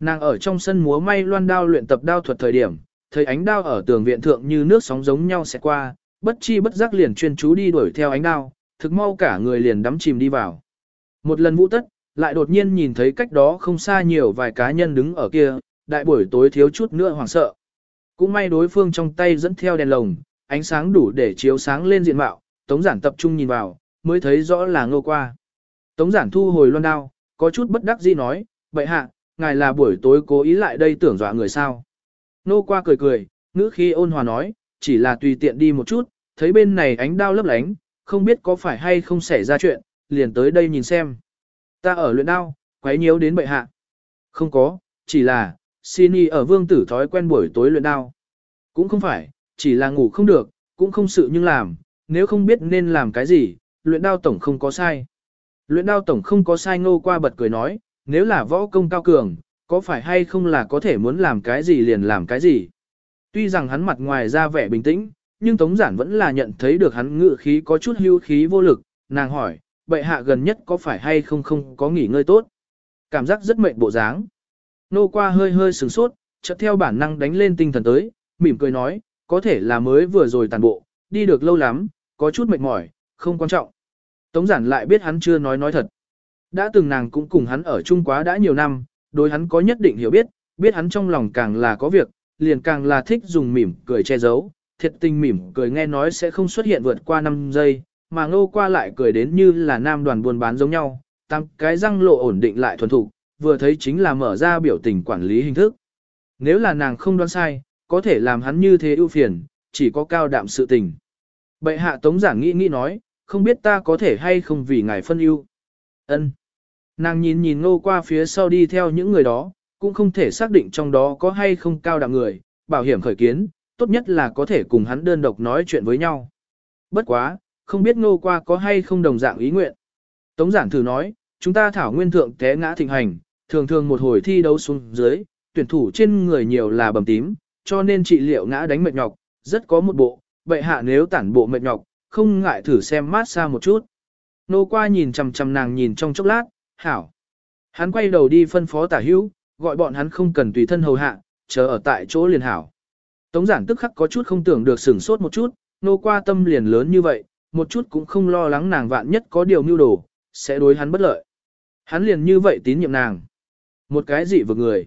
Nàng ở trong sân múa may loan đao luyện tập đao thuật thời điểm, thấy ánh đao ở tường viện thượng như nước sóng giống nhau sẽ qua, bất chi bất giác liền chuyên chú đi đuổi theo ánh đao, thực mau cả người liền đắm chìm đi vào. Một lần vũ tất, lại đột nhiên nhìn thấy cách đó không xa nhiều vài cá nhân đứng ở kia, đại buổi tối thiếu chút nữa hoảng sợ. Cũng may đối phương trong tay dẫn theo đèn lồng, ánh sáng đủ để chiếu sáng lên diện mạo, Tống Giản tập trung nhìn vào, mới thấy rõ là ngô qua. Tống Giản thu hồi loan đao, có chút bất đắc dĩ nói, vậy hạ, ngài là buổi tối cố ý lại đây tưởng dọa người sao. Ngô qua cười cười, ngữ khi ôn hòa nói, chỉ là tùy tiện đi một chút, thấy bên này ánh đao lấp lánh, không biết có phải hay không xảy ra chuyện, liền tới đây nhìn xem. Ta ở luyện đao, quấy nhiễu đến bệ hạ. Không có, chỉ là, xin ở vương tử thói quen buổi tối luyện đao. Cũng không phải, chỉ là ngủ không được, cũng không sự nhưng làm, nếu không biết nên làm cái gì, luyện đao tổng không có sai. Luyện đao tổng không có sai ngô qua bật cười nói, nếu là võ công cao cường, có phải hay không là có thể muốn làm cái gì liền làm cái gì. Tuy rằng hắn mặt ngoài ra vẻ bình tĩnh, nhưng Tống Giản vẫn là nhận thấy được hắn ngự khí có chút hưu khí vô lực, nàng hỏi, bệ hạ gần nhất có phải hay không không có nghỉ ngơi tốt. Cảm giác rất mệt bộ dáng. Nô qua hơi hơi sửng sốt, chợt theo bản năng đánh lên tinh thần tới, mỉm cười nói, có thể là mới vừa rồi tàn bộ, đi được lâu lắm, có chút mệt mỏi, không quan trọng. Tống giản lại biết hắn chưa nói nói thật. Đã từng nàng cũng cùng hắn ở chung quá đã nhiều năm, đối hắn có nhất định hiểu biết, biết hắn trong lòng càng là có việc, liền càng là thích dùng mỉm cười che giấu, thiệt tình mỉm cười nghe nói sẽ không xuất hiện vượt qua 5 giây, mà ngô qua lại cười đến như là nam đoàn buôn bán giống nhau, tăng cái răng lộ ổn định lại thuần thục, vừa thấy chính là mở ra biểu tình quản lý hình thức. Nếu là nàng không đoán sai, có thể làm hắn như thế ưu phiền, chỉ có cao đạm sự tình. Bệ hạ tống giảng nghĩ nghĩ nói, không biết ta có thể hay không vì ngài phân ưu. Ân. Nàng nhìn nhìn ngô qua phía sau đi theo những người đó, cũng không thể xác định trong đó có hay không cao đạm người, bảo hiểm khởi kiến, tốt nhất là có thể cùng hắn đơn độc nói chuyện với nhau. Bất quá, không biết ngô qua có hay không đồng dạng ý nguyện. Tống giản thử nói, chúng ta thảo nguyên thượng té ngã thịnh hành, thường thường một hồi thi đấu xuống dưới, tuyển thủ trên người nhiều là bầm tím, cho nên trị liệu ngã đánh mệt nhọc, rất có một bộ, vậy hạ nếu tản bộ mệt nhọc, không ngại thử xem mát xa một chút. Nô qua nhìn chằm chằm nàng nhìn trong chốc lát, hảo. Hắn quay đầu đi phân phó tả hữu, gọi bọn hắn không cần tùy thân hầu hạ, chờ ở tại chỗ liền hảo. Tống giản tức khắc có chút không tưởng được sửng sốt một chút, nô qua tâm liền lớn như vậy, một chút cũng không lo lắng nàng vạn nhất có điều mưu đồ, sẽ đối hắn bất lợi. Hắn liền như vậy tín nhiệm nàng. Một cái gì vực người.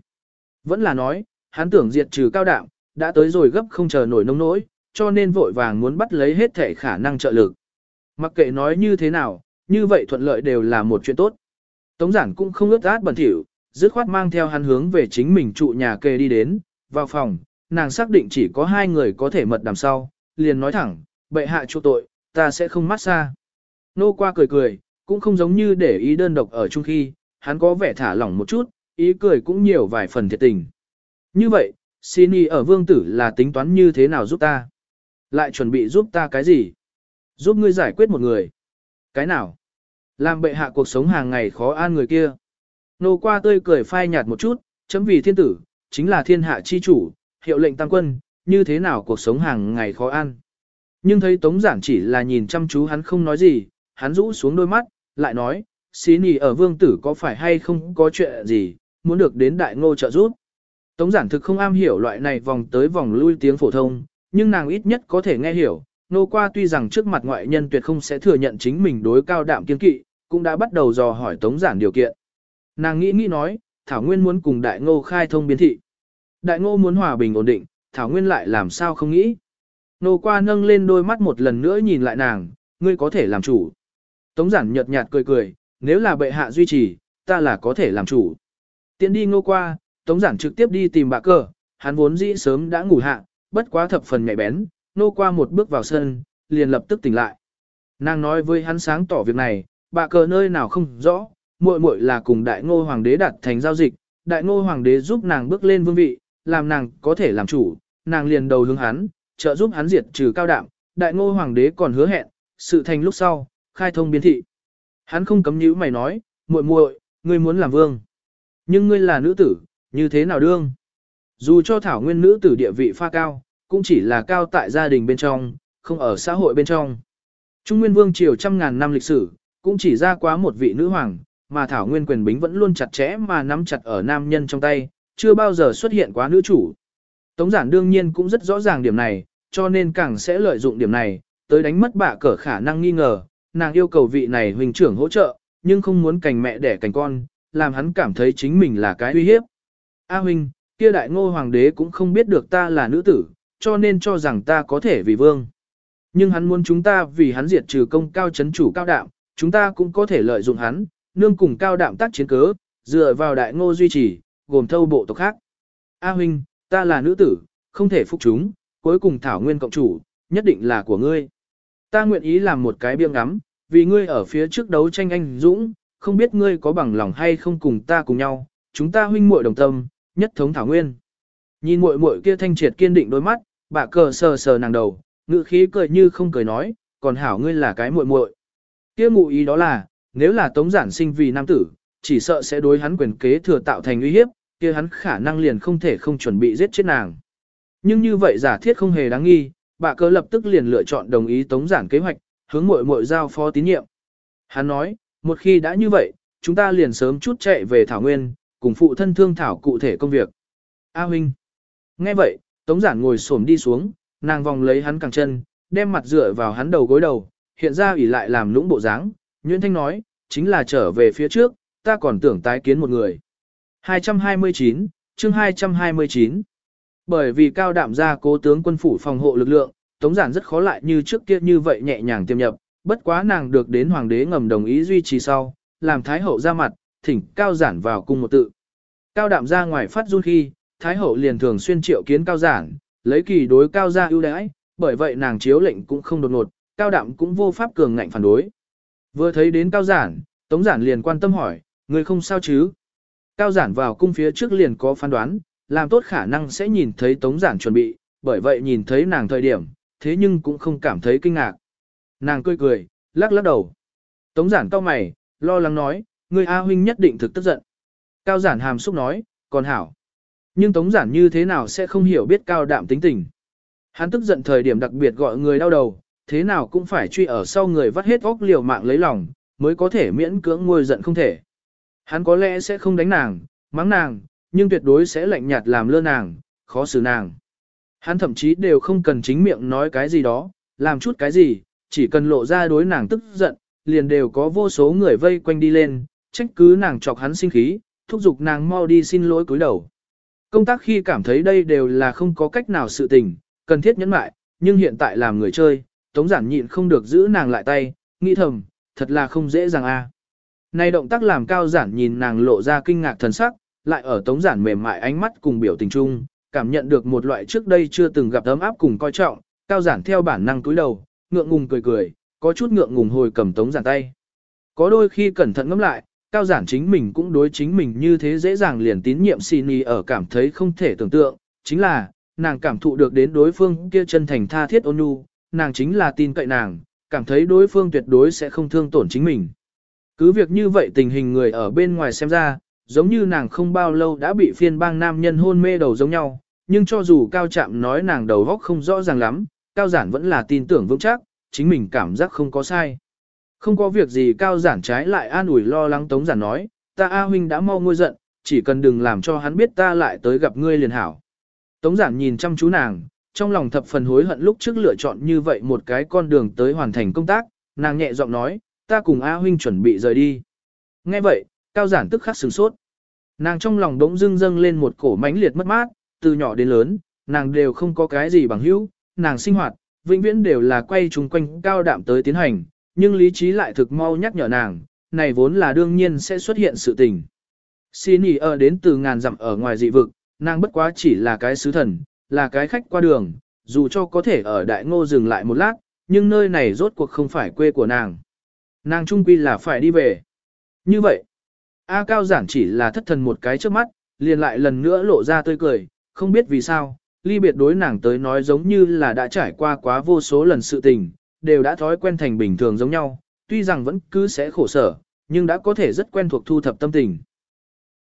Vẫn là nói, hắn tưởng diệt trừ cao đạo, đã tới rồi gấp không chờ nổi nông nỗi, cho nên vội vàng muốn bắt lấy hết thể khả năng trợ lực. Mặc kệ nói như thế nào, như vậy thuận lợi đều là một chuyện tốt. Tống giản cũng không ướt át bẩn thỉu, dứt khoát mang theo hắn hướng về chính mình trụ nhà kê đi đến, vào phòng, nàng xác định chỉ có hai người có thể mật đàm sau, liền nói thẳng, bệ hạ chu tội, ta sẽ không mát xa. Nô qua cười cười, cũng không giống như để ý đơn độc ở chung khi, hắn có vẻ thả lỏng một chút, ý cười cũng nhiều vài phần thiệt tình. Như vậy, xin ý ở vương tử là tính toán như thế nào giúp ta? Lại chuẩn bị giúp ta cái gì? Giúp ngươi giải quyết một người. Cái nào? Làm bệ hạ cuộc sống hàng ngày khó an người kia. Nô qua tươi cười phai nhạt một chút, chấm vì thiên tử, chính là thiên hạ chi chủ, hiệu lệnh tăng quân, như thế nào cuộc sống hàng ngày khó an. Nhưng thấy Tống Giản chỉ là nhìn chăm chú hắn không nói gì, hắn rũ xuống đôi mắt, lại nói, xí nì ở vương tử có phải hay không có chuyện gì, muốn được đến đại ngô trợ giúp. Tống Giản thực không am hiểu loại này vòng tới vòng lui tiếng phổ thông, nhưng nàng ít nhất có thể nghe hiểu. Nô qua tuy rằng trước mặt ngoại nhân tuyệt không sẽ thừa nhận chính mình đối cao đạm kiên kỵ, cũng đã bắt đầu dò hỏi Tống Giản điều kiện. Nàng nghĩ nghĩ nói, Thảo Nguyên muốn cùng Đại Ngô khai thông biến thị. Đại Ngô muốn hòa bình ổn định, Thảo Nguyên lại làm sao không nghĩ. Nô qua nâng lên đôi mắt một lần nữa nhìn lại nàng, ngươi có thể làm chủ. Tống giản nhợt nhạt cười cười, nếu là bệ hạ duy trì, ta là có thể làm chủ. Tiến đi ngô qua, tống giản trực tiếp đi tìm bạ cờ, hắn vốn dĩ sớm đã ngủ hạ, bất quá thập phần nhạy bén, nô qua một bước vào sân, liền lập tức tỉnh lại. Nàng nói với hắn sáng tỏ việc này, bạ cờ nơi nào không rõ, muội muội là cùng đại ngô hoàng đế đặt thành giao dịch, đại ngô hoàng đế giúp nàng bước lên vương vị, làm nàng có thể làm chủ, nàng liền đầu hướng hắn, trợ giúp hắn diệt trừ cao đạm, đại ngô hoàng đế còn hứa hẹn, sự thành lúc sau, khai thông biến thị. Hắn không cấm nhữ mày nói, muội muội, ngươi muốn làm vương. Nhưng ngươi là nữ tử, như thế nào đương? Dù cho thảo nguyên nữ tử địa vị pha cao, cũng chỉ là cao tại gia đình bên trong, không ở xã hội bên trong. Trung Nguyên Vương triều trăm ngàn năm lịch sử, cũng chỉ ra quá một vị nữ hoàng, mà thảo nguyên quyền bính vẫn luôn chặt chẽ mà nắm chặt ở nam nhân trong tay, chưa bao giờ xuất hiện quá nữ chủ. Tống giản đương nhiên cũng rất rõ ràng điểm này, cho nên càng sẽ lợi dụng điểm này, tới đánh mất bạ cỡ khả năng nghi ngờ, nàng yêu cầu vị này huynh trưởng hỗ trợ, nhưng không muốn cành mẹ đẻ cành con, làm hắn cảm thấy chính mình là cái uy hiếp. A huynh, kia đại ngô hoàng đế cũng không biết được ta là nữ tử, cho nên cho rằng ta có thể vì vương. Nhưng hắn muốn chúng ta vì hắn diệt trừ công cao chấn chủ cao đạm, chúng ta cũng có thể lợi dụng hắn, nương cùng cao đạm tác chiến cớ, dựa vào đại ngô duy trì, gồm thâu bộ tộc khác. A huynh, ta là nữ tử, không thể phục chúng, cuối cùng thảo nguyên cộng chủ, nhất định là của ngươi. Ta nguyện ý làm một cái biêng ngắm, vì ngươi ở phía trước đấu tranh anh dũng, không biết ngươi có bằng lòng hay không cùng ta cùng nhau, chúng ta huynh muội đồng tâm, nhất thống thảo nguyên. Nhìn muội muội kia thanh triệt kiên định đôi mắt, bà cờ sờ sờ nàng đầu, ngữ khí cười như không cười nói, còn hảo ngươi là cái muội muội. Kia ngụ ý đó là, nếu là tống giản sinh vì nam tử, chỉ sợ sẽ đối hắn quyền kế thừa tạo thành uy hiếp, kia hắn khả năng liền không thể không chuẩn bị giết chết nàng. Nhưng như vậy giả thiết không hề đáng nghi, bà cờ lập tức liền lựa chọn đồng ý tống giản kế hoạch, hướng muội muội giao phó tín nhiệm. Hắn nói, một khi đã như vậy, chúng ta liền sớm chút chạy về Thảo Nguyên, cùng phụ thân thương thảo cụ thể công việc. A huynh. Nghe vậy, tống giản ngồi xổm đi xuống, nàng vòng lấy hắn cẳng chân, đem mặt dựa vào hắn đầu gối đầu, hiện ra ủy lại làm lũng bộ dáng. Nguyễn Thanh nói, chính là trở về phía trước, ta còn tưởng tái kiến một người. 229, chương 229 bởi vì cao đạm gia cố tướng quân phủ phòng hộ lực lượng, Tống Giản rất khó lại như trước kia như vậy nhẹ nhàng tiêm nhập, bất quá nàng được đến hoàng đế ngầm đồng ý duy trì sau, làm thái hậu ra mặt, thỉnh cao giản vào cung một tự. Cao đạm ra ngoài phát run khi, thái hậu liền thường xuyên triệu kiến cao giản, lấy kỳ đối cao gia ưu đãi, bởi vậy nàng chiếu lệnh cũng không đột ngột, cao đạm cũng vô pháp cường ngạnh phản đối. Vừa thấy đến cao giản, Tống giản liền quan tâm hỏi, người không sao chứ? Cao giản vào cung phía trước liền có phán đoán, làm tốt khả năng sẽ nhìn thấy tống giản chuẩn bị, bởi vậy nhìn thấy nàng thời điểm, thế nhưng cũng không cảm thấy kinh ngạc. Nàng cười cười, lắc lắc đầu. Tống giản cao mày, lo lắng nói, người A huynh nhất định thực tức giận. Cao giản hàm xúc nói, còn hảo. Nhưng tống giản như thế nào sẽ không hiểu biết cao đạm tính tình. Hắn tức giận thời điểm đặc biệt gọi người đau đầu, thế nào cũng phải truy ở sau người vắt hết óc liều mạng lấy lòng, mới có thể miễn cưỡng ngôi giận không thể. Hắn có lẽ sẽ không đánh nàng, mắng nàng, nhưng tuyệt đối sẽ lạnh nhạt làm lơ nàng, khó xử nàng. Hắn thậm chí đều không cần chính miệng nói cái gì đó, làm chút cái gì, chỉ cần lộ ra đối nàng tức giận, liền đều có vô số người vây quanh đi lên, trách cứ nàng chọc hắn sinh khí, thúc giục nàng mau đi xin lỗi cúi đầu. Công tác khi cảm thấy đây đều là không có cách nào sự tình, cần thiết nhẫn mại, nhưng hiện tại làm người chơi, tống giản nhịn không được giữ nàng lại tay, nghĩ thầm, thật là không dễ dàng a. À. Này động tác làm cao giản nhìn nàng lộ ra kinh ngạc thần sắc, lại ở tống giản mềm mại ánh mắt cùng biểu tình chung, cảm nhận được một loại trước đây chưa từng gặp ấm áp cùng coi trọng, cao giản theo bản năng túi đầu, ngượng ngùng cười cười, có chút ngượng ngùng hồi cầm tống giản tay. Có đôi khi cẩn thận ngẫm lại, cao giản chính mình cũng đối chính mình như thế dễ dàng liền tín nhiệm xin ở cảm thấy không thể tưởng tượng, chính là, nàng cảm thụ được đến đối phương kia chân thành tha thiết ôn nhu, nàng chính là tin cậy nàng, cảm thấy đối phương tuyệt đối sẽ không thương tổn chính mình. Cứ việc như vậy tình hình người ở bên ngoài xem ra, giống như nàng không bao lâu đã bị phiên bang nam nhân hôn mê đầu giống nhau, nhưng cho dù cao chạm nói nàng đầu góc không rõ ràng lắm, cao giản vẫn là tin tưởng vững chắc, chính mình cảm giác không có sai. Không có việc gì cao giản trái lại an ủi lo lắng tống giản nói, ta A huynh đã mau ngôi giận, chỉ cần đừng làm cho hắn biết ta lại tới gặp ngươi liền hảo. Tống giản nhìn chăm chú nàng, trong lòng thập phần hối hận lúc trước lựa chọn như vậy một cái con đường tới hoàn thành công tác, nàng nhẹ giọng nói, ta cùng A huynh chuẩn bị rời đi. Nghe vậy, cao giản tức khắc sửng sốt. Nàng trong lòng đống dưng dâng lên một cổ mãnh liệt mất mát, từ nhỏ đến lớn, nàng đều không có cái gì bằng hữu, nàng sinh hoạt, vĩnh viễn đều là quay chung quanh cao đạm tới tiến hành, nhưng lý trí lại thực mau nhắc nhở nàng, này vốn là đương nhiên sẽ xuất hiện sự tình. Xin ý ở đến từ ngàn dặm ở ngoài dị vực, nàng bất quá chỉ là cái sứ thần, là cái khách qua đường, dù cho có thể ở đại ngô dừng lại một lát, nhưng nơi này rốt cuộc không phải quê của nàng. Nàng trung quy là phải đi về. Như vậy, A Cao giản chỉ là thất thần một cái trước mắt, liền lại lần nữa lộ ra tươi cười, không biết vì sao, ly biệt đối nàng tới nói giống như là đã trải qua quá vô số lần sự tình, đều đã thói quen thành bình thường giống nhau, tuy rằng vẫn cứ sẽ khổ sở, nhưng đã có thể rất quen thuộc thu thập tâm tình.